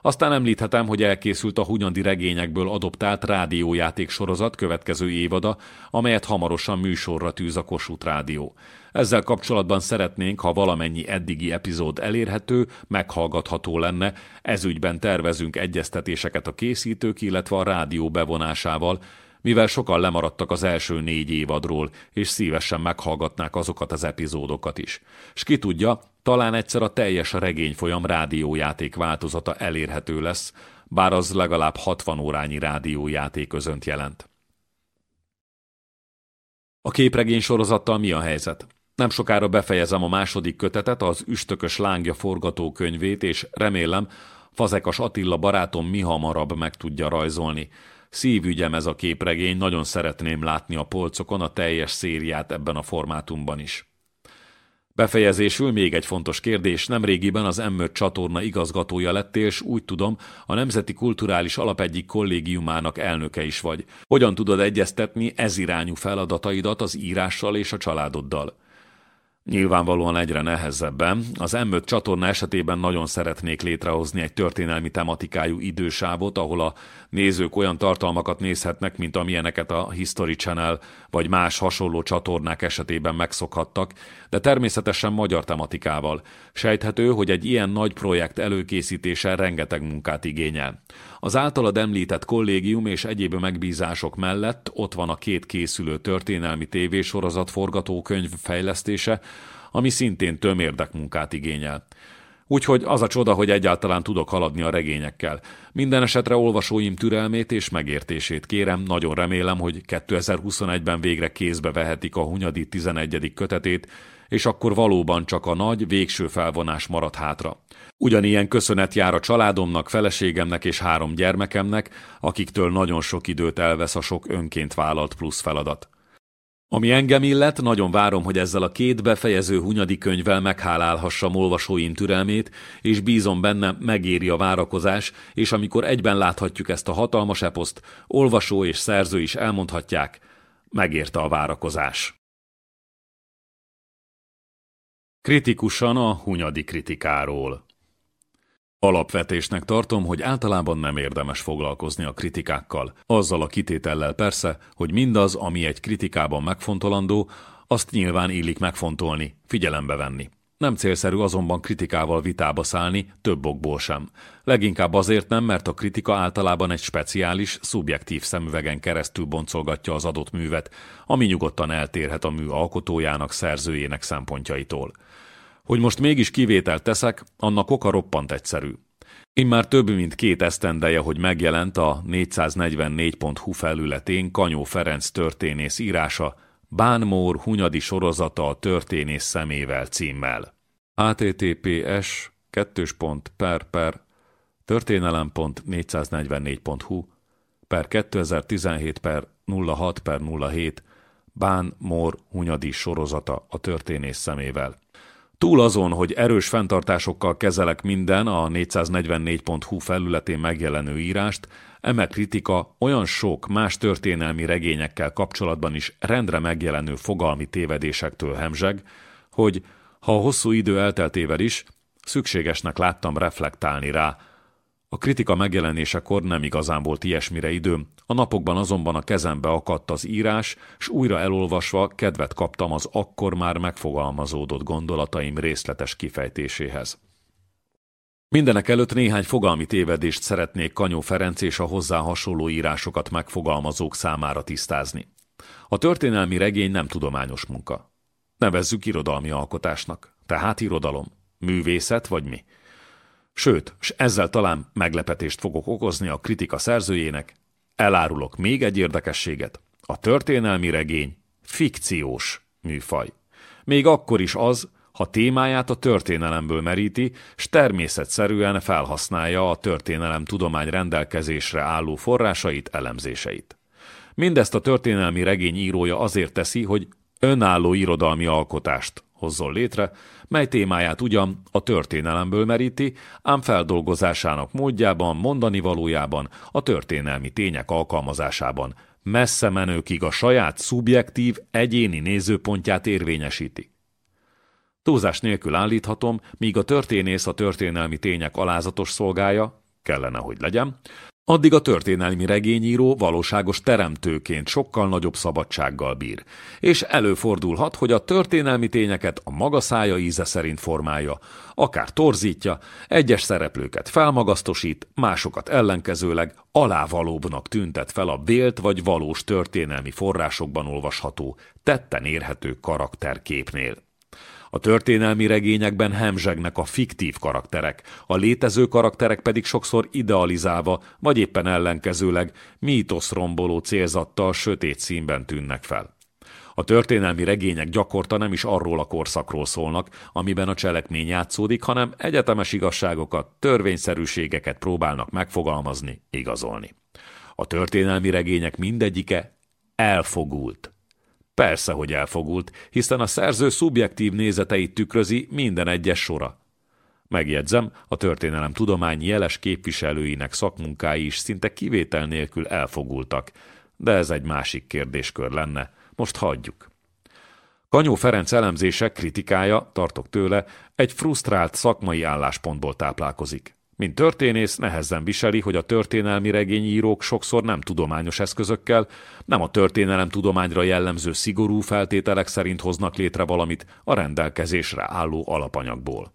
Aztán említhetem, hogy elkészült a Hunyadi regényekből adoptált rádiójáték sorozat következő évada, amelyet hamarosan műsorra tűz a Kossuth Rádió. Ezzel kapcsolatban szeretnénk, ha valamennyi eddigi epizód elérhető, meghallgatható lenne, ezügyben tervezünk egyeztetéseket a készítők, illetve a rádió bevonásával, mivel sokan lemaradtak az első négy évadról, és szívesen meghallgatnák azokat az epizódokat is. S ki tudja, talán egyszer a teljes regényfolyam rádiójáték változata elérhető lesz, bár az legalább 60 órányi rádiójáték közönt jelent. A képregény sorozattal mi a helyzet? Nem sokára befejezem a második kötetet, az Üstökös lángja forgatókönyvét, és remélem, Fazekas Attila barátom mi hamarabb meg tudja rajzolni. Szívügyem ez a képregény, nagyon szeretném látni a polcokon a teljes szériát ebben a formátumban is. Befejezésül még egy fontos kérdés. Nemrégiben az m csatorna igazgatója lettél, és úgy tudom, a Nemzeti Kulturális Alap egyik kollégiumának elnöke is vagy. Hogyan tudod egyeztetni ez irányú feladataidat az írással és a családoddal? Nyilvánvalóan egyre nehezebben. Az m csatorna esetében nagyon szeretnék létrehozni egy történelmi tematikájú idősávot, ahol a nézők olyan tartalmakat nézhetnek, mint amilyeneket a History Channel vagy más hasonló csatornák esetében megszokhattak, de természetesen magyar tematikával. Sejthető, hogy egy ilyen nagy projekt előkészítése rengeteg munkát igényel. Az általad említett kollégium és egyéb megbízások mellett ott van a két készülő történelmi tévésorozat forgatókönyv fejlesztése, ami szintén tömérdek munkát igényel. Úgyhogy az a csoda, hogy egyáltalán tudok haladni a regényekkel. Minden esetre olvasóim türelmét és megértését kérem, nagyon remélem, hogy 2021-ben végre kézbe vehetik a Hunyadi 11. kötetét, és akkor valóban csak a nagy, végső felvonás marad hátra. Ugyanilyen köszönet jár a családomnak, feleségemnek és három gyermekemnek, akiktől nagyon sok időt elvesz a sok önként vállalt plusz feladat. Ami engem illet, nagyon várom, hogy ezzel a két befejező hunyadi könyvvel meghálálhassam olvasóim türelmét, és bízom benne, megéri a várakozás, és amikor egyben láthatjuk ezt a hatalmas eposzt, olvasó és szerző is elmondhatják, megérte a várakozás. Kritikusan a hunyadi kritikáról. Alapvetésnek tartom, hogy általában nem érdemes foglalkozni a kritikákkal, azzal a kitétellel persze, hogy mindaz, ami egy kritikában megfontolandó, azt nyilván illik megfontolni, figyelembe venni. Nem célszerű azonban kritikával vitába szállni, több okból sem. Leginkább azért nem, mert a kritika általában egy speciális, szubjektív szemüvegen keresztül boncolgatja az adott művet, ami nyugodtan eltérhet a mű alkotójának, szerzőjének szempontjaitól. Hogy most mégis kivételt teszek, annak oka roppant egyszerű. Én már több mint két esztendeje, hogy megjelent a 444.hu felületén Kanyó Ferenc történész írása, Bánmór Hunyadi sorozata a történész szemével címmel. https per per történelem.444.hu per 2017 per 06 per 07 Bán Mór Hunyadi sorozata a történész szemével. Túl azon, hogy erős fenntartásokkal kezelek minden a 444.hu felületén megjelenő írást, eme kritika olyan sok más történelmi regényekkel kapcsolatban is rendre megjelenő fogalmi tévedésektől hemzseg, hogy ha hosszú idő elteltével is, szükségesnek láttam reflektálni rá, a kritika megjelenésekor nem igazán volt ilyesmire időm, a napokban azonban a kezembe akadt az írás, s újra elolvasva kedvet kaptam az akkor már megfogalmazódott gondolataim részletes kifejtéséhez. Mindenek előtt néhány fogalmi tévedést szeretnék Kanyó Ferenc és a hozzá hasonló írásokat megfogalmazók számára tisztázni. A történelmi regény nem tudományos munka. Nevezzük irodalmi alkotásnak. Tehát irodalom. Művészet vagy mi? Sőt, s ezzel talán meglepetést fogok okozni a kritika szerzőjének, elárulok még egy érdekességet. A történelmi regény fikciós műfaj. Még akkor is az, ha témáját a történelemből meríti, s természetszerűen felhasználja a történelem tudomány rendelkezésre álló forrásait, elemzéseit. Mindezt a történelmi regény írója azért teszi, hogy önálló irodalmi alkotást hozzon létre, mely témáját ugyan a történelemből meríti, ám feldolgozásának módjában, mondani valójában, a történelmi tények alkalmazásában messze menőkig a saját szubjektív, egyéni nézőpontját érvényesíti. Túlzás nélkül állíthatom, míg a történész a történelmi tények alázatos szolgája, kellene, hogy legyen, Addig a történelmi regényíró valóságos teremtőként sokkal nagyobb szabadsággal bír, és előfordulhat, hogy a történelmi tényeket a maga szája íze szerint formálja, akár torzítja, egyes szereplőket felmagasztosít, másokat ellenkezőleg alávalóbbnak tüntet fel a vélt vagy valós történelmi forrásokban olvasható, tetten érhető karakterképnél. A történelmi regényekben hemzsegnek a fiktív karakterek, a létező karakterek pedig sokszor idealizálva, vagy éppen ellenkezőleg mítoszromboló célzattal sötét színben tűnnek fel. A történelmi regények gyakorta nem is arról a korszakról szólnak, amiben a cselekmény játszódik, hanem egyetemes igazságokat, törvényszerűségeket próbálnak megfogalmazni, igazolni. A történelmi regények mindegyike elfogult. Persze, hogy elfogult, hiszen a szerző szubjektív nézeteit tükrözi minden egyes sora. Megjegyzem, a történelem tudomány jeles képviselőinek szakmunkái is szinte kivétel nélkül elfogultak, de ez egy másik kérdéskör lenne, most hagyjuk. Kanyó Ferenc elemzése, kritikája, tartok tőle, egy frusztrált szakmai álláspontból táplálkozik. Mint történész nehezen viseli, hogy a történelmi regényírók sokszor nem tudományos eszközökkel, nem a történelem tudományra jellemző szigorú feltételek szerint hoznak létre valamit a rendelkezésre álló alapanyagból.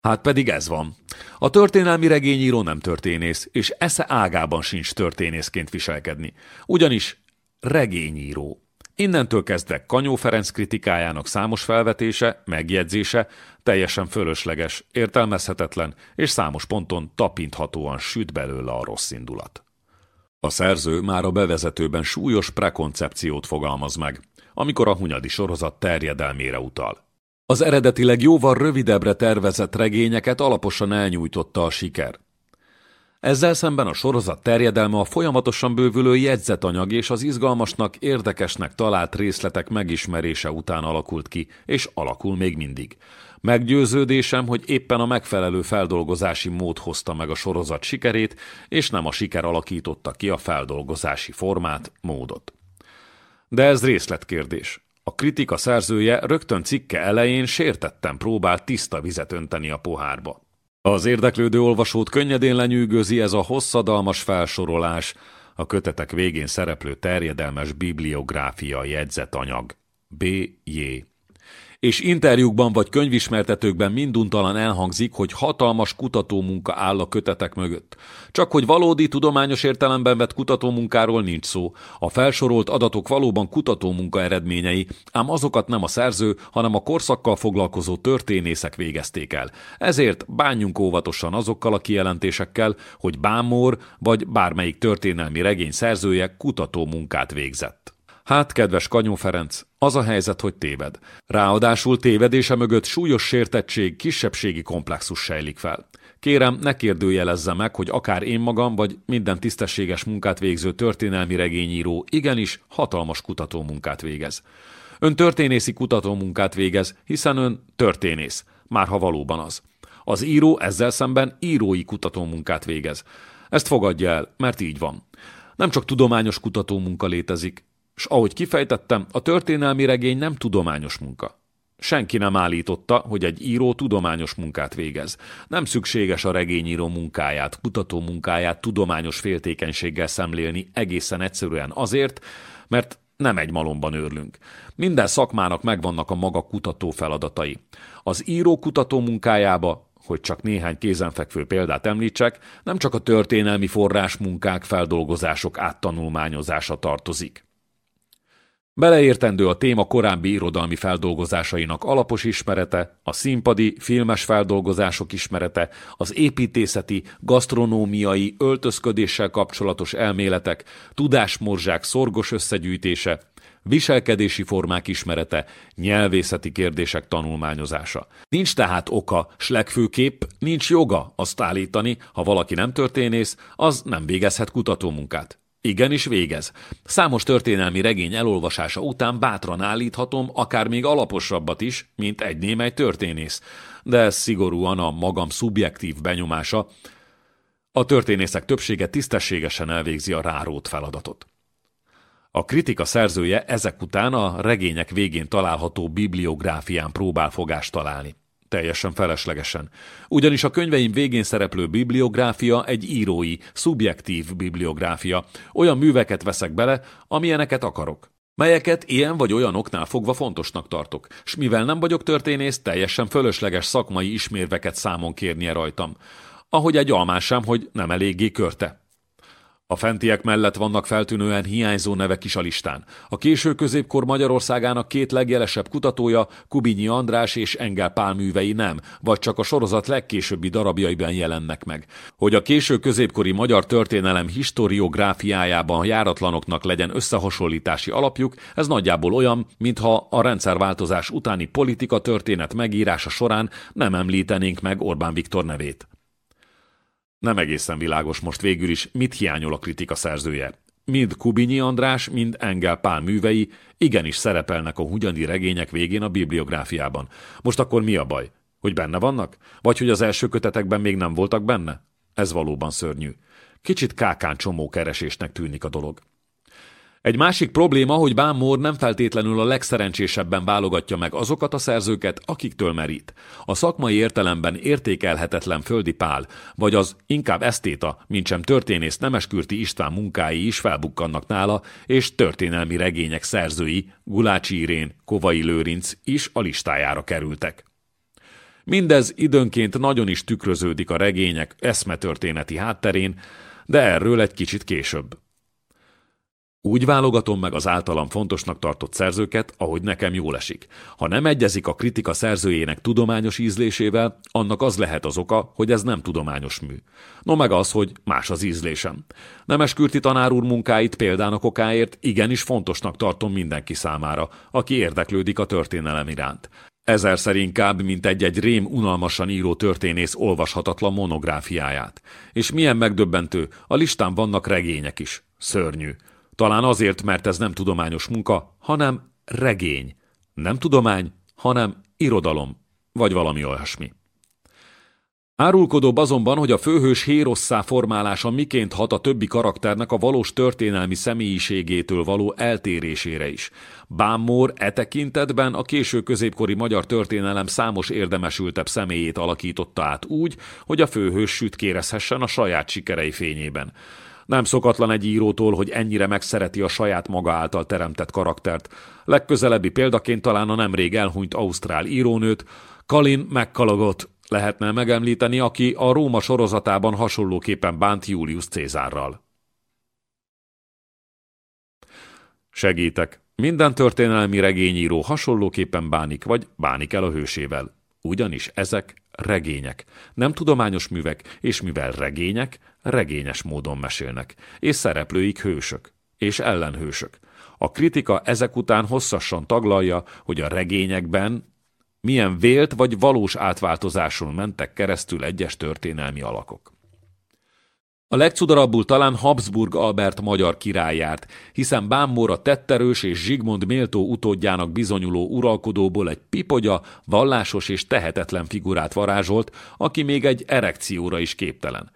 Hát pedig ez van. A történelmi regényíró nem történész, és esze ágában sincs történészként viselkedni. Ugyanis regényíró. Innentől kezdve Kanyó Ferenc kritikájának számos felvetése, megjegyzése teljesen fölösleges, értelmezhetetlen, és számos ponton tapinthatóan süt belőle a rossz indulat. A szerző már a bevezetőben súlyos prekoncepciót fogalmaz meg, amikor a Hunyadi sorozat terjedelmére utal. Az eredetileg jóval rövidebbre tervezett regényeket alaposan elnyújtotta a siker. Ezzel szemben a sorozat terjedelme a folyamatosan bővülő jegyzetanyag és az izgalmasnak, érdekesnek talált részletek megismerése után alakult ki, és alakul még mindig. Meggyőződésem, hogy éppen a megfelelő feldolgozási mód hozta meg a sorozat sikerét, és nem a siker alakította ki a feldolgozási formát, módot. De ez részletkérdés. A kritika szerzője rögtön cikke elején sértetten próbál tiszta vizet önteni a pohárba. Az érdeklődő olvasót könnyedén lenyűgözi ez a hosszadalmas felsorolás, a kötetek végén szereplő terjedelmes bibliográfia jegyzetanyag. B.J és interjúkban vagy könyvismertetőkben minduntalan elhangzik, hogy hatalmas kutatómunka áll a kötetek mögött. Csak hogy valódi tudományos értelemben vett kutatómunkáról nincs szó. A felsorolt adatok valóban kutatómunka eredményei, ám azokat nem a szerző, hanem a korszakkal foglalkozó történészek végezték el. Ezért bánjunk óvatosan azokkal a kijelentésekkel, hogy Bámor vagy bármelyik történelmi regény szerzője kutatómunkát végzett. Hát, kedves Kanyó Ferenc, az a helyzet, hogy téved. Ráadásul tévedése mögött súlyos sértettség, kisebbségi komplexus sejlik fel. Kérem, ne kérdőjelezze meg, hogy akár én magam, vagy minden tisztességes munkát végző történelmi regényíró igenis hatalmas kutatómunkát végez. Ön történészi kutatómunkát végez, hiszen ön történész, már ha valóban az. Az író ezzel szemben írói kutatómunkát végez. Ezt fogadja el, mert így van. Nem csak tudományos kutatómunka létezik, és ahogy kifejtettem, a történelmi regény nem tudományos munka. Senki nem állította, hogy egy író tudományos munkát végez. Nem szükséges a regényíró munkáját, kutató munkáját tudományos féltékenységgel szemlélni egészen egyszerűen azért, mert nem egy malomban őrlünk. Minden szakmának megvannak a maga kutató feladatai. Az író kutató munkájába, hogy csak néhány kézenfekvő példát említsek, nem csak a történelmi forrásmunkák, feldolgozások áttanulmányozása tartozik. Beleértendő a téma korábbi irodalmi feldolgozásainak alapos ismerete, a színpadi, filmes feldolgozások ismerete, az építészeti, gasztronómiai, öltözködéssel kapcsolatos elméletek, tudásmorzsák szorgos összegyűjtése, viselkedési formák ismerete, nyelvészeti kérdések tanulmányozása. Nincs tehát oka, s legfőképp nincs joga azt állítani, ha valaki nem történész, az nem végezhet kutatómunkát. Igenis végez. Számos történelmi regény elolvasása után bátran állíthatom, akár még alaposabbat is, mint egy némely történész. De ez szigorúan a magam szubjektív benyomása. A történészek többsége tisztességesen elvégzi a rárót feladatot. A kritika szerzője ezek után a regények végén található bibliográfián próbál fogást találni. Teljesen feleslegesen. Ugyanis a könyveim végén szereplő bibliográfia egy írói, szubjektív bibliográfia. Olyan műveket veszek bele, amilyeneket akarok melyeket ilyen vagy olyan oknál fogva fontosnak tartok, s mivel nem vagyok történész, teljesen fölösleges szakmai ismérveket számon kérnie rajtam, ahogy egy almásám, hogy nem eléggé körte. A fentiek mellett vannak feltűnően hiányzó nevek is a listán. A késő középkor Magyarországának két legjelesebb kutatója, Kubinyi András és Engel Pál művei nem, vagy csak a sorozat legkésőbbi darabjaiban jelennek meg. Hogy a késő középkori magyar történelem historiográfiájában járatlanoknak legyen összehasonlítási alapjuk, ez nagyjából olyan, mintha a rendszerváltozás utáni politika történet megírása során nem említenénk meg Orbán Viktor nevét. Nem egészen világos most végül is, mit hiányol a kritika szerzője. Mind Kubinyi András, mind Engel Pál művei igenis szerepelnek a hugyandi regények végén a bibliográfiában. Most akkor mi a baj? Hogy benne vannak? Vagy hogy az első kötetekben még nem voltak benne? Ez valóban szörnyű. Kicsit kákán csomó keresésnek tűnik a dolog. Egy másik probléma, hogy Bámor nem feltétlenül a legszerencsésebben válogatja meg azokat a szerzőket, akiktől merít. A szakmai értelemben értékelhetetlen Földi Pál, vagy az inkább esztéta, mintsem történész Nemeskürti István munkái is felbukkannak nála, és történelmi regények szerzői, Gulácsi Irén, Kovai Lőrinc is a listájára kerültek. Mindez időnként nagyon is tükröződik a regények eszmetörténeti hátterén, de erről egy kicsit később. Úgy válogatom meg az általam fontosnak tartott szerzőket, ahogy nekem jól esik. Ha nem egyezik a kritika szerzőjének tudományos ízlésével, annak az lehet az oka, hogy ez nem tudományos mű. No meg az, hogy más az ízlésem. Nemeskürti tanár úr munkáit példának okáért igenis fontosnak tartom mindenki számára, aki érdeklődik a történelem iránt. Ezerszer inkább, mint egy-egy rém unalmasan író történész olvashatatlan monográfiáját. És milyen megdöbbentő, a listán vannak regények is. Szörnyű. Talán azért, mert ez nem tudományos munka, hanem regény. Nem tudomány, hanem irodalom, vagy valami olyasmi. Árulkodóbb azonban, hogy a főhős hérosszá formálása miként hat a többi karakternek a valós történelmi személyiségétől való eltérésére is. Bámor e tekintetben a késő középkori magyar történelem számos érdemesültebb személyét alakította át úgy, hogy a főhős sütkérezhessen a saját sikerei fényében. Nem szokatlan egy írótól, hogy ennyire megszereti a saját maga által teremtett karaktert. Legközelebbi példaként talán a nemrég elhunyt ausztrál írónőt, Kalin McCallogot lehetne megemlíteni, aki a Róma sorozatában hasonlóképpen bánt Julius Cézárral. Segítek. Minden történelmi regényíró hasonlóképpen bánik, vagy bánik el a hősével. Ugyanis ezek regények, nem tudományos művek, és mivel regények, regényes módon mesélnek, és szereplőik hősök, és ellenhősök. A kritika ezek után hosszasan taglalja, hogy a regényekben milyen vélt vagy valós átváltozáson mentek keresztül egyes történelmi alakok. A legcudarabbul talán Habsburg Albert magyar király járt, hiszen Bámor tetterős és Zsigmond méltó utódjának bizonyuló uralkodóból egy pipogya, vallásos és tehetetlen figurát varázsolt, aki még egy erekcióra is képtelen.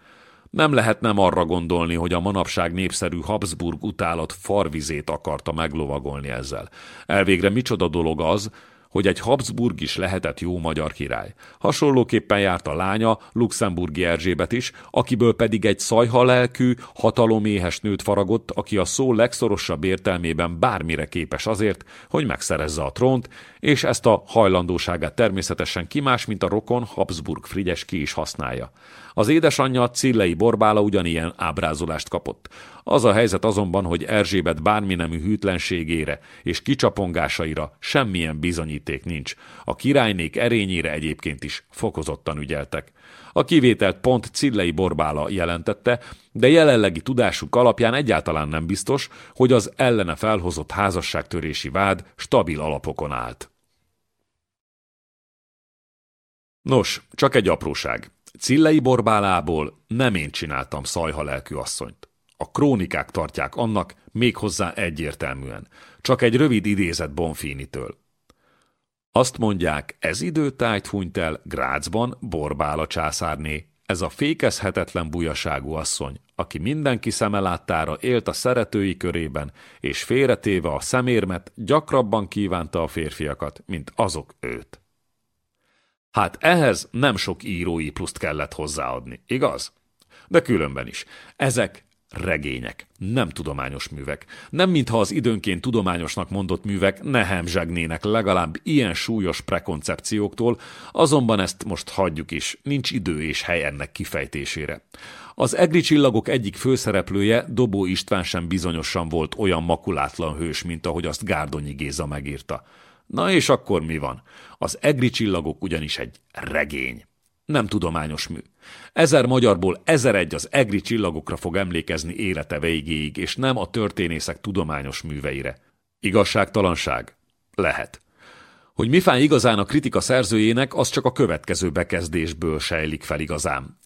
Nem lehet nem arra gondolni, hogy a manapság népszerű Habsburg utálat farvizét akarta meglovagolni ezzel. Elvégre micsoda dolog az, hogy egy Habsburg is lehetett jó magyar király. Hasonlóképpen járt a lánya, luxemburgi Erzsébet is, akiből pedig egy szajhalelkű, hataloméhes nőt faragott, aki a szó legszorosabb értelmében bármire képes azért, hogy megszerezze a trónt, és ezt a hajlandóságát természetesen kimás, mint a rokon Habsburg Frigyes ki is használja. Az édesanyja Cillei Borbála ugyanilyen ábrázolást kapott. Az a helyzet azonban, hogy Erzsébet bármi nemű hűtlenségére és kicsapongásaira semmilyen bizonyíték nincs. A királynék erényére egyébként is fokozottan ügyeltek. A kivételt pont Cillei Borbála jelentette, de jelenlegi tudásuk alapján egyáltalán nem biztos, hogy az ellene felhozott házasságtörési vád stabil alapokon állt. Nos, csak egy apróság. Cillei borbálából nem én csináltam szajha lelkű asszonyt. A krónikák tartják annak, méghozzá egyértelműen. Csak egy rövid idézet Bonfinitől. Azt mondják, ez időtájt hunyt el Grácsban Borbála császárné, ez a fékezhetetlen bujaságú asszony, aki mindenki szemeláttára élt a szeretői körében, és félretéve a szemérmet gyakrabban kívánta a férfiakat, mint azok őt. Hát ehhez nem sok írói pluszt kellett hozzáadni, igaz? De különben is. Ezek regények, nem tudományos művek. Nem mintha az időnként tudományosnak mondott művek ne hemzsegnének legalább ilyen súlyos prekoncepcióktól, azonban ezt most hagyjuk is, nincs idő és hely ennek kifejtésére. Az egri csillagok egyik főszereplője, Dobó István sem bizonyosan volt olyan makulátlan hős, mint ahogy azt Gárdonyi Géza megírta. Na és akkor mi van? Az egri csillagok ugyanis egy regény. Nem tudományos mű. Ezer magyarból ezer egy az egri csillagokra fog emlékezni élete végéig, és nem a történészek tudományos műveire. Igazságtalanság? Lehet. Hogy mi fáj igazán a kritika szerzőjének, az csak a következő bekezdésből sejlik fel igazán.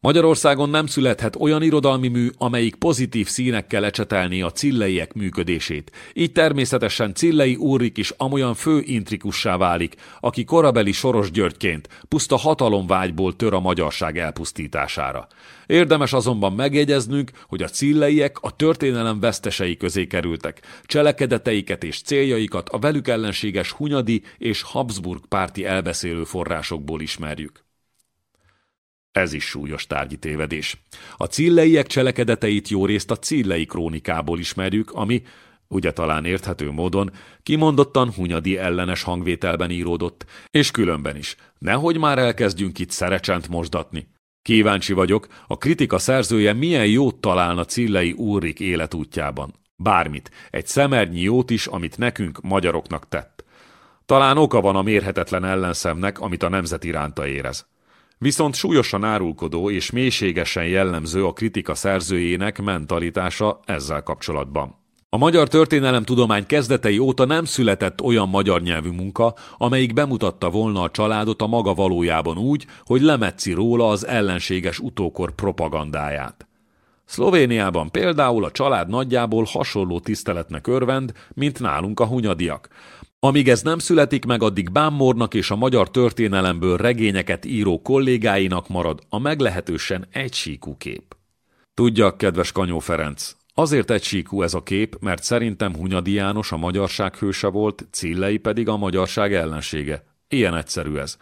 Magyarországon nem születhet olyan irodalmi mű, amelyik pozitív színekkel ecsetelné a cilleiek működését. Így természetesen Cillei Úrik is amolyan fő intrikussá válik, aki korabeli Soros Györgyként puszta hatalomvágyból tör a magyarság elpusztítására. Érdemes azonban megjegyeznünk, hogy a cilleiek a történelem vesztesei közé kerültek. Cselekedeteiket és céljaikat a velük ellenséges Hunyadi és Habsburg párti elbeszélő forrásokból ismerjük. Ez is súlyos tárgyi tévedés. A cilleiek cselekedeteit jó részt a cillei krónikából ismerjük, ami, ugye talán érthető módon, kimondottan Hunyadi ellenes hangvételben íródott, és különben is. Nehogy már elkezdjünk itt szerecsent mosdatni. Kíváncsi vagyok, a kritika szerzője milyen jót találna Cillei Úrik életútjában. Bármit, egy szemernyi jót is, amit nekünk, magyaroknak tett. Talán oka van a mérhetetlen ellenszemnek, amit a nemzet iránta érez. Viszont súlyosan árulkodó és mélységesen jellemző a kritika szerzőjének mentalitása ezzel kapcsolatban. A magyar történelem tudomány kezdetei óta nem született olyan magyar nyelvű munka, amelyik bemutatta volna a családot a maga valójában úgy, hogy lemetszi róla az ellenséges utókor propagandáját. Szlovéniában például a család nagyjából hasonló tiszteletnek örvend, mint nálunk a hunyadiak. Amíg ez nem születik meg, addig Bámornak és a magyar történelemből regényeket író kollégáinak marad a meglehetősen egysíkú kép. Tudja, kedves Kanyó Ferenc, azért egysíkú ez a kép, mert szerintem Hunyadi János a magyarság hőse volt, Cillei pedig a magyarság ellensége. Ilyen egyszerű ez.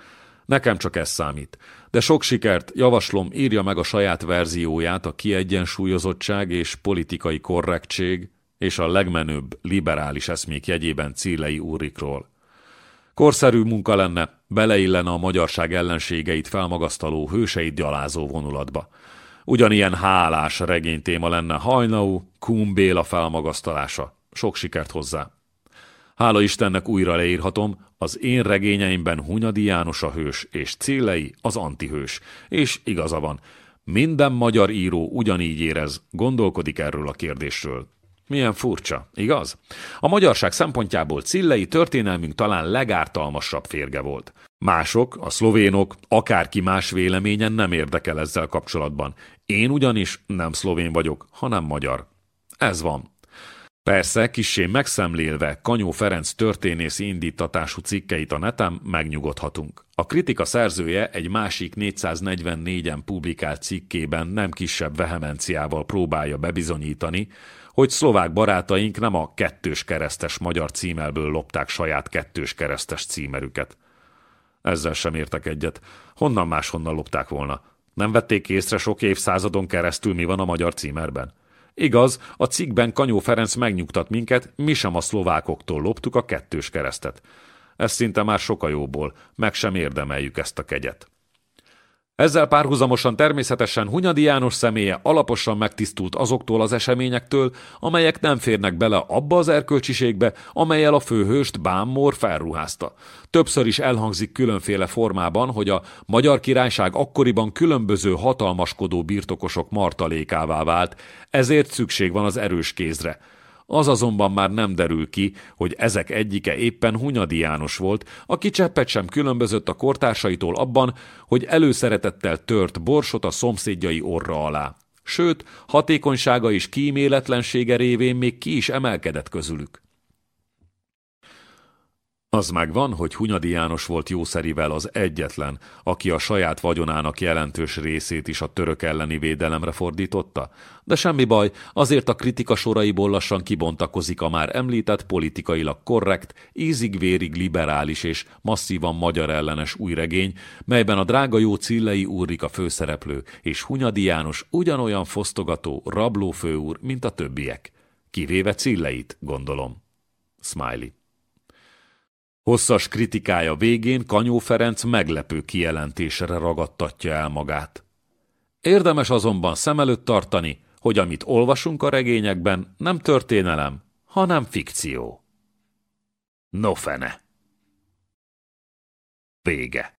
Nekem csak ez számít. De sok sikert, javaslom, írja meg a saját verzióját a kiegyensúlyozottság és politikai korrektség, és a legmenőbb liberális eszmék jegyében Cillei úrikról. Korszerű munka lenne, beleillene a magyarság ellenségeit felmagasztaló, hőseit gyalázó vonulatba. Ugyanilyen hálás regénytéma lenne Hajnau, Kumbéla felmagasztalása. Sok sikert hozzá! Hála Istennek újra leírhatom, az én regényeimben Hunyadi János a hős, és Cillei az antihős. És igaza van, minden magyar író ugyanígy érez, gondolkodik erről a kérdésről. Milyen furcsa, igaz? A magyarság szempontjából Cillei történelmünk talán legártalmasabb férge volt. Mások, a szlovénok, akárki más véleményen nem érdekel ezzel kapcsolatban. Én ugyanis nem szlovén vagyok, hanem magyar. Ez van. Persze, kissé megszemlélve Kanyó Ferenc történészi indítatású cikkeit a neten megnyugodhatunk. A kritika szerzője egy másik 444-en publikált cikkében nem kisebb vehemenciával próbálja bebizonyítani, hogy szlovák barátaink nem a kettős keresztes magyar címelből lopták saját kettős keresztes címerüket. Ezzel sem értek egyet. Honnan máshonnan lopták volna? Nem vették észre sok évszázadon keresztül mi van a magyar címerben? Igaz, a cikkben Kanyó Ferenc megnyugtat minket, mi sem a szlovákoktól loptuk a kettős keresztet. Ez szinte már soka jóból, meg sem érdemeljük ezt a kegyet. Ezzel párhuzamosan természetesen Hunyadi János személye alaposan megtisztult azoktól az eseményektől, amelyek nem férnek bele abba az erkölcsiségbe, amelyel a főhőst Bámmor felruházta. Többször is elhangzik különféle formában, hogy a magyar királyság akkoriban különböző hatalmaskodó birtokosok martalékává vált, ezért szükség van az erős kézre. Az azonban már nem derül ki, hogy ezek egyike éppen Hunyadi János volt, aki cseppet sem különbözött a kortársaitól abban, hogy előszeretettel tört borsot a szomszédjai orra alá. Sőt, hatékonysága és kíméletlensége révén még ki is emelkedett közülük. Az meg van, hogy Hunyadi János volt jószerivel az egyetlen, aki a saját vagyonának jelentős részét is a török elleni védelemre fordította. De semmi baj, azért a kritika soraiból lassan kibontakozik a már említett politikailag korrekt, ízig-vérig liberális és masszívan magyar ellenes új regény, melyben a drága jó Cillei úrik a főszereplő, és Hunyadi János ugyanolyan fosztogató, rabló főúr, mint a többiek. Kivéve Cilleit, gondolom. Smiley. Hosszas kritikája végén Kanyó Ferenc meglepő kijelentésre ragadtatja el magát. Érdemes azonban szem előtt tartani, hogy amit olvasunk a regényekben, nem történelem, hanem fikció. No fene. Vége.